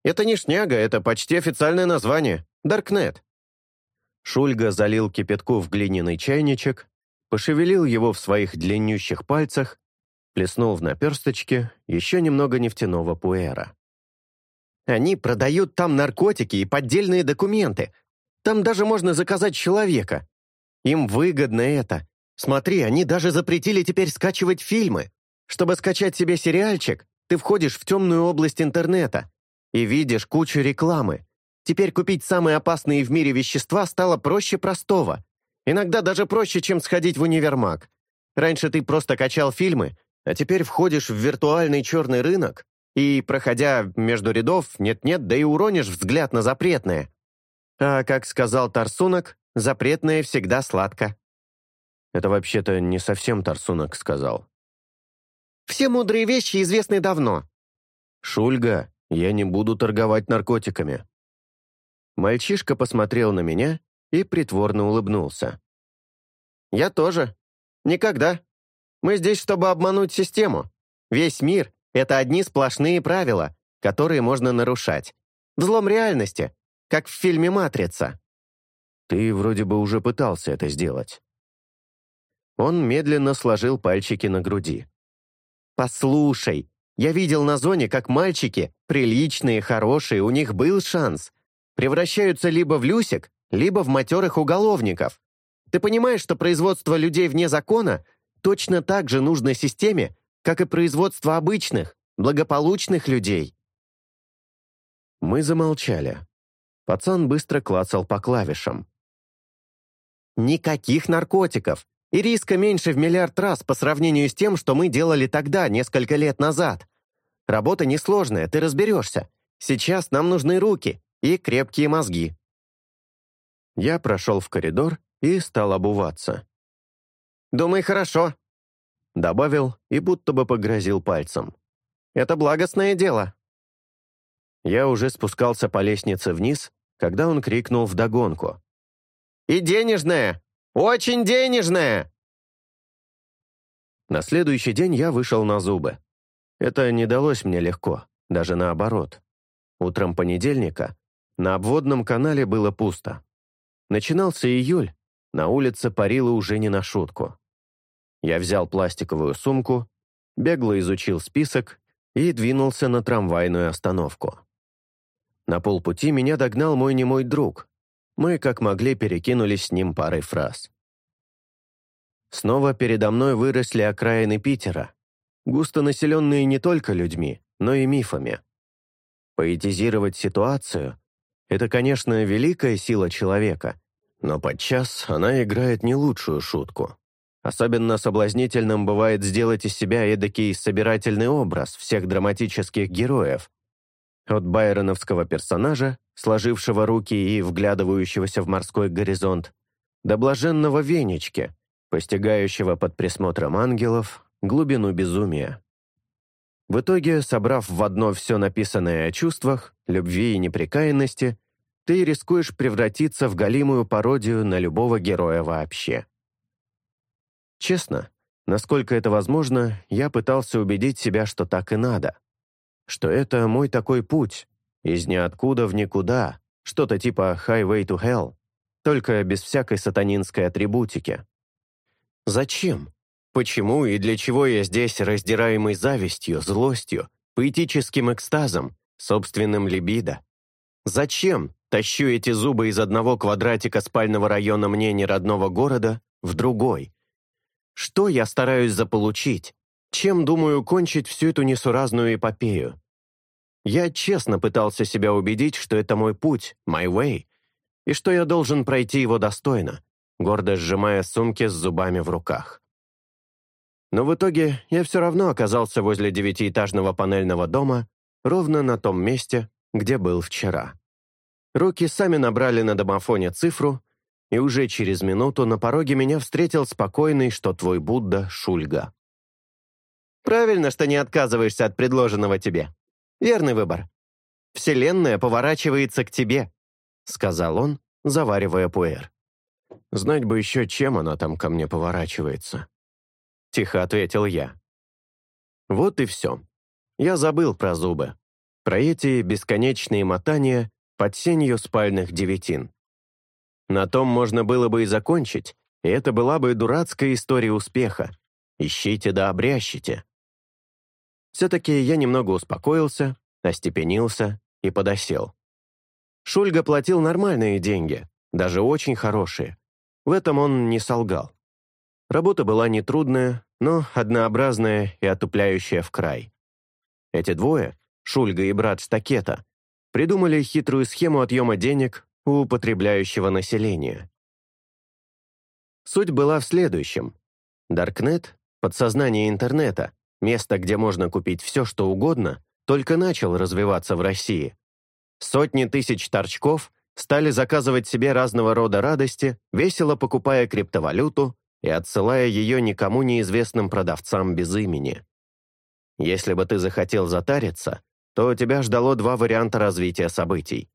«Это не шняга, это почти официальное название. Даркнет». Шульга залил кипятку в глиняный чайничек, пошевелил его в своих длиннющих пальцах, плеснул в наперсточке еще немного нефтяного пуэра. «Они продают там наркотики и поддельные документы. Там даже можно заказать человека. Им выгодно это. Смотри, они даже запретили теперь скачивать фильмы. Чтобы скачать себе сериальчик, ты входишь в темную область интернета и видишь кучу рекламы. Теперь купить самые опасные в мире вещества стало проще простого. Иногда даже проще, чем сходить в универмаг. Раньше ты просто качал фильмы, а теперь входишь в виртуальный черный рынок и, проходя между рядов, нет-нет, да и уронишь взгляд на запретное. А, как сказал Тарсунок, запретное всегда сладко. Это вообще-то не совсем Тарсунок сказал. «Все мудрые вещи известны давно». «Шульга, я не буду торговать наркотиками». Мальчишка посмотрел на меня и притворно улыбнулся. «Я тоже. Никогда. Мы здесь, чтобы обмануть систему. Весь мир — это одни сплошные правила, которые можно нарушать. Взлом реальности, как в фильме «Матрица». Ты вроде бы уже пытался это сделать. Он медленно сложил пальчики на груди. «Послушай, я видел на зоне, как мальчики, приличные, хорошие, у них был шанс. Превращаются либо в люсик, либо в матерых уголовников. Ты понимаешь, что производство людей вне закона точно так же нужно системе, как и производство обычных, благополучных людей?» Мы замолчали. Пацан быстро клацал по клавишам. «Никаких наркотиков! И риска меньше в миллиард раз по сравнению с тем, что мы делали тогда, несколько лет назад. Работа несложная, ты разберешься. Сейчас нам нужны руки и крепкие мозги». Я прошел в коридор и стал обуваться. «Думай хорошо», — добавил и будто бы погрозил пальцем. «Это благостное дело». Я уже спускался по лестнице вниз, когда он крикнул вдогонку. «И денежное! Очень денежное!» На следующий день я вышел на зубы. Это не далось мне легко, даже наоборот. Утром понедельника на обводном канале было пусто. Начинался июль, на улице парило уже не на шутку. Я взял пластиковую сумку, бегло изучил список и двинулся на трамвайную остановку. На полпути меня догнал мой немой друг, мы, как могли, перекинулись с ним парой фраз. Снова передо мной выросли окраины Питера, густонаселенные не только людьми, но и мифами. Поэтизировать ситуацию — это, конечно, великая сила человека, но подчас она играет не лучшую шутку. Особенно соблазнительным бывает сделать из себя эдакий собирательный образ всех драматических героев, от байроновского персонажа, сложившего руки и вглядывающегося в морской горизонт, до блаженного Венечки, постигающего под присмотром ангелов глубину безумия. В итоге, собрав в одно все написанное о чувствах, любви и неприкаянности, ты рискуешь превратиться в галимую пародию на любого героя вообще. Честно, насколько это возможно, я пытался убедить себя, что так и надо что это мой такой путь, из ниоткуда в никуда, что-то типа «Highway to Hell», только без всякой сатанинской атрибутики. Зачем? Почему и для чего я здесь, раздираемый завистью, злостью, поэтическим экстазом, собственным либидо? Зачем тащу эти зубы из одного квадратика спального района мне неродного города в другой? Что я стараюсь заполучить? Чем думаю кончить всю эту несуразную эпопею? Я честно пытался себя убедить, что это мой путь, my way, и что я должен пройти его достойно, гордо сжимая сумки с зубами в руках. Но в итоге я все равно оказался возле девятиэтажного панельного дома ровно на том месте, где был вчера. Руки сами набрали на домофоне цифру, и уже через минуту на пороге меня встретил спокойный, что твой Будда, Шульга. Правильно, что не отказываешься от предложенного тебе. Верный выбор. Вселенная поворачивается к тебе», — сказал он, заваривая пуэр. «Знать бы еще, чем она там ко мне поворачивается», — тихо ответил я. Вот и все. Я забыл про зубы, про эти бесконечные мотания под сенью спальных девятин. На том можно было бы и закончить, и это была бы дурацкая история успеха. Ищите да обрящите. Все-таки я немного успокоился, остепенился и подосел. Шульга платил нормальные деньги, даже очень хорошие. В этом он не солгал. Работа была нетрудная, но однообразная и отупляющая в край. Эти двое, Шульга и брат Штакета, придумали хитрую схему отъема денег у употребляющего населения. Суть была в следующем. Даркнет, подсознание интернета, место, где можно купить все, что угодно, только начал развиваться в России. Сотни тысяч торчков стали заказывать себе разного рода радости, весело покупая криптовалюту и отсылая ее никому неизвестным продавцам без имени. Если бы ты захотел затариться, то тебя ждало два варианта развития событий.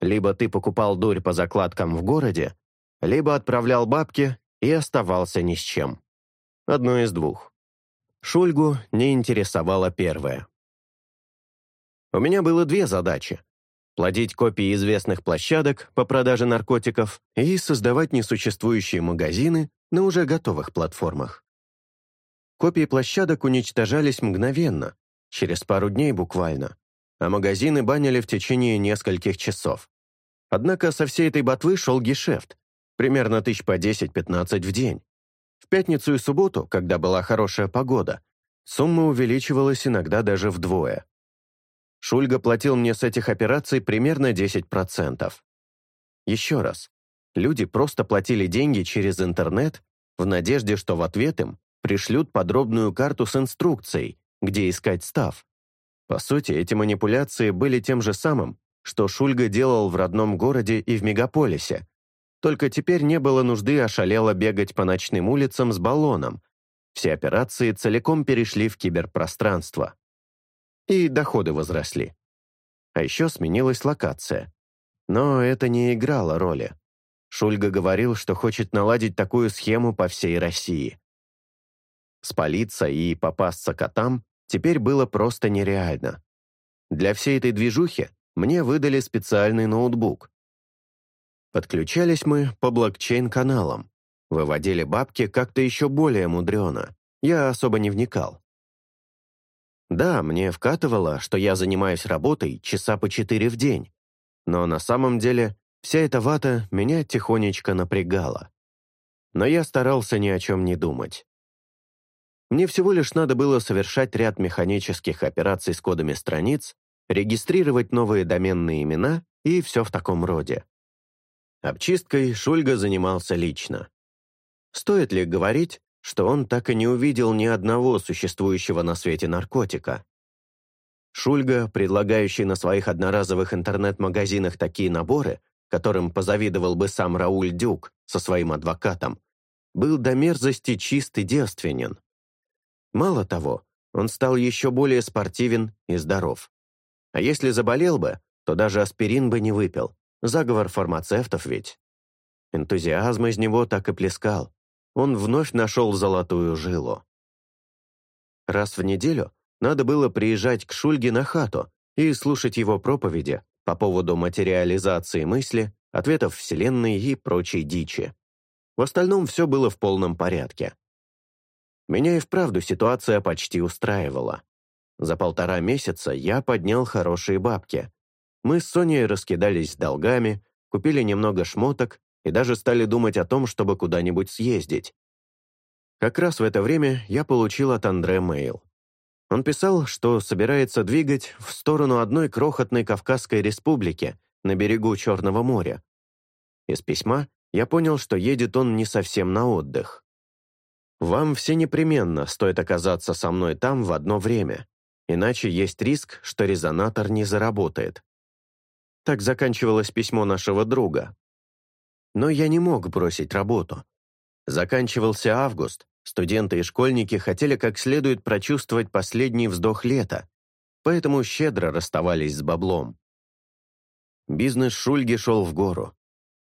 Либо ты покупал дурь по закладкам в городе, либо отправлял бабки и оставался ни с чем. Одно из двух. Шульгу не интересовало первое. У меня было две задачи. Плодить копии известных площадок по продаже наркотиков и создавать несуществующие магазины на уже готовых платформах. Копии площадок уничтожались мгновенно, через пару дней буквально, а магазины банили в течение нескольких часов. Однако со всей этой ботвы шел гешефт, примерно тысяч по 10-15 в день. В пятницу и субботу, когда была хорошая погода, сумма увеличивалась иногда даже вдвое. Шульга платил мне с этих операций примерно 10%. Еще раз, люди просто платили деньги через интернет в надежде, что в ответ им пришлют подробную карту с инструкцией, где искать став. По сути, эти манипуляции были тем же самым, что Шульга делал в родном городе и в мегаполисе, только теперь не было нужды ошалело бегать по ночным улицам с баллоном. Все операции целиком перешли в киберпространство. И доходы возросли. А еще сменилась локация. Но это не играло роли. Шульга говорил, что хочет наладить такую схему по всей России. Спалиться и попасться котам теперь было просто нереально. Для всей этой движухи мне выдали специальный ноутбук, Подключались мы по блокчейн-каналам. Выводили бабки как-то еще более мудрено. Я особо не вникал. Да, мне вкатывало, что я занимаюсь работой часа по четыре в день. Но на самом деле вся эта вата меня тихонечко напрягала. Но я старался ни о чем не думать. Мне всего лишь надо было совершать ряд механических операций с кодами страниц, регистрировать новые доменные имена и все в таком роде. Обчисткой Шульга занимался лично. Стоит ли говорить, что он так и не увидел ни одного существующего на свете наркотика? Шульга, предлагающий на своих одноразовых интернет-магазинах такие наборы, которым позавидовал бы сам Рауль Дюк со своим адвокатом, был до мерзости чист и девственен. Мало того, он стал еще более спортивен и здоров. А если заболел бы, то даже аспирин бы не выпил. Заговор фармацевтов ведь. Энтузиазм из него так и плескал. Он вновь нашел золотую жилу. Раз в неделю надо было приезжать к Шульге на хату и слушать его проповеди по поводу материализации мысли, ответов Вселенной и прочей дичи. В остальном все было в полном порядке. Меня и вправду ситуация почти устраивала. За полтора месяца я поднял хорошие бабки, мы с Соней раскидались долгами, купили немного шмоток и даже стали думать о том, чтобы куда-нибудь съездить. Как раз в это время я получил от Андре мейл. Он писал, что собирается двигать в сторону одной крохотной Кавказской республики на берегу Черного моря. Из письма я понял, что едет он не совсем на отдых. «Вам все непременно стоит оказаться со мной там в одно время, иначе есть риск, что резонатор не заработает. Так заканчивалось письмо нашего друга. Но я не мог бросить работу. Заканчивался август, студенты и школьники хотели как следует прочувствовать последний вздох лета, поэтому щедро расставались с баблом. Бизнес Шульги шел в гору.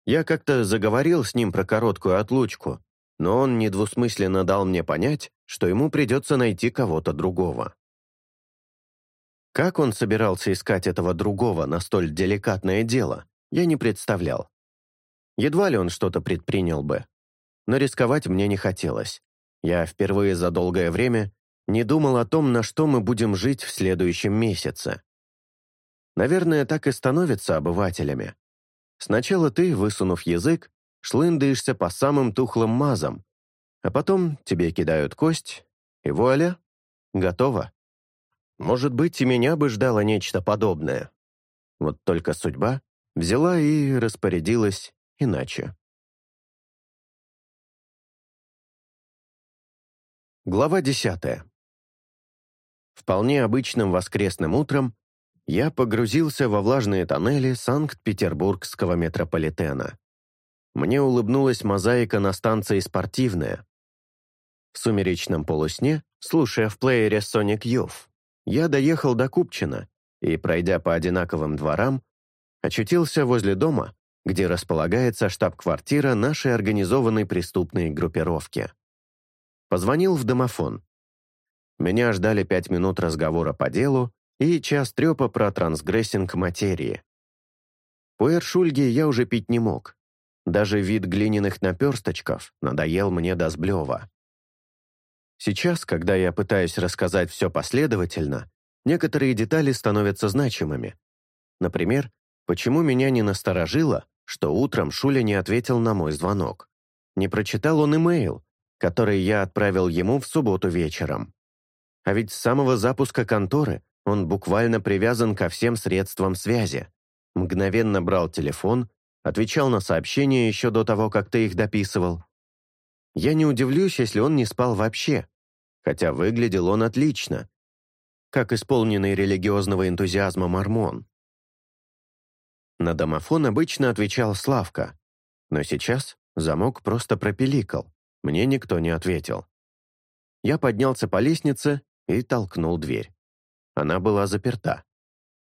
Я как-то заговорил с ним про короткую отлучку, но он недвусмысленно дал мне понять, что ему придется найти кого-то другого. Как он собирался искать этого другого на столь деликатное дело, я не представлял. Едва ли он что-то предпринял бы. Но рисковать мне не хотелось. Я впервые за долгое время не думал о том, на что мы будем жить в следующем месяце. Наверное, так и становятся обывателями. Сначала ты, высунув язык, шлындаешься по самым тухлым мазам, а потом тебе кидают кость, и вуаля, готово. Может быть, и меня бы ждало нечто подобное. Вот только судьба взяла и распорядилась иначе. Глава десятая. Вполне обычным воскресным утром я погрузился во влажные тоннели Санкт-Петербургского метрополитена. Мне улыбнулась мозаика на станции «Спортивная», В сумеречном полусне, слушая в плеере Sonic Youth, я доехал до Купчина и, пройдя по одинаковым дворам, очутился возле дома, где располагается штаб-квартира нашей организованной преступной группировки. Позвонил в домофон. Меня ждали пять минут разговора по делу и час трепа про трансгрессинг материи. Пуэр Шульги я уже пить не мог. Даже вид глиняных наперсточков надоел мне до сблева. Сейчас, когда я пытаюсь рассказать все последовательно, некоторые детали становятся значимыми. Например, почему меня не насторожило, что утром Шуля не ответил на мой звонок. Не прочитал он имейл, который я отправил ему в субботу вечером. А ведь с самого запуска конторы он буквально привязан ко всем средствам связи. Мгновенно брал телефон, отвечал на сообщения еще до того, как ты их дописывал. Я не удивлюсь, если он не спал вообще, хотя выглядел он отлично, как исполненный религиозного энтузиазма мормон. На домофон обычно отвечал Славка, но сейчас замок просто пропиликал, мне никто не ответил. Я поднялся по лестнице и толкнул дверь. Она была заперта.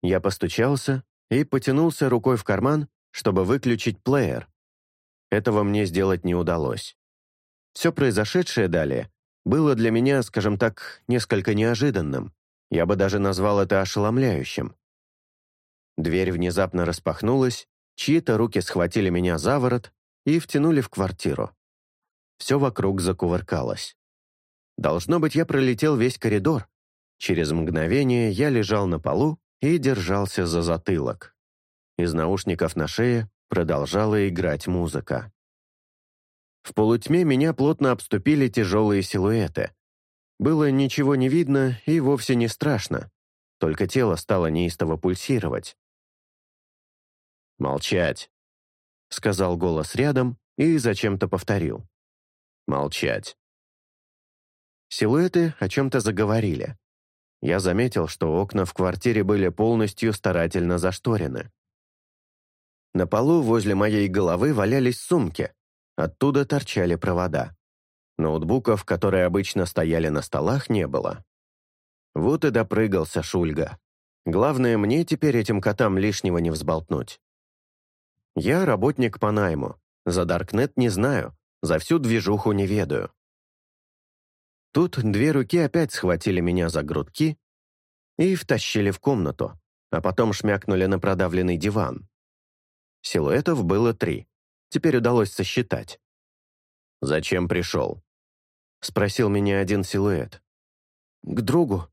Я постучался и потянулся рукой в карман, чтобы выключить плеер. Этого мне сделать не удалось. Все произошедшее далее было для меня, скажем так, несколько неожиданным. Я бы даже назвал это ошеломляющим. Дверь внезапно распахнулась, чьи-то руки схватили меня за ворот и втянули в квартиру. Все вокруг закувыркалось. Должно быть, я пролетел весь коридор. Через мгновение я лежал на полу и держался за затылок. Из наушников на шее продолжала играть музыка. В полутьме меня плотно обступили тяжелые силуэты. Было ничего не видно и вовсе не страшно, только тело стало неистово пульсировать. «Молчать», — сказал голос рядом и зачем-то повторил. «Молчать». Силуэты о чем-то заговорили. Я заметил, что окна в квартире были полностью старательно зашторены. На полу возле моей головы валялись сумки, оттуда торчали провода. Ноутбуков, которые обычно стояли на столах, не было. Вот и допрыгался Шульга. Главное, мне теперь этим котам лишнего не взболтнуть. Я работник по найму. За Даркнет не знаю, за всю движуху не ведаю. Тут две руки опять схватили меня за грудки и втащили в комнату, а потом шмякнули на продавленный диван. Силуэтов было три. Теперь удалось сосчитать. «Зачем пришел?» — спросил меня один силуэт. «К другу».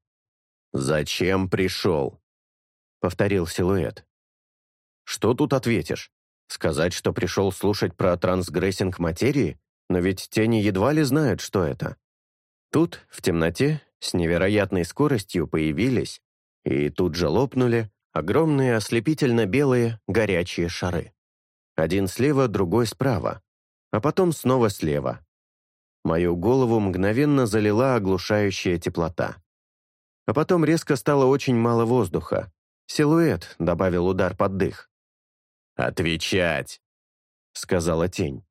«Зачем пришел?» — повторил силуэт. «Что тут ответишь? Сказать, что пришел слушать про трансгрессинг материи? Но ведь тени едва ли знают, что это. Тут, в темноте, с невероятной скоростью появились и тут же лопнули огромные ослепительно-белые горячие шары. Один слева, другой справа, а потом снова слева. Мою голову мгновенно залила оглушающая теплота. А потом резко стало очень мало воздуха. Силуэт добавил удар под дых. «Отвечать!» — сказала тень.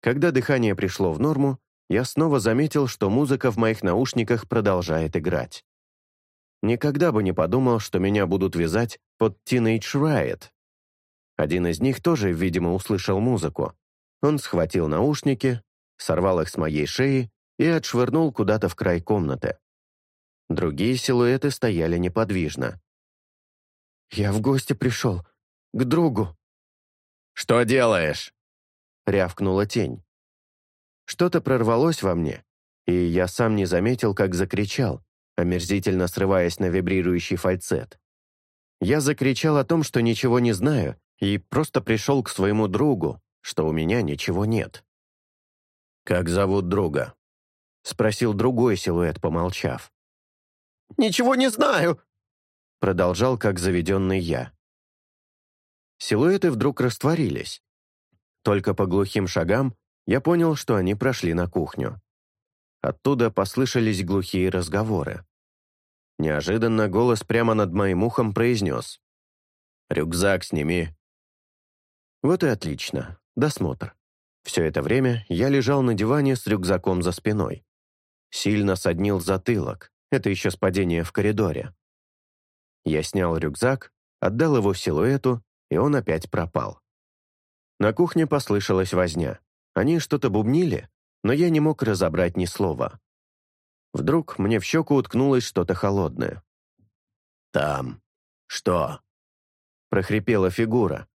Когда дыхание пришло в норму, я снова заметил, что музыка в моих наушниках продолжает играть. Никогда бы не подумал, что меня будут вязать под Teenage Riot. Один из них тоже, видимо, услышал музыку. Он схватил наушники, сорвал их с моей шеи и отшвырнул куда-то в край комнаты. Другие силуэты стояли неподвижно. «Я в гости пришел. К другу». «Что делаешь?» — рявкнула тень. Что-то прорвалось во мне, и я сам не заметил, как закричал, омерзительно срываясь на вибрирующий фальцет. Я закричал о том, что ничего не знаю, и просто пришел к своему другу, что у меня ничего нет. «Как зовут друга?» — спросил другой силуэт, помолчав. «Ничего не знаю!» — продолжал, как заведенный я. Силуэты вдруг растворились. Только по глухим шагам я понял, что они прошли на кухню. Оттуда послышались глухие разговоры. Неожиданно голос прямо над моим ухом произнес. «Рюкзак сними». Вот и отлично. Досмотр. Все это время я лежал на диване с рюкзаком за спиной. Сильно соднил затылок, это еще с падения в коридоре. Я снял рюкзак, отдал его силуэту, и он опять пропал. На кухне послышалась возня. Они что-то бубнили, но я не мог разобрать ни слова. Вдруг мне в щеку уткнулось что-то холодное. «Там. Что?» — прохрипела фигура.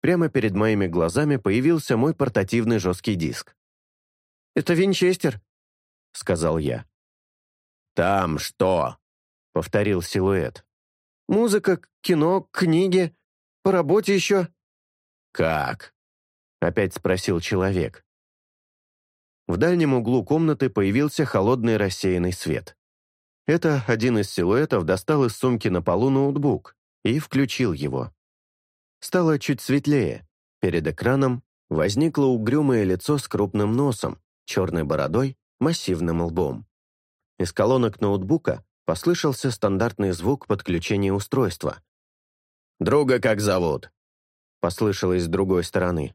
Прямо перед моими глазами появился мой портативный жесткий диск. «Это Винчестер», — сказал я. «Там что?» — повторил силуэт. «Музыка, кино, книги. По работе еще». «Как?» — опять спросил человек. В дальнем углу комнаты появился холодный рассеянный свет. Это один из силуэтов достал из сумки на полу ноутбук и включил его. Стало чуть светлее. Перед экраном возникло угрюмое лицо с крупным носом, черной бородой, массивным лбом. Из колонок ноутбука послышался стандартный звук подключения устройства. «Друга как зовут?» послышалось с другой стороны.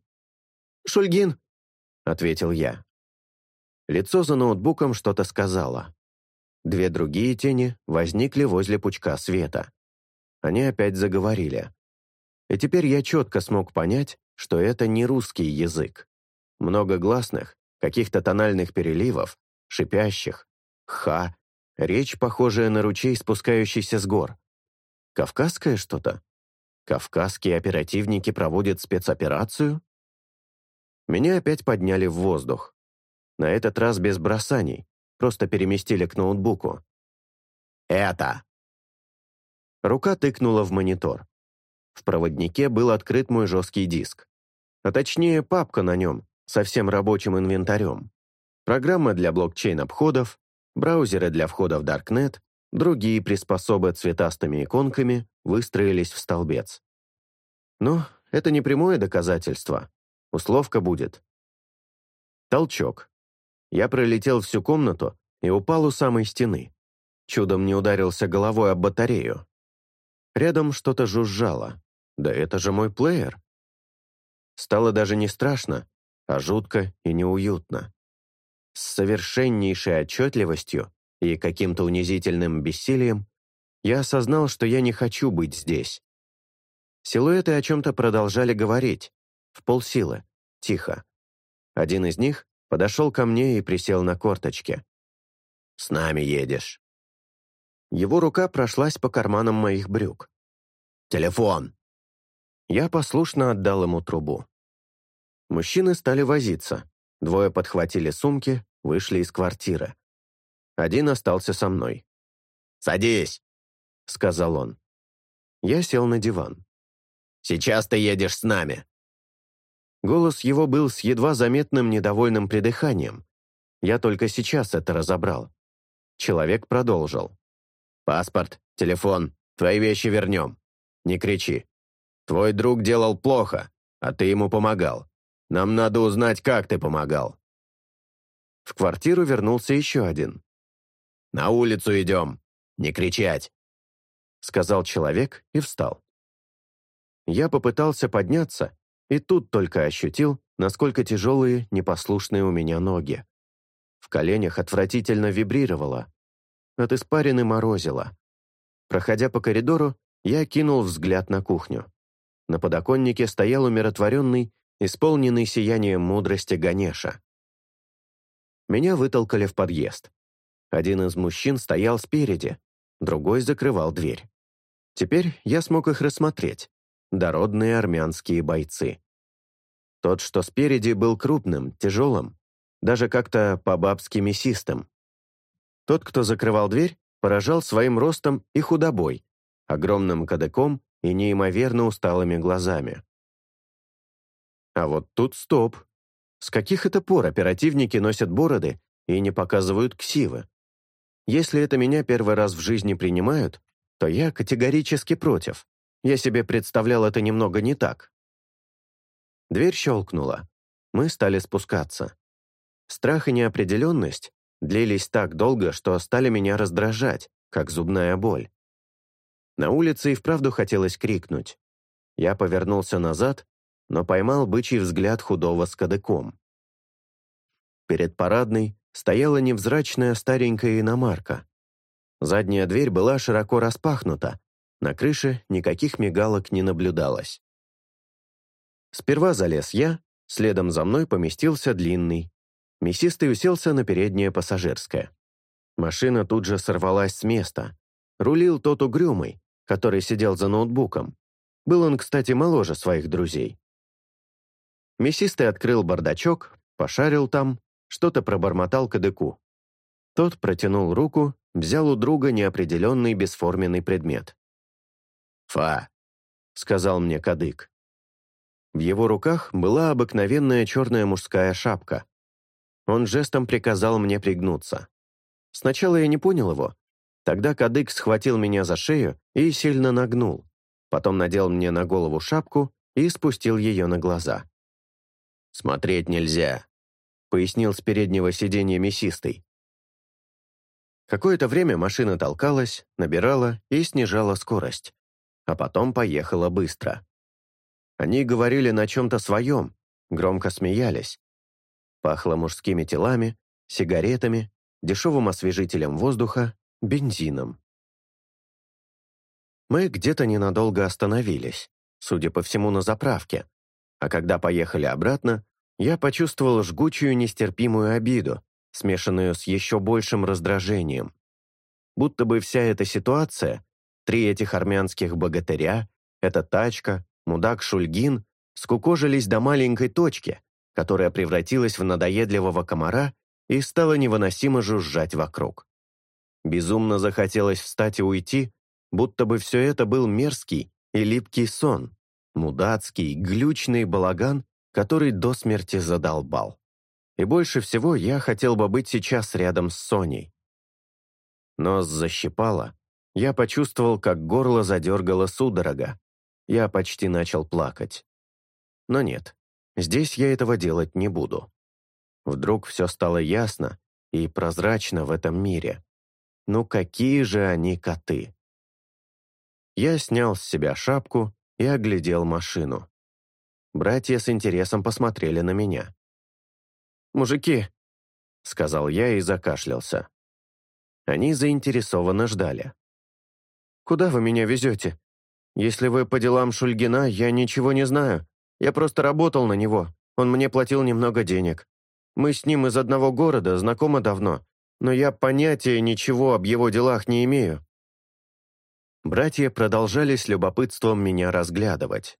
«Шульгин», — ответил я. Лицо за ноутбуком что-то сказала. Две другие тени возникли возле пучка света. Они опять заговорили. И теперь я четко смог понять, что это не русский язык. Много гласных, каких-то тональных переливов, шипящих, ха, речь, похожая на ручей, спускающийся с гор. Кавказское что-то? Кавказские оперативники проводят спецоперацию? Меня опять подняли в воздух. На этот раз без бросаний, просто переместили к ноутбуку. «Это!» Рука тыкнула в монитор. В проводнике был открыт мой жесткий диск. А точнее, папка на нем, со всем рабочим инвентарем. Программа для блокчейн-обходов, браузеры для входа в Darknet, другие приспособы цветастыми иконками выстроились в столбец. Но это не прямое доказательство. Условка будет. Толчок. Я пролетел всю комнату и упал у самой стены. Чудом не ударился головой об батарею. Рядом что-то жужжало. Да это же мой плеер. Стало даже не страшно, а жутко и неуютно. С совершеннейшей отчетливостью и каким-то унизительным бессилием я осознал, что я не хочу быть здесь. Силуэты о чем-то продолжали говорить, в полсилы, тихо. Один из них подошел ко мне и присел на корточке. «С нами едешь». Его рука прошлась по карманам моих брюк. «Телефон!» Я послушно отдал ему трубу. Мужчины стали возиться. Двое подхватили сумки, вышли из квартиры. Один остался со мной. «Садись», — сказал он. Я сел на диван. «Сейчас ты едешь с нами». Голос его был с едва заметным недовольным придыханием. Я только сейчас это разобрал. Человек продолжил. «Паспорт, телефон, твои вещи вернем. Не кричи. Твой друг делал плохо, а ты ему помогал. Нам надо узнать, как ты помогал». В квартиру вернулся еще один. «На улицу идем. Не кричать», — сказал человек и встал. Я попытался подняться, и тут только ощутил, насколько тяжелые, непослушные у меня ноги. В коленях отвратительно вибрировало. От испарины морозило. Проходя по коридору, я кинул взгляд на кухню. На подоконнике стоял умиротворенный, исполненный сиянием мудрости Ганеша. Меня вытолкали в подъезд. Один из мужчин стоял спереди, другой закрывал дверь. Теперь я смог их рассмотреть. Дородные армянские бойцы. Тот, что спереди, был крупным, тяжелым, даже как-то по-бабски мясистым. Тот, кто закрывал дверь, поражал своим ростом и худобой, огромным кадыком и неимоверно усталыми глазами. А вот тут стоп. С каких это пор оперативники носят бороды и не показывают ксивы? Если это меня первый раз в жизни принимают, то я категорически против. Я себе представлял это немного не так. Дверь щелкнула. Мы стали спускаться. Страх и неопределенность длились так долго, что стали меня раздражать, как зубная боль. На улице и вправду хотелось крикнуть. Я повернулся назад но поймал бычий взгляд худого с кадыком. Перед парадной стояла невзрачная старенькая иномарка. Задняя дверь была широко распахнута, на крыше никаких мигалок не наблюдалось. Сперва залез я, следом за мной поместился длинный. Мясистый уселся на переднее пассажирское. Машина тут же сорвалась с места. Рулил тот угрюмый, который сидел за ноутбуком. Был он, кстати, моложе своих друзей. Мясистый открыл бардачок, пошарил там, что-то пробормотал кадыку. Тот протянул руку, взял у друга неопределенный бесформенный предмет. «Фа», — сказал мне кадык. В его руках была обыкновенная черная мужская шапка. Он жестом приказал мне пригнуться. Сначала я не понял его. Тогда кадык схватил меня за шею и сильно нагнул. Потом надел мне на голову шапку и спустил ее на глаза. «Смотреть нельзя», — пояснил с переднего сиденья мясистый. Какое-то время машина толкалась, набирала и снижала скорость, а потом поехала быстро. Они говорили на чем-то своем, громко смеялись. Пахло мужскими телами, сигаретами дешевым освежителем воздуха, бензином. Мы где-то ненадолго остановились, судя по всему, на заправке, а когда поехали обратно, я почувствовал жгучую нестерпимую обиду, смешанную с еще большим раздражением. Будто бы вся эта ситуация, три этих армянских богатыря, эта тачка, мудак Шульгин, скукожились до маленькой точки, которая превратилась в надоедливого комара и стало невыносимо жужжать вокруг. Безумно захотелось встать и уйти, будто бы все это был мерзкий и липкий сон, мудацкий, глючный балаган, который до смерти задолбал. И больше всего я хотел бы быть сейчас рядом с Соней. Нос защипало, я почувствовал, как горло задергало судорога. Я почти начал плакать. Но нет, здесь я этого делать не буду. Вдруг все стало ясно и прозрачно в этом мире. Ну какие же они коты? Я снял с себя шапку и оглядел машину. Братья с интересом посмотрели на меня. «Мужики», — сказал я и закашлялся. Они заинтересованно ждали. «Куда вы меня везете? Если вы по делам Шульгина, я ничего не знаю. Я просто работал на него. Он мне платил немного денег. Мы с ним из одного города, знакомы давно, но я понятия ничего об его делах не имею». Братья продолжали с любопытством меня разглядывать.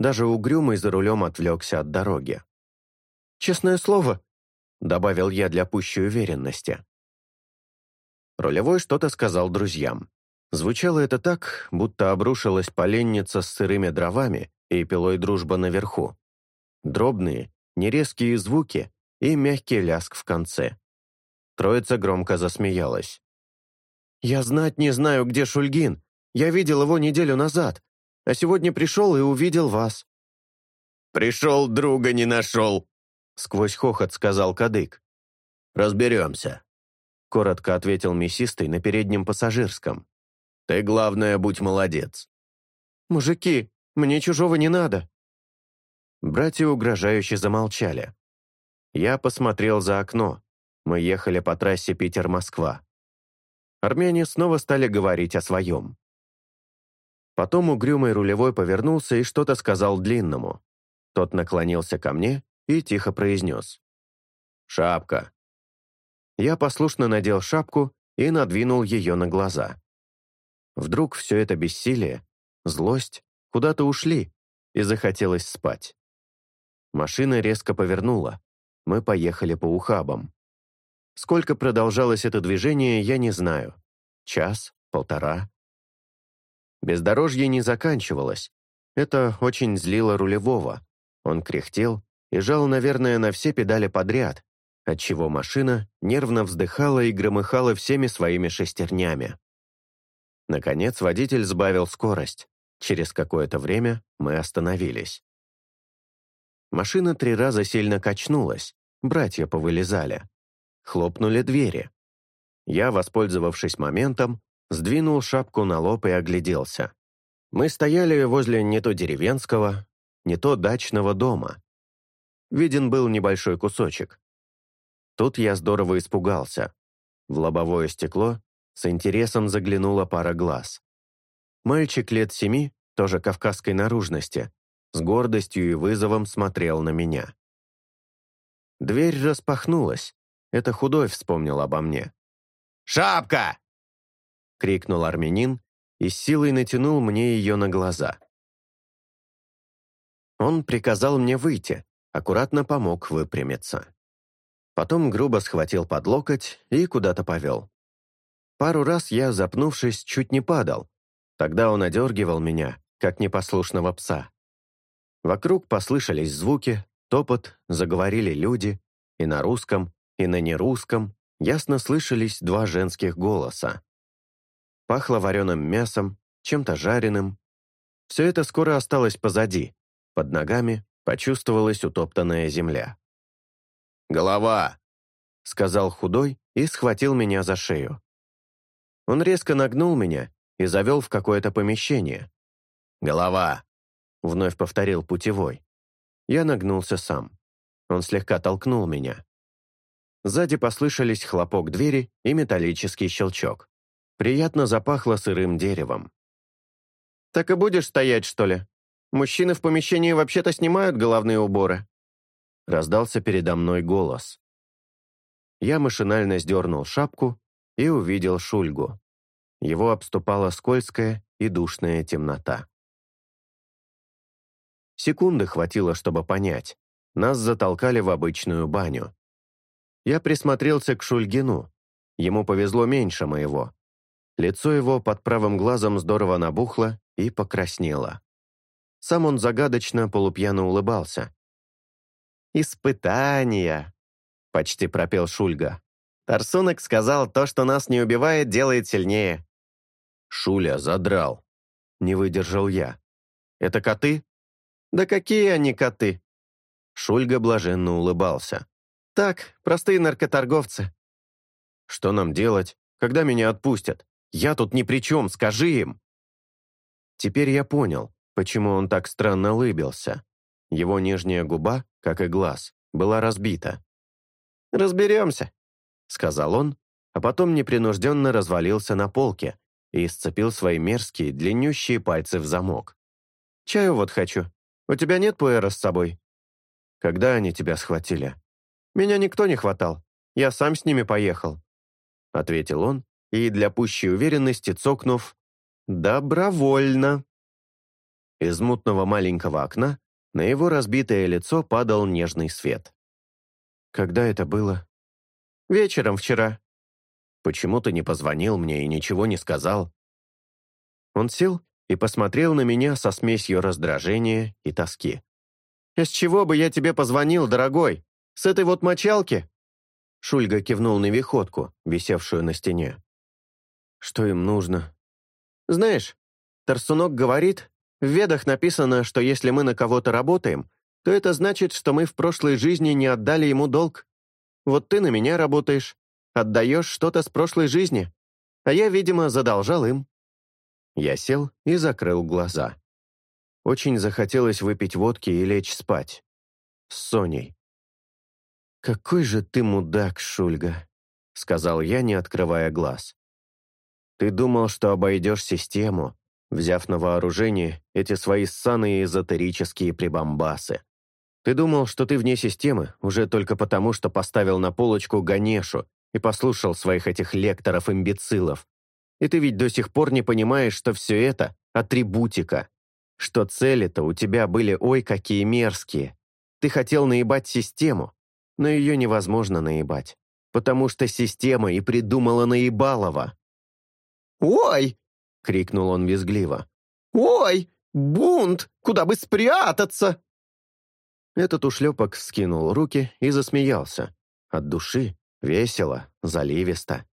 Даже угрюмый за рулем отвлекся от дороги. «Честное слово», — добавил я для пущей уверенности. Рулевой что-то сказал друзьям. Звучало это так, будто обрушилась поленница с сырыми дровами и пилой дружба наверху. Дробные, нерезкие звуки, и мягкий ляск в конце. Троица громко засмеялась. «Я знать не знаю, где Шульгин. Я видел его неделю назад, а сегодня пришел и увидел вас». «Пришел, друга не нашел», — сквозь хохот сказал Кадык. «Разберемся», — коротко ответил мясистый на переднем пассажирском. «Ты, главное, будь молодец». «Мужики, мне чужого не надо». Братья угрожающе замолчали. Я посмотрел за окно. Мы ехали по трассе Питер-Москва. Армяне снова стали говорить о своем. Потом угрюмый рулевой повернулся и что-то сказал длинному. Тот наклонился ко мне и тихо произнес. «Шапка». Я послушно надел шапку и надвинул ее на глаза. Вдруг все это бессилие, злость куда-то ушли, и захотелось спать. Машина резко повернула. Мы поехали по ухабам. Сколько продолжалось это движение, я не знаю. Час, полтора. Бездорожье не заканчивалось. Это очень злило рулевого. Он кряхтел и жал, наверное, на все педали подряд, отчего машина нервно вздыхала и громыхала всеми своими шестернями. Наконец водитель сбавил скорость. Через какое-то время мы остановились. Машина три раза сильно качнулась, братья повылезали. Хлопнули двери. Я, воспользовавшись моментом, сдвинул шапку на лоб и огляделся. Мы стояли возле не то деревенского, не то дачного дома. Виден был небольшой кусочек. Тут я здорово испугался. В лобовое стекло с интересом заглянула пара глаз. Мальчик лет семи, тоже кавказской наружности, с гордостью и вызовом смотрел на меня. Дверь распахнулась. Это худой вспомнил обо мне. «Шапка!» — крикнул армянин и силой натянул мне ее на глаза. Он приказал мне выйти, аккуратно помог выпрямиться. Потом грубо схватил под локоть и куда-то повел. Пару раз я, запнувшись, чуть не падал. Тогда он одергивал меня, как непослушного пса. Вокруг послышались звуки, топот, заговорили люди, и на русском, и на нерусском ясно слышались два женских голоса. Пахло вареным мясом, чем-то жареным. Все это скоро осталось позади. Под ногами почувствовалась утоптанная земля. «Голова!» — сказал худой и схватил меня за шею. Он резко нагнул меня и завел в какое-то помещение. «Голова!» — вновь повторил путевой. Я нагнулся сам. Он слегка толкнул меня. Сзади послышались хлопок двери и металлический щелчок. Приятно запахло сырым деревом. «Так и будешь стоять, что ли? Мужчины в помещении вообще-то снимают головные уборы». Раздался передо мной голос. Я машинально сдернул шапку и увидел Шульгу. Его обступала скользкая и душная темнота. Секунды хватило, чтобы понять. Нас затолкали в обычную баню. Я присмотрелся к Шульгину. Ему повезло меньше моего. Лицо его под правым глазом здорово набухло и покраснело. Сам он загадочно, полупьяно улыбался. «Испытания!» — почти пропел Шульга. «Тарсунок сказал, то, что нас не убивает, делает сильнее». «Шуля задрал», — не выдержал я. «Это коты?» «Да какие они коты?» Шульга блаженно улыбался. «Так, простые наркоторговцы». «Что нам делать, когда меня отпустят? Я тут ни при чем, скажи им!» Теперь я понял, почему он так странно улыбился. Его нижняя губа, как и глаз, была разбита. «Разберемся», — сказал он, а потом непринужденно развалился на полке и сцепил свои мерзкие, длиннющие пальцы в замок. «Чаю вот хочу. У тебя нет пуэра с собой?» «Когда они тебя схватили?» «Меня никто не хватал. Я сам с ними поехал», — ответил он, и для пущей уверенности цокнув «Добровольно». Из мутного маленького окна на его разбитое лицо падал нежный свет. «Когда это было?» «Вечером вчера». «Почему ты не позвонил мне и ничего не сказал?» Он сел и посмотрел на меня со смесью раздражения и тоски. «С чего бы я тебе позвонил, дорогой? С этой вот мочалки?» Шульга кивнул на виходку, висевшую на стене. «Что им нужно?» «Знаешь, Тарсунок говорит, в ведах написано, что если мы на кого-то работаем, то это значит, что мы в прошлой жизни не отдали ему долг. Вот ты на меня работаешь, отдаешь что-то с прошлой жизни, а я, видимо, задолжал им. Я сел и закрыл глаза. Очень захотелось выпить водки и лечь спать. С Соней. «Какой же ты мудак, Шульга», — сказал я, не открывая глаз. «Ты думал, что обойдешь систему, взяв на вооружение эти свои ссаные эзотерические прибамбасы. Ты думал, что ты вне системы уже только потому, что поставил на полочку Ганешу и послушал своих этих лекторов-имбецилов, и ты ведь до сих пор не понимаешь, что все это — атрибутика. Что цели-то у тебя были ой какие мерзкие. Ты хотел наебать систему, но ее невозможно наебать, потому что система и придумала наебалова. «Ой!» — крикнул он визгливо. «Ой! Бунт! Куда бы спрятаться?» Этот ушлепок скинул руки и засмеялся. От души, весело, заливисто.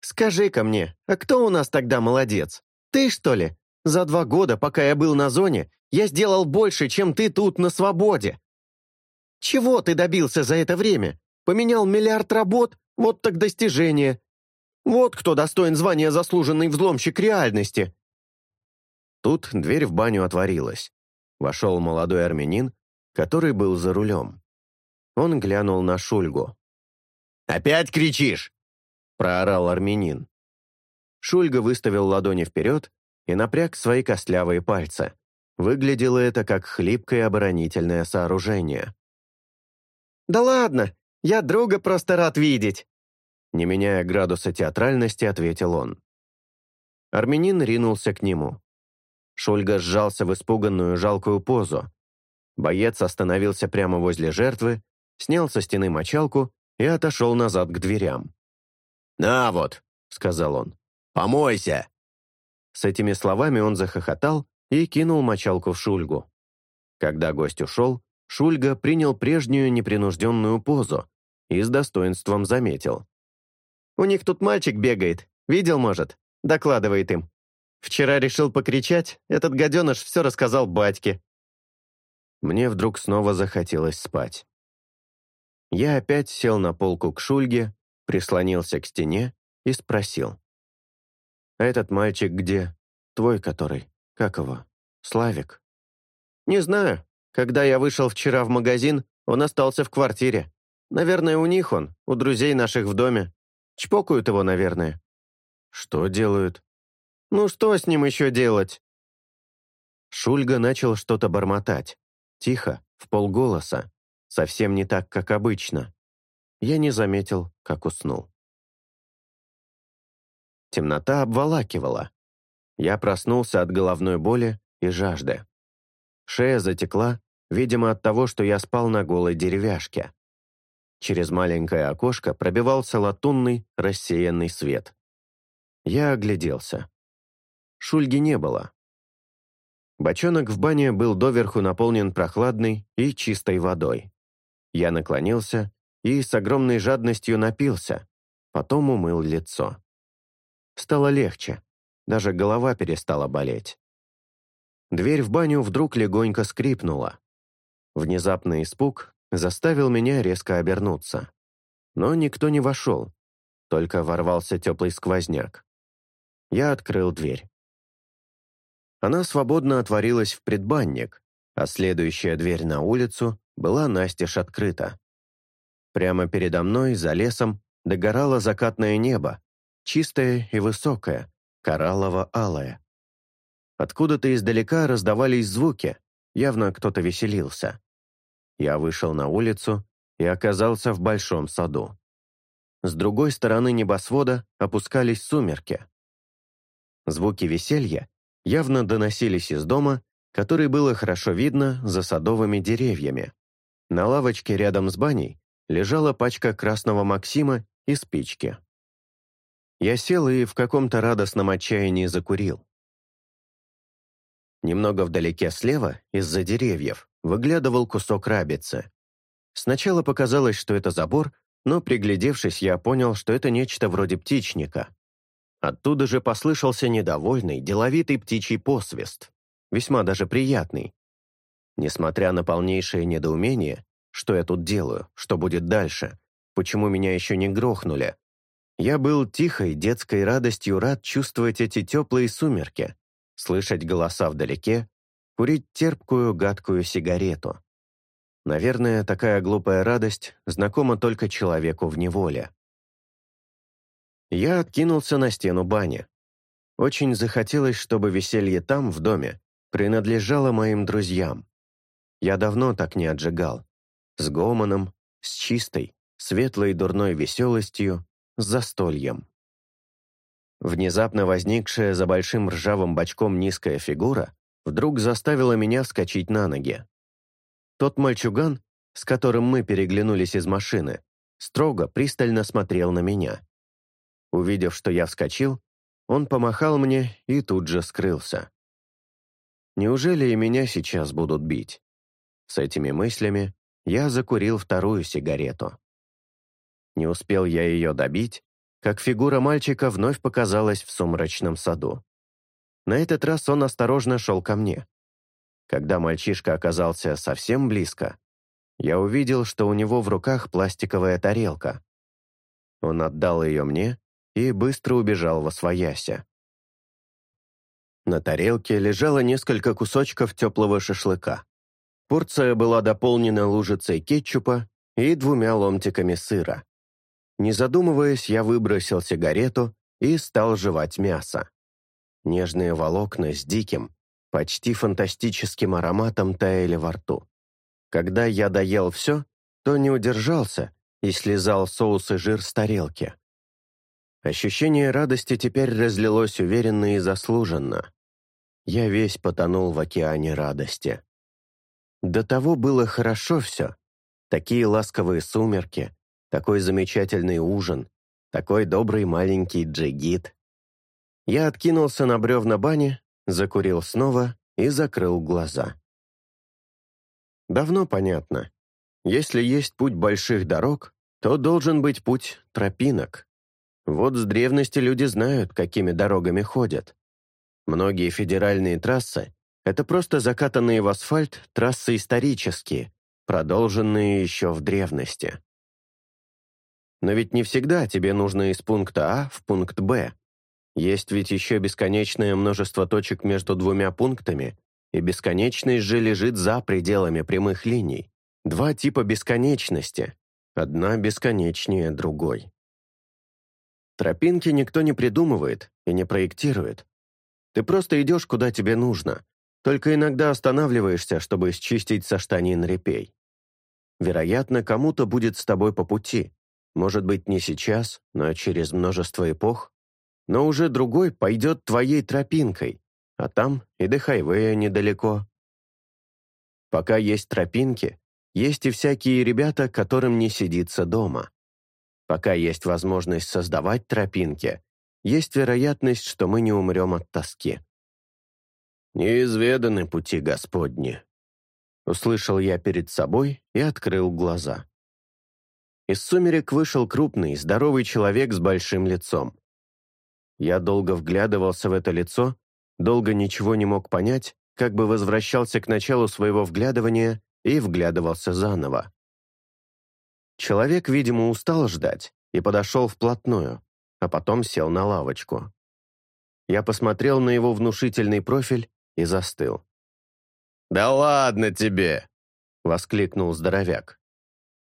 «Скажи-ка мне, а кто у нас тогда молодец? Ты, что ли? За два года, пока я был на зоне, я сделал больше, чем ты тут на свободе. Чего ты добился за это время? Поменял миллиард работ? Вот так достижение. Вот кто достоин звания заслуженный взломщик реальности». Тут дверь в баню отворилась. Вошел молодой армянин, который был за рулем. Он глянул на Шульгу. «Опять кричишь?» — проорал армянин. Шульга выставил ладони вперед и напряг свои костлявые пальцы. Выглядело это как хлипкое оборонительное сооружение. «Да ладно, я друга просто рад видеть!» Не меняя градуса театральности, ответил он. Армянин ринулся к нему. Шульга сжался в испуганную жалкую позу. Боец остановился прямо возле жертвы, снял со стены мочалку и отошел назад к дверям. «На вот», — сказал он, — «помойся». С этими словами он захохотал и кинул мочалку в Шульгу. Когда гость ушел, Шульга принял прежнюю непринужденную позу и с достоинством заметил. «У них тут мальчик бегает. Видел, может? Докладывает им. Вчера решил покричать, этот гаденыш все рассказал батьке». Мне вдруг снова захотелось спать. Я опять сел на полку к Шульге, прислонился к стене и спросил. «А этот мальчик где? Твой который? Как его? Славик?» «Не знаю. Когда я вышел вчера в магазин, он остался в квартире. Наверное, у них он, у друзей наших в доме. Чпокают его, наверное». «Что делают?» «Ну что с ним еще делать?» Шульга начал что-то бормотать. Тихо, в полголоса. Совсем не так, как обычно. Я не заметил, как уснул. Темнота обволакивала. Я проснулся от головной боли и жажды. Шея затекла, видимо, от того, что я спал на голой деревяшке. Через маленькое окошко пробивался латунный, рассеянный свет. Я огляделся. Шульги не было. Бочонок в бане был доверху наполнен прохладной и чистой водой. Я наклонился и с огромной жадностью напился, потом умыл лицо. Стало легче, даже голова перестала болеть. Дверь в баню вдруг легонько скрипнула. Внезапный испуг заставил меня резко обернуться. Но никто не вошел, только ворвался теплый сквозняк. Я открыл дверь. Она свободно отворилась в предбанник, а следующая дверь на улицу была настежь открыта. Прямо передо мной, за лесом, догорало закатное небо, чистое и высокое, кораллово-алое. Откуда-то издалека раздавались звуки, явно кто-то веселился. Я вышел на улицу и оказался в большом саду. С другой стороны небосвода опускались сумерки. Звуки веселья явно доносились из дома, который было хорошо видно за садовыми деревьями. На лавочке рядом с баней лежала пачка красного Максима и спички. Я сел и в каком-то радостном отчаянии закурил. Немного вдалеке слева, из-за деревьев, выглядывал кусок рабицы. Сначала показалось, что это забор, но, приглядевшись, я понял, что это нечто вроде птичника. Оттуда же послышался недовольный, деловитый птичий посвист, весьма даже приятный. Несмотря на полнейшее недоумение, что я тут делаю, что будет дальше, почему меня еще не грохнули, я был тихой детской радостью рад чувствовать эти теплые сумерки, слышать голоса вдалеке, курить терпкую гадкую сигарету. Наверное, такая глупая радость знакома только человеку в неволе. Я откинулся на стену бани. Очень захотелось, чтобы веселье там, в доме, принадлежало моим друзьям. Я давно так не отжигал. С гомоном, с чистой, светлой дурной веселостью, с застольем. Внезапно возникшая за большим ржавым бочком низкая фигура вдруг заставила меня вскочить на ноги. Тот мальчуган, с которым мы переглянулись из машины, строго, пристально смотрел на меня. Увидев, что я вскочил, он помахал мне и тут же скрылся. Неужели и меня сейчас будут бить? С этими мыслями я закурил вторую сигарету. Не успел я ее добить, как фигура мальчика вновь показалась в сумрачном саду. На этот раз он осторожно шел ко мне. Когда мальчишка оказался совсем близко, я увидел, что у него в руках пластиковая тарелка. Он отдал ее мне и быстро убежал во свояся. На тарелке лежало несколько кусочков теплого шашлыка. Порция была дополнена лужицей кетчупа и двумя ломтиками сыра. Не задумываясь, я выбросил сигарету и стал жевать мясо. Нежные волокна с диким, почти фантастическим ароматом таяли во рту. Когда я доел все, то не удержался и слезал соус и жир с тарелки. Ощущение радости теперь разлилось уверенно и заслуженно. Я весь потонул в океане радости. До того было хорошо все. Такие ласковые сумерки, такой замечательный ужин, такой добрый маленький джигит. Я откинулся на бревна бани, закурил снова и закрыл глаза. Давно понятно. Если есть путь больших дорог, то должен быть путь тропинок. Вот с древности люди знают, какими дорогами ходят. Многие федеральные трассы — это просто закатанные в асфальт трассы исторические, продолженные еще в древности. Но ведь не всегда тебе нужно из пункта А в пункт Б. Есть ведь еще бесконечное множество точек между двумя пунктами, и бесконечность же лежит за пределами прямых линий. Два типа бесконечности, одна бесконечнее другой. Тропинки никто не придумывает и не проектирует. Ты просто идешь, куда тебе нужно, только иногда останавливаешься, чтобы счистить со штанин репей. Вероятно, кому-то будет с тобой по пути. Может быть, не сейчас, но через множество эпох. Но уже другой пойдет твоей тропинкой, а там и до хайвея недалеко. Пока есть тропинки, есть и всякие ребята, которым не сидится дома. Пока есть возможность создавать тропинки, есть вероятность, что мы не умрем от тоски. «Неизведаны пути Господни», — услышал я перед собой и открыл глаза. Из сумерек вышел крупный, здоровый человек с большим лицом. Я долго вглядывался в это лицо, долго ничего не мог понять, как бы возвращался к началу своего вглядывания и вглядывался заново. Человек, видимо, устал ждать и подошел вплотную, а потом сел на лавочку. Я посмотрел на его внушительный профиль и застыл. «Да ладно тебе!» — воскликнул здоровяк.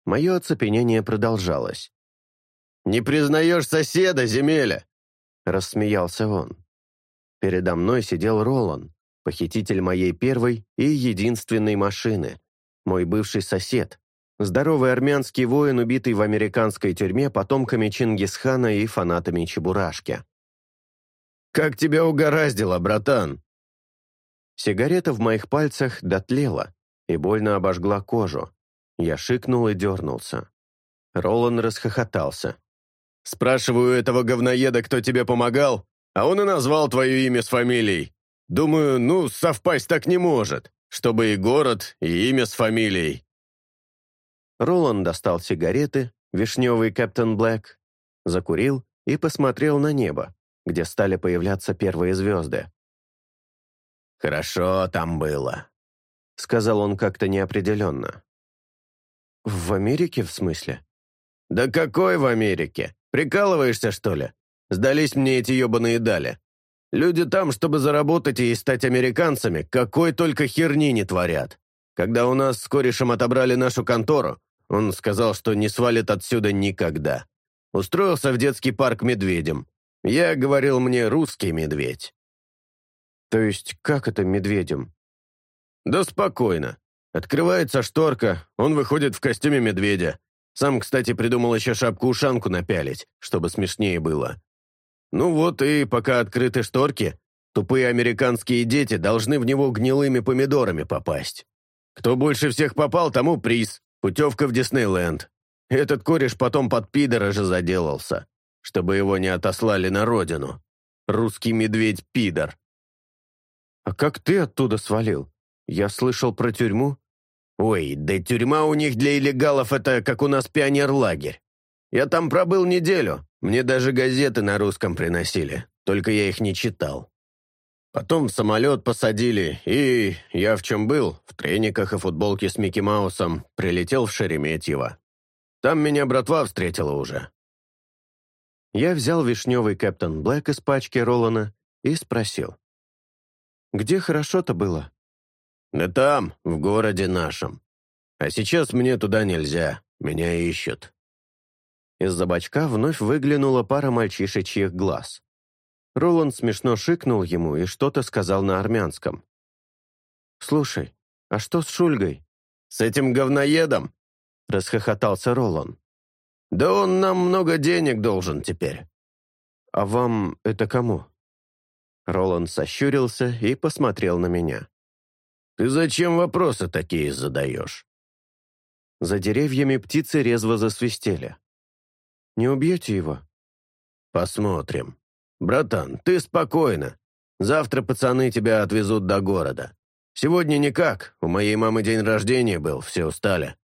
Мое оцепенение продолжалось. «Не признаешь соседа, земеля?» — рассмеялся он. Передо мной сидел Ролан, похититель моей первой и единственной машины, мой бывший сосед, здоровый армянский воин, убитый в американской тюрьме потомками Чингисхана и фанатами Чебурашки. «Как тебя угораздило, братан?» Сигарета в моих пальцах дотлела и больно обожгла кожу. Я шикнул и дернулся. Ролан расхохотался. «Спрашиваю этого говноеда, кто тебе помогал, а он и назвал твое имя с фамилией. Думаю, ну, совпасть так не может, чтобы и город, и имя с фамилией». Роланд достал сигареты, вишневый Кэптон Блэк, закурил и посмотрел на небо, где стали появляться первые звезды. «Хорошо там было», — сказал он как-то неопределенно. «В Америке, в смысле?» «Да какой в Америке? Прикалываешься, что ли? Сдались мне эти ебаные дали. Люди там, чтобы заработать и стать американцами, какой только херни не творят. Когда у нас с корешем отобрали нашу контору, он сказал, что не свалит отсюда никогда. Устроился в детский парк медведем. Я говорил мне русский медведь. То есть как это медведем? Да спокойно. Открывается шторка, он выходит в костюме медведя. Сам, кстати, придумал еще шапку-ушанку напялить, чтобы смешнее было. Ну вот и пока открыты шторки, тупые американские дети должны в него гнилыми помидорами попасть. Кто больше всех попал, тому приз. Путевка в Диснейленд. Этот кореш потом под пидора же заделался, чтобы его не отослали на родину. Русский медведь-пидор. А как ты оттуда свалил? Я слышал про тюрьму. Ой, да тюрьма у них для иллегалов это как у нас пионерлагерь. Я там пробыл неделю, мне даже газеты на русском приносили, только я их не читал. Потом в самолет посадили, и я в чем был, в трениках и футболке с Микки Маусом, прилетел в Шереметьево. Там меня братва встретила уже. Я взял вишневый Кэптон Блэк из пачки Ролана и спросил. Где хорошо-то было?» «Да там, в городе нашем. А сейчас мне туда нельзя, меня ищут». Из-за бачка вновь выглянула пара мальчишечьих глаз. Роланд смешно шикнул ему и что-то сказал на армянском. «Слушай, а что с Шульгой?» «С этим говноедом?» — расхохотался Ролан. «Да он нам много денег должен теперь». «А вам это кому?» Роланд сощурился и посмотрел на меня. «Ты зачем вопросы такие задаешь?» За деревьями птицы резво засвистели. «Не убьете его?» «Посмотрим. Братан, ты спокойно. Завтра пацаны тебя отвезут до города. Сегодня никак. У моей мамы день рождения был, все устали».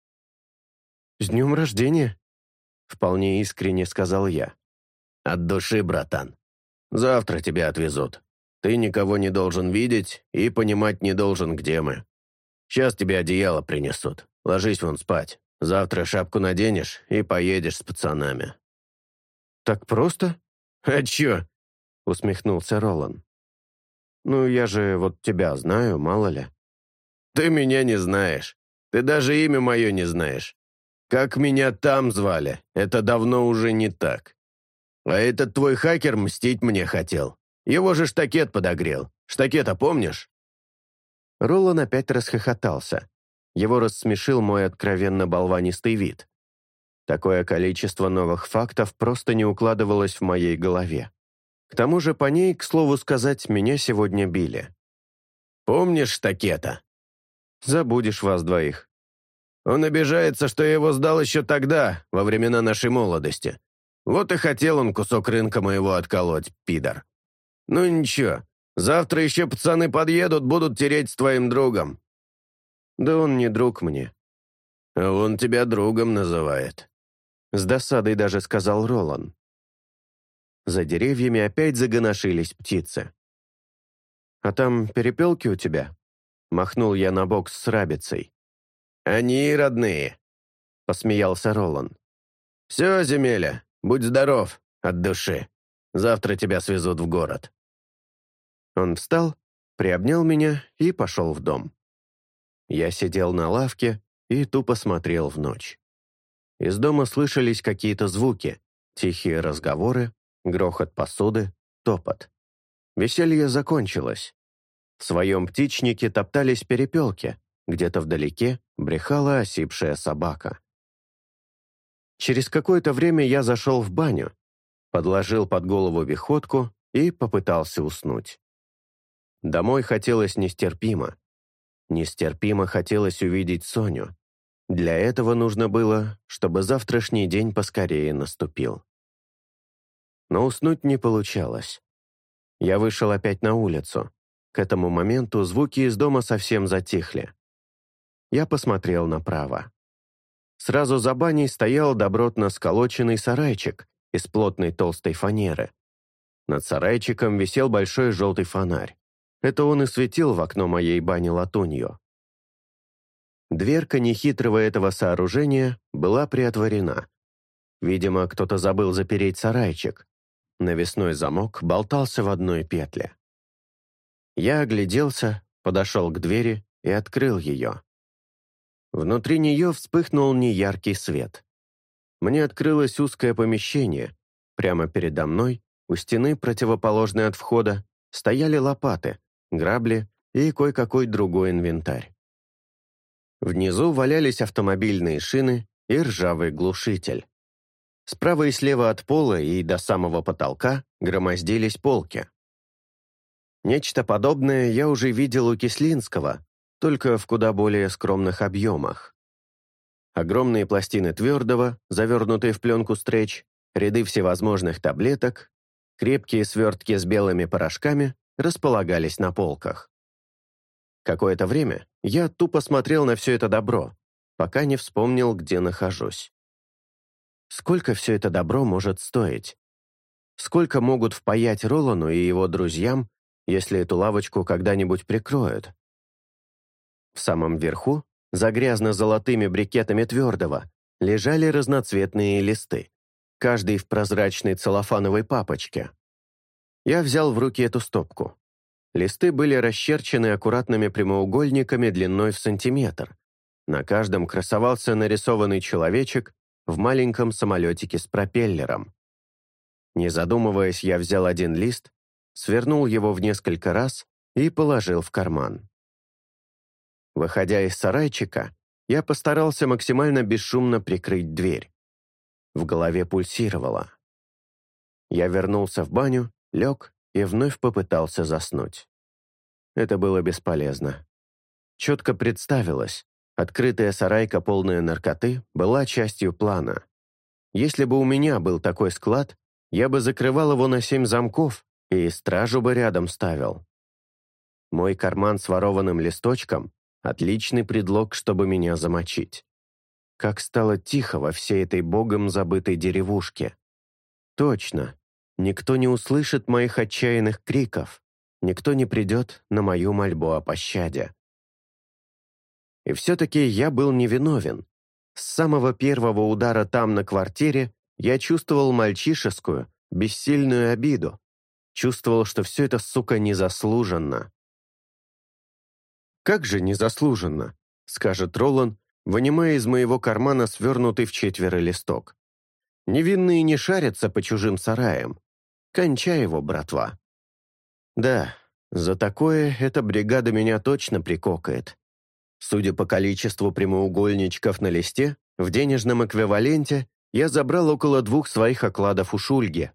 «С днем рождения?» Вполне искренне сказал я. «От души, братан. Завтра тебя отвезут. Ты никого не должен видеть и понимать не должен, где мы. Сейчас тебе одеяло принесут. Ложись вон спать. Завтра шапку наденешь и поедешь с пацанами». «Так просто?» «А чё?» — усмехнулся Ролан. «Ну, я же вот тебя знаю, мало ли». «Ты меня не знаешь. Ты даже имя мое не знаешь. Как меня там звали, это давно уже не так. А этот твой хакер мстить мне хотел. Его же штакет подогрел. Штакета помнишь?» Ролан опять расхохотался. Его рассмешил мой откровенно болванистый вид. Такое количество новых фактов просто не укладывалось в моей голове. К тому же по ней, к слову сказать, меня сегодня били. «Помнишь штакета?» «Забудешь вас двоих». «Он обижается, что я его сдал еще тогда, во времена нашей молодости. Вот и хотел он кусок рынка моего отколоть, пидор». «Ну ничего, завтра еще пацаны подъедут, будут тереть с твоим другом». «Да он не друг мне». «А он тебя другом называет». С досадой даже сказал Ролан. За деревьями опять загоношились птицы. «А там перепелки у тебя?» Махнул я на бокс с рабицей. «Они родные», — посмеялся Ролан. «Все, земеля, будь здоров, от души. Завтра тебя свезут в город». Он встал, приобнял меня и пошел в дом. Я сидел на лавке и тупо смотрел в ночь. Из дома слышались какие-то звуки, тихие разговоры, грохот посуды, топот. Веселье закончилось. В своем птичнике топтались перепелки, где-то вдалеке брехала осипшая собака. Через какое-то время я зашел в баню, подложил под голову виходку и попытался уснуть. Домой хотелось нестерпимо. Нестерпимо хотелось увидеть Соню. Для этого нужно было, чтобы завтрашний день поскорее наступил. Но уснуть не получалось. Я вышел опять на улицу. К этому моменту звуки из дома совсем затихли. Я посмотрел направо. Сразу за баней стоял добротно сколоченный сарайчик из плотной толстой фанеры. Над сарайчиком висел большой желтый фонарь. Это он и светил в окно моей бани латунью. Дверка нехитрого этого сооружения была приотворена. Видимо, кто-то забыл запереть сарайчик. Навесной замок болтался в одной петле. Я огляделся, подошел к двери и открыл ее. Внутри нее вспыхнул неяркий свет. Мне открылось узкое помещение. Прямо передо мной, у стены, противоположной от входа, стояли лопаты, грабли и кое-какой другой инвентарь. Внизу валялись автомобильные шины и ржавый глушитель. Справа и слева от пола и до самого потолка громоздились полки. Нечто подобное я уже видел у Кислинского, только в куда более скромных объемах. Огромные пластины твердого, завернутые в пленку стретч, ряды всевозможных таблеток, крепкие свертки с белыми порошками располагались на полках. Какое-то время я тупо смотрел на все это добро, пока не вспомнил, где нахожусь. Сколько все это добро может стоить? Сколько могут впаять Ролану и его друзьям, если эту лавочку когда-нибудь прикроют? В самом верху, за грязно-золотыми брикетами твердого, лежали разноцветные листы, каждый в прозрачной целлофановой папочке. Я взял в руки эту стопку. Листы были расчерчены аккуратными прямоугольниками длиной в сантиметр. На каждом красовался нарисованный человечек в маленьком самолетике с пропеллером. Не задумываясь, я взял один лист, свернул его в несколько раз и положил в карман. Выходя из сарайчика, я постарался максимально бесшумно прикрыть дверь. В голове пульсировало. Я вернулся в баню, лег и вновь попытался заснуть. Это было бесполезно. Четко представилось, открытая сарайка, полная наркоты, была частью плана. Если бы у меня был такой склад, я бы закрывал его на семь замков и стражу бы рядом ставил. Мой карман с ворованным листочком — отличный предлог, чтобы меня замочить. Как стало тихо во всей этой богом забытой деревушке. Точно, никто не услышит моих отчаянных криков, никто не придет на мою мольбу о пощаде. И все-таки я был невиновен. С самого первого удара там, на квартире, я чувствовал мальчишескую, бессильную обиду. Чувствовал, что все это, сука, незаслуженно. «Как же незаслуженно?» — скажет Ролан, вынимая из моего кармана свернутый в четверо листок. «Невинные не шарятся по чужим сараям. Кончай его, братва». Да, за такое эта бригада меня точно прикокает. Судя по количеству прямоугольничков на листе, в денежном эквиваленте я забрал около двух своих окладов у Шульги.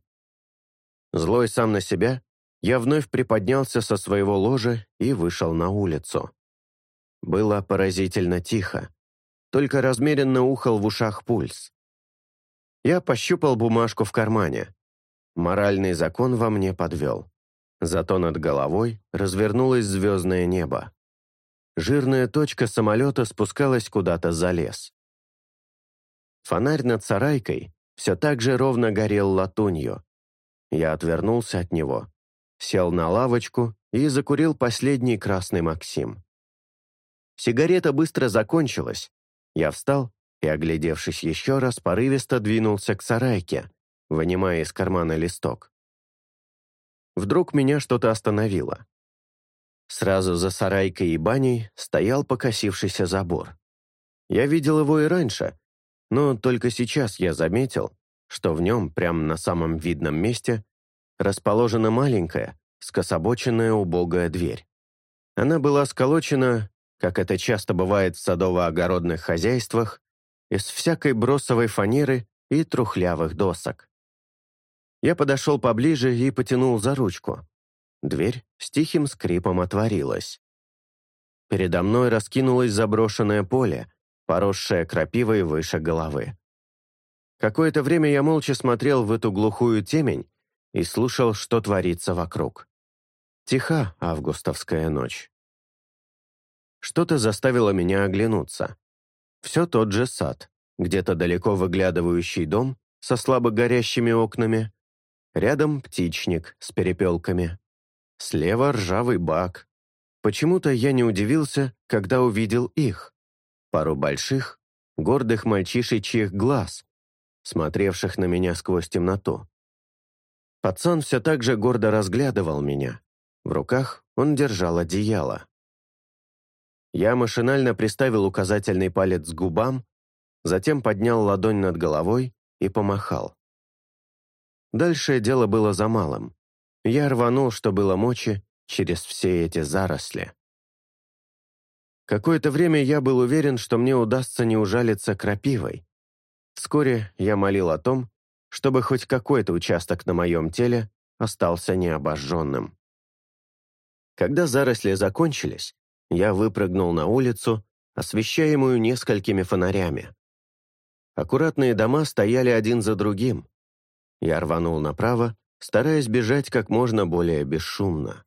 Злой сам на себя, я вновь приподнялся со своего ложа и вышел на улицу. Было поразительно тихо, только размеренно ухал в ушах пульс. Я пощупал бумажку в кармане. Моральный закон во мне подвел. Зато над головой развернулось звездное небо. Жирная точка самолета спускалась куда-то за лес. Фонарь над сарайкой все так же ровно горел латунью. Я отвернулся от него, сел на лавочку и закурил последний красный Максим. Сигарета быстро закончилась. Я встал и, оглядевшись еще раз, порывисто двинулся к сарайке, вынимая из кармана листок. Вдруг меня что-то остановило. Сразу за сарайкой и баней стоял покосившийся забор. Я видел его и раньше, но только сейчас я заметил, что в нем, прямо на самом видном месте, расположена маленькая, скособоченная убогая дверь. Она была сколочена, как это часто бывает в садово-огородных хозяйствах, из всякой бросовой фанеры и трухлявых досок. Я подошел поближе и потянул за ручку. Дверь с тихим скрипом отворилась. Передо мной раскинулось заброшенное поле, поросшая крапивой выше головы. Какое-то время я молча смотрел в эту глухую темень и слушал, что творится вокруг. Тиха августовская ночь. Что-то заставило меня оглянуться. Все тот же сад, где-то далеко выглядывающий дом со слабо горящими окнами, рядом птичник с перепелками, слева ржавый бак. Почему-то я не удивился, когда увидел их пару больших, гордых мальчишечьих глаз, смотревших на меня сквозь темноту. Пацан все так же гордо разглядывал меня. В руках он держал одеяло. Я машинально приставил указательный палец к губам, затем поднял ладонь над головой и помахал. Дальше дело было за малым. Я рванул, что было мочи, через все эти заросли. Какое-то время я был уверен, что мне удастся не ужалиться крапивой. Вскоре я молил о том, чтобы хоть какой-то участок на моем теле остался необожженным. Когда заросли закончились, я выпрыгнул на улицу, освещаемую несколькими фонарями. Аккуратные дома стояли один за другим. Я рванул направо, стараясь бежать как можно более бесшумно.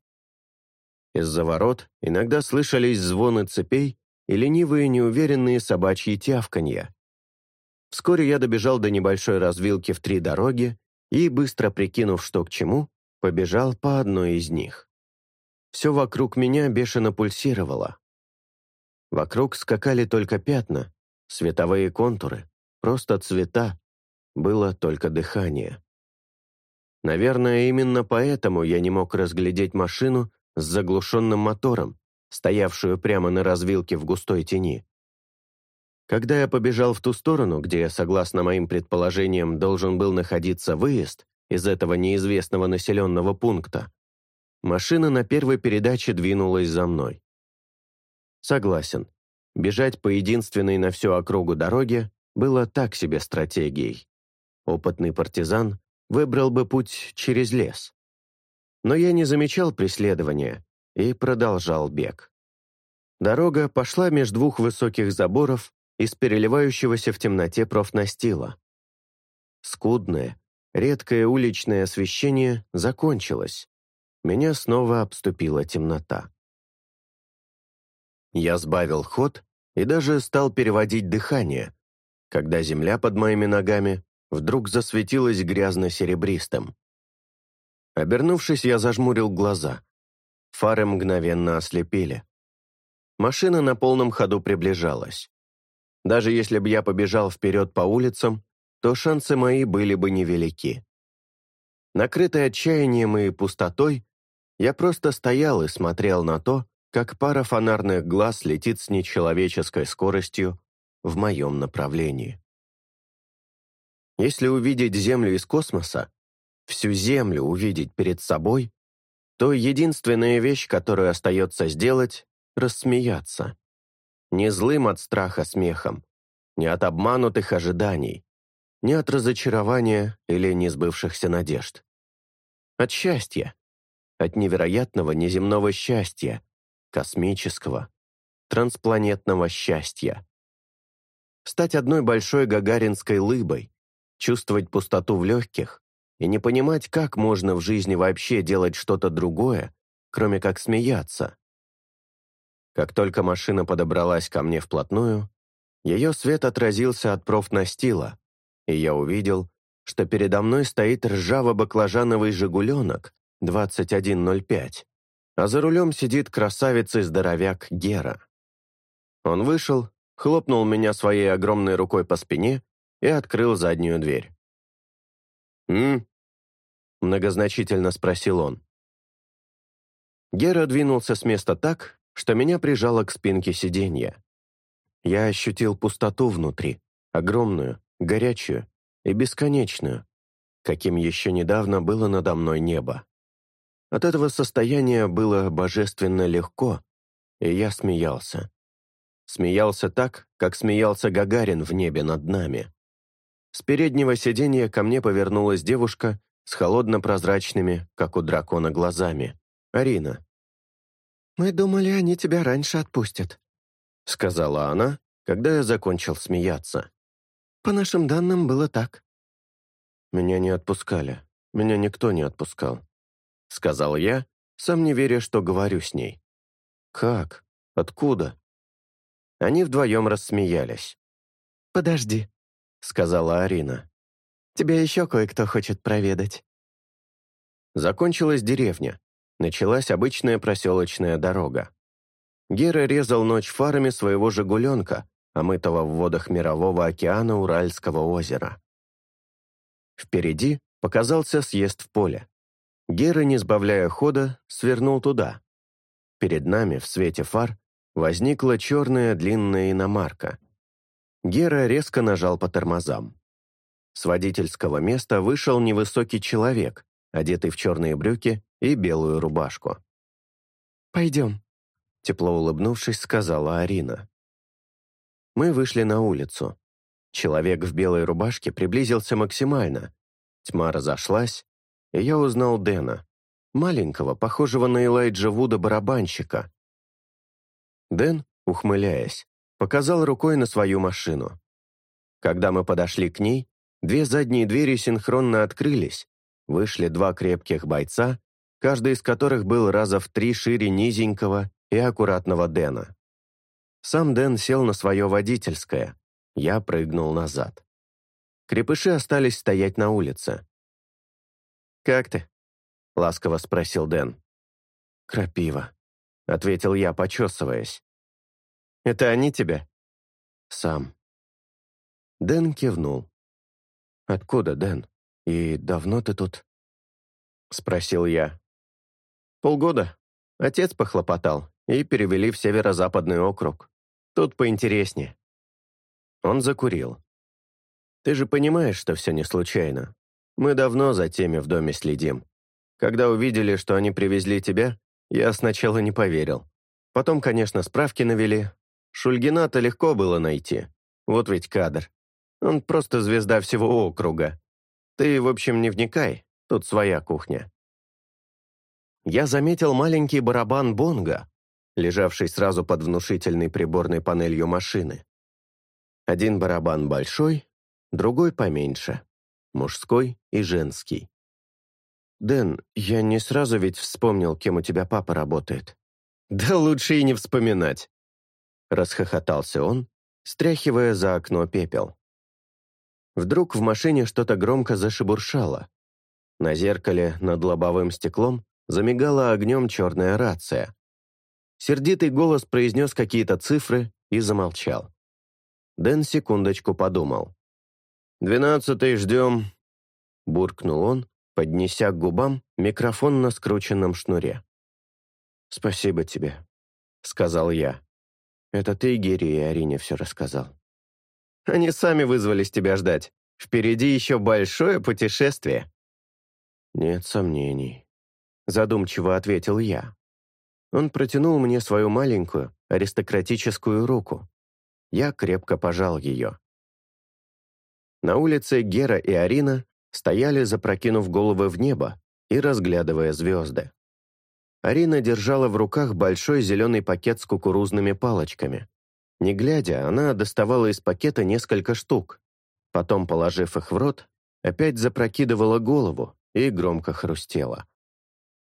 Из-за ворот иногда слышались звоны цепей и ленивые неуверенные собачьи тявканья. Вскоре я добежал до небольшой развилки в три дороги и, быстро прикинув, что к чему, побежал по одной из них. Все вокруг меня бешено пульсировало. Вокруг скакали только пятна, световые контуры, просто цвета, было только дыхание. Наверное, именно поэтому я не мог разглядеть машину, с заглушенным мотором, стоявшую прямо на развилке в густой тени. Когда я побежал в ту сторону, где, согласно моим предположениям, должен был находиться выезд из этого неизвестного населенного пункта, машина на первой передаче двинулась за мной. Согласен, бежать по единственной на всю округу дороге было так себе стратегией. Опытный партизан выбрал бы путь через лес. Но я не замечал преследования и продолжал бег. Дорога пошла между двух высоких заборов из переливающегося в темноте профнастила. Скудное, редкое уличное освещение закончилось. Меня снова обступила темнота. Я сбавил ход и даже стал переводить дыхание, когда земля под моими ногами вдруг засветилась грязно-серебристым. Обернувшись, я зажмурил глаза. Фары мгновенно ослепили. Машина на полном ходу приближалась. Даже если бы я побежал вперед по улицам, то шансы мои были бы невелики. Накрытый отчаянием и пустотой, я просто стоял и смотрел на то, как пара фонарных глаз летит с нечеловеческой скоростью в моем направлении. Если увидеть Землю из космоса, всю Землю увидеть перед собой, то единственная вещь, которую остается сделать — рассмеяться. Не злым от страха смехом, не от обманутых ожиданий, не от разочарования или несбывшихся надежд. От счастья, от невероятного неземного счастья, космического, транспланетного счастья. Стать одной большой гагаринской лыбой, чувствовать пустоту в легких и не понимать, как можно в жизни вообще делать что-то другое, кроме как смеяться. Как только машина подобралась ко мне вплотную, ее свет отразился от профнастила, и я увидел, что передо мной стоит ржаво-баклажановый «Жигуленок» 2105, а за рулем сидит красавец и здоровяк Гера. Он вышел, хлопнул меня своей огромной рукой по спине и открыл заднюю дверь. «М?» — многозначительно спросил он. Гера двинулся с места так, что меня прижало к спинке сиденья. Я ощутил пустоту внутри, огромную, горячую и бесконечную, каким еще недавно было надо мной небо. От этого состояния было божественно легко, и я смеялся. Смеялся так, как смеялся Гагарин в небе над нами. С переднего сиденья ко мне повернулась девушка с холодно-прозрачными, как у дракона, глазами. Арина. «Мы думали, они тебя раньше отпустят», — сказала она, когда я закончил смеяться. «По нашим данным, было так». «Меня не отпускали. Меня никто не отпускал», — сказал я, сам не веря, что говорю с ней. «Как? Откуда?» Они вдвоем рассмеялись. «Подожди», — сказала Арина. «Тебя еще кое-кто хочет проведать». Закончилась деревня. Началась обычная проселочная дорога. Гера резал ночь фарами своего «Жигуленка», омытого в водах Мирового океана Уральского озера. Впереди показался съезд в поле. Гера, не сбавляя хода, свернул туда. Перед нами, в свете фар, возникла черная длинная иномарка. Гера резко нажал по тормозам. С водительского места вышел невысокий человек, одетый в черные брюки и белую рубашку. «Пойдем», — тепло улыбнувшись, сказала Арина. Мы вышли на улицу. Человек в белой рубашке приблизился максимально. Тьма разошлась, и я узнал Дэна, маленького, похожего на Элайджа Вуда барабанщика. Дэн, ухмыляясь, показал рукой на свою машину. Когда мы подошли к ней, две задние двери синхронно открылись, вышли два крепких бойца, каждый из которых был раза в три шире низенького и аккуратного Дэна. Сам Дэн сел на свое водительское, я прыгнул назад. Крепыши остались стоять на улице. «Как ты?» — ласково спросил Дэн. «Крапива», — ответил я, почесываясь. «Это они тебя?» «Сам». Дэн кивнул. «Откуда, Дэн? И давно ты тут?» — спросил я. «Полгода. Отец похлопотал, и перевели в северо-западный округ. Тут поинтереснее. Он закурил. Ты же понимаешь, что все не случайно. Мы давно за теми в доме следим. Когда увидели, что они привезли тебя, я сначала не поверил. Потом, конечно, справки навели. Шульгина-то легко было найти. Вот ведь кадр. Он просто звезда всего округа. Ты, в общем, не вникай, тут своя кухня. Я заметил маленький барабан бонга, лежавший сразу под внушительной приборной панелью машины. Один барабан большой, другой поменьше, мужской и женский. «Дэн, я не сразу ведь вспомнил, кем у тебя папа работает». «Да лучше и не вспоминать», — расхохотался он, стряхивая за окно пепел. Вдруг в машине что-то громко зашебуршало. На зеркале над лобовым стеклом замигала огнем черная рация. Сердитый голос произнес какие-то цифры и замолчал. Дэн секундочку подумал. «Двенадцатый ждем», — буркнул он, поднеся к губам микрофон на скрученном шнуре. «Спасибо тебе», — сказал я. «Это ты Гере и Арине все рассказал». «Они сами вызвались тебя ждать. Впереди еще большое путешествие». «Нет сомнений», — задумчиво ответил я. Он протянул мне свою маленькую, аристократическую руку. Я крепко пожал ее. На улице Гера и Арина стояли, запрокинув головы в небо и разглядывая звезды. Арина держала в руках большой зеленый пакет с кукурузными палочками. Не глядя, она доставала из пакета несколько штук. Потом, положив их в рот, опять запрокидывала голову и громко хрустела.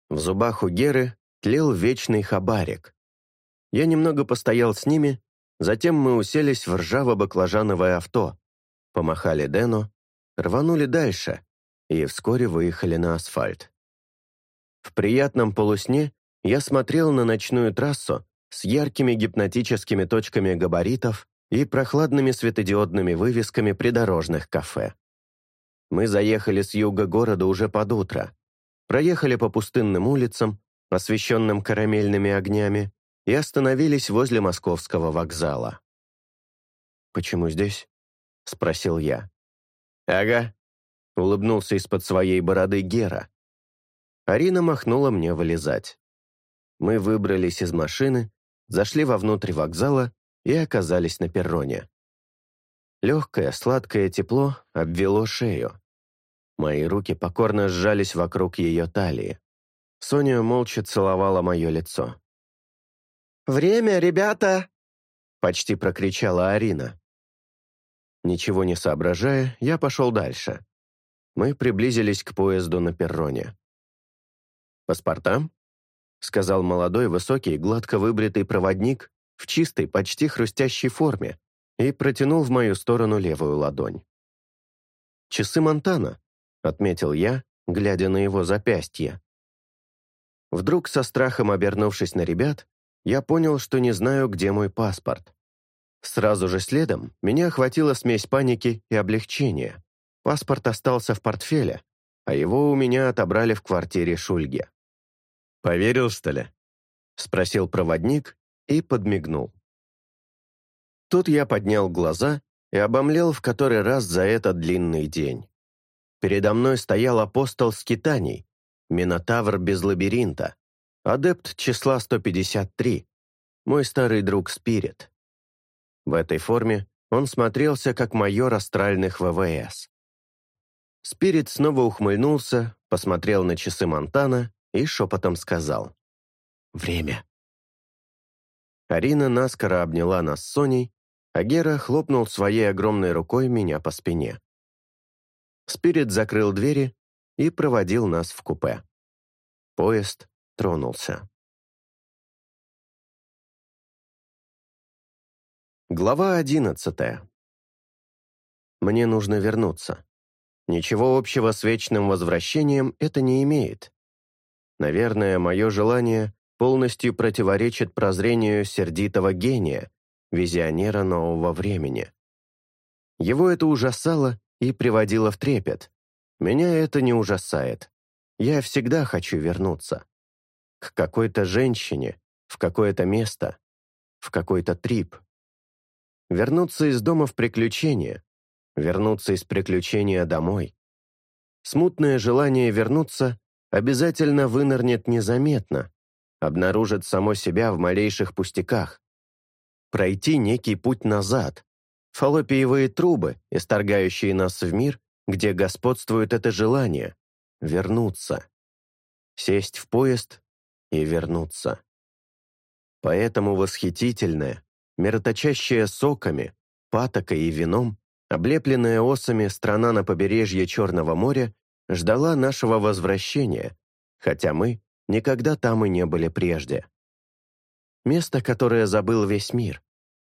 В зубах у Геры тлел вечный хабарик. Я немного постоял с ними, затем мы уселись в ржаво-баклажановое авто, помахали Дэну, рванули дальше и вскоре выехали на асфальт. В приятном полусне я смотрел на ночную трассу с яркими гипнотическими точками габаритов и прохладными светодиодными вывесками придорожных кафе. Мы заехали с юга города уже под утро, проехали по пустынным улицам, освещенным карамельными огнями, и остановились возле московского вокзала. «Почему здесь?» — спросил я. «Ага», — улыбнулся из-под своей бороды Гера. Арина махнула мне вылезать. Мы выбрались из машины, зашли вовнутрь вокзала и оказались на перроне. Легкое, сладкое тепло обвело шею. Мои руки покорно сжались вокруг ее талии. Соня молча целовала мое лицо. «Время, ребята!» — почти прокричала Арина. Ничего не соображая, я пошел дальше. Мы приблизились к поезду на перроне. «Паспорта?» — сказал молодой, высокий, гладко выбритый проводник в чистой, почти хрустящей форме и протянул в мою сторону левую ладонь. «Часы Монтана», — отметил я, глядя на его запястье. Вдруг, со страхом обернувшись на ребят, я понял, что не знаю, где мой паспорт. Сразу же следом меня охватила смесь паники и облегчения. Паспорт остался в портфеле, а его у меня отобрали в квартире Шульге. «Поверил, что ли?» — спросил проводник и подмигнул. Тут я поднял глаза и обомлел в который раз за этот длинный день. Передо мной стоял апостол скитаний, Минотавр без лабиринта, адепт числа 153, мой старый друг Спирит. В этой форме он смотрелся как майор астральных ВВС. Спирит снова ухмыльнулся, посмотрел на часы Монтана и шепотом сказал «Время». Арина наскоро обняла нас с Соней, а Гера хлопнул своей огромной рукой меня по спине. Спирит закрыл двери и проводил нас в купе. Поезд тронулся. Глава одиннадцатая. Мне нужно вернуться. Ничего общего с вечным возвращением это не имеет. Наверное, мое желание полностью противоречит прозрению сердитого гения, визионера нового времени. Его это ужасало и приводило в трепет. Меня это не ужасает. Я всегда хочу вернуться. к какой-то женщине, в какое-то место, в какой-то трип. Вернуться из дома в приключения, вернуться из приключения домой. Смутное желание вернуться обязательно вынырнет незаметно, обнаружит само себя в малейших пустяках. Пройти некий путь назад. Фаллопиевые трубы, исторгающие нас в мир, где господствует это желание. Вернуться. Сесть в поезд и вернуться. Поэтому восхитительная, мироточащая соками, патокой и вином, облепленная осами страна на побережье Черного моря ждала нашего возвращения, хотя мы никогда там и не были прежде. Место, которое забыл весь мир.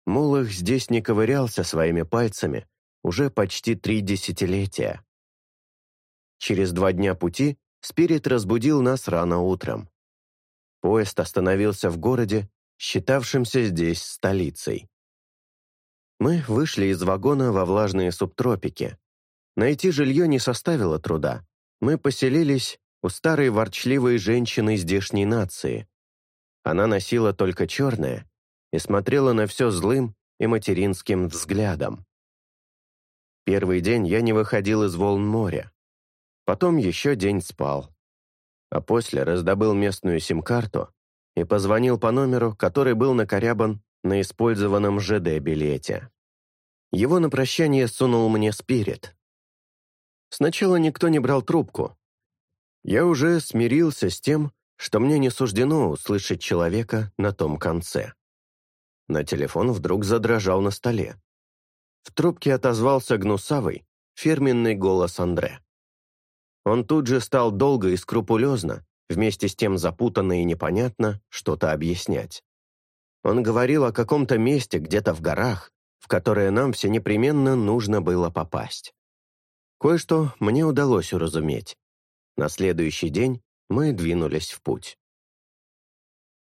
Мулах здесь не ковырялся своими пальцами уже почти три десятилетия. Через два дня пути Спирит разбудил нас рано утром. Поезд остановился в городе, считавшемся здесь столицей. Мы вышли из вагона во влажные субтропики. Найти жилье не составило труда. Мы поселились у старой ворчливой женщины здешней нации. Она носила только черное и смотрела на все злым и материнским взглядом. Первый день я не выходил из волн моря. Потом еще день спал. А после раздобыл местную сим-карту и позвонил по номеру, который был накорябан на использованном ЖД-билете. Его на прощание сунул мне спирит. Сначала никто не брал трубку, я уже смирился с тем, что мне не суждено услышать человека на том конце. На телефон вдруг задрожал на столе. В трубке отозвался гнусавый, фирменный голос Андре. Он тут же стал долго и скрупулезно, вместе с тем запутанно и непонятно, что-то объяснять. Он говорил о каком-то месте где-то в горах, в которое нам все непременно нужно было попасть. Кое-что мне удалось уразуметь, на следующий день мы двинулись в путь.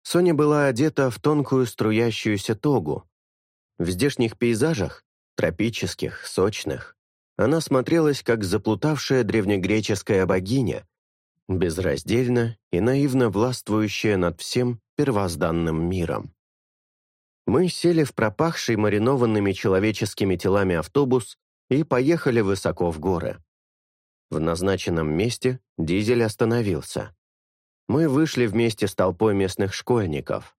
Соня была одета в тонкую струящуюся тогу. В здешних пейзажах, тропических, сочных, она смотрелась как заплутавшая древнегреческая богиня, безраздельно и наивно властвующая над всем первозданным миром. Мы сели в пропахший маринованными человеческими телами автобус и поехали высоко в горы. В назначенном месте дизель остановился. Мы вышли вместе с толпой местных школьников.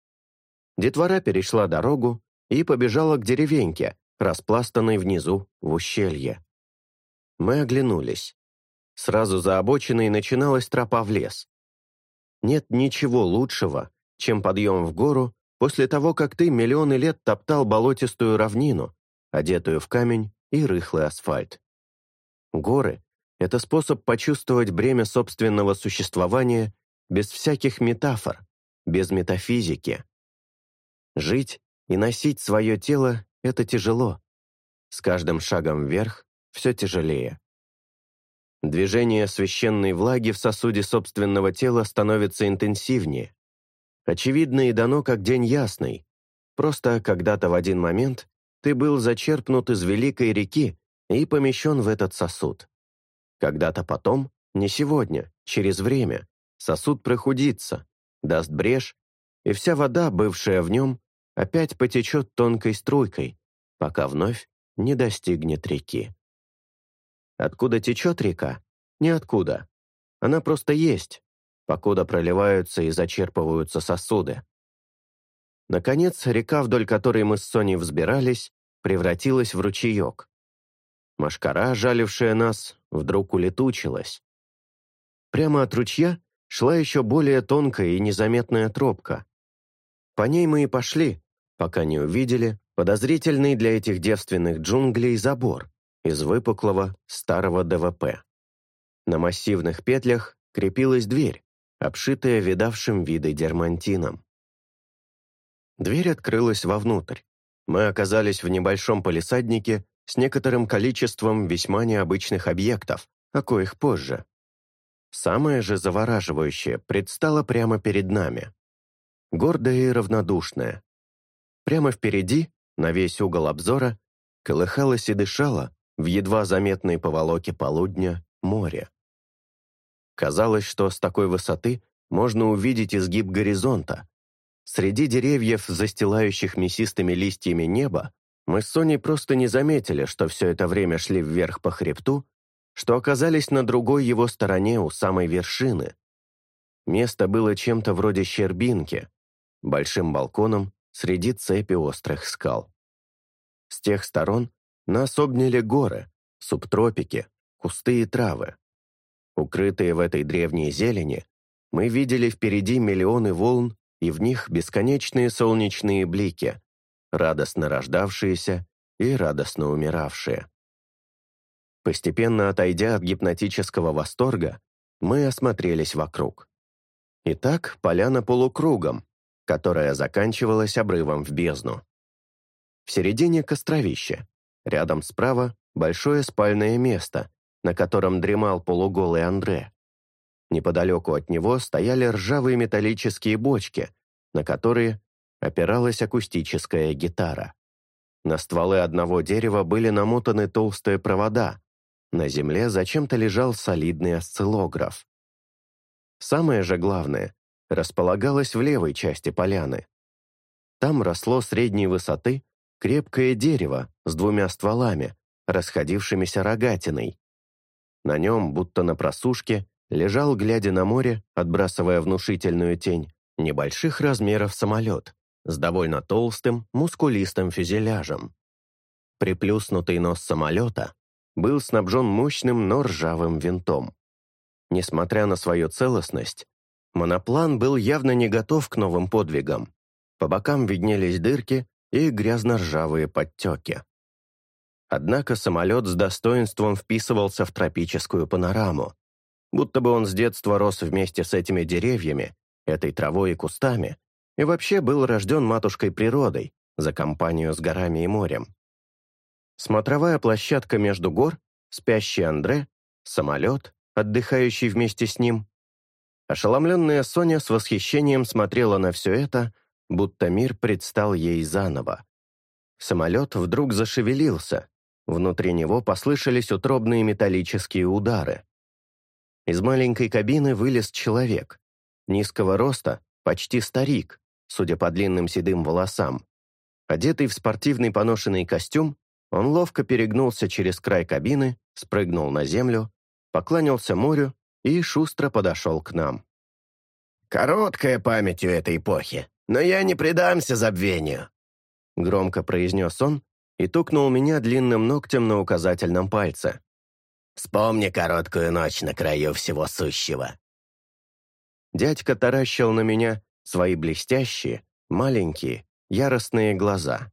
Детвора перешла дорогу и побежала к деревеньке, распластанной внизу в ущелье. Мы оглянулись. Сразу за обочиной начиналась тропа в лес. Нет ничего лучшего, чем подъем в гору после того, как ты миллионы лет топтал болотистую равнину, одетую в камень и рыхлый асфальт. Горы это способ почувствовать бремя собственного существования без всяких метафор, без метафизики. Жить и носить свое тело — это тяжело. С каждым шагом вверх все тяжелее. Движение священной влаги в сосуде собственного тела становится интенсивнее. Очевидно и дано как день ясный. Просто когда-то в один момент ты был зачерпнут из великой реки и помещен в этот сосуд. Когда-то потом, не сегодня, через время, сосуд прохудится, даст брешь, и вся вода, бывшая в нем, опять потечет тонкой струйкой, пока вновь не достигнет реки. Откуда течет река? Ниоткуда. Она просто есть, покуда проливаются и зачерпываются сосуды. Наконец, река, вдоль которой мы с Соней взбирались, превратилась в ручеек. Машкара, жалившая нас, вдруг улетучилась. Прямо от ручья шла еще более тонкая и незаметная тропка. По ней мы и пошли, пока не увидели подозрительный для этих девственных джунглей забор из выпуклого старого ДВП. На массивных петлях крепилась дверь, обшитая видавшим виды дермантином. Дверь открылась вовнутрь. Мы оказались в небольшом полисаднике с некоторым количеством весьма необычных объектов, о коих позже. Самое же завораживающее предстало прямо перед нами. Гордое и равнодушное. Прямо впереди, на весь угол обзора, колыхалось и дышало в едва заметной поволоке полудня море. Казалось, что с такой высоты можно увидеть изгиб горизонта. Среди деревьев, застилающих мясистыми листьями небо, мы с Соней просто не заметили, что все это время шли вверх по хребту, что оказались на другой его стороне у самой вершины. Место было чем-то вроде щербинки, большим балконом среди цепи острых скал. С тех сторон нас обняли горы, субтропики, кусты и травы. Укрытые в этой древней зелени, мы видели впереди миллионы волн и в них бесконечные солнечные блики, радостно рождавшиеся и радостно умиравшие. Постепенно отойдя от гипнотического восторга, мы осмотрелись вокруг. Итак, поляна полукругом, которая заканчивалась обрывом в бездну. В середине костровище, рядом справа большое спальное место, на котором дремал полуголый Андре. Неподалеку от него стояли ржавые металлические бочки, на которые опиралась акустическая гитара. На стволы одного дерева были намотаны толстые провода. На земле зачем-то лежал солидный осциллограф. Самое же главное располагалось в левой части поляны. Там росло средней высоты крепкое дерево с двумя стволами, расходившимися рогатиной. На нем, будто на просушке, лежал, глядя на море, отбрасывая внушительную тень, небольших размеров самолет с довольно толстым, мускулистым фюзеляжем. Приплюснутый нос самолета был снабжен мощным, но ржавым винтом. Несмотря на свою целостность, моноплан был явно не готов к новым подвигам. По бокам виднелись дырки и грязно-ржавые подтеки. Однако самолет с достоинством вписывался в тропическую панораму, будто бы он с детства рос вместе с этими деревьями, этой травой и кустами, и вообще был рожден матушкой природой за компанию с горами и морем. Смотровая площадка между гор, спящий Андре, самолет, отдыхающий вместе с ним. Ошеломленная Соня с восхищением смотрела на все это, будто мир предстал ей заново. Самолет вдруг зашевелился, внутри него послышались утробные металлические удары. Из маленькой кабины вылез человек, низкого роста, почти старик, судя по длинным седым волосам. Одетый в спортивный поношенный костюм, он ловко перегнулся через край кабины, спрыгнул на землю, поклонился морю и шустро подошел к нам. «Короткая память у этой эпохи, но я не предамся забвению», громко произнес он и тукнул меня длинным ногтем на указательном пальце. «Вспомни короткую ночь на краю всего сущего». Дядька таращил на меня свои блестящие, маленькие, яростные глаза.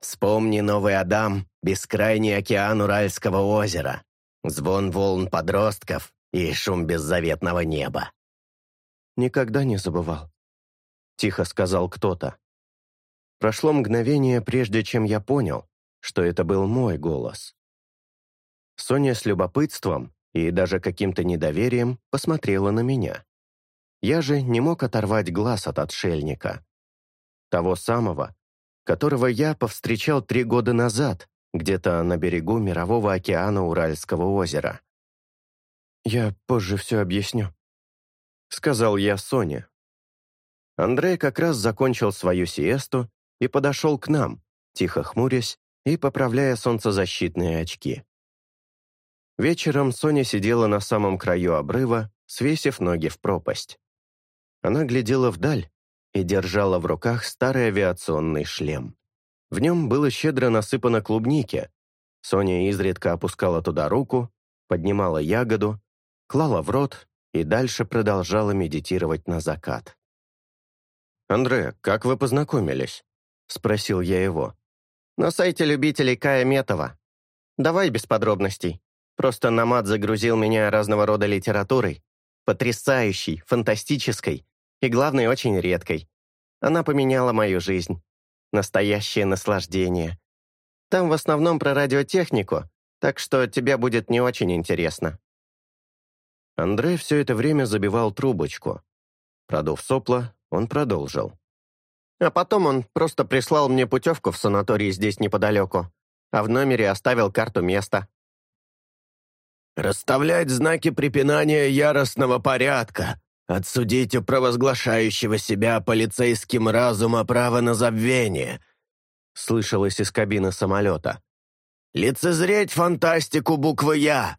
«Вспомни, Новый Адам, бескрайний океан Уральского озера, звон волн подростков и шум беззаветного неба». «Никогда не забывал», — тихо сказал кто-то. Прошло мгновение, прежде чем я понял, что это был мой голос. Соня с любопытством и даже каким-то недоверием посмотрела на меня. Я же не мог оторвать глаз от отшельника. Того самого, которого я повстречал три года назад, где-то на берегу Мирового океана Уральского озера. «Я позже все объясню», — сказал я Соне. Андрей как раз закончил свою сиесту и подошел к нам, тихо хмурясь и поправляя солнцезащитные очки. Вечером Соня сидела на самом краю обрыва, свесив ноги в пропасть. Она глядела вдаль и держала в руках старый авиационный шлем. В нем было щедро насыпано клубники. Соня изредка опускала туда руку, поднимала ягоду, клала в рот и дальше продолжала медитировать на закат. «Андре, как вы познакомились?» — спросил я его. «На сайте любителей Кая Метова. Давай без подробностей. Просто Намат загрузил меня разного рода литературой. Потрясающей, фантастической и, главное, очень редкой. Она поменяла мою жизнь. Настоящее наслаждение. Там в основном про радиотехнику, так что тебе будет не очень интересно». Андрей все это время забивал трубочку. Продув сопла, он продолжил. А потом он просто прислал мне путевку в санаторий здесь неподалеку, а в номере оставил карту места. «Расставлять знаки препинания яростного порядка», отсудить у провозглашающего себя полицейским разума право на забвение», слышалось из кабины самолета. «Лицезреть фантастику буквы «Я».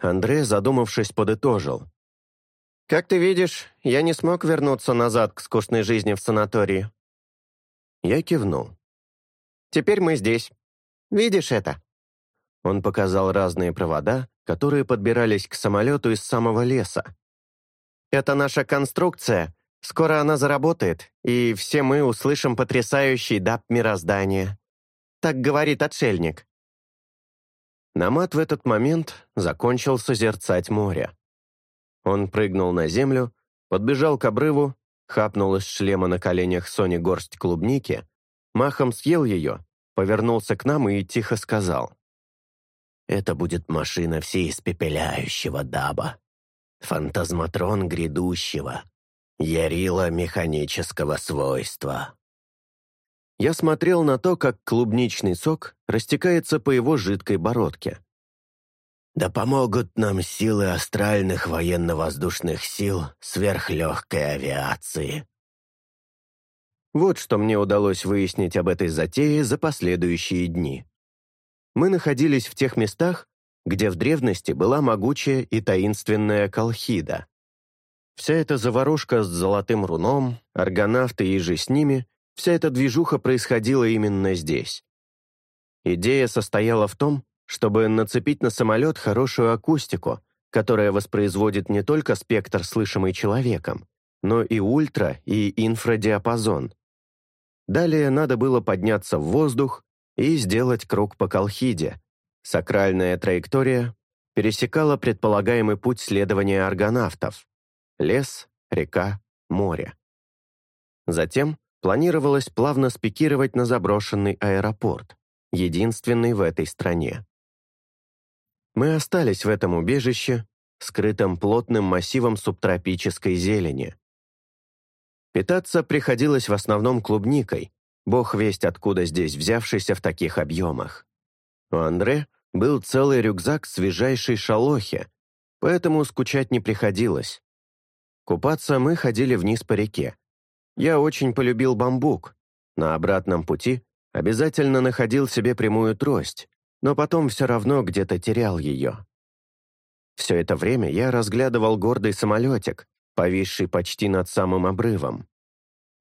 Андрей, задумавшись, подытожил. «Как ты видишь, я не смог вернуться назад к скучной жизни в санатории». Я кивнул. «Теперь мы здесь. Видишь это?» Он показал разные провода, которые подбирались к самолету из самого леса. «Это наша конструкция. Скоро она заработает, и все мы услышим потрясающий даб мироздания. Так говорит отшельник». Намат в этот момент закончил созерцать море. Он прыгнул на землю, подбежал к обрыву, хапнул из шлема на коленях Сони горсть клубники, махом съел ее, повернулся к нам и тихо сказал. «Это будет машина всеиспепеляющего даба, фантазматрон грядущего, ярила механического свойства». Я смотрел на то, как клубничный сок растекается по его жидкой бородке. «Да помогут нам силы астральных военно-воздушных сил сверхлегкой авиации». Вот что мне удалось выяснить об этой затее за последующие дни. Мы находились в тех местах, где в древности была могучая и таинственная Колхида. Вся эта заварушка с золотым руном, аргонавты и же с ними Вся эта движуха происходила именно здесь. Идея состояла в том, чтобы нацепить на самолет хорошую акустику, которая воспроизводит не только спектр, слышимый человеком, но и ультра- и инфрадиапазон. Далее надо было подняться в воздух и сделать круг по Колхиде. Сакральная траектория пересекала предполагаемый путь следования аргонавтов — лес, река, море. Затем планировалось плавно спикировать на заброшенный аэропорт, единственный в этой стране. Мы остались в этом убежище, скрытом плотным массивом субтропической зелени. Питаться приходилось в основном клубникой, бог весть откуда здесь взявшийся в таких объемах. У Андре был целый рюкзак свежайшей шалохи, поэтому скучать не приходилось. Купаться мы ходили вниз по реке, я очень полюбил бамбук. На обратном пути обязательно находил себе прямую трость, но потом все равно где-то терял ее. Все это время я разглядывал гордый самолетик, повисший почти над самым обрывом.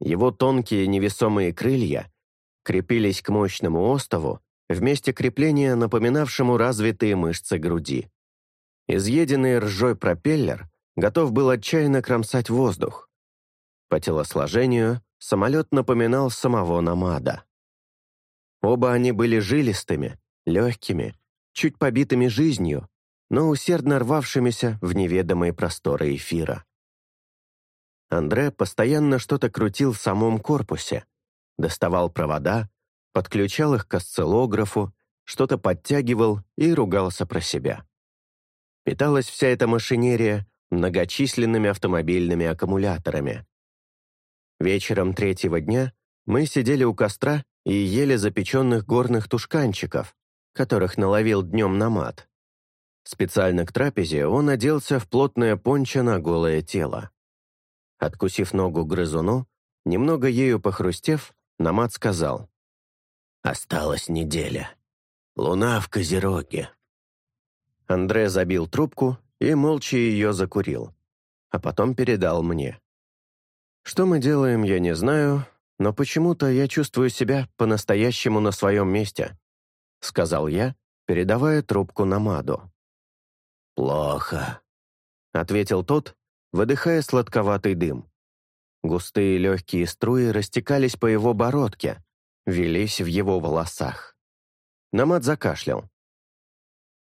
Его тонкие невесомые крылья крепились к мощному остову, вместе крепления напоминавшему развитые мышцы груди. Изъеденный ржой пропеллер готов был отчаянно кромсать воздух. По телосложению самолет напоминал самого Намада. Оба они были жилистыми, легкими, чуть побитыми жизнью, но усердно рвавшимися в неведомые просторы эфира. Андре постоянно что-то крутил в самом корпусе, доставал провода, подключал их к осциллографу, что-то подтягивал и ругался про себя. Питалась вся эта машинерия многочисленными автомобильными аккумуляторами. Вечером третьего дня мы сидели у костра и ели запеченных горных тушканчиков, которых наловил днем на мат. Специально к трапезе он оделся в плотное пончо на голое тело. Откусив ногу грызуну, немного ею похрустев, Намат сказал. «Осталась неделя. Луна в Козероге». Андре забил трубку и молча ее закурил, а потом передал мне. Что мы делаем, я не знаю, но почему-то я чувствую себя по-настоящему на своем месте», — сказал я, передавая трубку Намаду. «Плохо», — ответил тот, выдыхая сладковатый дым. Густые легкие струи растекались по его бородке, велись в его волосах. Намад закашлял.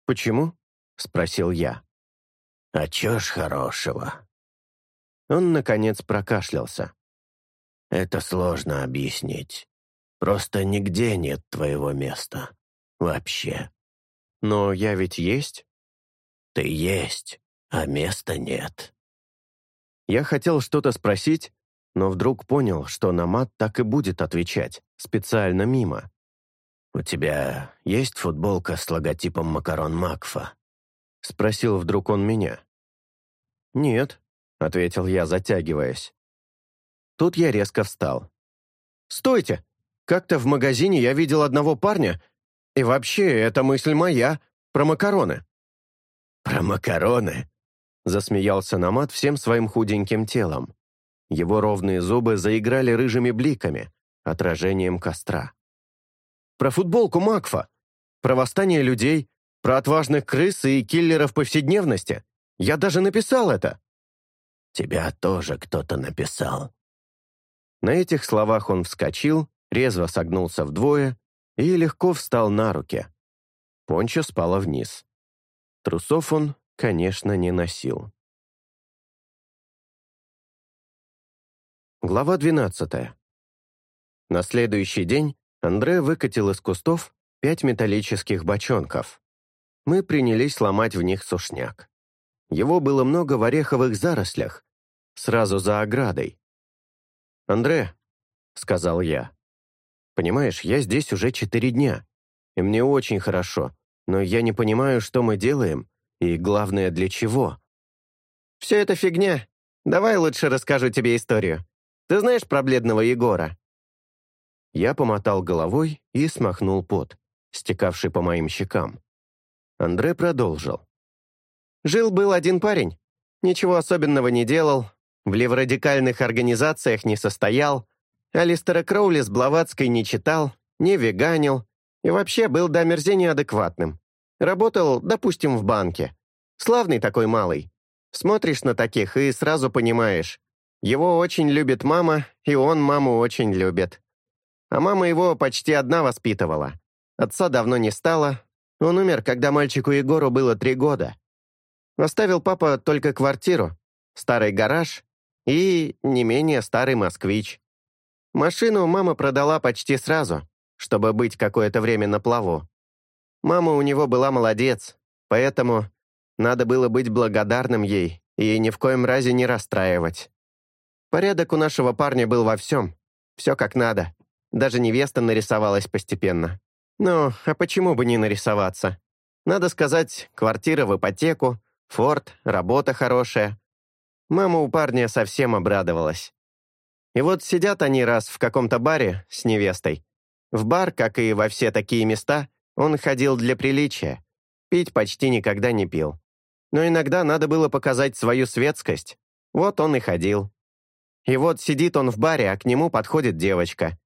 «Почему?» — спросил я. «А чё ж хорошего?» Он, наконец, прокашлялся. «Это сложно объяснить. Просто нигде нет твоего места. Вообще. Но я ведь есть?» «Ты есть, а места нет». Я хотел что-то спросить, но вдруг понял, что Намат так и будет отвечать, специально мимо. «У тебя есть футболка с логотипом Макарон Макфа?» — спросил вдруг он меня. «Нет», ответил я, затягиваясь. Тут я резко встал. «Стойте! Как-то в магазине я видел одного парня, и вообще, эта мысль моя, про макароны». «Про макароны?» Засмеялся Намат всем своим худеньким телом. Его ровные зубы заиграли рыжими бликами, отражением костра. «Про футболку Макфа! Про восстание людей, про отважных крыс и киллеров повседневности! Я даже написал это!» «Тебя тоже кто-то написал». На этих словах он вскочил, резво согнулся вдвое и легко встал на руки. Пончо спала вниз. Трусов он, конечно, не носил. Глава 12. На следующий день Андре выкатил из кустов пять металлических бочонков. Мы принялись ломать в них сушняк. Его было много в ореховых зарослях, сразу за оградой. «Андре», — сказал я, — «понимаешь, я здесь уже четыре дня, и мне очень хорошо, но я не понимаю, что мы делаем, и главное, для чего». «Все это фигня. Давай лучше расскажу тебе историю. Ты знаешь про бледного Егора?» Я помотал головой и смахнул пот, стекавший по моим щекам. Андре продолжил. «Жил-был один парень. Ничего особенного не делал, в леворадикальных организациях не состоял, Алистера Кроули с Блаватской не читал, не веганил и вообще был до мерзения адекватным. Работал, допустим, в банке. Славный такой малый. Смотришь на таких и сразу понимаешь. Его очень любит мама, и он маму очень любит. А мама его почти одна воспитывала. Отца давно не стало. Он умер, когда мальчику Егору было три года. Оставил папа только квартиру, старый гараж и не менее старый москвич. Машину мама продала почти сразу, чтобы быть какое-то время на плаву. Мама у него была молодец, поэтому надо было быть благодарным ей и ни в коем разе не расстраивать. Порядок у нашего парня был во всем, все как надо. Даже невеста нарисовалась постепенно. Ну, а почему бы не нарисоваться? Надо сказать, квартира в ипотеку, форт, работа хорошая. Мама у парня совсем обрадовалась. И вот сидят они раз в каком-то баре с невестой. В бар, как и во все такие места, он ходил для приличия. Пить почти никогда не пил. Но иногда надо было показать свою светскость. Вот он и ходил. И вот сидит он в баре, а к нему подходит девочка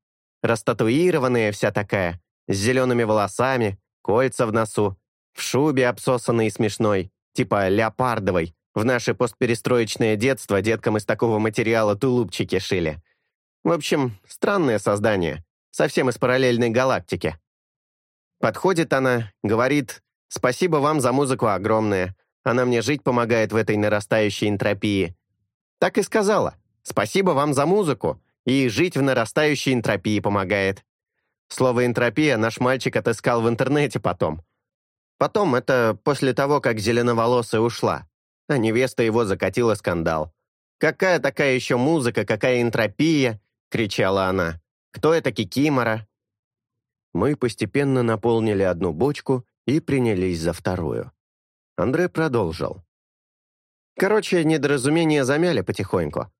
растатуированная вся такая, с зелеными волосами, кольца в носу, в шубе обсосанной и смешной, типа леопардовой. В наше постперестроечное детство деткам из такого материала тулупчики шили. В общем, странное создание, совсем из параллельной галактики. Подходит она, говорит, «Спасибо вам за музыку огромное. Она мне жить помогает в этой нарастающей энтропии». Так и сказала, «Спасибо вам за музыку и жить в нарастающей энтропии помогает. Слово «энтропия» наш мальчик отыскал в интернете потом. Потом, это после того, как зеленоволосая ушла, а невеста его закатила скандал. «Какая такая еще музыка, какая энтропия?» — кричала она. «Кто это Кикимора?» Мы постепенно наполнили одну бочку и принялись за вторую. Андре продолжил. Короче, недоразумение замяли потихоньку.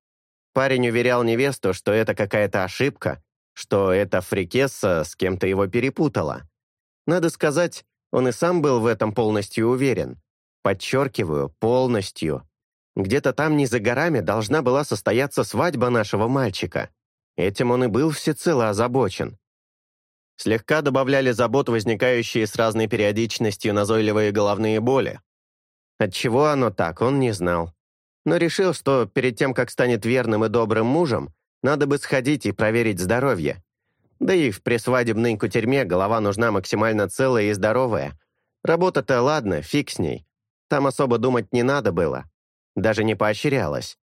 Парень уверял невесту, что это какая-то ошибка, что эта фрикесса с кем-то его перепутала. Надо сказать, он и сам был в этом полностью уверен. Подчеркиваю, полностью. Где-то там не за горами должна была состояться свадьба нашего мальчика. Этим он и был всецело озабочен. Слегка добавляли забот, возникающие с разной периодичностью назойливые головные боли. Отчего оно так, он не знал но решил, что перед тем, как станет верным и добрым мужем, надо бы сходить и проверить здоровье. Да и в пресвадебной кутерьме голова нужна максимально целая и здоровая. Работа-то ладно, фиг с ней. Там особо думать не надо было. Даже не поощрялось.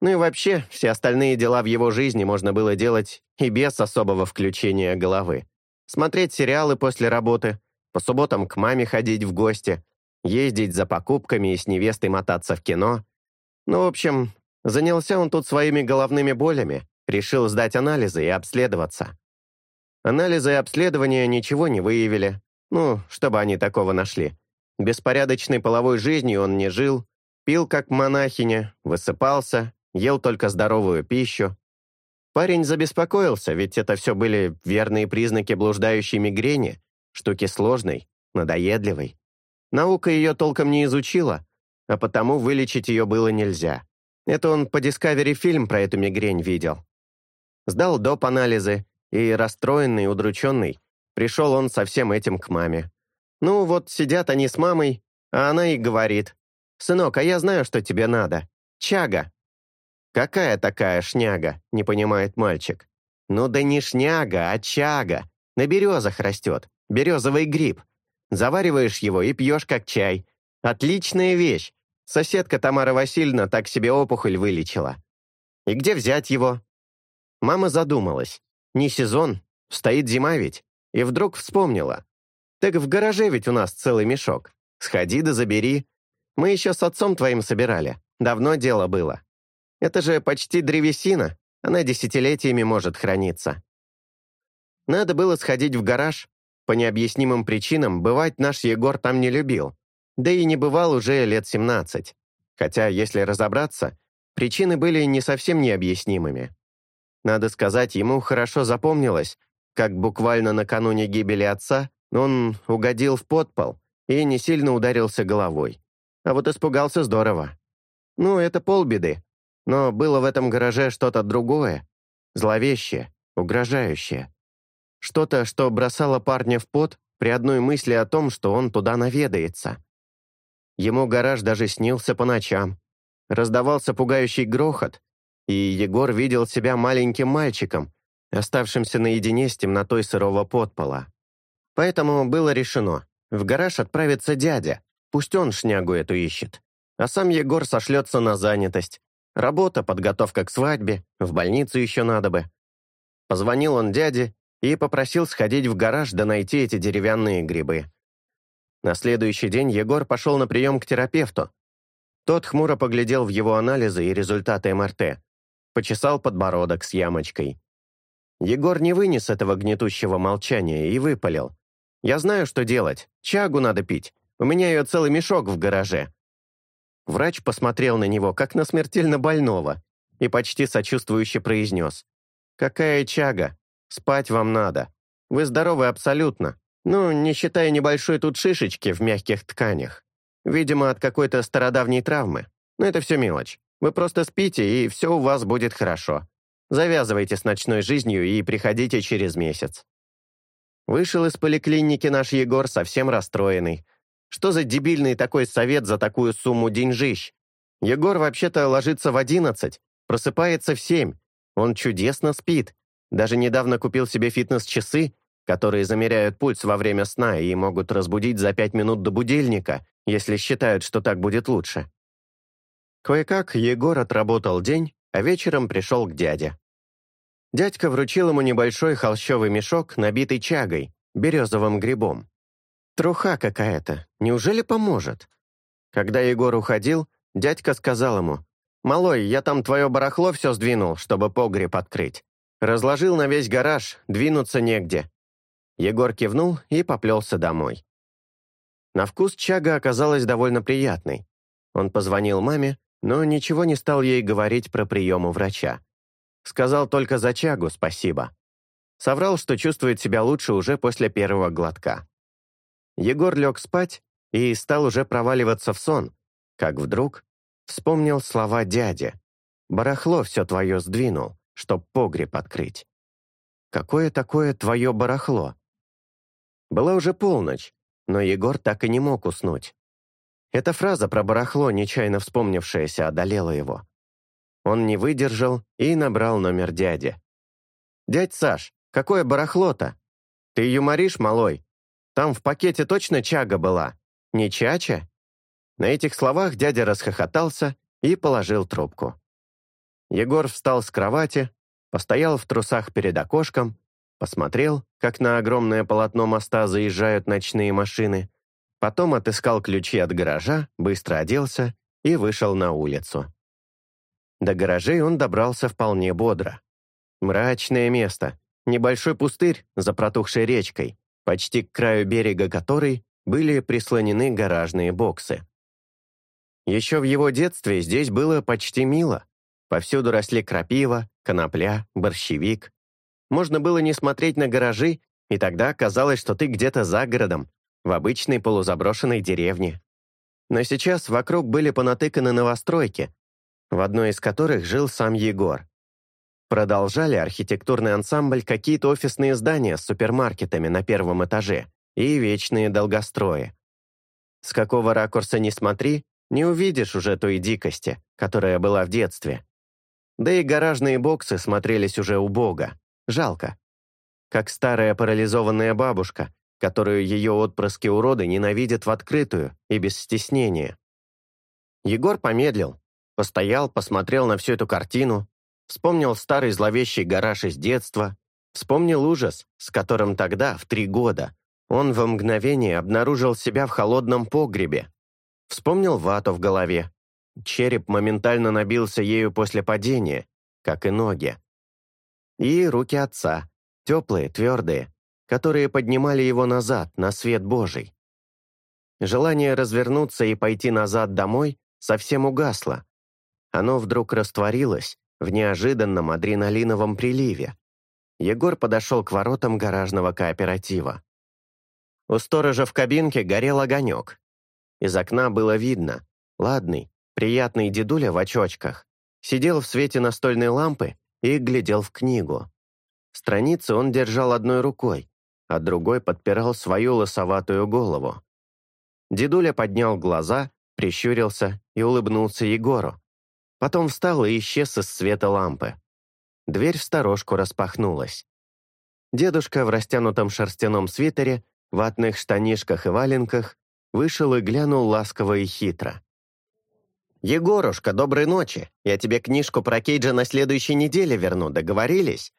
Ну и вообще, все остальные дела в его жизни можно было делать и без особого включения головы. Смотреть сериалы после работы, по субботам к маме ходить в гости, ездить за покупками и с невестой мотаться в кино, ну, в общем, занялся он тут своими головными болями, решил сдать анализы и обследоваться. Анализы и обследования ничего не выявили. Ну, чтобы они такого нашли. Беспорядочной половой жизнью он не жил, Пил как монахиня, высыпался, ел только здоровую пищу. Парень забеспокоился, ведь это все были верные признаки блуждающей мигрени, штуки сложной, надоедливой. Наука ее толком не изучила, а потому вылечить ее было нельзя. Это он по Discovery фильм про эту мигрень видел. Сдал доп. анализы, и расстроенный, удрученный, пришел он со всем этим к маме. Ну вот сидят они с мамой, а она и говорит, «Сынок, а я знаю, что тебе надо. Чага». «Какая такая шняга?» — не понимает мальчик. «Ну да не шняга, а чага. На березах растет. Березовый гриб. Завариваешь его и пьешь как чай. Отличная вещь. Соседка Тамара Васильевна так себе опухоль вылечила. И где взять его?» Мама задумалась. Не сезон, стоит зима ведь. И вдруг вспомнила. «Так в гараже ведь у нас целый мешок. Сходи да забери. Мы еще с отцом твоим собирали. Давно дело было. Это же почти древесина. Она десятилетиями может храниться. Надо было сходить в гараж. По необъяснимым причинам бывать наш Егор там не любил. Да и не бывал уже лет 17. Хотя, если разобраться, причины были не совсем необъяснимыми. Надо сказать, ему хорошо запомнилось, как буквально накануне гибели отца он угодил в подпол и не сильно ударился головой. А вот испугался здорово. Ну, это полбеды. Но было в этом гараже что-то другое. Зловещее, угрожающее. Что-то, что бросало парня в пот при одной мысли о том, что он туда наведается. Ему гараж даже снился по ночам. Раздавался пугающий грохот, и Егор видел себя маленьким мальчиком, оставшимся наедине с темнотой сырого подпола. Поэтому было решено, в гараж отправится дядя, Пусть он шнягу эту ищет. А сам Егор сошлется на занятость. Работа, подготовка к свадьбе, в больницу еще надо бы. Позвонил он дяде и попросил сходить в гараж да найти эти деревянные грибы. На следующий день Егор пошел на прием к терапевту. Тот хмуро поглядел в его анализы и результаты МРТ. Почесал подбородок с ямочкой. Егор не вынес этого гнетущего молчания и выпалил. «Я знаю, что делать. Чагу надо пить. У меня ее целый мешок в гараже». Врач посмотрел на него, как на смертельно больного, и почти сочувствующе произнес. «Какая чага? Спать вам надо. Вы здоровы абсолютно. Ну, не считая небольшой тут шишечки в мягких тканях. Видимо, от какой-то стародавней травмы. Но это все мелочь. Вы просто спите, и все у вас будет хорошо. Завязывайте с ночной жизнью и приходите через месяц». Вышел из поликлиники наш Егор совсем расстроенный, что за дебильный такой совет за такую сумму деньжищ? Егор вообще-то ложится в одиннадцать, просыпается в семь. Он чудесно спит. Даже недавно купил себе фитнес-часы, которые замеряют пульс во время сна и могут разбудить за пять минут до будильника, если считают, что так будет лучше. Кое-как Егор отработал день, а вечером пришел к дяде. Дядька вручил ему небольшой холщовый мешок, набитый чагой, березовым грибом. Труха какая-то. Неужели поможет? Когда Егор уходил, дядька сказал ему, «Малой, я там твое барахло все сдвинул, чтобы погреб открыть. Разложил на весь гараж, двинуться негде». Егор кивнул и поплелся домой. На вкус чага оказалась довольно приятной. Он позвонил маме, но ничего не стал ей говорить про прием у врача. Сказал только за чагу спасибо. Соврал, что чувствует себя лучше уже после первого глотка. Егор лег спать и стал уже проваливаться в сон, как вдруг вспомнил слова дяди. «Барахло все твое сдвинул, чтоб погреб открыть». «Какое такое твое барахло?» Была уже полночь, но Егор так и не мог уснуть. Эта фраза про барахло, нечаянно вспомнившаяся, одолела его. Он не выдержал и набрал номер дяди. «Дядь Саш, какое барахло-то? Ты юморишь, малой?» Там в пакете точно чага была. Не чача?» На этих словах дядя расхохотался и положил трубку. Егор встал с кровати, постоял в трусах перед окошком, посмотрел, как на огромное полотно моста заезжают ночные машины, потом отыскал ключи от гаража, быстро оделся и вышел на улицу. До гаражей он добрался вполне бодро. Мрачное место, небольшой пустырь за протухшей речкой, почти к краю берега которой были прислонены гаражные боксы. Еще в его детстве здесь было почти мило. Повсюду росли крапива, конопля, борщевик. Можно было не смотреть на гаражи, и тогда казалось, что ты где-то за городом, в обычной полузаброшенной деревне. Но сейчас вокруг были понатыканы новостройки, в одной из которых жил сам Егор. Продолжали архитектурный ансамбль какие-то офисные здания с супермаркетами на первом этаже и вечные долгострои. С какого ракурса ни смотри, не увидишь уже той дикости, которая была в детстве. Да и гаражные боксы смотрелись уже убого, жалко. Как старая парализованная бабушка, которую ее отпрыски-уроды ненавидят в открытую и без стеснения. Егор помедлил, постоял, посмотрел на всю эту картину, Вспомнил старый зловещий гараж из детства, вспомнил ужас, с которым тогда, в три года, он во мгновение обнаружил себя в холодном погребе. Вспомнил вату в голове. Череп моментально набился ею после падения, как и ноги. И руки отца, теплые, твердые, которые поднимали его назад, на свет Божий. Желание развернуться и пойти назад домой совсем угасло. Оно вдруг растворилось, в неожиданном адреналиновом приливе. Егор подошел к воротам гаражного кооператива. У сторожа в кабинке горел огонек. Из окна было видно. Ладный, приятный дедуля в очочках сидел в свете настольной лампы и глядел в книгу. Страницы он держал одной рукой, а другой подпирал свою лосоватую голову. Дедуля поднял глаза, прищурился и улыбнулся Егору, Потом встал и исчез из света лампы. Дверь в сторожку распахнулась. Дедушка в растянутом шерстяном свитере, ватных штанишках и валенках вышел и глянул ласково и хитро. «Егорушка, доброй ночи. Я тебе книжку про Кейджа на следующей неделе верну, договорились?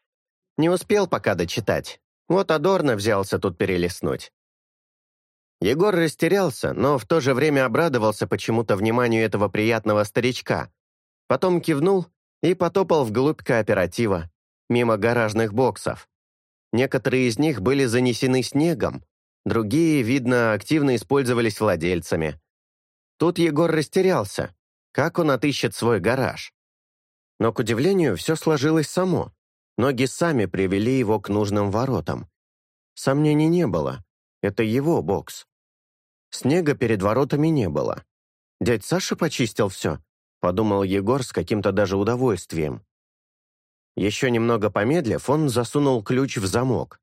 Не успел пока дочитать. Вот Адорно взялся тут перелистнуть». Егор растерялся, но в то же время обрадовался почему-то вниманию этого приятного старичка, Потом кивнул и потопал вглубь кооператива, мимо гаражных боксов. Некоторые из них были занесены снегом, другие, видно, активно использовались владельцами. Тут Егор растерялся. Как он отыщет свой гараж? Но, к удивлению, все сложилось само. Ноги сами привели его к нужным воротам. Сомнений не было. Это его бокс. Снега перед воротами не было. Дядь Саша почистил все, подумал Егор с каким-то даже удовольствием. Еще немного помедлив, он засунул ключ в замок,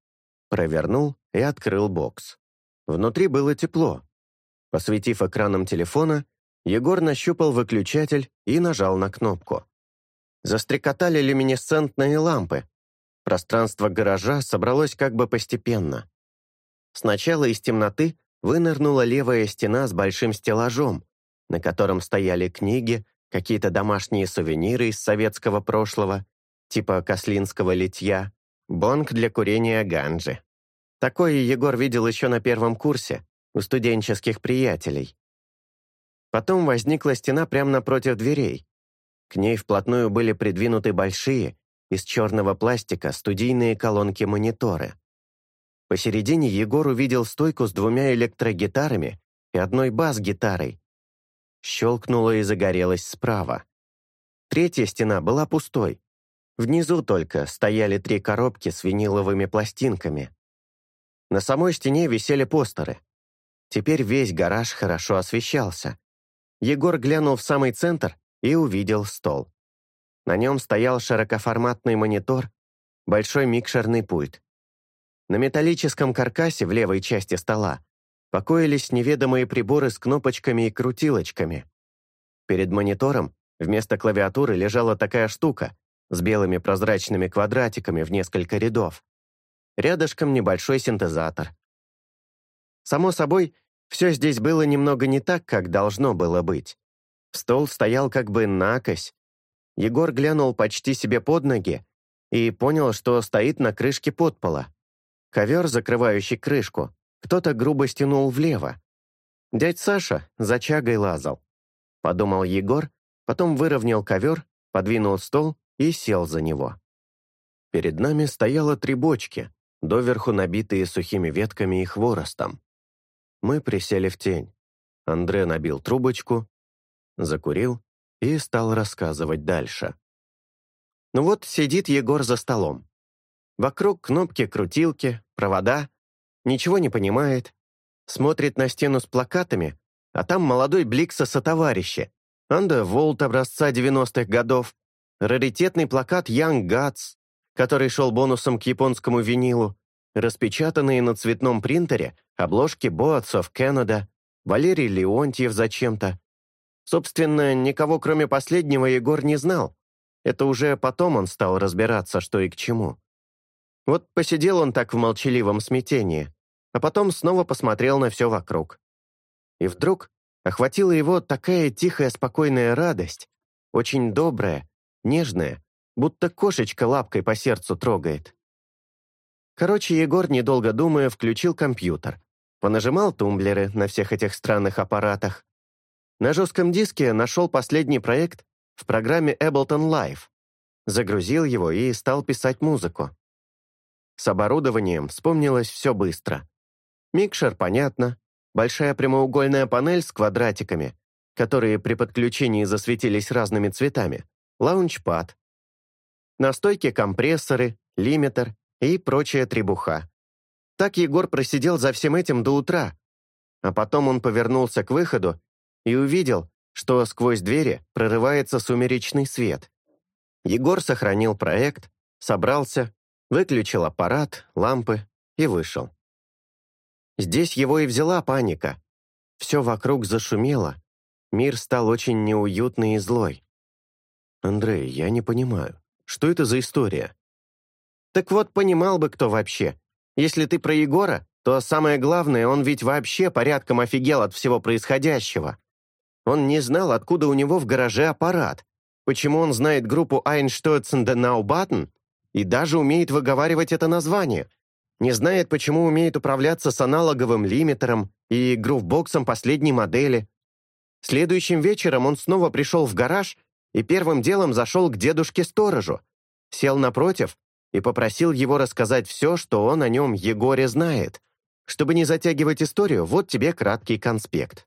провернул и открыл бокс. Внутри было тепло. Посветив экраном телефона, Егор нащупал выключатель и нажал на кнопку. Застрекотали люминесцентные лампы. Пространство гаража собралось как бы постепенно. Сначала из темноты вынырнула левая стена с большим стеллажом, на котором стояли книги, какие-то домашние сувениры из советского прошлого, типа кослинского литья, бонг для курения ганджи. Такое Егор видел еще на первом курсе, у студенческих приятелей. Потом возникла стена прямо напротив дверей. К ней вплотную были придвинуты большие, из черного пластика, студийные колонки-мониторы. Посередине Егор увидел стойку с двумя электрогитарами и одной бас-гитарой, щелкнула и загорелась справа. Третья стена была пустой. Внизу только стояли три коробки с виниловыми пластинками. На самой стене висели постеры. Теперь весь гараж хорошо освещался. Егор глянул в самый центр и увидел стол. На нем стоял широкоформатный монитор, большой микшерный пульт. На металлическом каркасе в левой части стола покоились неведомые приборы с кнопочками и крутилочками. Перед монитором вместо клавиатуры лежала такая штука с белыми прозрачными квадратиками в несколько рядов. Рядышком небольшой синтезатор. Само собой, все здесь было немного не так, как должно было быть. Стол стоял как бы накось. Егор глянул почти себе под ноги и понял, что стоит на крышке подпола. Ковер, закрывающий крышку, кто-то грубо стянул влево. Дядь Саша за чагой лазал. Подумал Егор, потом выровнял ковер, подвинул стол и сел за него. Перед нами стояло три бочки, доверху набитые сухими ветками и хворостом. Мы присели в тень. Андре набил трубочку. закурил и стал рассказывать дальше. Ну вот сидит Егор за столом. Вокруг кнопки-крутилки, провода, ничего не понимает. Смотрит на стену с плакатами, а там молодой Бликса сотоварищи. Анда Волт образца 90-х годов, раритетный плакат Young Guts, который шел бонусом к японскому винилу, распечатанные на цветном принтере обложки Boats of Canada, Валерий Леонтьев зачем-то. Собственно, никого кроме последнего Егор не знал. Это уже потом он стал разбираться, что и к чему. Вот посидел он так в молчаливом смятении, а потом снова посмотрел на все вокруг. И вдруг охватила его такая тихая спокойная радость, очень добрая, нежная, будто кошечка лапкой по сердцу трогает. Короче, Егор, недолго думая, включил компьютер, понажимал тумблеры на всех этих странных аппаратах. На жестком диске нашел последний проект в программе Ableton Live, загрузил его и стал писать музыку. С оборудованием вспомнилось все быстро. Микшер, понятно, большая прямоугольная панель с квадратиками, которые при подключении засветились разными цветами, лаунчпад. На стойке компрессоры, лимитер и прочая требуха. Так Егор просидел за всем этим до утра, а потом он повернулся к выходу и увидел, что сквозь двери прорывается сумеречный свет. Егор сохранил проект, собрался, выключил аппарат, лампы и вышел. Здесь его и взяла паника. Все вокруг зашумело. Мир стал очень неуютный и злой. «Андрей, я не понимаю, что это за история?» Так вот, понимал бы кто вообще. Если ты про Егора, то самое главное, он ведь вообще порядком офигел от всего происходящего. Он не знал, откуда у него в гараже аппарат, почему он знает группу Einstürzen der Naubaten и даже умеет выговаривать это название. Не знает, почему умеет управляться с аналоговым лимитером и грувбоксом последней модели. Следующим вечером он снова пришел в гараж и первым делом зашел к дедушке-сторожу, сел напротив и попросил его рассказать все, что он о нем, Егоре, знает. Чтобы не затягивать историю, вот тебе краткий конспект.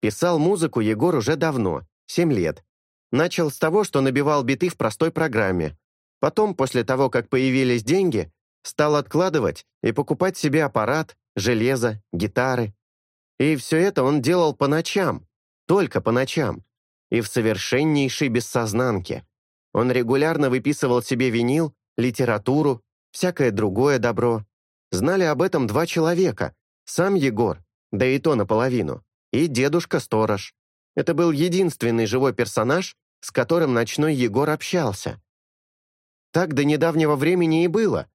Писал музыку Егор уже давно, 7 лет. Начал с того, что набивал биты в простой программе. Потом, после того, как появились деньги, стал откладывать и покупать себе аппарат, железо, гитары. И все это он делал по ночам, только по ночам, и в совершеннейшей бессознанке. Он регулярно выписывал себе винил литературу, всякое другое добро. Знали об этом два человека, сам Егор, да и то наполовину, и дедушка-сторож. Это был единственный живой персонаж, с которым ночной Егор общался. Так до недавнего времени и было.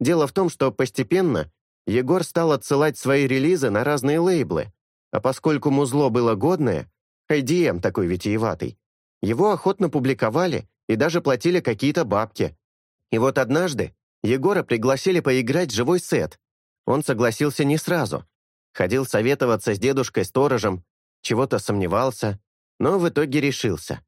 Дело в том, что постепенно Егор стал отсылать свои релизы на разные лейблы, а поскольку музло было годное, IDM такой витиеватый, его охотно публиковали и даже платили какие-то бабки, и вот однажды Егора пригласили поиграть живой сет. Он согласился не сразу. Ходил советоваться с дедушкой-сторожем, чего-то сомневался, но в итоге решился.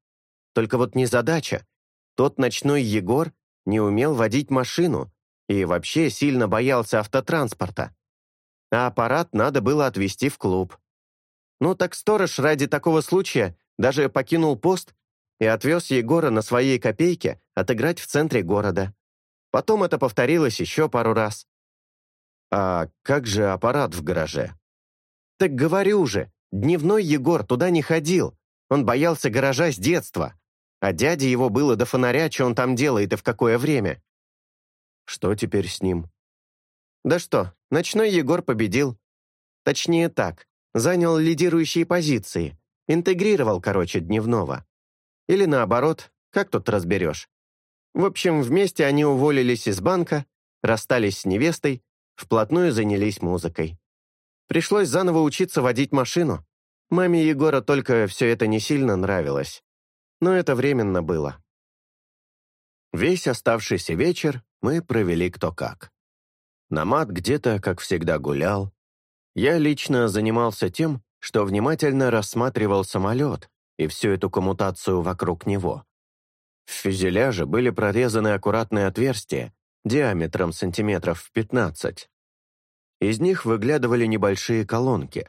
Только вот не задача. Тот ночной Егор не умел водить машину и вообще сильно боялся автотранспорта. А аппарат надо было отвезти в клуб. Ну так сторож ради такого случая даже покинул пост и отвез Егора на своей копейке отыграть в центре города. Потом это повторилось еще пару раз. «А как же аппарат в гараже?» «Так говорю же, дневной Егор туда не ходил. Он боялся гаража с детства. А дяде его было до фонаря, что он там делает и в какое время». «Что теперь с ним?» «Да что, ночной Егор победил. Точнее так, занял лидирующие позиции. Интегрировал, короче, дневного. Или наоборот, как тут разберешь? В общем, вместе они уволились из банка, расстались с невестой, вплотную занялись музыкой. Пришлось заново учиться водить машину. Маме Егора только все это не сильно нравилось. Но это временно было. Весь оставшийся вечер мы провели кто как. Намат где-то, как всегда, гулял. Я лично занимался тем, что внимательно рассматривал самолет, и всю эту коммутацию вокруг него. В фюзеляже были прорезаны аккуратные отверстия диаметром сантиметров в 15. Из них выглядывали небольшие колонки.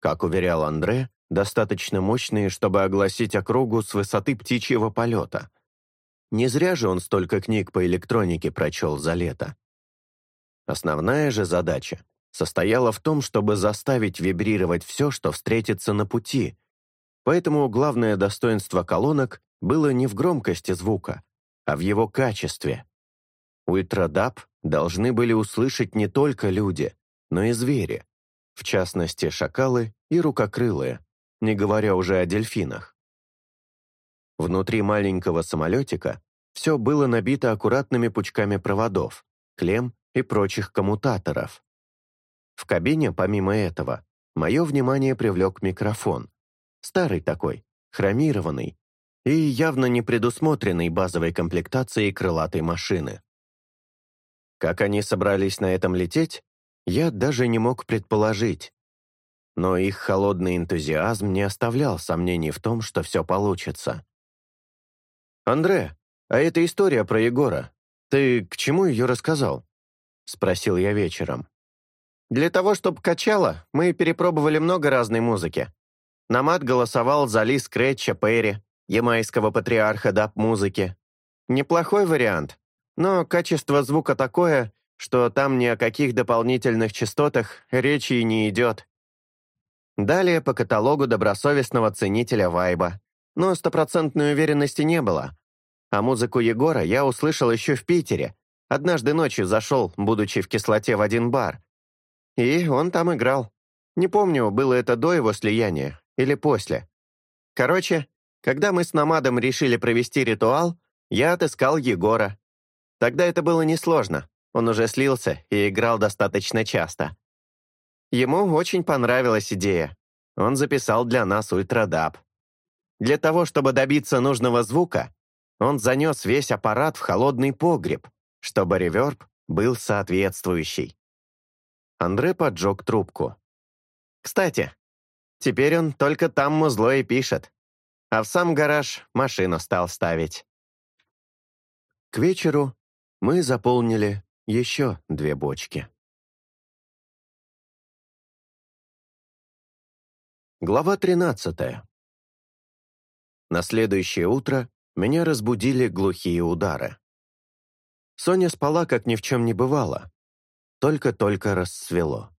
Как уверял Андре, достаточно мощные, чтобы огласить округу с высоты птичьего полета. Не зря же он столько книг по электронике прочел за лето. Основная же задача состояла в том, чтобы заставить вибрировать все, что встретится на пути, поэтому главное достоинство колонок было не в громкости звука, а в его качестве. Ультрадап должны были услышать не только люди, но и звери, в частности шакалы и рукокрылые, не говоря уже о дельфинах. Внутри маленького самолетика все было набито аккуратными пучками проводов, клем и прочих коммутаторов. В кабине, помимо этого, мое внимание привлек микрофон. Старый такой, хромированный и явно не предусмотренный базовой комплектацией крылатой машины. Как они собрались на этом лететь, я даже не мог предположить. Но их холодный энтузиазм не оставлял сомнений в том, что все получится. «Андре, а эта история про Егора, ты к чему ее рассказал?» — спросил я вечером. «Для того, чтобы качало, мы перепробовали много разной музыки. Намат голосовал за Ли Скретча Перри, ямайского патриарха даб-музыки. Неплохой вариант, но качество звука такое, что там ни о каких дополнительных частотах речи и не идет. Далее по каталогу добросовестного ценителя вайба, но стопроцентной уверенности не было. А музыку Егора я услышал еще в Питере. Однажды ночью зашел, будучи в кислоте в один бар. И он там играл. Не помню, было это до его слияния или после. Короче, когда мы с Намадом решили провести ритуал, я отыскал Егора. Тогда это было несложно. Он уже слился и играл достаточно часто. Ему очень понравилась идея. Он записал для нас ультрадаб. Для того, чтобы добиться нужного звука, он занес весь аппарат в холодный погреб, чтобы реверб был соответствующий. Андре поджег трубку. Кстати, теперь он только там музло и пишет, а в сам гараж машину стал ставить. К вечеру мы заполнили еще две бочки. Глава 13. На следующее утро меня разбудили глухие удары. Соня спала, как ни в чем не бывало. Только-только рассвело.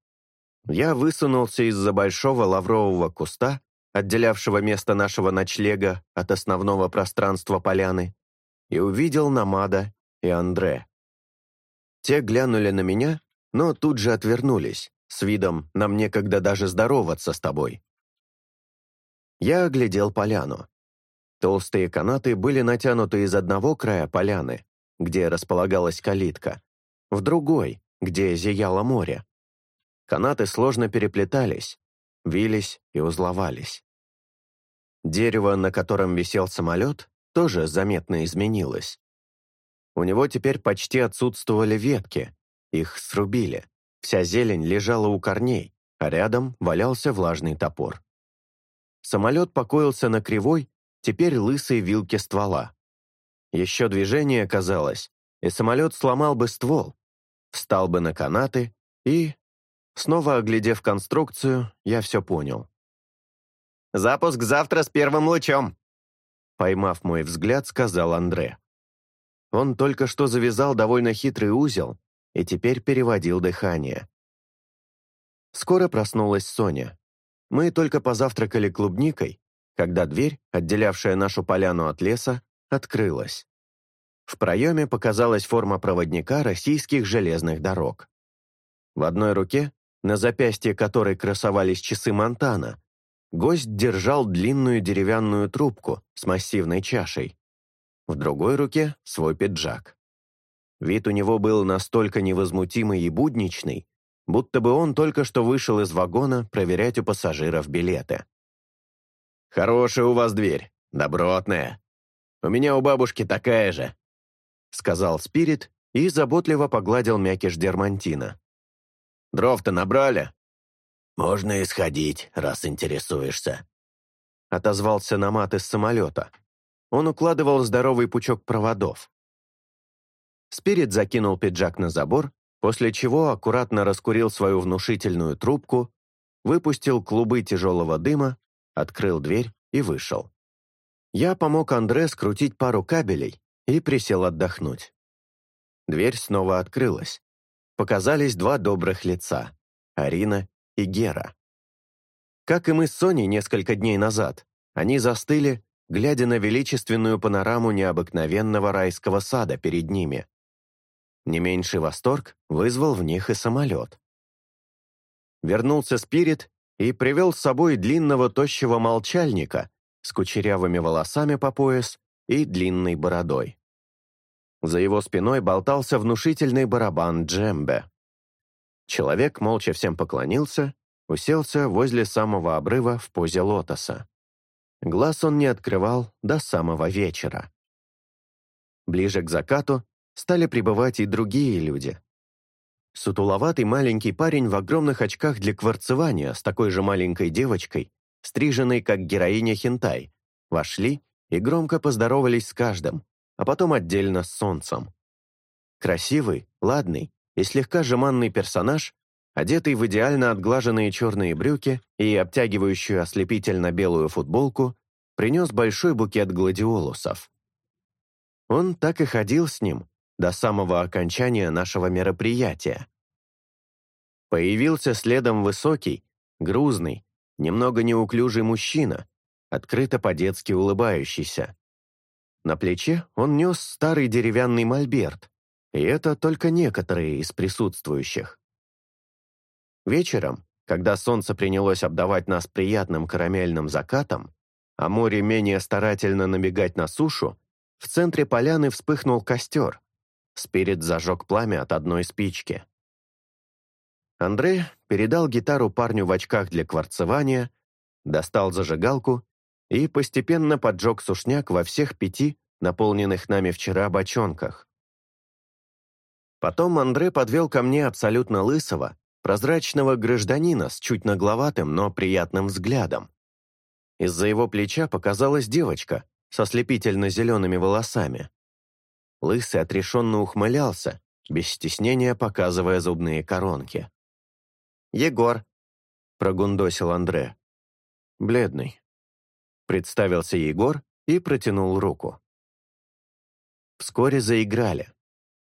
Я высунулся из-за большого лаврового куста, отделявшего место нашего ночлега от основного пространства поляны, и увидел Намада и Андре. Те глянули на меня, но тут же отвернулись, с видом «нам некогда даже здороваться с тобой». Я оглядел поляну. Толстые канаты были натянуты из одного края поляны, где располагалась калитка, в другой, где зияло море. Канаты сложно переплетались, вились и узловались. Дерево, на котором висел самолет, тоже заметно изменилось. У него теперь почти отсутствовали ветки, их срубили. Вся зелень лежала у корней, а рядом валялся влажный топор. Самолет покоился на кривой, теперь лысой вилке ствола. Еще движение казалось, и самолет сломал бы ствол, встал бы на канаты и... Снова оглядев конструкцию, я все понял. «Запуск завтра с первым лучом!» Поймав мой взгляд, сказал Андре. Он только что завязал довольно хитрый узел и теперь переводил дыхание. Скоро проснулась Соня. Мы только позавтракали клубникой, когда дверь, отделявшая нашу поляну от леса, открылась. В проеме показалась форма проводника российских железных дорог. В одной руке, на запястье которой красовались часы Монтана, гость держал длинную деревянную трубку с массивной чашей. В другой руке — свой пиджак. Вид у него был настолько невозмутимый и будничный, будто бы он только что вышел из вагона проверять у пассажиров билеты. «Хорошая у вас дверь, добротная. У меня у бабушки такая же», — сказал Спирит и заботливо погладил мякиш дермантина. «Дров-то набрали?» «Можно исходить, раз интересуешься», — отозвался Намат из самолета. Он укладывал здоровый пучок проводов. Спирит закинул пиджак на забор после чего аккуратно раскурил свою внушительную трубку, выпустил клубы тяжелого дыма открыл дверь и вышел. Я помог Андре скрутить пару кабелей и присел отдохнуть. Дверь снова открылась. Показались два добрых лица — Арина и Гера. Как и мы с Соней несколько дней назад, они застыли, глядя на величественную панораму необыкновенного райского сада перед ними. Не меньший восторг вызвал в них и самолет. Вернулся Спирит и привел с собой длинного тощего молчальника с кучерявыми волосами по пояс и длинной бородой. За его спиной болтался внушительный барабан джембе. Человек молча всем поклонился, уселся возле самого обрыва в позе лотоса. Глаз он не открывал до самого вечера. Ближе к закату стали прибывать и другие люди. Сутуловатый маленький парень в огромных очках для кварцевания с такой же маленькой девочкой, стриженной как героиня хентай, вошли и громко поздоровались с каждым, а потом отдельно с солнцем. Красивый, ладный и слегка жеманный персонаж, одетый в идеально отглаженные черные брюки и обтягивающую ослепительно белую футболку, принес большой букет гладиолусов. Он так и ходил с ним, до самого окончания нашего мероприятия. Появился следом высокий, грузный, немного неуклюжий мужчина, открыто по-детски улыбающийся. На плече он нес старый деревянный мольберт, и это только некоторые из присутствующих. Вечером, когда солнце принялось обдавать нас приятным карамельным закатом, а море менее старательно набегать на сушу, в центре поляны вспыхнул костер, Спирит зажег пламя от одной спички. Андрей передал гитару парню в очках для кварцевания, достал зажигалку и постепенно поджег сушняк во всех пяти наполненных нами вчера бочонках. Потом Андрей подвел ко мне абсолютно лысого, прозрачного гражданина с чуть нагловатым, но приятным взглядом. Из-за его плеча показалась девочка со слепительно-зелеными волосами. Лысый отрешенно ухмылялся, без стеснения показывая зубные коронки. «Егор», — прогундосил Андре. «Бледный», — представился Егор и протянул руку. Вскоре заиграли.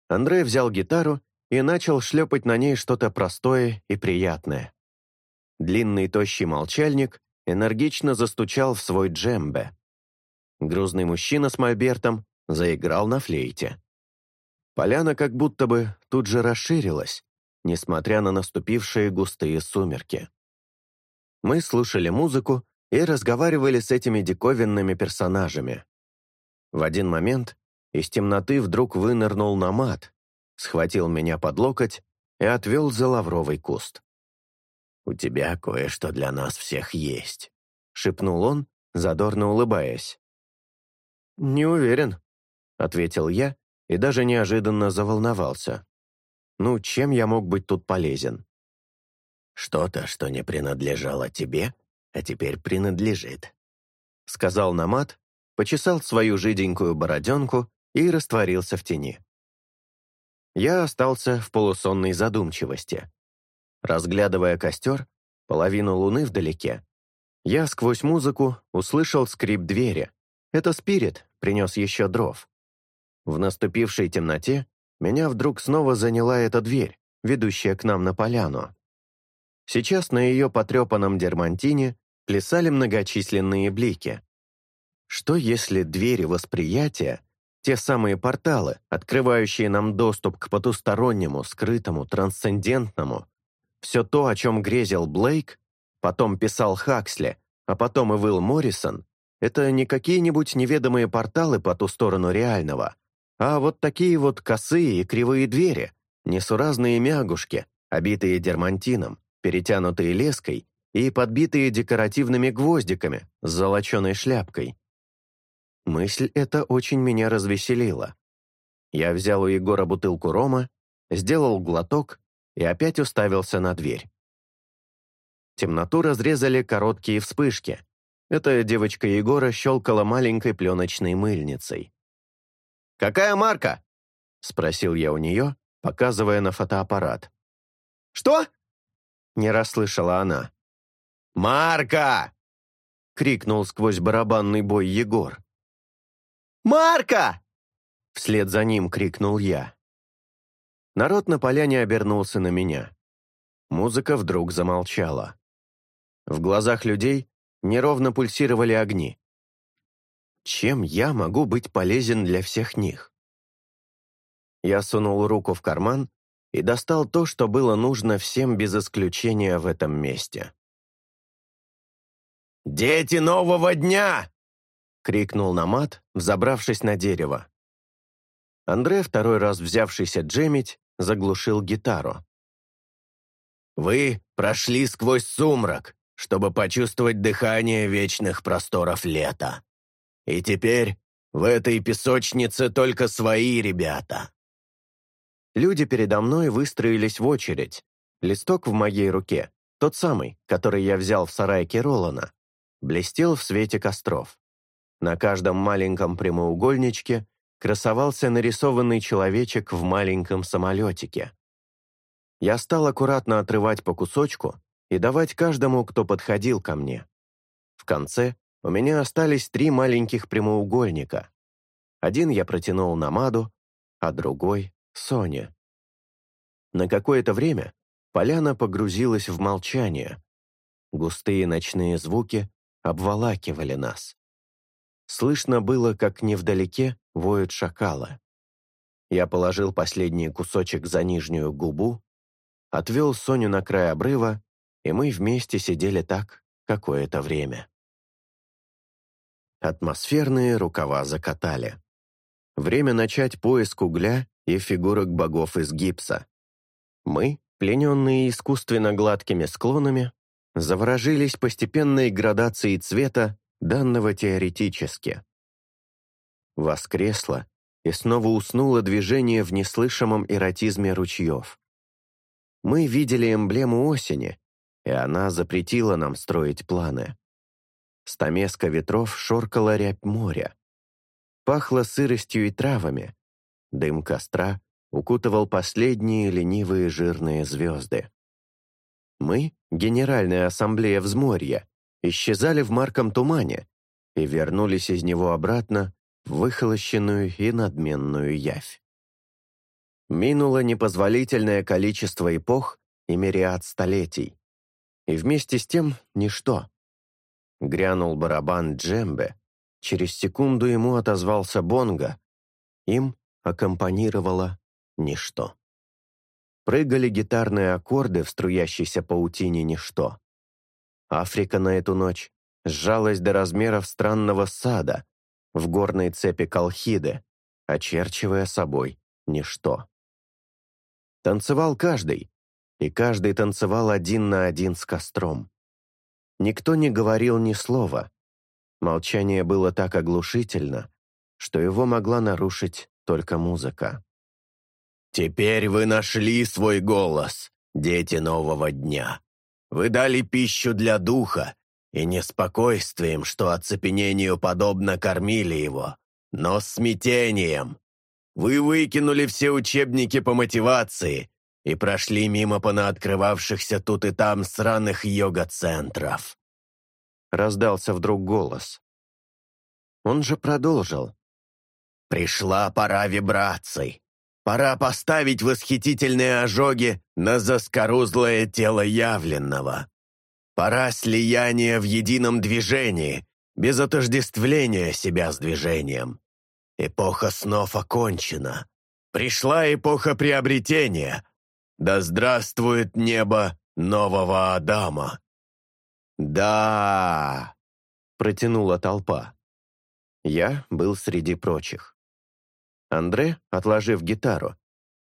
Андрей взял гитару и начал шлепать на ней что-то простое и приятное. Длинный тощий молчальник энергично застучал в свой джембе. Грузный мужчина с мольбертом заиграл на флейте. Поляна как будто бы тут же расширилась, несмотря на наступившие густые сумерки. Мы слушали музыку и разговаривали с этими диковинными персонажами. В один момент из темноты вдруг вынырнул намат, схватил меня под локоть и отвел за лавровый куст. «У тебя кое-что для нас всех есть», — шепнул он, задорно улыбаясь. «Не уверен», ответил я и даже неожиданно заволновался. Ну, чем я мог быть тут полезен? «Что-то, что не принадлежало тебе, а теперь принадлежит», сказал Намат, почесал свою жиденькую бороденку и растворился в тени. Я остался в полусонной задумчивости. Разглядывая костер, половину луны вдалеке, я сквозь музыку услышал скрип двери. Это Спирит принес еще дров. В наступившей темноте меня вдруг снова заняла эта дверь, ведущая к нам на поляну. Сейчас на ее потрепанном дермантине плясали многочисленные блики. Что если двери восприятия, те самые порталы, открывающие нам доступ к потустороннему, скрытому, трансцендентному, все то, о чем грезил Блейк, потом писал Хаксли, а потом и Уилл Моррисон, это не какие-нибудь неведомые порталы по ту сторону реального, а вот такие вот косые и кривые двери, несуразные мягушки, обитые дермантином, перетянутые леской и подбитые декоративными гвоздиками с золоченой шляпкой. Мысль эта очень меня развеселила. Я взял у Егора бутылку рома, сделал глоток и опять уставился на дверь. Темноту разрезали короткие вспышки. Эта девочка Егора щелкала маленькой пленочной мыльницей. «Какая марка?» — спросил я у нее, показывая на фотоаппарат. «Что?» — не расслышала она. «Марка!» — крикнул сквозь барабанный бой Егор. «Марка!» Вслед за ним крикнул я. Народ на поляне обернулся на меня. Музыка вдруг замолчала. В глазах людей неровно пульсировали огни. Чем я могу быть полезен для всех них? Я сунул руку в карман и достал то, что было нужно всем без исключения в этом месте. «Дети нового дня!» — крикнул Намат, взобравшись на дерево. Андре, второй раз взявшийся джемить, заглушил гитару. «Вы прошли сквозь сумрак, чтобы почувствовать дыхание вечных просторов лета. И теперь в этой песочнице только свои ребята». Люди передо мной выстроились в очередь. Листок в моей руке, тот самый, который я взял в сарайке Ролана, блестел в свете костров. На каждом маленьком прямоугольничке красовался нарисованный человечек в маленьком самолетике. Я стал аккуратно отрывать по кусочку и давать каждому, кто подходил ко мне. В конце у меня остались три маленьких прямоугольника. Один я протянул Намаду, а другой — Соне. На какое-то время поляна погрузилась в молчание. Густые ночные звуки обволакивали нас. Слышно было, как невдалеке воют шакалы. Я положил последний кусочек за нижнюю губу, отвел Соню на край обрыва, и мы вместе сидели так какое-то время. Атмосферные рукава закатали. Время начать поиск угля и фигурок богов из гипса. Мы, плененные искусственно гладкими склонами, заворожились постепенной градацией цвета данного теоретически. Воскресло и снова уснуло движение в неслышимом эротизме ручьев. Мы видели эмблему осени, и она запретила нам строить планы. Стамеска ветров шоркала рябь моря. Пахло сыростью и травами. Дым костра укутывал последние ленивые жирные звезды. Мы, Генеральная Ассамблея Взморья, исчезали в марком тумане и вернулись из него обратно в выхолощенную и надменную явь. Минуло непозволительное количество эпох и мириад столетий. И вместе с тем ничто. Грянул барабан джембе. Через секунду ему отозвался бонго. Им аккомпанировало ничто. Прыгали гитарные аккорды в струящейся паутине ничто. Африка на эту ночь сжалась до размеров странного сада в горной цепи Колхиды, очерчивая собой ничто. Танцевал каждый, и каждый танцевал один на один с костром. Никто не говорил ни слова. Молчание было так оглушительно, что его могла нарушить только музыка. «Теперь вы нашли свой голос, дети нового дня», вы дали пищу для духа, и неспокойствием, что оцепенению подобно кормили его, но смятением. Вы выкинули все учебники по мотивации и прошли мимо понаоткрывавшихся тут и там сраных йога-центров. Раздался вдруг голос. Он же продолжил. «Пришла пора вибраций. Пора поставить восхитительные ожоги на заскорузлое тело явленного. Пора слияния в едином движении, без отождествления себя с движением. Эпоха снов окончена. Пришла эпоха приобретения. Да здравствует небо нового Адама. «Да!» — протянула толпа. Я был среди прочих. Андре, отложив гитару,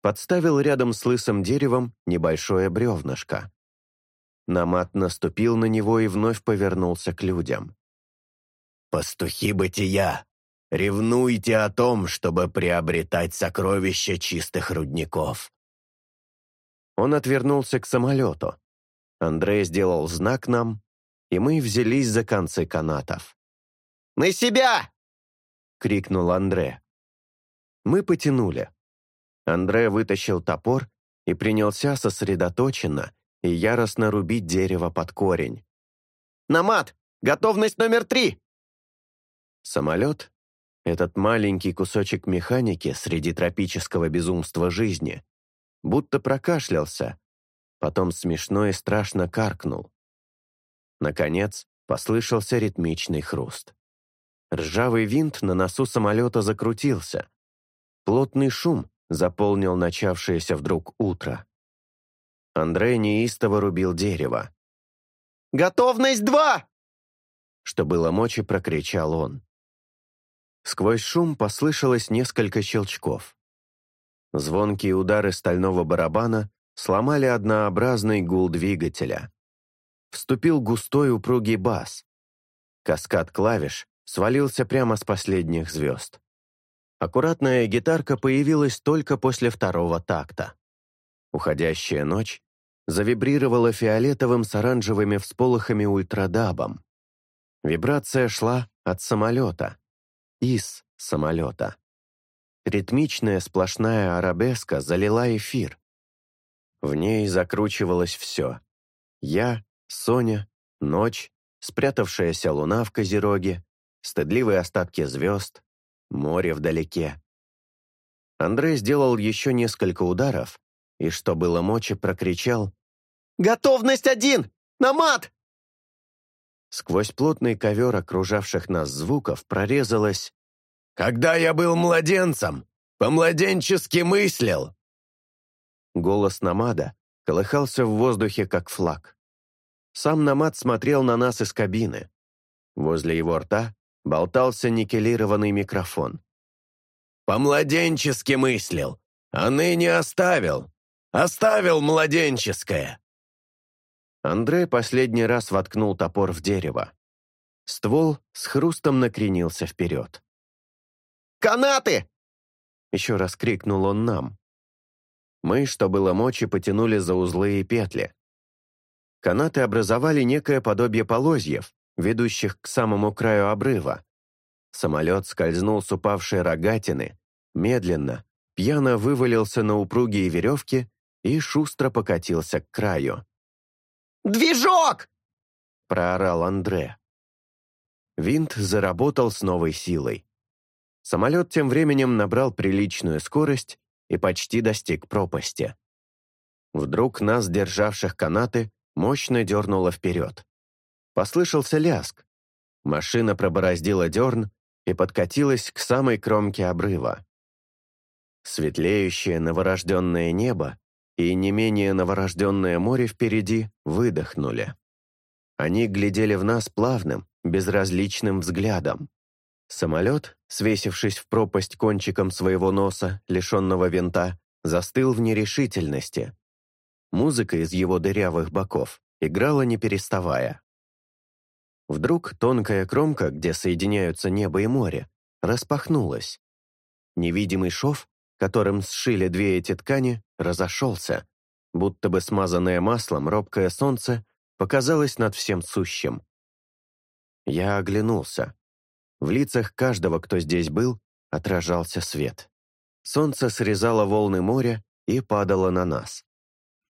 подставил рядом с лысым деревом небольшое бревнышко. Намат наступил на него и вновь повернулся к людям. «Пастухи бытия, ревнуйте о том, чтобы приобретать сокровища чистых рудников». Он отвернулся к самолету. Андрей сделал знак нам, и мы взялись за концы канатов. «На себя!» — крикнул Андре. Мы потянули. Андре вытащил топор и принялся сосредоточенно и яростно рубить дерево под корень. «Намат, Готовность номер три!» Самолет, этот маленький кусочек механики среди тропического безумства жизни, будто прокашлялся, потом смешно и страшно каркнул. Наконец, послышался ритмичный хруст. Ржавый винт на носу самолета закрутился. Плотный шум заполнил начавшееся вдруг утро. Андрей неистово рубил дерево. «Готовность два!» Что было мочи, прокричал он. Сквозь шум послышалось несколько щелчков. Звонкие удары стального барабана сломали однообразный гул двигателя. Вступил густой упругий бас. Каскад клавиш свалился прямо с последних звезд. Аккуратная гитарка появилась только после второго такта. Уходящая ночь завибрировала фиолетовым с оранжевыми всполохами ультрадабом. Вибрация шла от самолета, из самолета. Ритмичная сплошная арабеска залила эфир. В ней закручивалось все. Я, Соня, ночь, спрятавшаяся луна в Козероге, стыдливые остатки звезд, море вдалеке. Андрей сделал еще несколько ударов и, что было мочи, прокричал «Готовность один! На мат!» Сквозь плотный ковер окружавших нас звуков прорезалось «Когда я был младенцем, по-младенчески мыслил!» Голос Намада колыхался в воздухе, как флаг. Сам Намад смотрел на нас из кабины. Возле его рта болтался никелированный микрофон. «По-младенчески мыслил, а ныне оставил. Оставил младенческое!» Андрей последний раз воткнул топор в дерево. Ствол с хрустом накренился вперед. «Канаты!» Еще раз крикнул он нам. Мы, что было мочи, потянули за узлы и петли. Канаты образовали некое подобие полозьев, ведущих к самому краю обрыва. Самолет скользнул с упавшей рогатины, медленно, пьяно вывалился на упругие веревки и шустро покатился к краю. «Движок!» — проорал Андре. Винт заработал с новой силой. Самолет тем временем набрал приличную скорость и почти достиг пропасти. Вдруг нас, державших канаты, мощно дернуло вперед. Послышался ляск. Машина пробороздила дерн и подкатилась к самой кромке обрыва. Светлеющее новорожденное небо и не менее новорожденное море впереди выдохнули. Они глядели в нас плавным, безразличным взглядом. Самолет, свесившись в пропасть кончиком своего носа, лишенного винта, застыл в нерешительности. Музыка из его дырявых боков играла не переставая. Вдруг тонкая кромка, где соединяются небо и море, распахнулась. Невидимый шов, которым сшили две эти ткани, разошелся, будто бы смазанное маслом робкое солнце показалось над всем сущим. Я оглянулся. В лицах каждого, кто здесь был, отражался свет. Солнце срезало волны моря и падало на нас.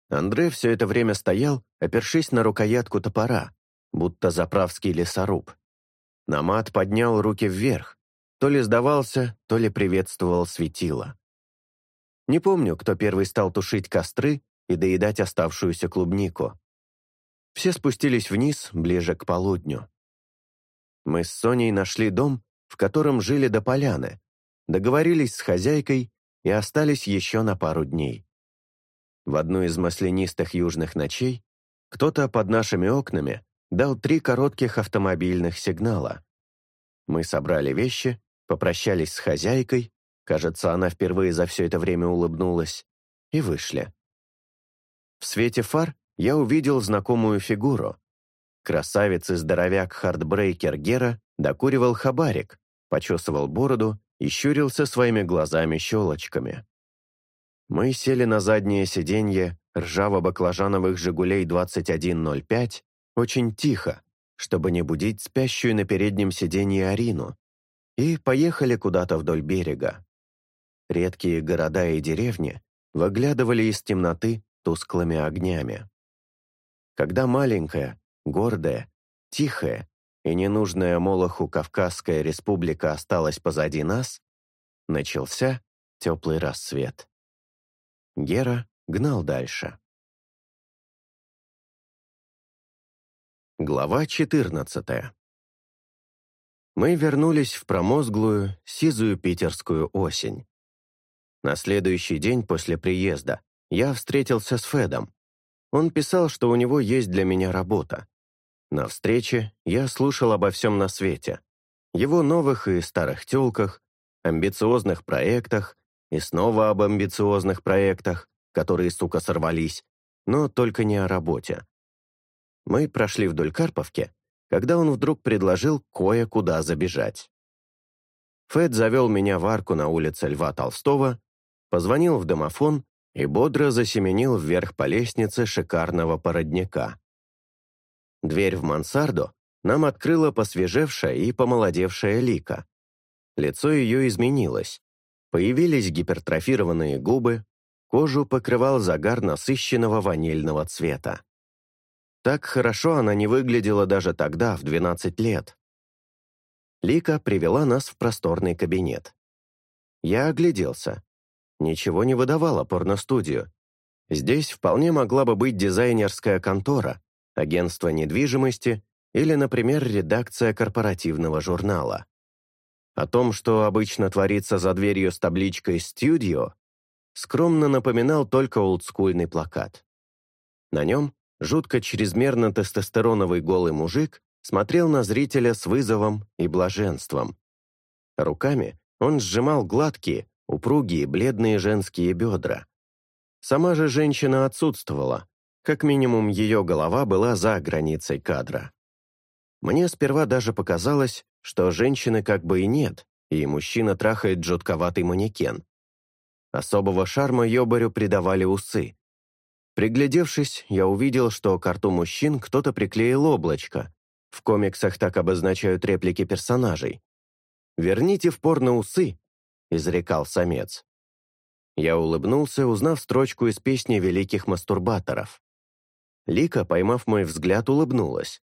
Андрей все это время стоял, опершись на рукоятку топора, будто заправский лесоруб. Намат поднял руки вверх, то ли сдавался, то ли приветствовал светило. Не помню, кто первый стал тушить костры и доедать оставшуюся клубнику. Все спустились вниз, ближе к полудню. Мы с Соней нашли дом, в котором жили до поляны, договорились с хозяйкой и остались еще на пару дней. В одну из маслянистых южных ночей кто-то под нашими окнами дал три коротких автомобильных сигнала. Мы собрали вещи, попрощались с хозяйкой, кажется, она впервые за все это время улыбнулась, и вышли. В свете фар я увидел знакомую фигуру. Красавец и здоровяк heartbreaker Гера докуривал хабарик, почесывал бороду и щурился своими глазами-щелочками. Мы сели на заднее сиденье ржаво-баклажановых «Жигулей 2105» очень тихо, чтобы не будить спящую на переднем сиденье Арину, и поехали куда-то вдоль берега. Редкие города и деревни выглядывали из темноты тусклыми огнями. Когда маленькая, гордая, тихая и ненужная Молоху Кавказская республика осталась позади нас, начался теплый рассвет. Гера гнал дальше. Глава 14 Мы вернулись в промозглую, сизую питерскую осень. На следующий день после приезда я встретился с Федом. Он писал, что у него есть для меня работа. На встрече я слушал обо всем на свете. Его новых и старых тёлках, амбициозных проектах и снова об амбициозных проектах, которые, сука, сорвались, но только не о работе. Мы прошли вдоль Карповки, когда он вдруг предложил кое-куда забежать. Фэд завел меня в арку на улице Льва Толстого, позвонил в домофон и бодро засеменил вверх по лестнице шикарного породника. Дверь в мансарду нам открыла посвежевшая и помолодевшая Лика. Лицо ее изменилось. Появились гипертрофированные губы, кожу покрывал загар насыщенного ванильного цвета. Так хорошо она не выглядела даже тогда, в 12 лет. Лика привела нас в просторный кабинет. Я огляделся. Ничего не выдавало порностудию. Здесь вполне могла бы быть дизайнерская контора, агентство недвижимости или, например, редакция корпоративного журнала. О том, что обычно творится за дверью с табличкой «Студио», скромно напоминал только олдскульный плакат. На нем жутко чрезмерно тестостероновый голый мужик смотрел на зрителя с вызовом и блаженством. Руками он сжимал гладкие, упругие, бледные женские бедра. Сама же женщина отсутствовала, как минимум ее голова была за границей кадра. Мне сперва даже показалось, что женщины как бы и нет, и мужчина трахает жутковатый манекен. Особого шарма Йобарю придавали усы, Приглядевшись, я увидел, что к рту мужчин кто-то приклеил облачко. В комиксах так обозначают реплики персонажей. «Верните в порно усы», — изрекал самец. Я улыбнулся, узнав строчку из песни великих мастурбаторов. Лика, поймав мой взгляд, улыбнулась.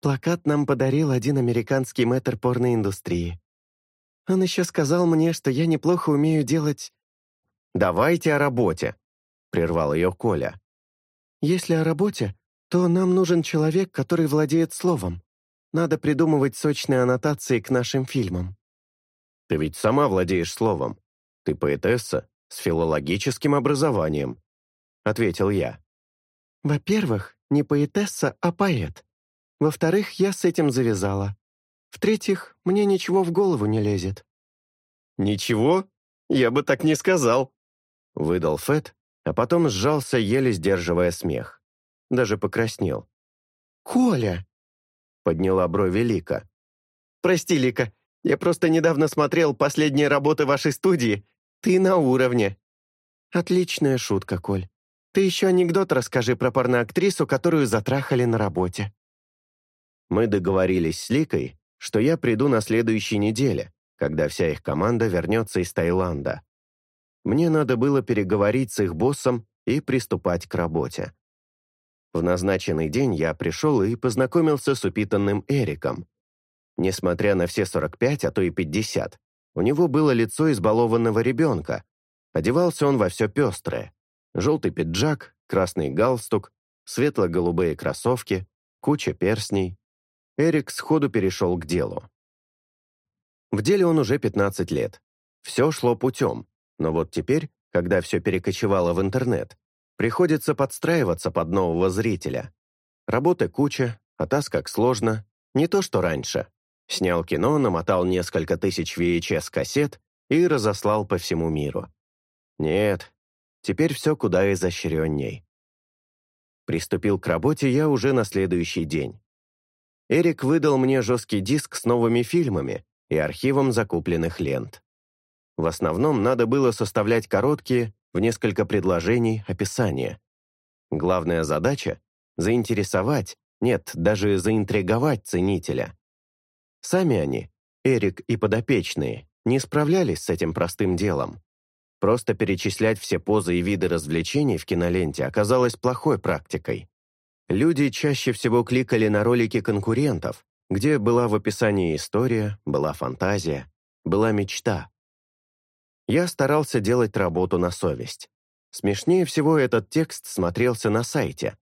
«Плакат нам подарил один американский мэтр порноиндустрии. Он еще сказал мне, что я неплохо умею делать...» «Давайте о работе», прервал ее Коля. «Если о работе, то нам нужен человек, который владеет словом. Надо придумывать сочные аннотации к нашим фильмам». «Ты ведь сама владеешь словом. Ты поэтесса с филологическим образованием», — ответил я. «Во-первых, не поэтесса, а поэт. Во-вторых, я с этим завязала. В-третьих, мне ничего в голову не лезет». «Ничего? Я бы так не сказал», — выдал Фэт, а потом сжался, еле сдерживая смех. Даже покраснел. «Коля!» — подняла брови Лика. «Прости, Лика, я просто недавно смотрел последние работы вашей студии. Ты на уровне». «Отличная шутка, Коль. Ты еще анекдот расскажи про порноактрису, которую затрахали на работе». Мы договорились с Ликой, что я приду на следующей неделе, когда вся их команда вернется из Таиланда. Мне надо было переговорить с их боссом и приступать к работе. В назначенный день я пришел и познакомился с упитанным Эриком. Несмотря на все 45, а то и 50, у него было лицо избалованного ребенка. Одевался он во все пестрое. Желтый пиджак, красный галстук, светло-голубые кроссовки, куча перстней. Эрик сходу перешел к делу. В деле он уже 15 лет. Все шло путем. Но вот теперь, когда все перекочевало в интернет, приходится подстраиваться под нового зрителя. Работы куча, а таз как сложно, не то что раньше. Снял кино, намотал несколько тысяч VHS-кассет и разослал по всему миру. Нет, теперь все куда изощренней. Приступил к работе я уже на следующий день. Эрик выдал мне жесткий диск с новыми фильмами и архивом закупленных лент. В основном надо было составлять короткие, в несколько предложений, описания. Главная задача — заинтересовать, нет, даже заинтриговать ценителя. Сами они, Эрик и подопечные, не справлялись с этим простым делом. Просто перечислять все позы и виды развлечений в киноленте оказалось плохой практикой. Люди чаще всего кликали на ролики конкурентов, где была в описании история, была фантазия, была мечта. Я старался делать работу на совесть. Смешнее всего этот текст смотрелся на сайте.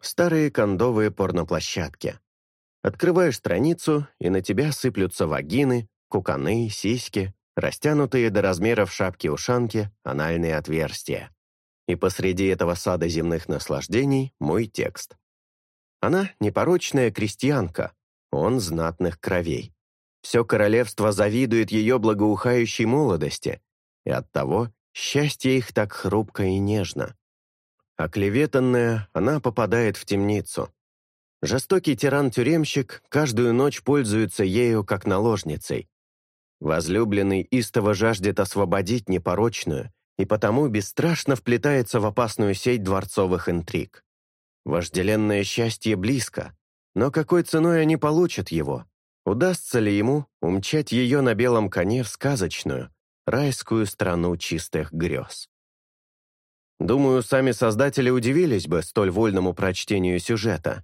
Старые кондовые порноплощадки. Открываешь страницу, и на тебя сыплются вагины, куканы, сиськи, растянутые до размеров шапки-ушанки, анальные отверстия. И посреди этого сада земных наслаждений мой текст. Она непорочная крестьянка, он знатных кровей. Все королевство завидует ее благоухающей молодости, и оттого счастье их так хрупко и нежно. Оклеветанная, она попадает в темницу. Жестокий тиран-тюремщик каждую ночь пользуется ею как наложницей. Возлюбленный истово жаждет освободить непорочную и потому бесстрашно вплетается в опасную сеть дворцовых интриг. Вожделенное счастье близко, но какой ценой они получат его? Удастся ли ему умчать ее на белом коне в сказочную, райскую страну чистых грез? Думаю, сами создатели удивились бы столь вольному прочтению сюжета.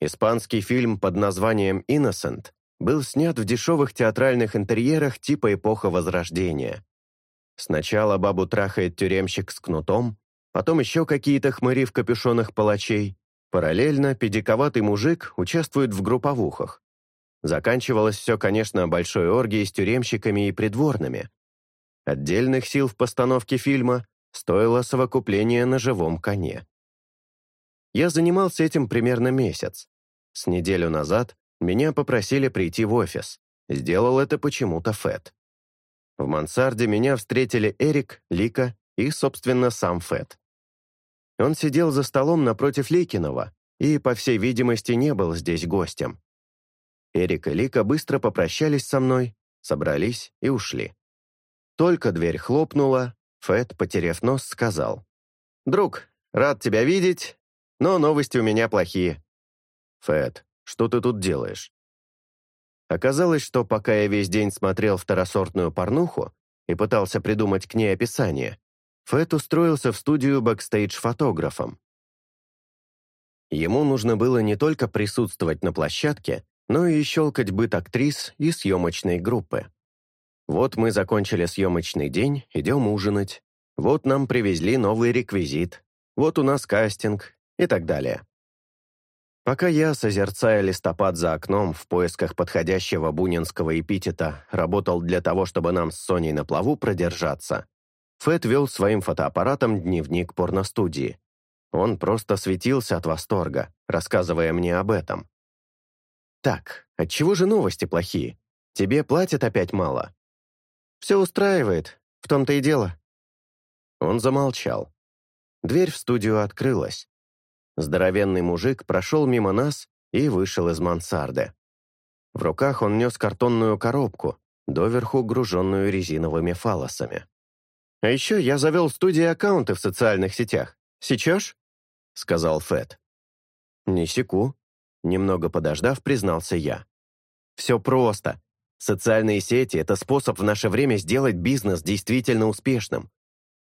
Испанский фильм под названием «Innocent» был снят в дешевых театральных интерьерах типа эпоха Возрождения. Сначала бабу трахает тюремщик с кнутом, потом еще какие-то хмыри в капюшонах палачей, Параллельно педиковатый мужик участвует в групповухах. Заканчивалось все, конечно, большой оргией с тюремщиками и придворными. Отдельных сил в постановке фильма стоило совокупление на живом коне. Я занимался этим примерно месяц. С неделю назад меня попросили прийти в офис. Сделал это почему-то Фэт. В мансарде меня встретили Эрик, Лика и, собственно, сам Фэт. Он сидел за столом напротив Ликинова и, по всей видимости, не был здесь гостем. Эрик и Лика быстро попрощались со мной, собрались и ушли. Только дверь хлопнула, Фэт, потеряв нос, сказал. «Друг, рад тебя видеть, но новости у меня плохие». «Фэт, что ты тут делаешь?» Оказалось, что пока я весь день смотрел второсортную порнуху и пытался придумать к ней описание, Фэт устроился в студию бэкстейдж-фотографом. Ему нужно было не только присутствовать на площадке, но и щелкать быт актрис и съемочной группы. Вот мы закончили съемочный день, идем ужинать. Вот нам привезли новый реквизит. Вот у нас кастинг и так далее. Пока я, созерцая листопад за окном в поисках подходящего бунинского эпитета, работал для того, чтобы нам с Соней на плаву продержаться, Фэт вел своим фотоаппаратом дневник порностудии. Он просто светился от восторга, рассказывая мне об этом. «Так, отчего же новости плохие? Тебе платят опять мало?» «Все устраивает, в том-то и дело». Он замолчал. Дверь в студию открылась. Здоровенный мужик прошел мимо нас и вышел из мансарды. В руках он нес картонную коробку, доверху груженную резиновыми фалосами. А еще я завел студии аккаунты в социальных сетях. Сечешь?» — сказал Фэт. «Не секу», — немного подождав, признался я. «Все просто. Социальные сети — это способ в наше время сделать бизнес действительно успешным.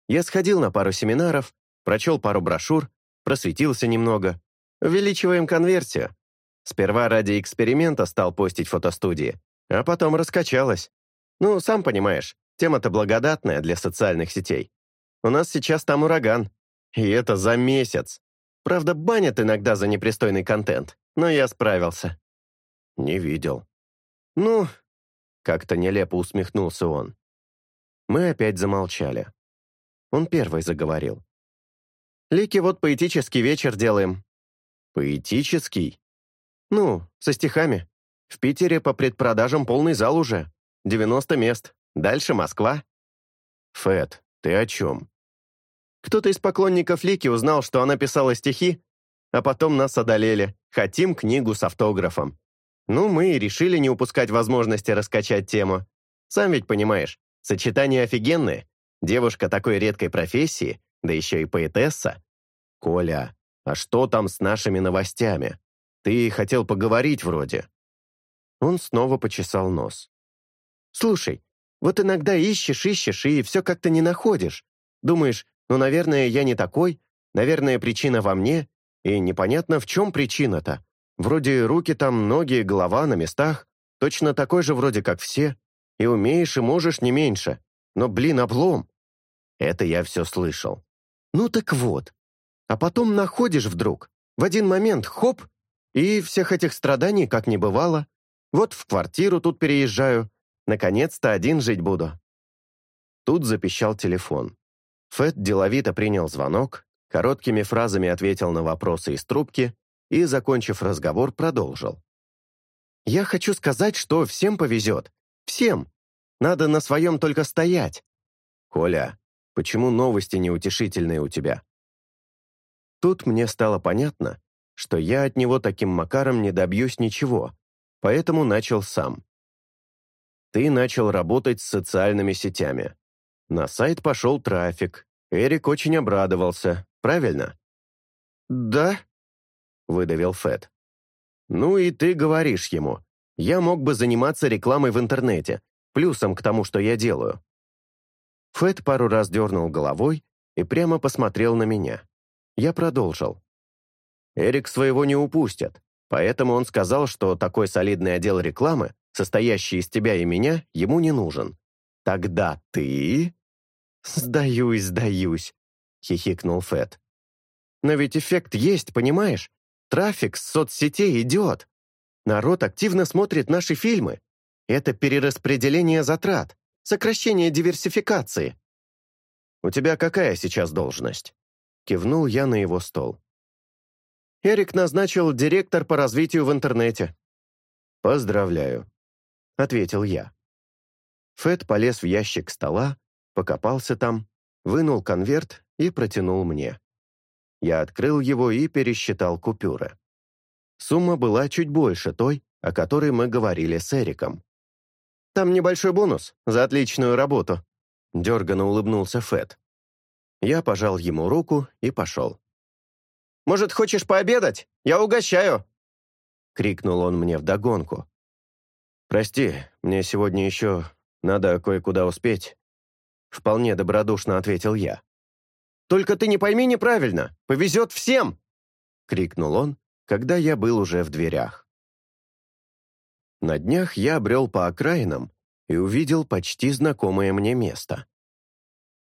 Я сходил на пару семинаров, прочел пару брошюр, просветился немного. Увеличиваем конверсию. Сперва ради эксперимента стал постить фотостудии, а потом раскачалось. Ну, сам понимаешь, Тема-то благодатная для социальных сетей. У нас сейчас там ураган. И это за месяц. Правда, банят иногда за непристойный контент, но я справился. Не видел. Ну, как-то нелепо усмехнулся он. Мы опять замолчали. Он первый заговорил. Лики вот поэтический вечер делаем. Поэтический? Ну, со стихами. В Питере по предпродажам полный зал уже. 90 мест. Дальше Москва. Фэт, ты о чем? Кто-то из поклонников Лики узнал, что она писала стихи, а потом нас одолели. Хотим книгу с автографом. Ну, мы и решили не упускать возможности раскачать тему. Сам ведь понимаешь, сочетание офигенное. Девушка такой редкой профессии, да еще и поэтесса. Коля, а что там с нашими новостями? Ты хотел поговорить вроде. Он снова почесал нос. «Слушай, вот иногда ищешь, ищешь, и все как-то не находишь. Думаешь, ну, наверное, я не такой, наверное, причина во мне, и непонятно, в чем причина-то. Вроде руки там, ноги, голова на местах. Точно такой же вроде как все. И умеешь, и можешь не меньше. Но, блин, облом. Это я все слышал. Ну так вот. А потом находишь вдруг. В один момент хоп, и всех этих страданий как не бывало. Вот в квартиру тут переезжаю. Наконец-то один жить буду. Тут запищал телефон. Фэт деловито принял звонок, короткими фразами ответил на вопросы из трубки и, закончив разговор, продолжил. «Я хочу сказать, что всем повезет. Всем. Надо на своем только стоять. Коля, почему новости неутешительные у тебя?» Тут мне стало понятно, что я от него таким макаром не добьюсь ничего, поэтому начал сам. Ты начал работать с социальными сетями. На сайт пошел трафик. Эрик очень обрадовался, правильно? «Да», — выдавил Фэт. «Ну и ты говоришь ему, я мог бы заниматься рекламой в интернете, плюсом к тому, что я делаю». Фэт пару раз дернул головой и прямо посмотрел на меня. Я продолжил. «Эрик своего не упустит, поэтому он сказал, что такой солидный отдел рекламы, состоящий из тебя и меня, ему не нужен. Тогда ты...» «Сдаюсь, сдаюсь», — хихикнул Фэт. «Но ведь эффект есть, понимаешь? Трафик с соцсетей идет. Народ активно смотрит наши фильмы. Это перераспределение затрат, сокращение диверсификации». «У тебя какая сейчас должность?» Кивнул я на его стол. «Эрик назначил директор по развитию в интернете». «Поздравляю», — ответил я. Фэт полез в ящик стола, покопался там, вынул конверт и протянул мне. Я открыл его и пересчитал купюры. Сумма была чуть больше той, о которой мы говорили с Эриком. «Там небольшой бонус за отличную работу», — дерганно улыбнулся Фэт. Я пожал ему руку и пошел. «Может, хочешь пообедать? Я угощаю!» — крикнул он мне вдогонку. «Прости, мне сегодня еще надо кое-куда успеть. Вполне добродушно ответил я. «Только ты не пойми неправильно! Повезет всем!» Крикнул он, когда я был уже в дверях. На днях я обрел по окраинам и увидел почти знакомое мне место.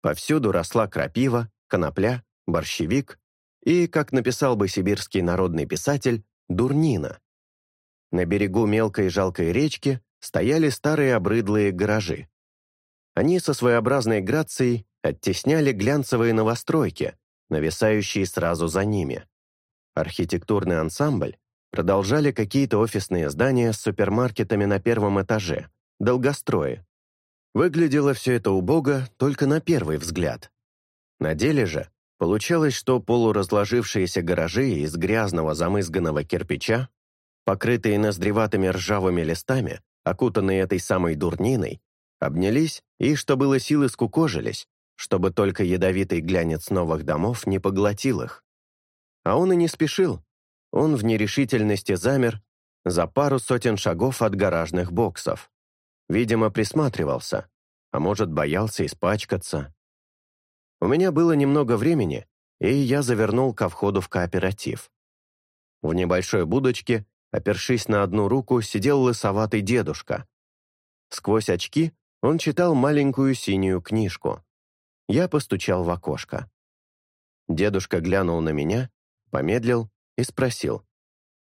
Повсюду росла крапива, конопля, борщевик и, как написал бы сибирский народный писатель, дурнина. На берегу мелкой жалкой речки стояли старые обрыдлые гаражи. Они со своеобразной грацией оттесняли глянцевые новостройки, нависающие сразу за ними. Архитектурный ансамбль продолжали какие-то офисные здания с супермаркетами на первом этаже, долгострои. Выглядело все это убого только на первый взгляд. На деле же получалось, что полуразложившиеся гаражи из грязного замызганного кирпича, покрытые ноздреватыми ржавыми листами, окутанные этой самой дурниной, Обнялись и, что было силы, скукожились, чтобы только ядовитый глянец новых домов не поглотил их. А он и не спешил. Он в нерешительности замер за пару сотен шагов от гаражных боксов. Видимо, присматривался, а может, боялся испачкаться. У меня было немного времени, и я завернул ко входу в кооператив. В небольшой будочке, опершись на одну руку, сидел лысоватый дедушка. Сквозь очки он читал маленькую синюю книжку. Я постучал в окошко. Дедушка глянул на меня, помедлил и спросил.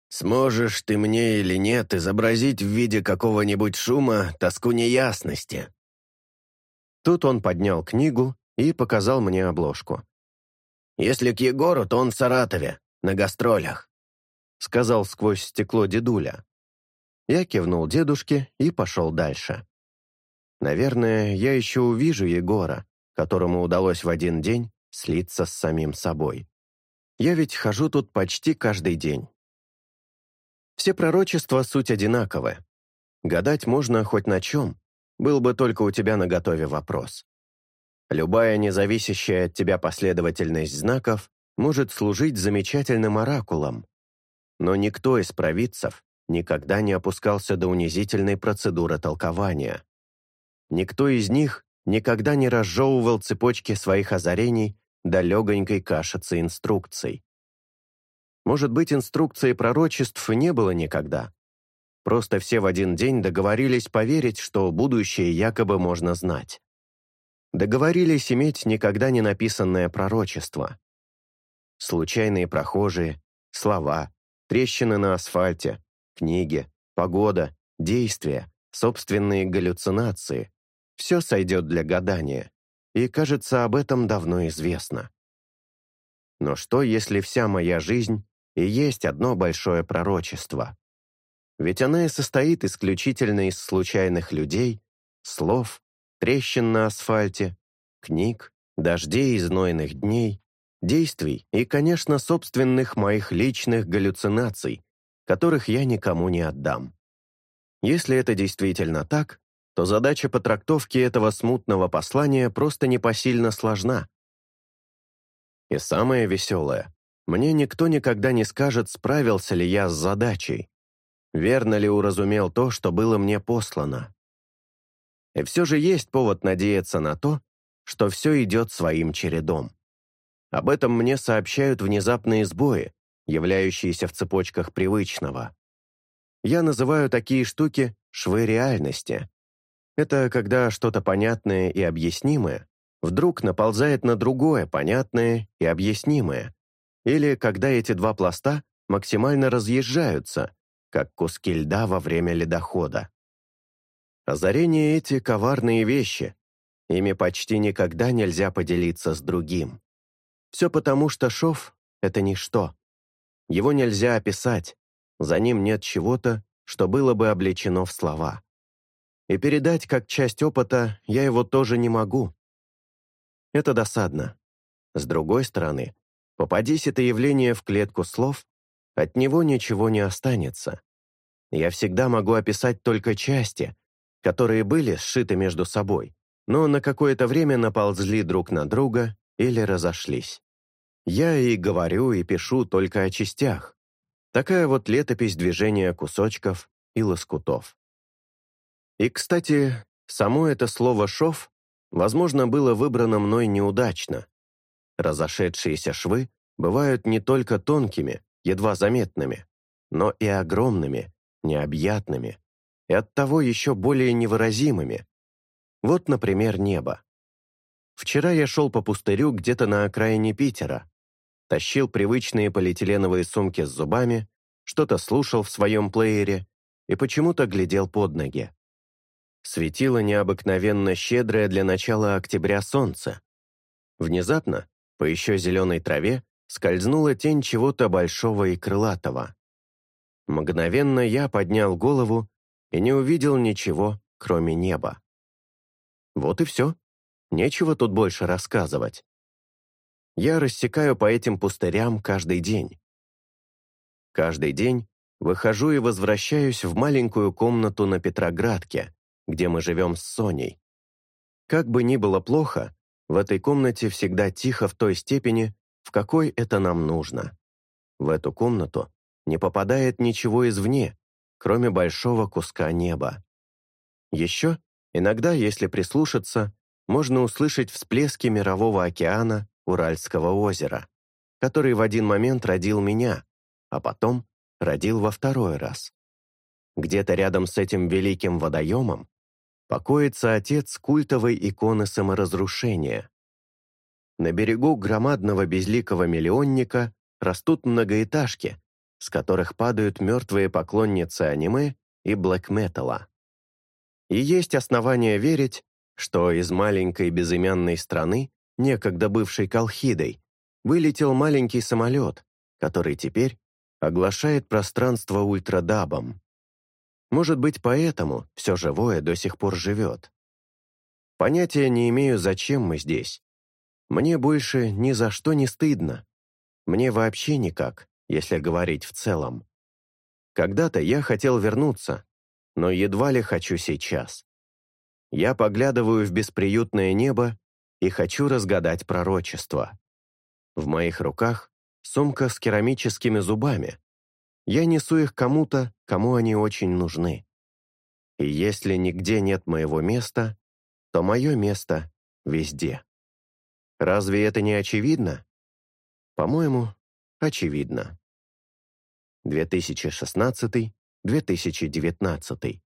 «Сможешь ты мне или нет изобразить в виде какого-нибудь шума тоску неясности?» Тут он поднял книгу и показал мне обложку. «Если к Егору, то он в Саратове, на гастролях», сказал сквозь стекло дедуля. Я кивнул дедушке и пошел дальше. Наверное, я еще увижу Егора, которому удалось в один день слиться с самим собой. Я ведь хожу тут почти каждый день. Все пророчества суть одинаковы. Гадать можно хоть на чем, был бы только у тебя на готове вопрос. Любая независящая от тебя последовательность знаков может служить замечательным оракулом. Но никто из провидцев никогда не опускался до унизительной процедуры толкования. Никто из них никогда не разжевывал цепочки своих озарений до легонькой кашицы инструкций. Может быть, инструкции пророчеств не было никогда. Просто все в один день договорились поверить, что будущее якобы можно знать. Договорились иметь никогда не написанное пророчество. Случайные прохожие, слова, трещины на асфальте, книги, погода, действия, собственные галлюцинации. Все сойдет для гадания, и, кажется, об этом давно известно. Но что, если вся моя жизнь и есть одно большое пророчество? Ведь она и состоит исключительно из случайных людей, слов, трещин на асфальте, книг, дождей и знойных дней, действий и, конечно, собственных моих личных галлюцинаций, которых я никому не отдам. Если это действительно так, то задача по трактовке этого смутного послания просто непосильно сложна. И самое веселое, мне никто никогда не скажет, справился ли я с задачей, верно ли уразумел то, что было мне послано. И все же есть повод надеяться на то, что все идет своим чередом. Об этом мне сообщают внезапные сбои, являющиеся в цепочках привычного. Я называю такие штуки «швы реальности». Это когда что-то понятное и объяснимое вдруг наползает на другое понятное и объяснимое, или когда эти два пласта максимально разъезжаются, как куски льда во время ледохода. Озарения эти коварные вещи, ими почти никогда нельзя поделиться с другим. Все потому, что шов — это ничто. Его нельзя описать, за ним нет чего-то, что было бы облечено в слова. И передать как часть опыта я его тоже не могу. Это досадно. С другой стороны, попадись это явление в клетку слов, от него ничего не останется. Я всегда могу описать только части, которые были сшиты между собой, но на какое-то время наползли друг на друга или разошлись. Я и говорю, и пишу только о частях. Такая вот летопись движения кусочков и лоскутов. И, кстати, само это слово «шов» возможно, было выбрано мной неудачно. Разошедшиеся швы бывают не только тонкими, едва заметными, но и огромными, необъятными, и оттого еще более невыразимыми. Вот, например, небо. Вчера я шел по пустырю где-то на окраине Питера, тащил привычные полиэтиленовые сумки с зубами, что-то слушал в своем плеере и почему-то глядел под ноги. Светило необыкновенно щедрое для начала октября солнце. Внезапно, по еще зеленой траве, скользнула тень чего-то большого и крылатого. Мгновенно я поднял голову и не увидел ничего, кроме неба. Вот и все. Нечего тут больше рассказывать. Я рассекаю по этим пустырям каждый день. Каждый день выхожу и возвращаюсь в маленькую комнату на Петроградке, где мы живем с Соней. Как бы ни было плохо, в этой комнате всегда тихо в той степени, в какой это нам нужно. В эту комнату не попадает ничего извне, кроме большого куска неба. Еще, иногда, если прислушаться, можно услышать всплески мирового океана Уральского озера, который в один момент родил меня, а потом родил во второй раз. Где-то рядом с этим великим водоемом покоится отец культовой иконы саморазрушения. На берегу громадного безликого миллионника растут многоэтажки, с которых падают мертвые поклонницы аниме и блэк-металла. И есть основания верить, что из маленькой безымянной страны, некогда бывшей Колхидой, вылетел маленький самолет, который теперь оглашает пространство ультрадабом. Может быть, поэтому все живое до сих пор живет. Понятия не имею, зачем мы здесь. Мне больше ни за что не стыдно. Мне вообще никак, если говорить в целом. Когда-то я хотел вернуться, но едва ли хочу сейчас. Я поглядываю в бесприютное небо и хочу разгадать пророчество. В моих руках сумка с керамическими зубами, я несу их кому-то, кому они очень нужны. И если нигде нет моего места, то мое место везде. Разве это не очевидно? По-моему, очевидно. 2016-2019.